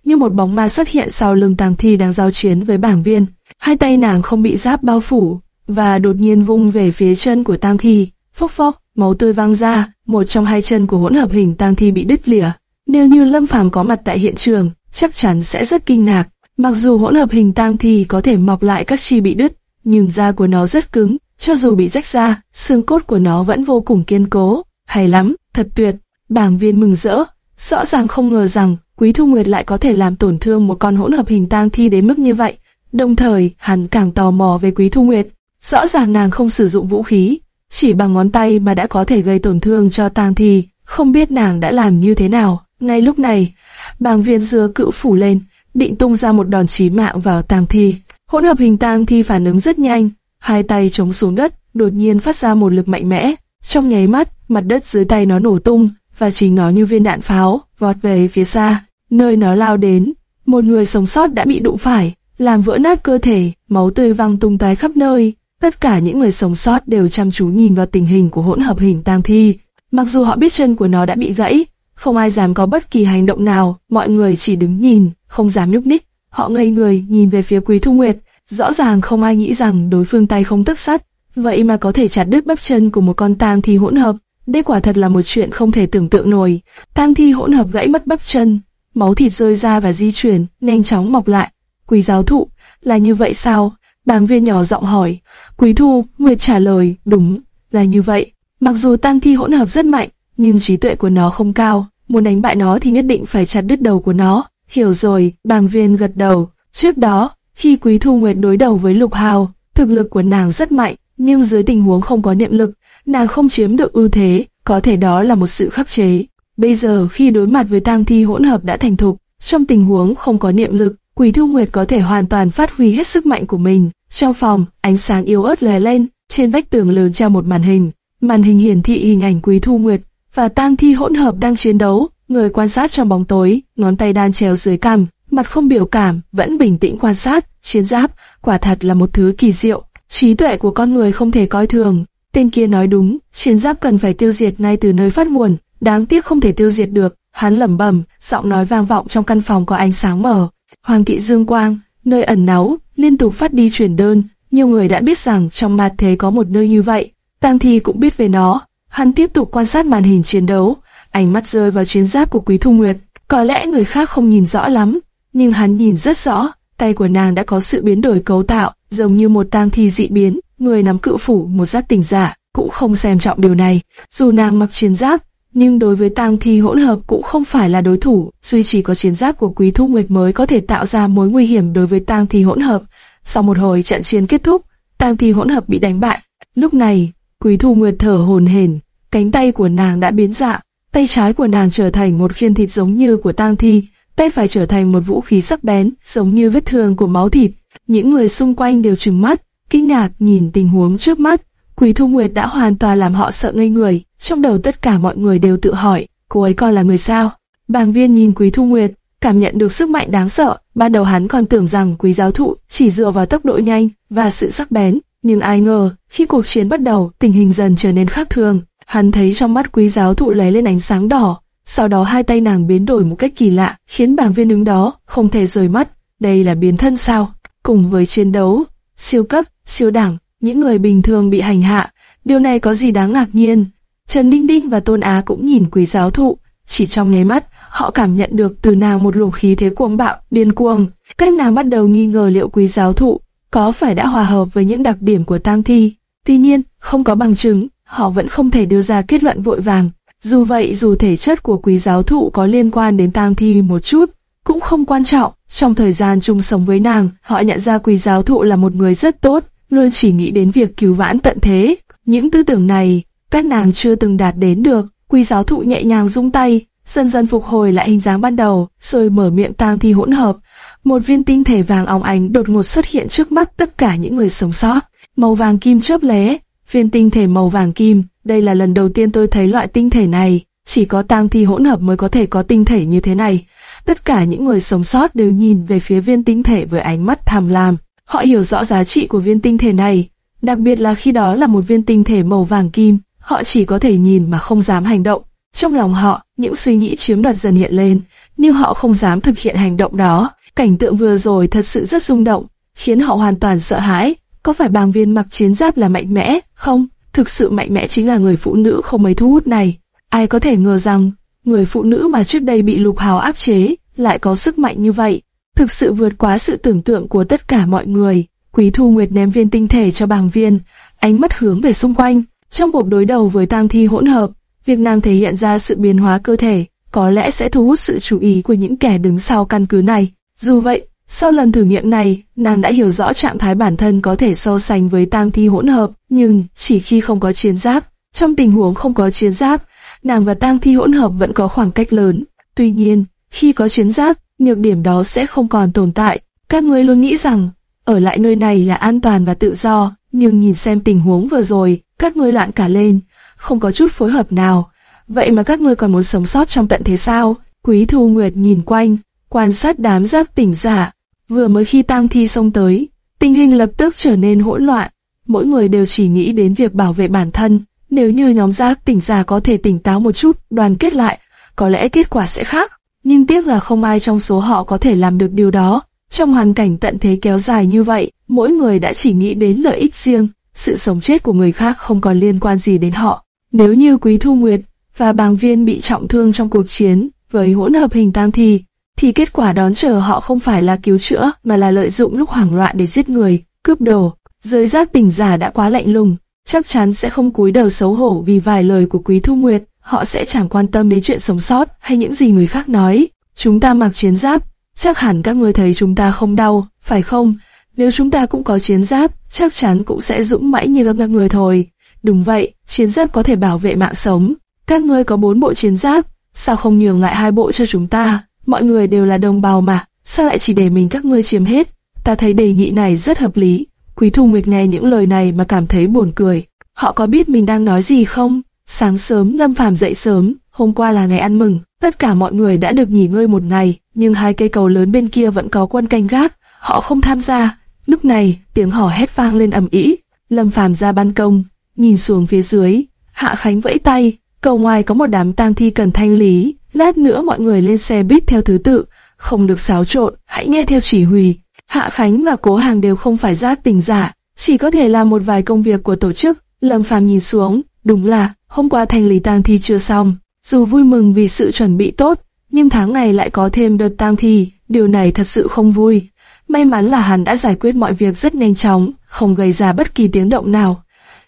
như một bóng ma xuất hiện sau lưng tang thi đang giao chiến với bảng viên. Hai tay nàng không bị giáp bao phủ, và đột nhiên vung về phía chân của tang thi. Phốc phốc, máu tươi văng ra, một trong hai chân của hỗn hợp hình tang thi bị đứt lìa. Nếu như Lâm Phàm có mặt tại hiện trường, chắc chắn sẽ rất kinh ngạc. Mặc dù hỗn hợp hình tang thi có thể mọc lại các chi bị đứt, nhưng da của nó rất cứng, cho dù bị rách ra, xương cốt của nó vẫn vô cùng kiên cố. Hay lắm, thật tuyệt. Bảng viên mừng rỡ, rõ ràng không ngờ rằng Quý Thu Nguyệt lại có thể làm tổn thương một con hỗn hợp hình tang thi đến mức như vậy. Đồng thời, hắn càng tò mò về Quý Thu Nguyệt. Rõ ràng nàng không sử dụng vũ khí, chỉ bằng ngón tay mà đã có thể gây tổn thương cho tang thi, không biết nàng đã làm như thế nào. Ngay lúc này, bàng viên dưa cự phủ lên, định tung ra một đòn chí mạng vào tang thi. Hỗn hợp hình tang thi phản ứng rất nhanh, hai tay chống xuống đất, đột nhiên phát ra một lực mạnh mẽ. Trong nháy mắt, mặt đất dưới tay nó nổ tung, và chính nó như viên đạn pháo, vọt về phía xa, nơi nó lao đến. Một người sống sót đã bị đụng phải, làm vỡ nát cơ thể, máu tươi văng tung tóe khắp nơi. Tất cả những người sống sót đều chăm chú nhìn vào tình hình của hỗn hợp hình tang thi. Mặc dù họ biết chân của nó đã bị gãy, không ai dám có bất kỳ hành động nào, mọi người chỉ đứng nhìn, không dám nhúc nhích. Họ ngây người nhìn về phía Quý Thu Nguyệt, rõ ràng không ai nghĩ rằng đối phương tay không tấc sắt, vậy mà có thể chặt đứt bắp chân của một con tang thi hỗn hợp. Đây quả thật là một chuyện không thể tưởng tượng nổi. Tang thi hỗn hợp gãy mất bắp chân, máu thịt rơi ra và di chuyển, nhanh chóng mọc lại. Quý giáo thụ, là như vậy sao? Bàng viên nhỏ giọng hỏi. Quý thu, Nguyệt trả lời, đúng, là như vậy. Mặc dù tang thi hỗn hợp rất mạnh, nhưng trí tuệ của nó không cao. Muốn đánh bại nó thì nhất định phải chặt đứt đầu của nó. Hiểu rồi, bàng viên gật đầu. Trước đó, khi Quý Thu Nguyệt đối đầu với Lục Hào, thực lực của nàng rất mạnh, nhưng dưới tình huống không có niệm lực, nàng không chiếm được ưu thế, có thể đó là một sự khắc chế. Bây giờ khi đối mặt với tang thi hỗn hợp đã thành thục, trong tình huống không có niệm lực, Quỷ Thu Nguyệt có thể hoàn toàn phát huy hết sức mạnh của mình. Trong phòng, ánh sáng yếu ớt lóe lên, trên vách tường lớn treo một màn hình. Màn hình hiển thị hình ảnh Quý Thu Nguyệt và tang thi hỗn hợp đang chiến đấu. Người quan sát trong bóng tối, ngón tay đan treo dưới cằm, mặt không biểu cảm, vẫn bình tĩnh quan sát. Chiến giáp, quả thật là một thứ kỳ diệu. Trí tuệ của con người không thể coi thường. Tên kia nói đúng, chiến giáp cần phải tiêu diệt ngay từ nơi phát nguồn. Đáng tiếc không thể tiêu diệt được. Hắn lẩm bẩm, giọng nói vang vọng trong căn phòng có ánh sáng mở. Hoàng thị Dương Quang, nơi ẩn náu, liên tục phát đi truyền đơn. Nhiều người đã biết rằng trong mặt thế có một nơi như vậy. Tang Thi cũng biết về nó. Hắn tiếp tục quan sát màn hình chiến đấu, ánh mắt rơi vào chiến giáp của Quý Thu Nguyệt. Có lẽ người khác không nhìn rõ lắm, nhưng hắn nhìn rất rõ. Tay của nàng đã có sự biến đổi cấu tạo, giống như một tang thi dị biến. Người nắm cự phủ một giáp tình giả cũng không xem trọng điều này. Dù nàng mặc chiến giáp, nhưng đối với tang thi hỗn hợp cũng không phải là đối thủ. Duy chỉ có chiến giáp của Quý Thu Nguyệt mới có thể tạo ra mối nguy hiểm đối với tang thi hỗn hợp. Sau một hồi trận chiến kết thúc, tang thi hỗn hợp bị đánh bại. Lúc này, Quý Thu Nguyệt thở hồn hển, cánh tay của nàng đã biến dạng, tay trái của nàng trở thành một khiên thịt giống như của tang thi, tay phải trở thành một vũ khí sắc bén, giống như vết thương của máu thịt. Những người xung quanh đều trừng mắt, kinh ngạc nhìn tình huống trước mắt. Quý Thu Nguyệt đã hoàn toàn làm họ sợ ngây người. Trong đầu tất cả mọi người đều tự hỏi, cô ấy còn là người sao? Bàng viên nhìn Quý Thu Nguyệt, cảm nhận được sức mạnh đáng sợ. Ban đầu hắn còn tưởng rằng Quý giáo thụ chỉ dựa vào tốc độ nhanh và sự sắc bén, nhưng ai ngờ khi cuộc chiến bắt đầu, tình hình dần trở nên khác thường. Hắn thấy trong mắt Quý giáo thụ lấy lên ánh sáng đỏ, sau đó hai tay nàng biến đổi một cách kỳ lạ, khiến bàng viên đứng đó không thể rời mắt. Đây là biến thân sao? Cùng với chiến đấu, siêu cấp, siêu đẳng, những người bình thường bị hành hạ, điều này có gì đáng ngạc nhiên? Trần Đinh Đinh và Tôn Á cũng nhìn quý giáo thụ, chỉ trong nháy mắt, họ cảm nhận được từ nàng một luồng khí thế cuồng bạo, điên cuồng. Các nàng bắt đầu nghi ngờ liệu quý giáo thụ có phải đã hòa hợp với những đặc điểm của tang thi. Tuy nhiên, không có bằng chứng, họ vẫn không thể đưa ra kết luận vội vàng. Dù vậy, dù thể chất của quý giáo thụ có liên quan đến tang thi một chút, cũng không quan trọng. Trong thời gian chung sống với nàng, họ nhận ra quý giáo thụ là một người rất tốt, luôn chỉ nghĩ đến việc cứu vãn tận thế. Những tư tưởng này, các nàng chưa từng đạt đến được. Quý giáo thụ nhẹ nhàng rung tay, dần dần phục hồi lại hình dáng ban đầu, rồi mở miệng tang thi hỗn hợp. Một viên tinh thể vàng óng ánh đột ngột xuất hiện trước mắt tất cả những người sống sót. Màu vàng kim chớp lé, viên tinh thể màu vàng kim, đây là lần đầu tiên tôi thấy loại tinh thể này, chỉ có tang thi hỗn hợp mới có thể có tinh thể như thế này. Tất cả những người sống sót đều nhìn về phía viên tinh thể với ánh mắt tham lam. Họ hiểu rõ giá trị của viên tinh thể này, đặc biệt là khi đó là một viên tinh thể màu vàng kim, họ chỉ có thể nhìn mà không dám hành động. Trong lòng họ, những suy nghĩ chiếm đoạt dần hiện lên, nhưng họ không dám thực hiện hành động đó. Cảnh tượng vừa rồi thật sự rất rung động, khiến họ hoàn toàn sợ hãi. Có phải bàng viên mặc chiến giáp là mạnh mẽ, không? Thực sự mạnh mẽ chính là người phụ nữ không mấy thu hút này. Ai có thể ngờ rằng, người phụ nữ mà trước đây bị lục hào áp chế, lại có sức mạnh như vậy. Thực sự vượt quá sự tưởng tượng của tất cả mọi người. Quý Thu Nguyệt ném viên tinh thể cho bàng viên, ánh mắt hướng về xung quanh. Trong cuộc đối đầu với tang thi hỗn hợp, việc nàng thể hiện ra sự biến hóa cơ thể, có lẽ sẽ thu hút sự chú ý của những kẻ đứng sau căn cứ này. Dù vậy, sau lần thử nghiệm này, nàng đã hiểu rõ trạng thái bản thân có thể so sánh với tang thi hỗn hợp, nhưng chỉ khi không có chiến giáp, trong tình huống không có chiến giáp, nàng và tang thi hỗn hợp vẫn có khoảng cách lớn. Tuy nhiên, khi có chiến giáp, nhược điểm đó sẽ không còn tồn tại. Các ngươi luôn nghĩ rằng, ở lại nơi này là an toàn và tự do, nhưng nhìn xem tình huống vừa rồi, các ngươi loạn cả lên, không có chút phối hợp nào. Vậy mà các ngươi còn muốn sống sót trong tận thế sao? Quý Thu Nguyệt nhìn quanh, quan sát đám giáp tỉnh giả. Vừa mới khi tang thi xông tới, tình hình lập tức trở nên hỗn loạn. Mỗi người đều chỉ nghĩ đến việc bảo vệ bản thân. Nếu như nhóm giáp tỉnh giả có thể tỉnh táo một chút, đoàn kết lại, có lẽ kết quả sẽ khác. Nhưng tiếc là không ai trong số họ có thể làm được điều đó. Trong hoàn cảnh tận thế kéo dài như vậy, mỗi người đã chỉ nghĩ đến lợi ích riêng, sự sống chết của người khác không còn liên quan gì đến họ. Nếu như Quý Thu Nguyệt và Bàng Viên bị trọng thương trong cuộc chiến với hỗn hợp hình tang thi, thì kết quả đón chờ họ không phải là cứu chữa mà là lợi dụng lúc hoảng loạn để giết người, cướp đồ. Giới giác tỉnh giả đã quá lạnh lùng, chắc chắn sẽ không cúi đầu xấu hổ vì vài lời của Quý Thu Nguyệt, họ sẽ chẳng quan tâm đến chuyện sống sót hay những gì người khác nói. Chúng ta mặc chiến giáp, chắc hẳn các ngươi thấy chúng ta không đau, phải không? Nếu chúng ta cũng có chiến giáp, chắc chắn cũng sẽ dũng mãnh như các người thôi. Đúng vậy, chiến giáp có thể bảo vệ mạng sống. Các ngươi có bốn bộ chiến giáp, sao không nhường lại hai bộ cho chúng ta? Mọi người đều là đồng bào mà, sao lại chỉ để mình các ngươi chiếm hết? Ta thấy đề nghị này rất hợp lý. Quý Thu Nguyệt nghe những lời này mà cảm thấy buồn cười. Họ có biết mình đang nói gì không? Sáng sớm Lâm Phàm dậy sớm, hôm qua là ngày ăn mừng, tất cả mọi người đã được nghỉ ngơi một ngày, nhưng hai cây cầu lớn bên kia vẫn có quân canh gác, họ không tham gia. Lúc này, tiếng hò hét vang lên ầm ĩ. Lâm Phàm ra ban công, nhìn xuống phía dưới, Hạ Khánh vẫy tay, cầu ngoài có một đám tang thi cần thanh lý, lát nữa mọi người lên xe buýt theo thứ tự, không được xáo trộn, hãy nghe theo chỉ huy. Hạ Khánh và Cố Hàng đều không phải giác tình giả, chỉ có thể làm một vài công việc của tổ chức. Lâm Phàm nhìn xuống, đúng là hôm qua thanh lý tang thi chưa xong. Dù vui mừng vì sự chuẩn bị tốt, nhưng tháng này lại có thêm đợt tang thi, điều này thật sự không vui. May mắn là hắn đã giải quyết mọi việc rất nhanh chóng, không gây ra bất kỳ tiếng động nào.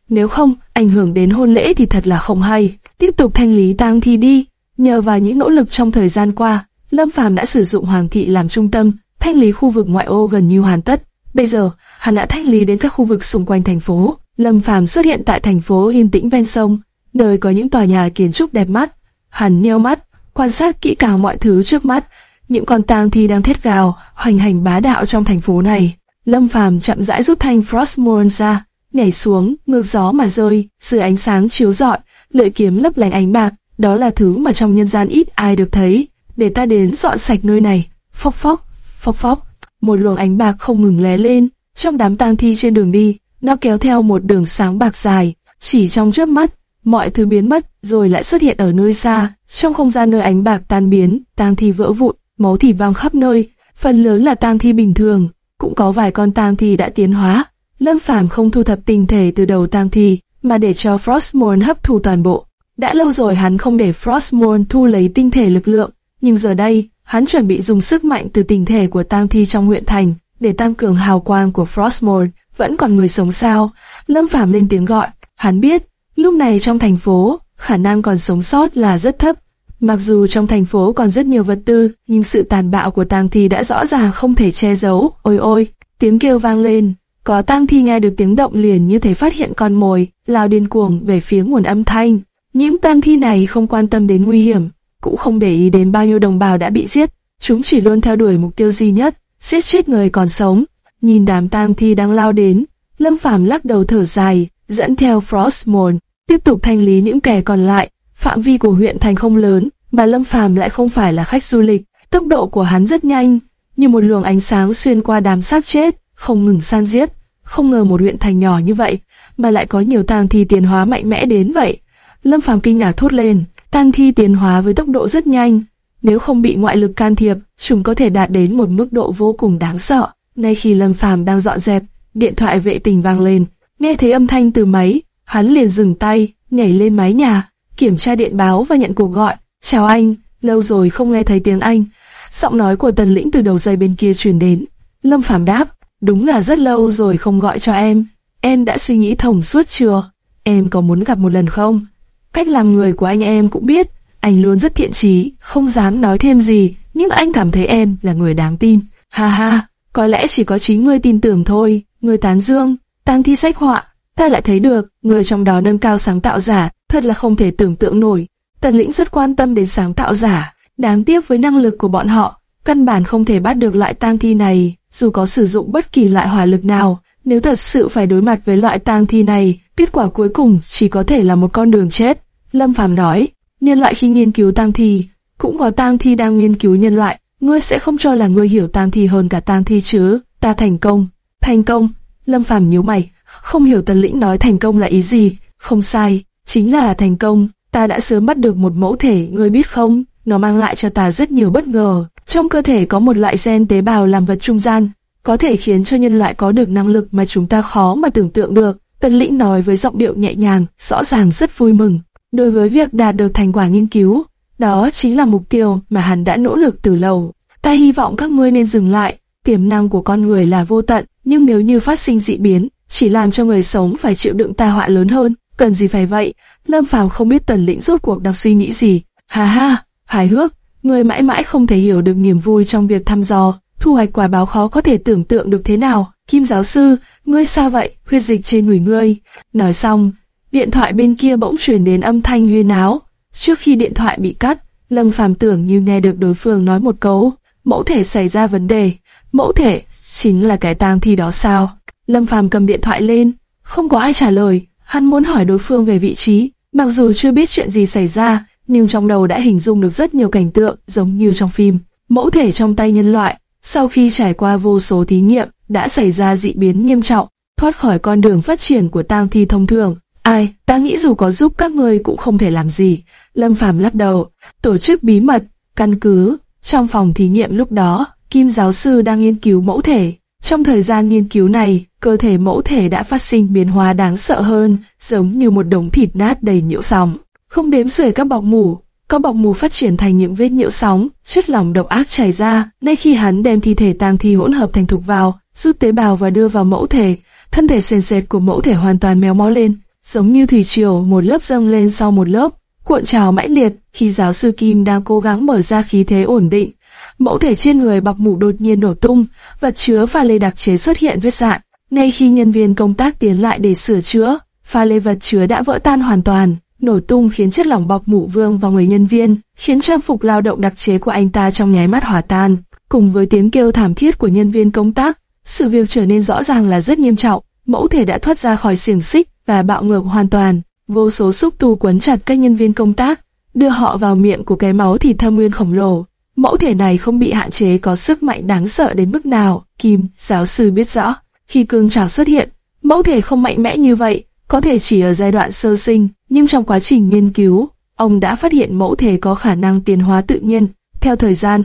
Nếu không, ảnh hưởng đến hôn lễ thì thật là không hay. Tiếp tục thanh lý tang thi đi. Nhờ vào những nỗ lực trong thời gian qua, Lâm Phàm đã sử dụng Hoàng thị làm trung tâm, thanh lý khu vực ngoại ô gần như hoàn tất. Bây giờ, hắn đã thanh lý đến các khu vực xung quanh thành phố. Lâm Phàm xuất hiện tại thành phố yên tĩnh ven sông, nơi có những tòa nhà kiến trúc đẹp mắt. Hắn nheo mắt, quan sát kỹ càng mọi thứ trước mắt. Những con tang thi đang thét gào, hoành hành bá đạo trong thành phố này. Lâm Phàm chậm rãi rút thanh Frostmourne ra, nhảy xuống, ngược gió mà rơi, dưới ánh sáng chiếu rọi, lưỡi kiếm lấp lánh ánh bạc, đó là thứ mà trong nhân gian ít ai được thấy. Để ta đến dọn sạch nơi này. Phóc phóc, phóc phóc, một luồng ánh bạc không ngừng lé lên, trong đám tang thi trên đường đi, nó kéo theo một đường sáng bạc dài, chỉ trong chớp mắt, mọi thứ biến mất, rồi lại xuất hiện ở nơi xa, trong không gian nơi ánh bạc tan biến, tang thi vỡ vụn, máu thịt vang khắp nơi, phần lớn là tang thi bình thường, cũng có vài con tang thi đã tiến hóa. Lâm Phàm không thu thập tinh thể từ đầu tang thi, mà để cho Frostmourne hấp thu toàn bộ. Đã lâu rồi hắn không để Frostmourne thu lấy tinh thể lực lượng, nhưng giờ đây, hắn chuẩn bị dùng sức mạnh từ tinh thể của tang thi trong huyện thành để tăng cường hào quang của Frostmourne. Vẫn còn người sống sao? Lâm Phàm lên tiếng gọi. Hắn biết, lúc này trong thành phố, khả năng còn sống sót là rất thấp. Mặc dù trong thành phố còn rất nhiều vật tư, nhưng sự tàn bạo của tang thi đã rõ ràng không thể che giấu. Ôi ôi, tiếng kêu vang lên. Có tang thi nghe được tiếng động liền như thể phát hiện con mồi, lao điên cuồng về phía nguồn âm thanh. Những tang thi này không quan tâm đến nguy hiểm, cũng không để ý đến bao nhiêu đồng bào đã bị giết. Chúng chỉ luôn theo đuổi mục tiêu duy nhất, giết chết người còn sống. Nhìn đám tang thi đang lao đến, Lâm Phàm lắc đầu thở dài, dẫn theo Frostmourne, tiếp tục thanh lý những kẻ còn lại. Phạm vi của huyện thành không lớn, mà Lâm Phàm lại không phải là khách du lịch. Tốc độ của hắn rất nhanh, như một luồng ánh sáng xuyên qua đám xác chết, không ngừng san giết. Không ngờ một huyện thành nhỏ như vậy, mà lại có nhiều tang thi tiến hóa mạnh mẽ đến vậy. Lâm Phàm kinh ngạc thốt lên, tang thi tiến hóa với tốc độ rất nhanh. Nếu không bị ngoại lực can thiệp, chúng có thể đạt đến một mức độ vô cùng đáng sợ. Nay khi Lâm Phàm đang dọn dẹp, điện thoại vệ tinh vang lên, nghe thấy âm thanh từ máy, hắn liền dừng tay, nhảy lên mái nhà, kiểm tra điện báo và nhận cuộc gọi. Chào anh, lâu rồi không nghe thấy tiếng anh. Giọng nói của Tần Lĩnh từ đầu dây bên kia truyền đến. Lâm Phàm đáp, đúng là rất lâu rồi không gọi cho em. Em đã suy nghĩ thông suốt chưa? Em có muốn gặp một lần không? Cách làm người của anh em cũng biết, anh luôn rất thiện trí, không dám nói thêm gì, nhưng anh cảm thấy em là người đáng tin. Ha ha, có lẽ chỉ có chính ngươi tin tưởng thôi, người tán dương, tăng thi sách họa, ta lại thấy được, người trong đó nâng cao sáng tạo giả, thật là không thể tưởng tượng nổi. Tần lĩnh rất quan tâm đến sáng tạo giả, đáng tiếc với năng lực của bọn họ, căn bản không thể bắt được loại tang thi này, dù có sử dụng bất kỳ loại hỏa lực nào. Nếu thật sự phải đối mặt với loại tang thi này, kết quả cuối cùng chỉ có thể là một con đường chết. Lâm Phàm nói, nhân loại khi nghiên cứu tang thi, cũng có tang thi đang nghiên cứu nhân loại, ngươi sẽ không cho là ngươi hiểu tam thi hơn cả tam thi chứ? Ta thành công, thành công. Lâm Phàm nhíu mày, không hiểu Tần Lĩnh nói thành công là ý gì? Không sai, chính là thành công. Ta đã sớm bắt được một mẫu thể, ngươi biết không? Nó mang lại cho ta rất nhiều bất ngờ. Trong cơ thể có một loại gen tế bào làm vật trung gian, có thể khiến cho nhân loại có được năng lực mà chúng ta khó mà tưởng tượng được. Tần Lĩnh nói với giọng điệu nhẹ nhàng, rõ ràng rất vui mừng. Đối với việc đạt được thành quả nghiên cứu, đó chính là mục tiêu mà hắn đã nỗ lực từ lâu. Ta hy vọng các ngươi nên dừng lại, tiềm năng của con người là vô tận, nhưng nếu như phát sinh dị biến, chỉ làm cho người sống phải chịu đựng tai họa lớn hơn, cần gì phải vậy? Lâm Phàm không biết Tần Lĩnh rốt cuộc đang suy nghĩ gì. Ha ha, hài hước, người mãi mãi không thể hiểu được niềm vui trong việc thăm dò, thu hoạch quả báo khó có thể tưởng tượng được thế nào. Kim giáo sư, ngươi sao vậy? Huyết dịch trên người ngươi. Nói xong, điện thoại bên kia bỗng truyền đến âm thanh huyên áo. Trước khi điện thoại bị cắt, Lâm Phàm tưởng như nghe được đối phương nói một câu, mẫu thể xảy ra vấn đề. Mẫu thể chính là cái tang thi đó sao? Lâm Phàm cầm điện thoại lên, không có ai trả lời. Hắn muốn hỏi đối phương về vị trí, mặc dù chưa biết chuyện gì xảy ra, nhưng trong đầu đã hình dung được rất nhiều cảnh tượng giống như trong phim. Mẫu thể trong tay nhân loại, sau khi trải qua vô số thí nghiệm, đã xảy ra dị biến nghiêm trọng, thoát khỏi con đường phát triển của tang thi thông thường. Ai, ta nghĩ dù có giúp các ngươi cũng không thể làm gì. Lâm Phàm lắc đầu, tổ chức bí mật, căn cứ. Trong phòng thí nghiệm lúc đó, Kim giáo sư đang nghiên cứu mẫu thể. Trong thời gian nghiên cứu này, cơ thể mẫu thể đã phát sinh biến hóa đáng sợ hơn, giống như một đống thịt nát đầy nhiễu sóng. Không đếm xuể các bọc mủ, các bọc mù phát triển thành những vết nhiễu sóng, chất lỏng độc ác chảy ra. Nay khi hắn đem thi thể tang thi hỗn hợp thành thục vào, giúp tế bào và đưa vào mẫu thể, thân thể sền sệt của mẫu thể hoàn toàn méo mó lên, giống như thủy triều một lớp dâng lên sau một lớp, cuộn trào mãnh liệt. Khi giáo sư Kim đang cố gắng mở ra khí thế ổn định, mẫu thể trên người bọc mũ đột nhiên nổ tung, vật chứa pha lê đặc chế xuất hiện vết dạn. Ngay khi nhân viên công tác tiến lại để sửa chữa, pha lê vật chứa đã vỡ tan hoàn toàn, nổ tung khiến chất lỏng bọc mũ vương vào người nhân viên, khiến trang phục lao động đặc chế của anh ta trong nháy mắt hòa tan. Cùng với tiếng kêu thảm thiết của nhân viên công tác, sự việc trở nên rõ ràng là rất nghiêm trọng. Mẫu thể đã thoát ra khỏi xiềng xích và bạo ngược hoàn toàn. Vô số xúc tu quấn chặt các nhân viên công tác, đưa họ vào miệng của cái máu thịt thâm nguyên khổng lồ. Mẫu thể này không bị hạn chế có sức mạnh đáng sợ đến mức nào, Kim, giáo sư biết rõ. Khi cương trào xuất hiện, mẫu thể không mạnh mẽ như vậy, có thể chỉ ở giai đoạn sơ sinh, nhưng trong quá trình nghiên cứu, ông đã phát hiện mẫu thể có khả năng tiến hóa tự nhiên. Theo thời gian,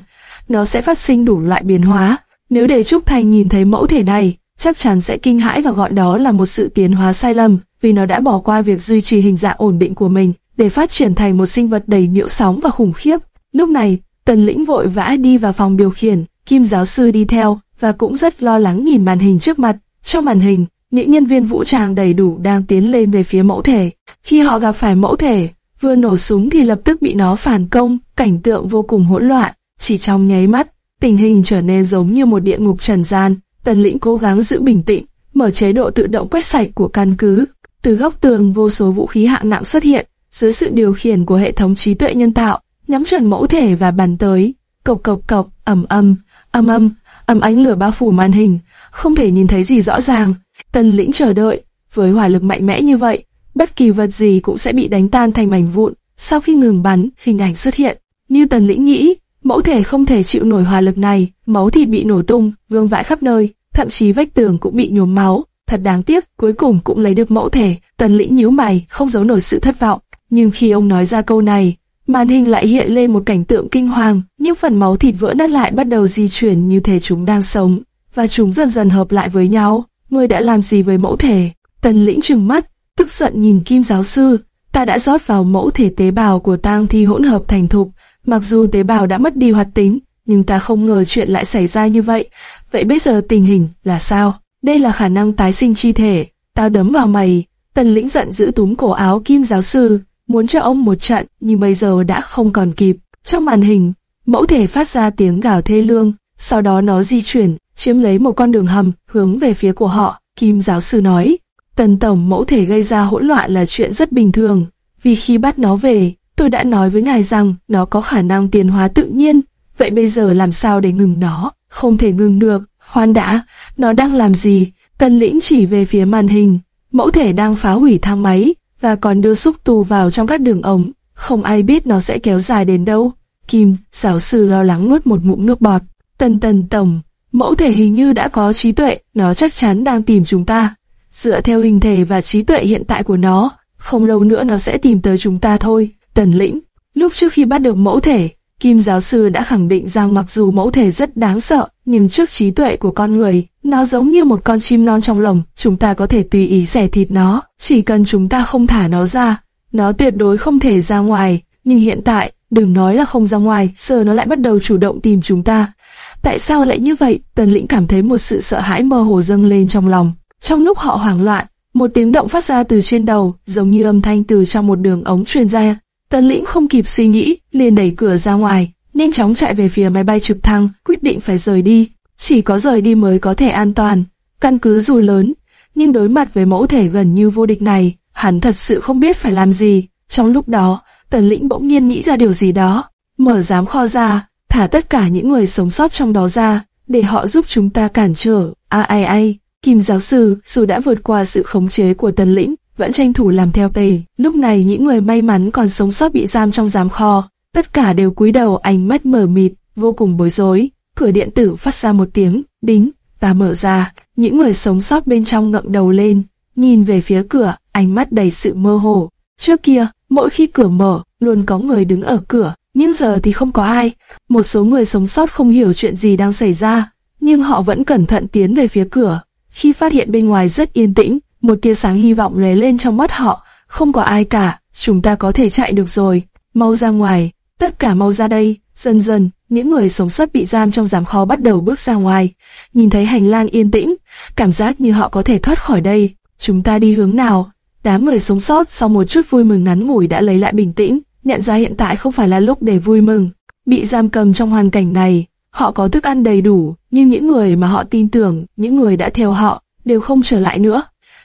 nó sẽ phát sinh đủ loại biến hóa. Nếu để Trúc Thành nhìn thấy mẫu thể này, chắc chắn sẽ kinh hãi và gọi đó là một sự tiến hóa sai lầm, vì nó đã bỏ qua việc duy trì hình dạng ổn định của mình. để phát triển thành một sinh vật đầy nhiễu sóng và khủng khiếp. Lúc này, Tần Lĩnh vội vã đi vào phòng điều khiển, Kim giáo sư đi theo và cũng rất lo lắng nhìn màn hình trước mặt. Trong màn hình, những nhân viên vũ trang đầy đủ đang tiến lên về phía mẫu thể. Khi họ gặp phải mẫu thể, vừa nổ súng thì lập tức bị nó phản công, cảnh tượng vô cùng hỗn loạn. Chỉ trong nháy mắt, tình hình trở nên giống như một địa ngục trần gian. Tần lĩnh cố gắng giữ bình tĩnh, mở chế độ tự động quét sạch của căn cứ. Từ góc tường vô số vũ khí hạng nặng xuất hiện, dưới sự điều khiển của hệ thống trí tuệ nhân tạo, nhắm chuẩn mẫu thể và bắn tới. Cộc cộc cộc, ầm ầm, ầm ầm, ầm ánh lửa bao phủ màn hình, không thể nhìn thấy gì rõ ràng. Tần lĩnh chờ đợi, với hỏa lực mạnh mẽ như vậy, bất kỳ vật gì cũng sẽ bị đánh tan thành mảnh vụn. Sau khi ngừng bắn, hình ảnh xuất hiện. Như tần lĩnh nghĩ, mẫu thể không thể chịu nổi hỏa lực này, máu thịt bị nổ tung, vương vãi khắp nơi, thậm chí vách tường cũng bị nhuốm máu. Thật đáng tiếc, cuối cùng cũng lấy được mẫu thể. Tần lĩnh nhíu mày, không giấu nổi sự thất vọng. Nhưng khi ông nói ra câu này, màn hình lại hiện lên một cảnh tượng kinh hoàng. Những phần máu thịt vỡ nát lại bắt đầu di chuyển như thể chúng đang sống, và chúng dần dần hợp lại với nhau. Ngươi đã làm gì với mẫu thể? Tần lĩnh trừng mắt, tức giận nhìn Kim giáo sư. Ta đã rót vào mẫu thể tế bào của tang thi hỗn hợp thành thục. Mặc dù tế bào đã mất đi hoạt tính, nhưng ta không ngờ chuyện lại xảy ra như vậy. Vậy bây giờ tình hình là sao? Đây là khả năng tái sinh chi thể. Tao đấm vào mày. Tần lĩnh giận giữ túm cổ áo Kim giáo sư, muốn cho ông một trận, nhưng bây giờ đã không còn kịp. Trong màn hình, mẫu thể phát ra tiếng gào thê lương, sau đó nó di chuyển, chiếm lấy một con đường hầm, hướng về phía của họ. Kim giáo sư nói, tần tổng mẫu thể gây ra hỗn loạn là chuyện rất bình thường, vì khi bắt nó về, tôi đã nói với ngài rằng nó có khả năng tiến hóa tự nhiên, vậy bây giờ làm sao để ngừng nó? Không thể ngừng được, hoan đã, nó đang làm gì? Tần lĩnh chỉ về phía màn hình, mẫu thể đang phá hủy thang máy, và còn đưa xúc tu vào trong các đường ống, không ai biết nó sẽ kéo dài đến đâu. Kim, giáo sư lo lắng nuốt một ngụm nước bọt. Tần tần tổng, mẫu thể hình như đã có trí tuệ, nó chắc chắn đang tìm chúng ta. Dựa theo hình thể và trí tuệ hiện tại của nó, không lâu nữa nó sẽ tìm tới chúng ta thôi. Tần lĩnh, lúc trước khi bắt được mẫu thể, Kim giáo sư đã khẳng định rằng mặc dù mẫu thể rất đáng sợ, nhưng trước trí tuệ của con người, nó giống như một con chim non trong lồng, chúng ta có thể tùy ý xẻ thịt nó, chỉ cần chúng ta không thả nó ra, nó tuyệt đối không thể ra ngoài. Nhưng hiện tại, đừng nói là không ra ngoài, giờ nó lại bắt đầu chủ động tìm chúng ta. Tại sao lại như vậy? Tần lĩnh cảm thấy một sự sợ hãi mơ hồ dâng lên trong lòng. Trong lúc họ hoảng loạn, một tiếng động phát ra từ trên đầu, giống như âm thanh từ trong một đường ống truyền ra. Tần lĩnh không kịp suy nghĩ, liền đẩy cửa ra ngoài, nhanh chóng chạy về phía máy bay trực thăng, quyết định phải rời đi. Chỉ có rời đi mới có thể an toàn. Căn cứ dù lớn, nhưng đối mặt với mẫu thể gần như vô địch này, hắn thật sự không biết phải làm gì. Trong lúc đó, tần lĩnh bỗng nhiên nghĩ ra điều gì đó. Mở giám kho ra, thả tất cả những người sống sót trong đó ra, để họ giúp chúng ta cản trở. A ai ai, Kim giáo sư, dù đã vượt qua sự khống chế của tần lĩnh, vẫn tranh thủ làm theo tề. Lúc này những người may mắn còn sống sót bị giam trong giám kho, tất cả đều cúi đầu ánh mắt mở mịt, vô cùng bối rối. Cửa điện tử phát ra một tiếng đính và mở ra. Những người sống sót bên trong ngẩng đầu lên, nhìn về phía cửa, ánh mắt đầy sự mơ hồ. Trước kia, mỗi khi cửa mở, luôn có người đứng ở cửa, nhưng giờ thì không có ai. Một số người sống sót không hiểu chuyện gì đang xảy ra, nhưng họ vẫn cẩn thận tiến về phía cửa. Khi phát hiện bên ngoài rất yên tĩnh, một tia sáng hy vọng lóe lên trong mắt họ, không có ai cả, chúng ta có thể chạy được rồi, mau ra ngoài, tất cả mau ra đây, dần dần, những người sống sót bị giam trong giám kho bắt đầu bước ra ngoài, nhìn thấy hành lang yên tĩnh, cảm giác như họ có thể thoát khỏi đây, chúng ta đi hướng nào? Đám người sống sót sau một chút vui mừng ngắn ngủi đã lấy lại bình tĩnh, nhận ra hiện tại không phải là lúc để vui mừng. Bị giam cầm trong hoàn cảnh này, họ có thức ăn đầy đủ, nhưng những người mà họ tin tưởng, những người đã theo họ, đều không trở lại nữa.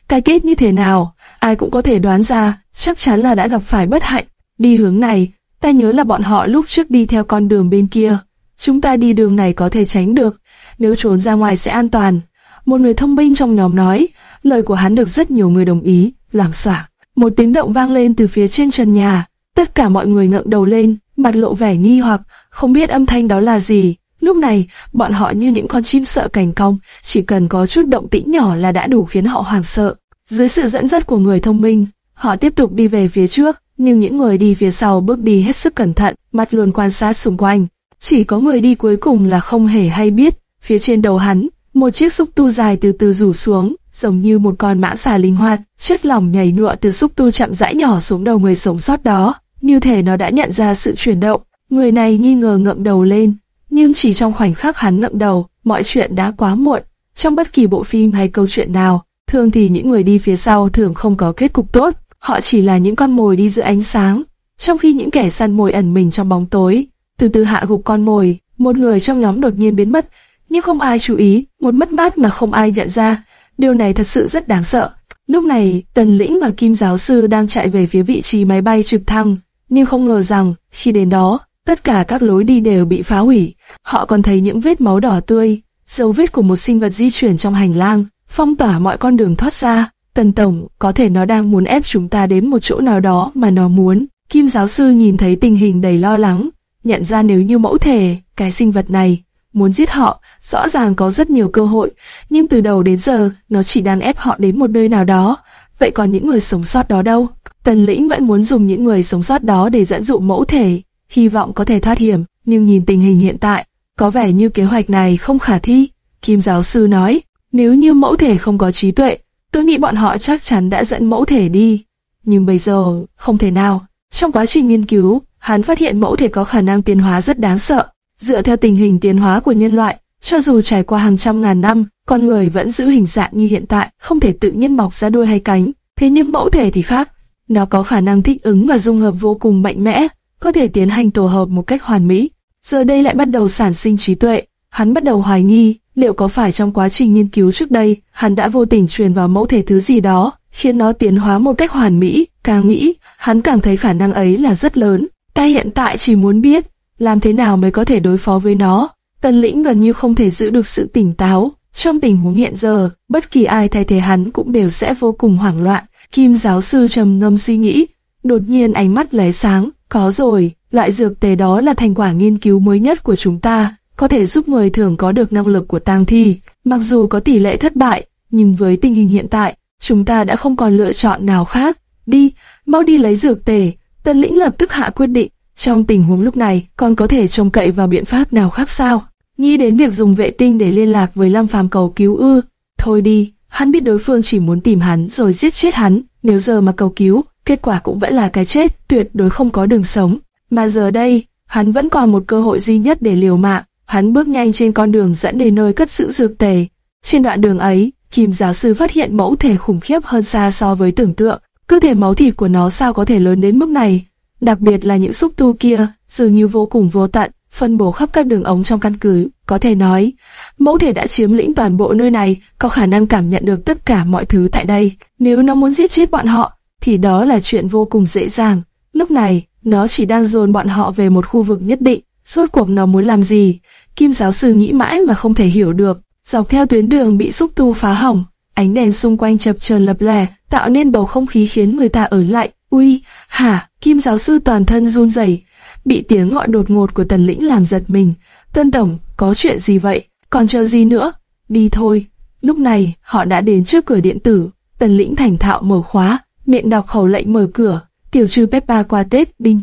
Cái kết như thế nào, ai cũng có thể đoán ra, chắc chắn là đã gặp phải bất hạnh. Đi hướng này, ta nhớ là bọn họ lúc trước đi theo con đường bên kia. Chúng ta đi đường này có thể tránh được, nếu trốn ra ngoài sẽ an toàn. Một người thông minh trong nhóm nói, lời của hắn được rất nhiều người đồng ý, làm xoảng. Một tiếng động vang lên từ phía trên trần nhà, tất cả mọi người ngẩng đầu lên, mặt lộ vẻ nghi hoặc, không biết âm thanh đó là gì. Lúc này, bọn họ như những con chim sợ cành cong, chỉ cần có chút động tĩnh nhỏ là đã đủ khiến họ hoảng sợ. Dưới sự dẫn dắt của người thông minh, họ tiếp tục đi về phía trước, nhưng những người đi phía sau bước đi hết sức cẩn thận, mắt luôn quan sát xung quanh. Chỉ có người đi cuối cùng là không hề hay biết, phía trên đầu hắn, một chiếc xúc tu dài từ từ rủ xuống, giống như một con mã xà linh hoạt, chất lỏng nhảy nhụa từ xúc tu chậm rãi nhỏ xuống đầu người sống sót đó, như thể nó đã nhận ra sự chuyển động. Người này nghi ngờ ngậm đầu lên, nhưng chỉ trong khoảnh khắc hắn ngậm đầu, mọi chuyện đã quá muộn. Trong bất kỳ bộ phim hay câu chuyện nào, thường thì những người đi phía sau thường không có kết cục tốt, họ chỉ là những con mồi đi giữa ánh sáng, trong khi những kẻ săn mồi ẩn mình trong bóng tối, từ từ hạ gục con mồi, một người trong nhóm đột nhiên biến mất, nhưng không ai chú ý, một mất mát mà không ai nhận ra. Điều này thật sự rất đáng sợ. Lúc này, Tần Lĩnh và Kim giáo sư đang chạy về phía vị trí máy bay trực thăng, nhưng không ngờ rằng, khi đến đó, tất cả các lối đi đều bị phá hủy. Họ còn thấy những vết máu đỏ tươi, dấu vết của một sinh vật di chuyển trong hành lang, phong tỏa mọi con đường thoát ra. Tần Tổng, có thể nó đang muốn ép chúng ta đến một chỗ nào đó mà nó muốn. Kim giáo sư nhìn thấy tình hình đầy lo lắng, nhận ra nếu như mẫu thể, cái sinh vật này, muốn giết họ, rõ ràng có rất nhiều cơ hội, nhưng từ đầu đến giờ, nó chỉ đang ép họ đến một nơi nào đó. Vậy còn những người sống sót đó đâu? Tần lĩnh vẫn muốn dùng những người sống sót đó để dẫn dụ mẫu thể, hy vọng có thể thoát hiểm, nhưng nhìn tình hình hiện tại, có vẻ như kế hoạch này không khả thi. Kim giáo sư nói, nếu như mẫu thể không có trí tuệ, tôi nghĩ bọn họ chắc chắn đã dẫn mẫu thể đi. Nhưng bây giờ, không thể nào. Trong quá trình nghiên cứu, hắn phát hiện mẫu thể có khả năng tiến hóa rất đáng sợ. Dựa theo tình hình tiến hóa của nhân loại, cho dù trải qua hàng trăm ngàn năm, con người vẫn giữ hình dạng như hiện tại, không thể tự nhiên mọc ra đuôi hay cánh. Thế nhưng mẫu thể thì khác, nó có khả năng thích ứng và dung hợp vô cùng mạnh mẽ, có thể tiến hành tổ hợp một cách hoàn mỹ. Giờ đây lại bắt đầu sản sinh trí tuệ, hắn bắt đầu hoài nghi, liệu có phải trong quá trình nghiên cứu trước đây, hắn đã vô tình truyền vào mẫu thể thứ gì đó, khiến nó tiến hóa một cách hoàn mỹ, càng nghĩ, hắn càng thấy khả năng ấy là rất lớn. Ta hiện tại chỉ muốn biết, làm thế nào mới có thể đối phó với nó. Tần lĩnh gần như không thể giữ được sự tỉnh táo. Trong tình huống hiện giờ, bất kỳ ai thay thế hắn cũng đều sẽ vô cùng hoảng loạn. Kim giáo sư trầm ngâm suy nghĩ, đột nhiên ánh mắt lóe sáng, có rồi, loại dược tề đó là thành quả nghiên cứu mới nhất của chúng ta, có thể giúp người thường có được năng lực của tang thi. Mặc dù có tỷ lệ thất bại, nhưng với tình hình hiện tại, chúng ta đã không còn lựa chọn nào khác. Đi, mau đi lấy dược tề. Tân lĩnh lập tức hạ quyết định. Trong tình huống lúc này, còn có thể trông cậy vào biện pháp nào khác sao? Nghĩ đến việc dùng vệ tinh để liên lạc với Lâm Phàm cầu cứu ư? Thôi đi, hắn biết đối phương chỉ muốn tìm hắn rồi giết chết hắn. Nếu giờ mà cầu cứu, kết quả cũng vẫn là cái chết, tuyệt đối không có đường sống. Mà giờ đây, hắn vẫn còn một cơ hội duy nhất để liều mạng. Hắn bước nhanh trên con đường dẫn đến nơi cất giữ dược tề. Trên đoạn đường ấy, Kim giáo sư phát hiện mẫu thể khủng khiếp hơn xa so với tưởng tượng. Cơ thể máu thịt của nó sao có thể lớn đến mức này? Đặc biệt là những xúc tu kia, dường như vô cùng vô tận, phân bố khắp các đường ống trong căn cứ. Có thể nói, mẫu thể đã chiếm lĩnh toàn bộ nơi này, có khả năng cảm nhận được tất cả mọi thứ tại đây. Nếu nó muốn giết chết bọn họ, thì đó là chuyện vô cùng dễ dàng. Lúc này, nó chỉ đang dồn bọn họ về một khu vực nhất định. Rốt cuộc nó muốn làm gì? Kim giáo sư nghĩ mãi mà không thể hiểu được. Dọc theo tuyến đường bị xúc tu phá hỏng, ánh đèn xung quanh chập chờn lập lè, tạo nên bầu không khí khiến người ta ở lại. Ui, hả? Kim giáo sư toàn thân run rẩy, bị tiếng gọi đột ngột của Tần Lĩnh làm giật mình. Tân tổng, có chuyện gì vậy? Còn chờ gì nữa? Đi thôi. Lúc này, họ đã đến trước cửa điện tử. Tần Lĩnh thành thạo mở khóa, miệng đọc khẩu lệnh mở cửa. Tiểu trừ Peppa qua Tết, binh.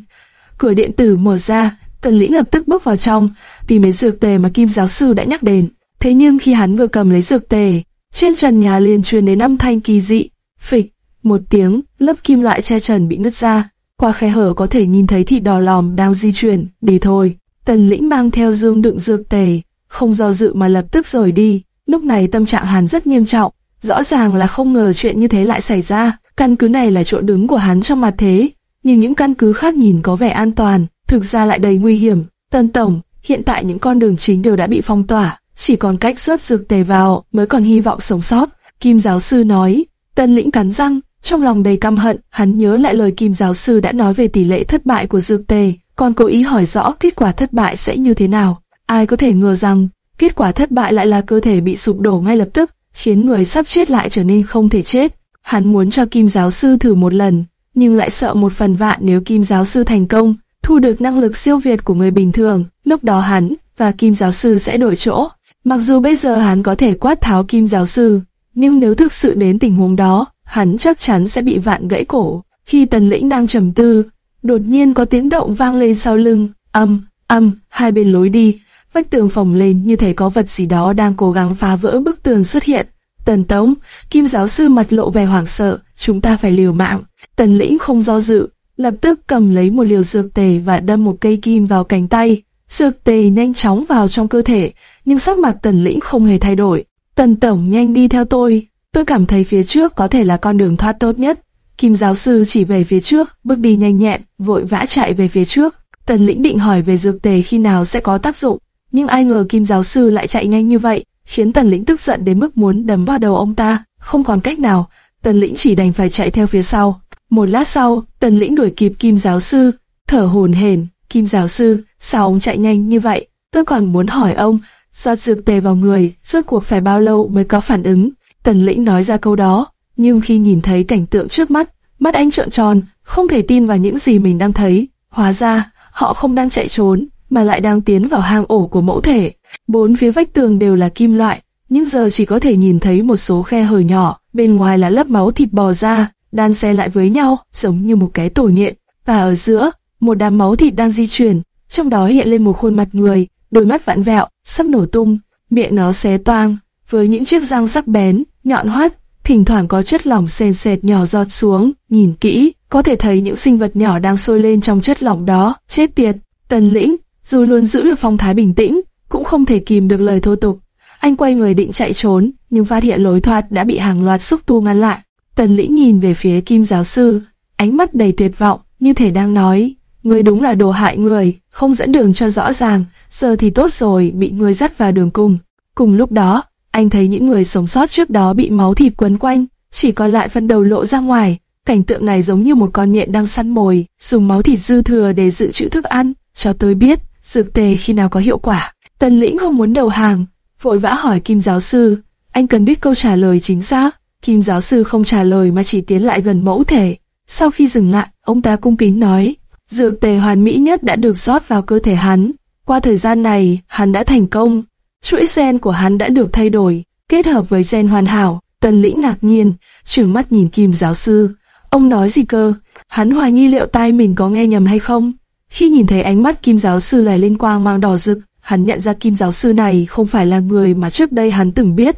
Cửa điện tử mở ra, Tần Lĩnh lập tức bước vào trong, vì mấy dược tề mà Kim giáo sư đã nhắc đến. Thế nhưng khi hắn vừa cầm lấy dược tề, trên trần nhà liền truyền đến âm thanh kỳ dị. Phịch, một tiếng, lớp kim loại che trần bị nứt ra. Qua khe hở có thể nhìn thấy thịt đỏ lòm đang di chuyển, đi thôi. Tần lĩnh mang theo dương đựng dược tề, không do dự mà lập tức rời đi. Lúc này tâm trạng hắn rất nghiêm trọng, rõ ràng là không ngờ chuyện như thế lại xảy ra. Căn cứ này là chỗ đứng của hắn trong mặt thế, nhưng những căn cứ khác nhìn có vẻ an toàn, thực ra lại đầy nguy hiểm. Tân Tổng, hiện tại những con đường chính đều đã bị phong tỏa, chỉ còn cách rớt dược tề vào mới còn hy vọng sống sót. Kim giáo sư nói, Tân lĩnh cắn răng, trong lòng đầy căm hận, hắn nhớ lại lời Kim giáo sư đã nói về tỷ lệ thất bại của dược tề, còn cố ý hỏi rõ kết quả thất bại sẽ như thế nào. Ai có thể ngờ rằng, kết quả thất bại lại là cơ thể bị sụp đổ ngay lập tức, khiến người sắp chết lại trở nên không thể chết. Hắn muốn cho Kim giáo sư thử một lần, nhưng lại sợ một phần vạn nếu Kim giáo sư thành công, thu được năng lực siêu việt của người bình thường, lúc đó hắn và Kim giáo sư sẽ đổi chỗ. Mặc dù bây giờ hắn có thể quát tháo Kim giáo sư, nhưng nếu thực sự đến tình huống đó, hắn chắc chắn sẽ bị vạn gãy cổ. Khi tần lĩnh đang trầm tư, đột nhiên có tiếng động vang lên sau lưng, âm, âm, hai bên lối đi, vách tường phồng lên như thể có vật gì đó đang cố gắng phá vỡ bức tường xuất hiện. Tần Tống, Kim giáo sư mặt lộ vẻ hoảng sợ, chúng ta phải liều mạng. Tần Lĩnh không do dự, lập tức cầm lấy một liều dược tề và đâm một cây kim vào cánh tay. Dược tề nhanh chóng vào trong cơ thể, nhưng sắc mặt Tần Lĩnh không hề thay đổi. Tần Tổng nhanh đi theo tôi, tôi cảm thấy phía trước có thể là con đường thoát tốt nhất. Kim giáo sư chỉ về phía trước, bước đi nhanh nhẹn, vội vã chạy về phía trước. Tần Lĩnh định hỏi về dược tề khi nào sẽ có tác dụng, nhưng ai ngờ Kim giáo sư lại chạy nhanh như vậy, khiến Tần Lĩnh tức giận đến mức muốn đấm vào đầu ông ta. Không còn cách nào, Tần Lĩnh chỉ đành phải chạy theo phía sau. Một lát sau, Tần Lĩnh đuổi kịp Kim giáo sư, thở hổn hển. Kim giáo sư, sao ông chạy nhanh như vậy? Tôi còn muốn hỏi ông, do dược tề vào người, rốt cuộc phải bao lâu mới có phản ứng? Tần Lĩnh nói ra câu đó, nhưng khi nhìn thấy cảnh tượng trước mắt, mắt anh trợn tròn, không thể tin vào những gì mình đang thấy. Hóa ra, họ không đang chạy trốn, mà lại đang tiến vào hang ổ của mẫu thể. Bốn phía vách tường đều là kim loại, nhưng giờ chỉ có thể nhìn thấy một số khe hở nhỏ, bên ngoài là lớp máu thịt bò ra, đan xen lại với nhau, giống như một cái tổ nhện. Và ở giữa, một đám máu thịt đang di chuyển, trong đó hiện lên một khuôn mặt người, đôi mắt vặn vẹo, sắp nổ tung, miệng nó xé toang, với những chiếc răng sắc bén, nhọn hoắt, thỉnh thoảng có chất lỏng sền sệt nhỏ giọt xuống, nhìn kỹ, có thể thấy những sinh vật nhỏ đang sôi lên trong chất lỏng đó, chết tiệt. Tần lĩnh, dù luôn giữ được phong thái bình tĩnh, cũng không thể kìm được lời thô tục. Anh quay người định chạy trốn, nhưng phát hiện lối thoát đã bị hàng loạt xúc tu ngăn lại. Tần lĩnh nhìn về phía kim giáo sư, ánh mắt đầy tuyệt vọng, như thể đang nói, người đúng là đồ hại người, không dẫn đường cho rõ ràng, giờ thì tốt rồi, bị người dắt vào đường cùng. Cùng lúc đó, anh thấy những người sống sót trước đó bị máu thịt quấn quanh, chỉ còn lại phần đầu lộ ra ngoài. Cảnh tượng này giống như một con nhện đang săn mồi, dùng máu thịt dư thừa để dự trữ thức ăn. Cho tôi biết, dược tề khi nào có hiệu quả. Tần lĩnh không muốn đầu hàng, vội vã hỏi Kim giáo sư. Anh cần biết câu trả lời chính xác. Kim giáo sư không trả lời mà chỉ tiến lại gần mẫu thể. Sau khi dừng lại, ông ta cung kính nói, dược tề hoàn mỹ nhất đã được rót vào cơ thể hắn. Qua thời gian này, hắn đã thành công. Chuỗi gen của hắn đã được thay đổi, kết hợp với gen hoàn hảo. Tần lĩnh ngạc nhiên, trừng mắt nhìn Kim giáo sư. Ông nói gì cơ? Hắn hoài nghi liệu tai mình có nghe nhầm hay không? Khi nhìn thấy ánh mắt Kim giáo sư lè lên quang mang đỏ rực, hắn nhận ra Kim giáo sư này không phải là người mà trước đây hắn từng biết.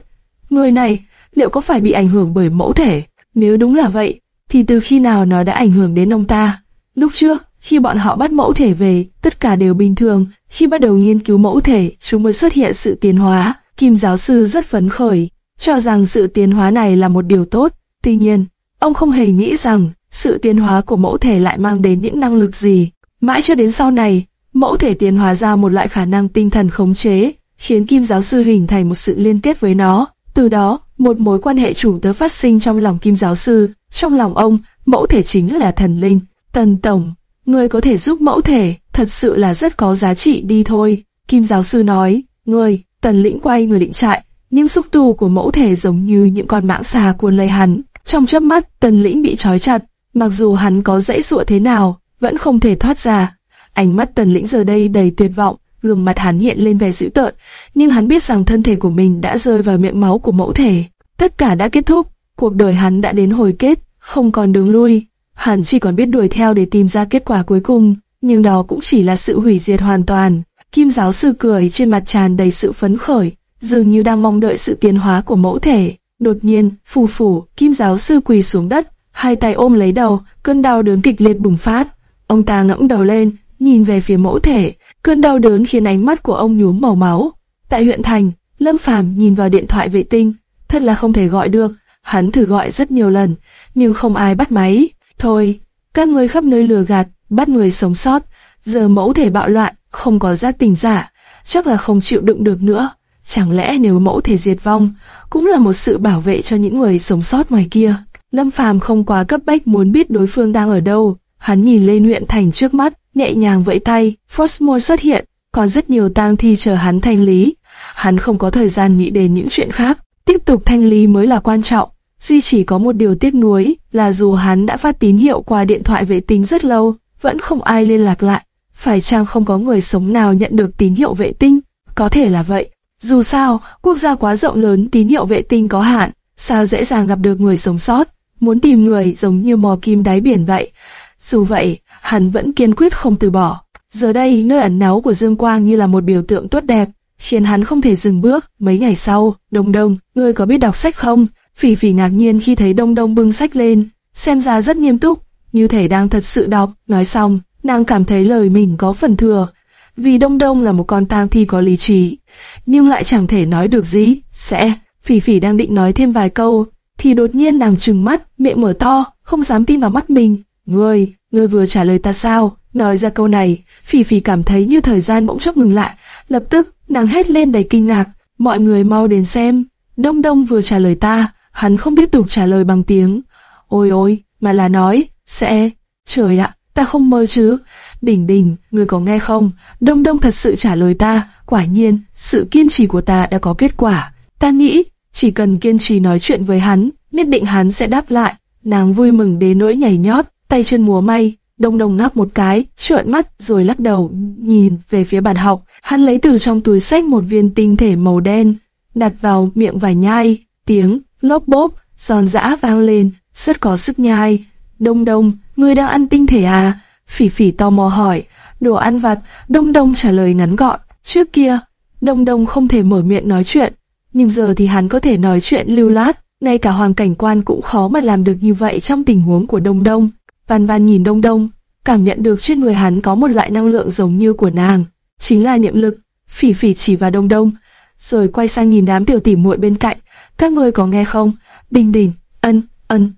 Người này, liệu có phải bị ảnh hưởng bởi mẫu thể? Nếu đúng là vậy, thì từ khi nào nó đã ảnh hưởng đến ông ta? Lúc trước, khi bọn họ bắt mẫu thể về, tất cả đều bình thường. Khi bắt đầu nghiên cứu mẫu thể, chúng mới xuất hiện sự tiến hóa. Kim giáo sư rất phấn khởi, cho rằng sự tiến hóa này là một điều tốt. Tuy nhiên, ông không hề nghĩ rằng sự tiến hóa của mẫu thể lại mang đến những năng lực gì. Mãi cho đến sau này, mẫu thể tiến hóa ra một loại khả năng tinh thần khống chế, khiến kim giáo sư hình thành một sự liên kết với nó. Từ đó, một mối quan hệ chủ tớ phát sinh trong lòng kim giáo sư. Trong lòng ông, mẫu thể chính là thần linh. Tần Tổng, người có thể giúp mẫu thể, thật sự là rất có giá trị đi thôi. Kim giáo sư nói, người, tần lĩnh quay người định chạy, nhưng xúc tu của mẫu thể giống như những con mãng xà cuốn lấy hắn. Trong chớp mắt, tần lĩnh bị trói chặt, mặc dù hắn có dãy dụa thế nào, vẫn không thể thoát ra. Ánh mắt tần lĩnh giờ đây đầy tuyệt vọng, gương mặt hắn hiện lên vẻ dữ tợn, nhưng hắn biết rằng thân thể của mình đã rơi vào miệng máu của mẫu thể. Tất cả đã kết thúc, cuộc đời hắn đã đến hồi kết, không còn đường lui. Hắn chỉ còn biết đuổi theo để tìm ra kết quả cuối cùng, nhưng đó cũng chỉ là sự hủy diệt hoàn toàn. Kim giáo sư cười trên mặt tràn đầy sự phấn khởi, dường như đang mong đợi sự tiến hóa của mẫu thể. Đột nhiên, phù phù, kim giáo sư quỳ xuống đất, hai tay ôm lấy đầu, cơn đau đớn kịch liệt bùng phát. Ông ta ngẫm đầu lên, nhìn về phía mẫu thể, cơn đau đớn khiến ánh mắt của ông nhuốm màu máu. Tại huyện thành, Lâm Phàm nhìn vào điện thoại vệ tinh, thật là không thể gọi được. Hắn thử gọi rất nhiều lần, nhưng không ai bắt máy. Thôi, các người khắp nơi lừa gạt, bắt người sống sót. Giờ mẫu thể bạo loạn, không có giác tình giả, chắc là không chịu đựng được nữa. Chẳng lẽ nếu mẫu thể diệt vong, cũng là một sự bảo vệ cho những người sống sót ngoài kia. Lâm Phàm không quá cấp bách muốn biết đối phương đang ở đâu. Hắn nhìn lên huyện thành trước mắt, nhẹ nhàng vẫy tay, Frostmore xuất hiện, còn rất nhiều tang thi chờ hắn thanh lý. Hắn không có thời gian nghĩ đến những chuyện khác, tiếp tục thanh lý mới là quan trọng. Duy chỉ có một điều tiếc nuối là dù hắn đã phát tín hiệu qua điện thoại vệ tinh rất lâu, vẫn không ai liên lạc lại. Phải chăng không có người sống nào nhận được tín hiệu vệ tinh? Có thể là vậy. Dù sao, quốc gia quá rộng lớn tín hiệu vệ tinh có hạn, sao dễ dàng gặp được người sống sót? Muốn tìm người giống như mò kim đáy biển vậy. Dù vậy, hắn vẫn kiên quyết không từ bỏ. Giờ đây, nơi ẩn náu của Dương Quang như là một biểu tượng tốt đẹp. khiến hắn không thể dừng bước. Mấy ngày sau, Đông Đông, ngươi có biết đọc sách không? Phỉ phỉ ngạc nhiên khi thấy Đông Đông bưng sách lên, xem ra rất nghiêm túc, như thể đang thật sự đọc. Nói xong, nàng cảm thấy lời mình có phần thừa, vì Đông Đông là một con tang thi có lý trí, nhưng lại chẳng thể nói được gì. Sẽ, phỉ phỉ đang định nói thêm vài câu, thì đột nhiên nàng trừng mắt, miệng mở to, không dám tin vào mắt mình. Ngươi, ngươi vừa trả lời ta sao? Nói ra câu này, phỉ phỉ cảm thấy như thời gian bỗng chốc ngừng lại, lập tức nàng hét lên đầy kinh ngạc. Mọi người mau đến xem. Đông Đông vừa trả lời ta, hắn không tiếp tục trả lời bằng tiếng. Ôi ôi, mà là nói, sẽ, trời ạ, ta không mơ chứ. Đỉnh đỉnh, ngươi có nghe không? Đông Đông thật sự trả lời ta, quả nhiên, sự kiên trì của ta đã có kết quả. Ta nghĩ, chỉ cần kiên trì nói chuyện với hắn, nhất định hắn sẽ đáp lại. Nàng vui mừng đến nỗi nhảy nhót, tay chân múa may, Đông Đông ngáp một cái, trợn mắt rồi lắc đầu, nhìn về phía bàn học. Hắn lấy từ trong túi sách một viên tinh thể màu đen, đặt vào miệng vài nhai, tiếng lốp bốp, giòn giã vang lên, rất có sức nhai. Đông Đông, ngươi đang ăn tinh thể à? Phỉ phỉ tò mò hỏi, đồ ăn vặt, Đông Đông trả lời ngắn gọn, trước kia, Đông Đông không thể mở miệng nói chuyện, nhưng giờ thì hắn có thể nói chuyện lưu lát, ngay cả hoàng cảnh quan cũng khó mà làm được như vậy trong tình huống của Đông Đông. Văn Văn nhìn Đông Đông, cảm nhận được trên người hắn có một loại năng lượng giống như của nàng, chính là niệm lực. Phỉ phỉ chỉ vào Đông Đông, rồi quay sang nhìn đám tiểu tỷ muội bên cạnh, các ngươi có nghe không? Đình đình, ân, ân.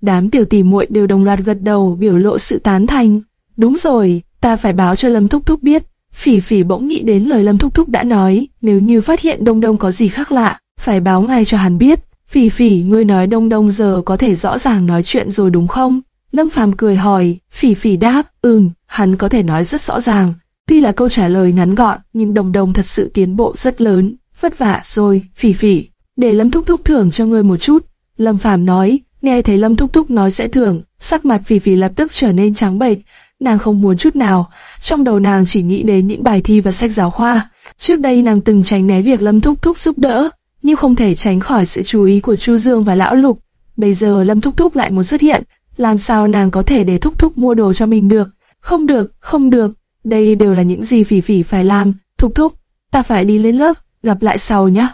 Đám tiểu tỷ muội đều đồng loạt gật đầu biểu lộ sự tán thành. Đúng rồi, ta phải báo cho Lâm Thúc Thúc biết. Phỉ phỉ bỗng nghĩ đến lời Lâm Thúc Thúc đã nói, nếu như phát hiện Đông Đông có gì khác lạ, phải báo ngay cho hắn biết. Phỉ phỉ, ngươi nói Đông Đông giờ có thể rõ ràng nói chuyện rồi đúng không? Lâm Phàm cười hỏi, phỉ phỉ đáp, ừm, hắn có thể nói rất rõ ràng. Tuy là câu trả lời ngắn gọn, nhưng đồng đồng thật sự tiến bộ rất lớn. Vất vả rồi, phỉ phỉ. Để Lâm Thúc Thúc thưởng cho ngươi một chút. Lâm Phàm nói, nghe thấy Lâm Thúc Thúc nói sẽ thưởng, sắc mặt phỉ phỉ lập tức trở nên trắng bệch nàng không muốn chút nào. Trong đầu nàng chỉ nghĩ đến những bài thi và sách giáo khoa. Trước đây nàng từng tránh né việc Lâm Thúc Thúc giúp đỡ, nhưng không thể tránh khỏi sự chú ý của Chu Dương và Lão Lục. Bây giờ Lâm Thúc Thúc lại muốn xuất hiện, làm sao nàng có thể để Thúc Thúc mua đồ cho mình được? Không được, không được, đây đều là những gì Phỉ Phỉ phải làm. Thúc Thúc, ta phải đi lên lớp, gặp lại sau nhé.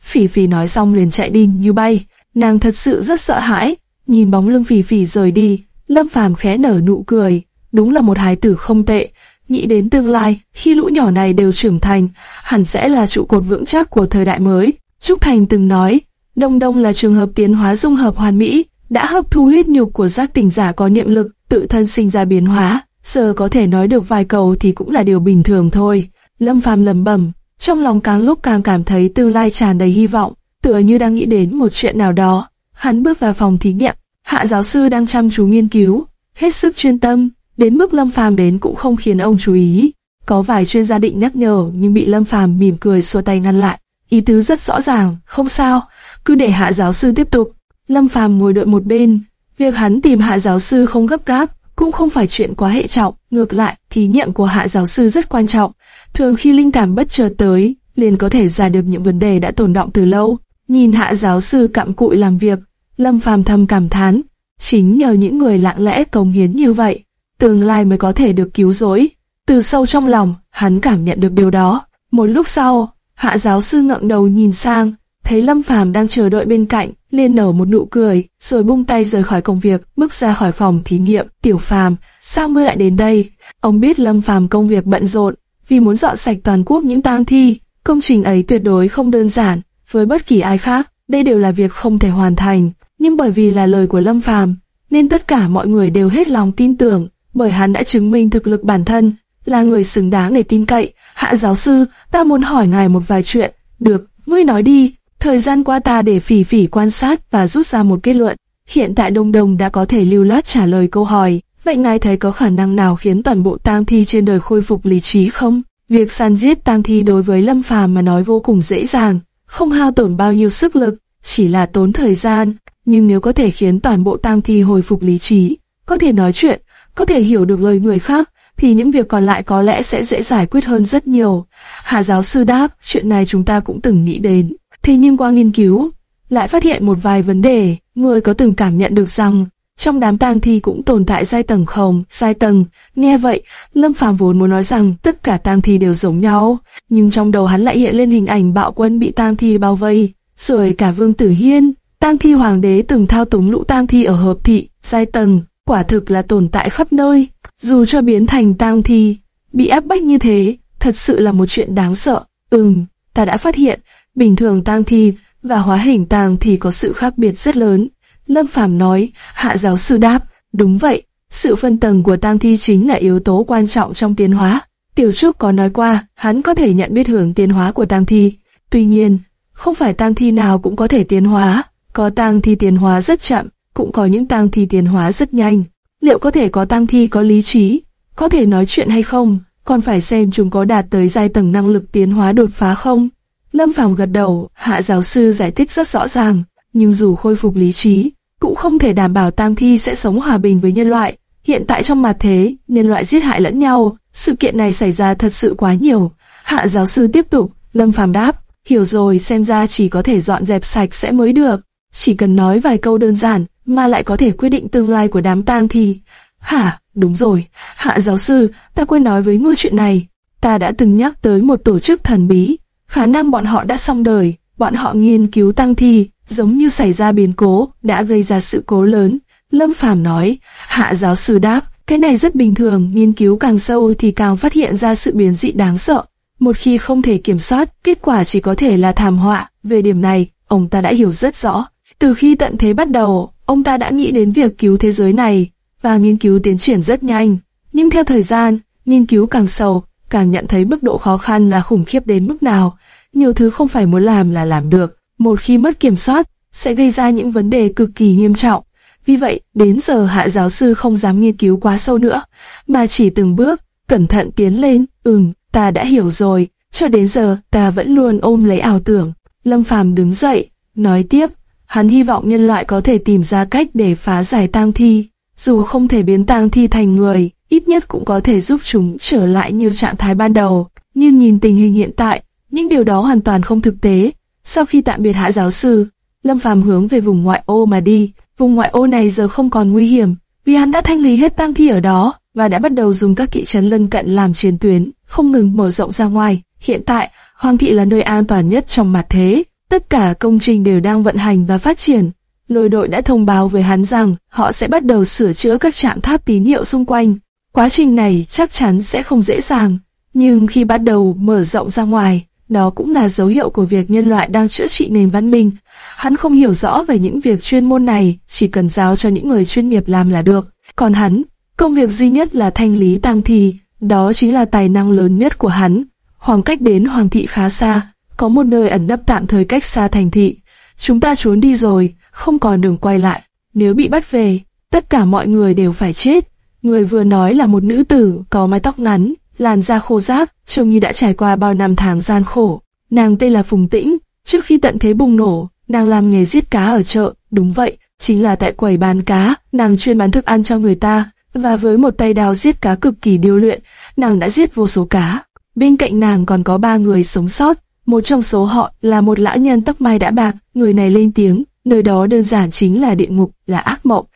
Phỉ Phỉ nói xong liền chạy đi như bay, nàng thật sự rất sợ hãi, nhìn bóng lưng Phỉ Phỉ rời đi, Lâm Phàm khẽ nở nụ cười đúng là một hài tử không tệ. Nghĩ đến tương lai, khi lũ nhỏ này đều trưởng thành, hẳn sẽ là trụ cột vững chắc của thời đại mới. Trúc Thành từng nói, Đông Đông là trường hợp tiến hóa dung hợp hoàn mỹ, đã hấp thu huyết nhục của giác tỉnh giả có niệm lực, tự thân sinh ra biến hóa. Giờ có thể nói được vài câu thì cũng là điều bình thường thôi. Lâm Phàm lẩm bẩm, trong lòng càng lúc càng cảm thấy tương lai tràn đầy hy vọng, tựa như đang nghĩ đến một chuyện nào đó. Hắn bước vào phòng thí nghiệm, hạ giáo sư đang chăm chú nghiên cứu, hết sức chuyên tâm, đến mức Lâm Phàm đến cũng không khiến ông chú ý. Có vài chuyên gia định nhắc nhở nhưng bị Lâm Phàm mỉm cười xua tay ngăn lại. Ý tứ rất rõ ràng, không sao, cứ để hạ giáo sư tiếp tục. Lâm Phàm ngồi đợi một bên, việc hắn tìm hạ giáo sư không gấp gáp, cũng không phải chuyện quá hệ trọng, ngược lại, thí nghiệm của hạ giáo sư rất quan trọng. Thường khi linh cảm bất chợt tới, liền có thể giải được những vấn đề đã tồn động từ lâu. Nhìn hạ giáo sư cặm cụi làm việc, Lâm Phàm thầm cảm thán, chính nhờ những người lặng lẽ cống hiến như vậy, tương lai mới có thể được cứu rỗi. Từ sâu trong lòng, hắn cảm nhận được điều đó. Một lúc sau, hạ giáo sư ngẩng đầu nhìn sang, thấy Lâm Phàm đang chờ đợi bên cạnh, liền nở một nụ cười, rồi buông tay rời khỏi công việc, bước ra khỏi phòng thí nghiệm. Tiểu Phàm, sao ngươi lại đến đây? Ông biết Lâm Phàm công việc bận rộn, vì muốn dọn sạch toàn quốc những tang thi, công trình ấy tuyệt đối không đơn giản. Với bất kỳ ai khác, đây đều là việc không thể hoàn thành. Nhưng bởi vì là lời của Lâm Phàm, nên tất cả mọi người đều hết lòng tin tưởng bởi hắn đã chứng minh thực lực bản thân, là người xứng đáng để tin cậy. Hạ giáo sư, ta muốn hỏi ngài một vài chuyện. Được, ngươi nói đi. Thời gian qua ta để phỉ phỉ quan sát và rút ra một kết luận. Hiện tại Đông Đông đã có thể lưu loát trả lời câu hỏi. Vậy ngài thấy có khả năng nào khiến toàn bộ tang thi trên đời khôi phục lý trí không? Việc săn giết tang thi đối với Lâm Phàm mà nói vô cùng dễ dàng, không hao tổn bao nhiêu sức lực, chỉ là tốn thời gian. Nhưng nếu có thể khiến toàn bộ tang thi hồi phục lý trí, có thể nói chuyện, có thể hiểu được lời người khác, thì những việc còn lại có lẽ sẽ dễ giải quyết hơn rất nhiều. Hà giáo sư đáp, chuyện này chúng ta cũng từng nghĩ đến. Thế nhưng qua nghiên cứu, lại phát hiện một vài vấn đề, người có từng cảm nhận được rằng, trong đám tang thi cũng tồn tại giai tầng không, giai tầng. Nghe vậy, Lâm Phàm vốn muốn nói rằng tất cả tang thi đều giống nhau, nhưng trong đầu hắn lại hiện lên hình ảnh bạo quân bị tang thi bao vây, rồi cả Vương Tử Hiên, tang thi hoàng đế từng thao túng lũ tang thi ở hợp thị, giai tầng, quả thực là tồn tại khắp nơi. Dù cho biến thành tang thi, bị áp bách như thế, thật sự là một chuyện đáng sợ. Ừm, ta đã phát hiện, bình thường tang thi và hóa hình tang thì có sự khác biệt rất lớn. Lâm Phàm nói, hạ giáo sư đáp, đúng vậy, sự phân tầng của tang thi chính là yếu tố quan trọng trong tiến hóa. Tiểu Trúc có nói qua, hắn có thể nhận biết hưởng tiến hóa của tang thi. Tuy nhiên, không phải tang thi nào cũng có thể tiến hóa, có tang thi tiến hóa rất chậm, cũng có những tang thi tiến hóa rất nhanh. Liệu có thể có tang thi có lý trí, có thể nói chuyện hay không, còn phải xem chúng có đạt tới giai tầng năng lực tiến hóa đột phá không. Lâm Phàm gật đầu, hạ giáo sư giải thích rất rõ ràng, nhưng dù khôi phục lý trí, cũng không thể đảm bảo tang thi sẽ sống hòa bình với nhân loại. Hiện tại trong mặt thế, nhân loại giết hại lẫn nhau, sự kiện này xảy ra thật sự quá nhiều. Hạ giáo sư tiếp tục, Lâm Phàm đáp, hiểu rồi xem ra chỉ có thể dọn dẹp sạch sẽ mới được. Chỉ cần nói vài câu đơn giản mà lại có thể quyết định tương lai của đám tang thi. Hả, đúng rồi, hạ giáo sư, ta quên nói với ngươi chuyện này. Ta đã từng nhắc tới một tổ chức thần bí, khả năng bọn họ đã xong đời, bọn họ nghiên cứu tăng thi, giống như xảy ra biến cố, đã gây ra sự cố lớn. Lâm Phàm nói, hạ giáo sư đáp, cái này rất bình thường, nghiên cứu càng sâu thì càng phát hiện ra sự biến dị đáng sợ. Một khi không thể kiểm soát, kết quả chỉ có thể là thảm họa. Về điểm này, ông ta đã hiểu rất rõ. Từ khi tận thế bắt đầu, ông ta đã nghĩ đến việc cứu thế giới này, và nghiên cứu tiến triển rất nhanh. Nhưng theo thời gian, nghiên cứu càng sâu, càng nhận thấy mức độ khó khăn là khủng khiếp đến mức nào. Nhiều thứ không phải muốn làm là làm được. Một khi mất kiểm soát, sẽ gây ra những vấn đề cực kỳ nghiêm trọng. Vì vậy, đến giờ hạ giáo sư không dám nghiên cứu quá sâu nữa, mà chỉ từng bước, cẩn thận tiến lên. Ừm, ta đã hiểu rồi, cho đến giờ ta vẫn luôn ôm lấy ảo tưởng. Lâm Phàm đứng dậy, nói tiếp, hắn hy vọng nhân loại có thể tìm ra cách để phá giải tang thi. Dù không thể biến tang thi thành người, ít nhất cũng có thể giúp chúng trở lại như trạng thái ban đầu. Nhưng nhìn tình hình hiện tại, những điều đó hoàn toàn không thực tế. Sau khi tạm biệt hạ giáo sư, Lâm Phàm hướng về vùng ngoại ô mà đi. Vùng ngoại ô này giờ không còn nguy hiểm, vì hắn đã thanh lý hết tang thi ở đó và đã bắt đầu dùng các kỵ trấn lân cận làm chiến tuyến, không ngừng mở rộng ra ngoài. Hiện tại, Hoàng thị là nơi an toàn nhất trong mặt thế. Tất cả công trình đều đang vận hành và phát triển. Lôi đội đã thông báo với hắn rằng họ sẽ bắt đầu sửa chữa các trạm tháp tín hiệu xung quanh. Quá trình này chắc chắn sẽ không dễ dàng, nhưng khi bắt đầu mở rộng ra ngoài, đó cũng là dấu hiệu của việc nhân loại đang chữa trị nền văn minh. Hắn không hiểu rõ về những việc chuyên môn này, chỉ cần giao cho những người chuyên nghiệp làm là được. Còn hắn, công việc duy nhất là thanh lý tang thi, đó chính là tài năng lớn nhất của hắn. Hoàng cách đến Hoàng thị khá xa, có một nơi ẩn nấp tạm thời cách xa thành thị. Chúng ta trốn đi rồi, không còn đường quay lại. Nếu bị bắt về, tất cả mọi người đều phải chết. Người vừa nói là một nữ tử có mái tóc ngắn, làn da khô ráp, trông như đã trải qua bao năm tháng gian khổ. Nàng tên là Phùng Tĩnh, trước khi tận thế bùng nổ, nàng làm nghề giết cá ở chợ, đúng vậy, chính là tại quầy bán cá, nàng chuyên bán thức ăn cho người ta, và với một tay đào giết cá cực kỳ điêu luyện, nàng đã giết vô số cá. Bên cạnh nàng còn có ba người sống sót, một trong số họ là một lão nhân tóc mai đã bạc, người này lên tiếng, nơi đó đơn giản chính là địa ngục, là ác mộng.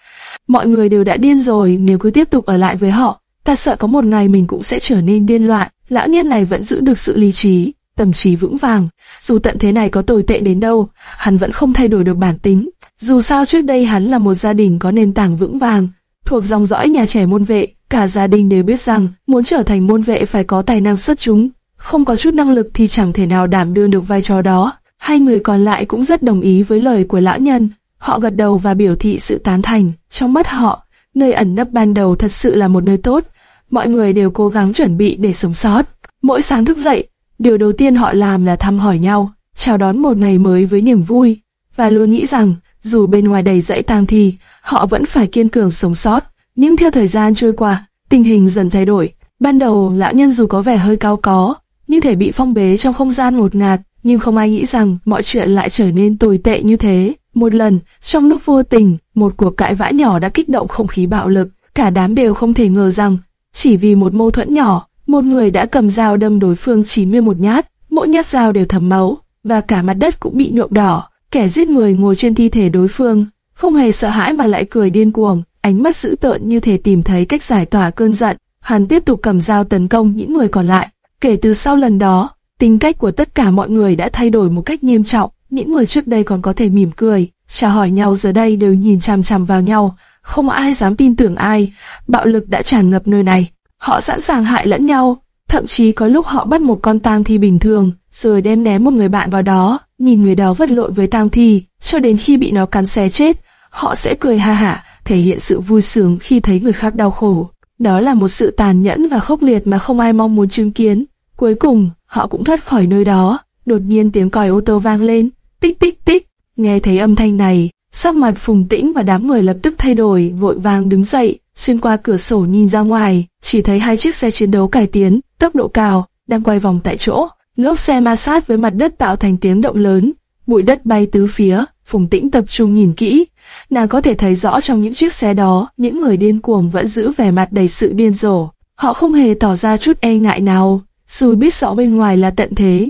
Mọi người đều đã điên rồi, nếu cứ tiếp tục ở lại với họ, ta sợ có một ngày mình cũng sẽ trở nên điên loạn. Lão nhân này vẫn giữ được sự lý trí, tâm trí vững vàng. Dù tận thế này có tồi tệ đến đâu, hắn vẫn không thay đổi được bản tính. Dù sao trước đây hắn là một gia đình có nền tảng vững vàng, thuộc dòng dõi nhà trẻ môn vệ, cả gia đình đều biết rằng muốn trở thành môn vệ phải có tài năng xuất chúng, không có chút năng lực thì chẳng thể nào đảm đương được vai trò đó. Hai người còn lại cũng rất đồng ý với lời của lão nhân, họ gật đầu và biểu thị sự tán thành. Trong mắt họ, nơi ẩn nấp ban đầu thật sự là một nơi tốt, mọi người đều cố gắng chuẩn bị để sống sót. Mỗi sáng thức dậy, điều đầu tiên họ làm là thăm hỏi nhau, chào đón một ngày mới với niềm vui, và luôn nghĩ rằng dù bên ngoài đầy dãy tang thi, họ vẫn phải kiên cường sống sót. Nhưng theo thời gian trôi qua, tình hình dần thay đổi. Ban đầu, lão nhân dù có vẻ hơi cao có, như thể bị phong bế trong không gian ngột ngạt, nhưng không ai nghĩ rằng mọi chuyện lại trở nên tồi tệ như thế. Một lần, trong lúc vô tình, một cuộc cãi vã nhỏ đã kích động không khí bạo lực. Cả đám đều không thể ngờ rằng, chỉ vì một mâu thuẫn nhỏ, một người đã cầm dao đâm đối phương 91 nhát, mỗi nhát dao đều thấm máu, và cả mặt đất cũng bị nhuộm đỏ. Kẻ giết người ngồi trên thi thể đối phương, không hề sợ hãi mà lại cười điên cuồng. ánh mắt dữ tợn như thể tìm thấy cách giải tỏa cơn giận. Hắn tiếp tục cầm dao tấn công những người còn lại. Kể từ sau lần đó, tính cách của tất cả mọi người đã thay đổi một cách nghiêm trọng. Những người trước đây còn có thể mỉm cười, chào hỏi nhau giờ đây đều nhìn chằm chằm vào nhau, không ai dám tin tưởng ai. Bạo lực đã tràn ngập nơi này. Họ sẵn sàng hại lẫn nhau, thậm chí có lúc họ bắt một con tang thi bình thường, rồi đem ném một người bạn vào đó, nhìn người đó vật lộn với tang thi, cho đến khi bị nó cắn xé chết, họ sẽ cười ha hả, thể hiện sự vui sướng khi thấy người khác đau khổ. Đó là một sự tàn nhẫn và khốc liệt mà không ai mong muốn chứng kiến. Cuối cùng, họ cũng thoát khỏi nơi đó. Đột nhiên tiếng còi ô tô vang lên, tích tích tích. Nghe thấy âm thanh này, sắc mặt Phùng Tĩnh và đám người lập tức thay đổi, vội vàng đứng dậy, xuyên qua cửa sổ nhìn ra ngoài, chỉ thấy hai chiếc xe chiến đấu cải tiến, tốc độ cao, đang quay vòng tại chỗ. Lốp xe ma sát với mặt đất tạo thành tiếng động lớn, bụi đất bay tứ phía. Phùng Tĩnh tập trung nhìn kỹ, nàng có thể thấy rõ trong những chiếc xe đó, những người điên cuồng vẫn giữ vẻ mặt đầy sự điên rồ. Họ không hề tỏ ra chút e ngại nào, dù biết rõ bên ngoài là tận thế,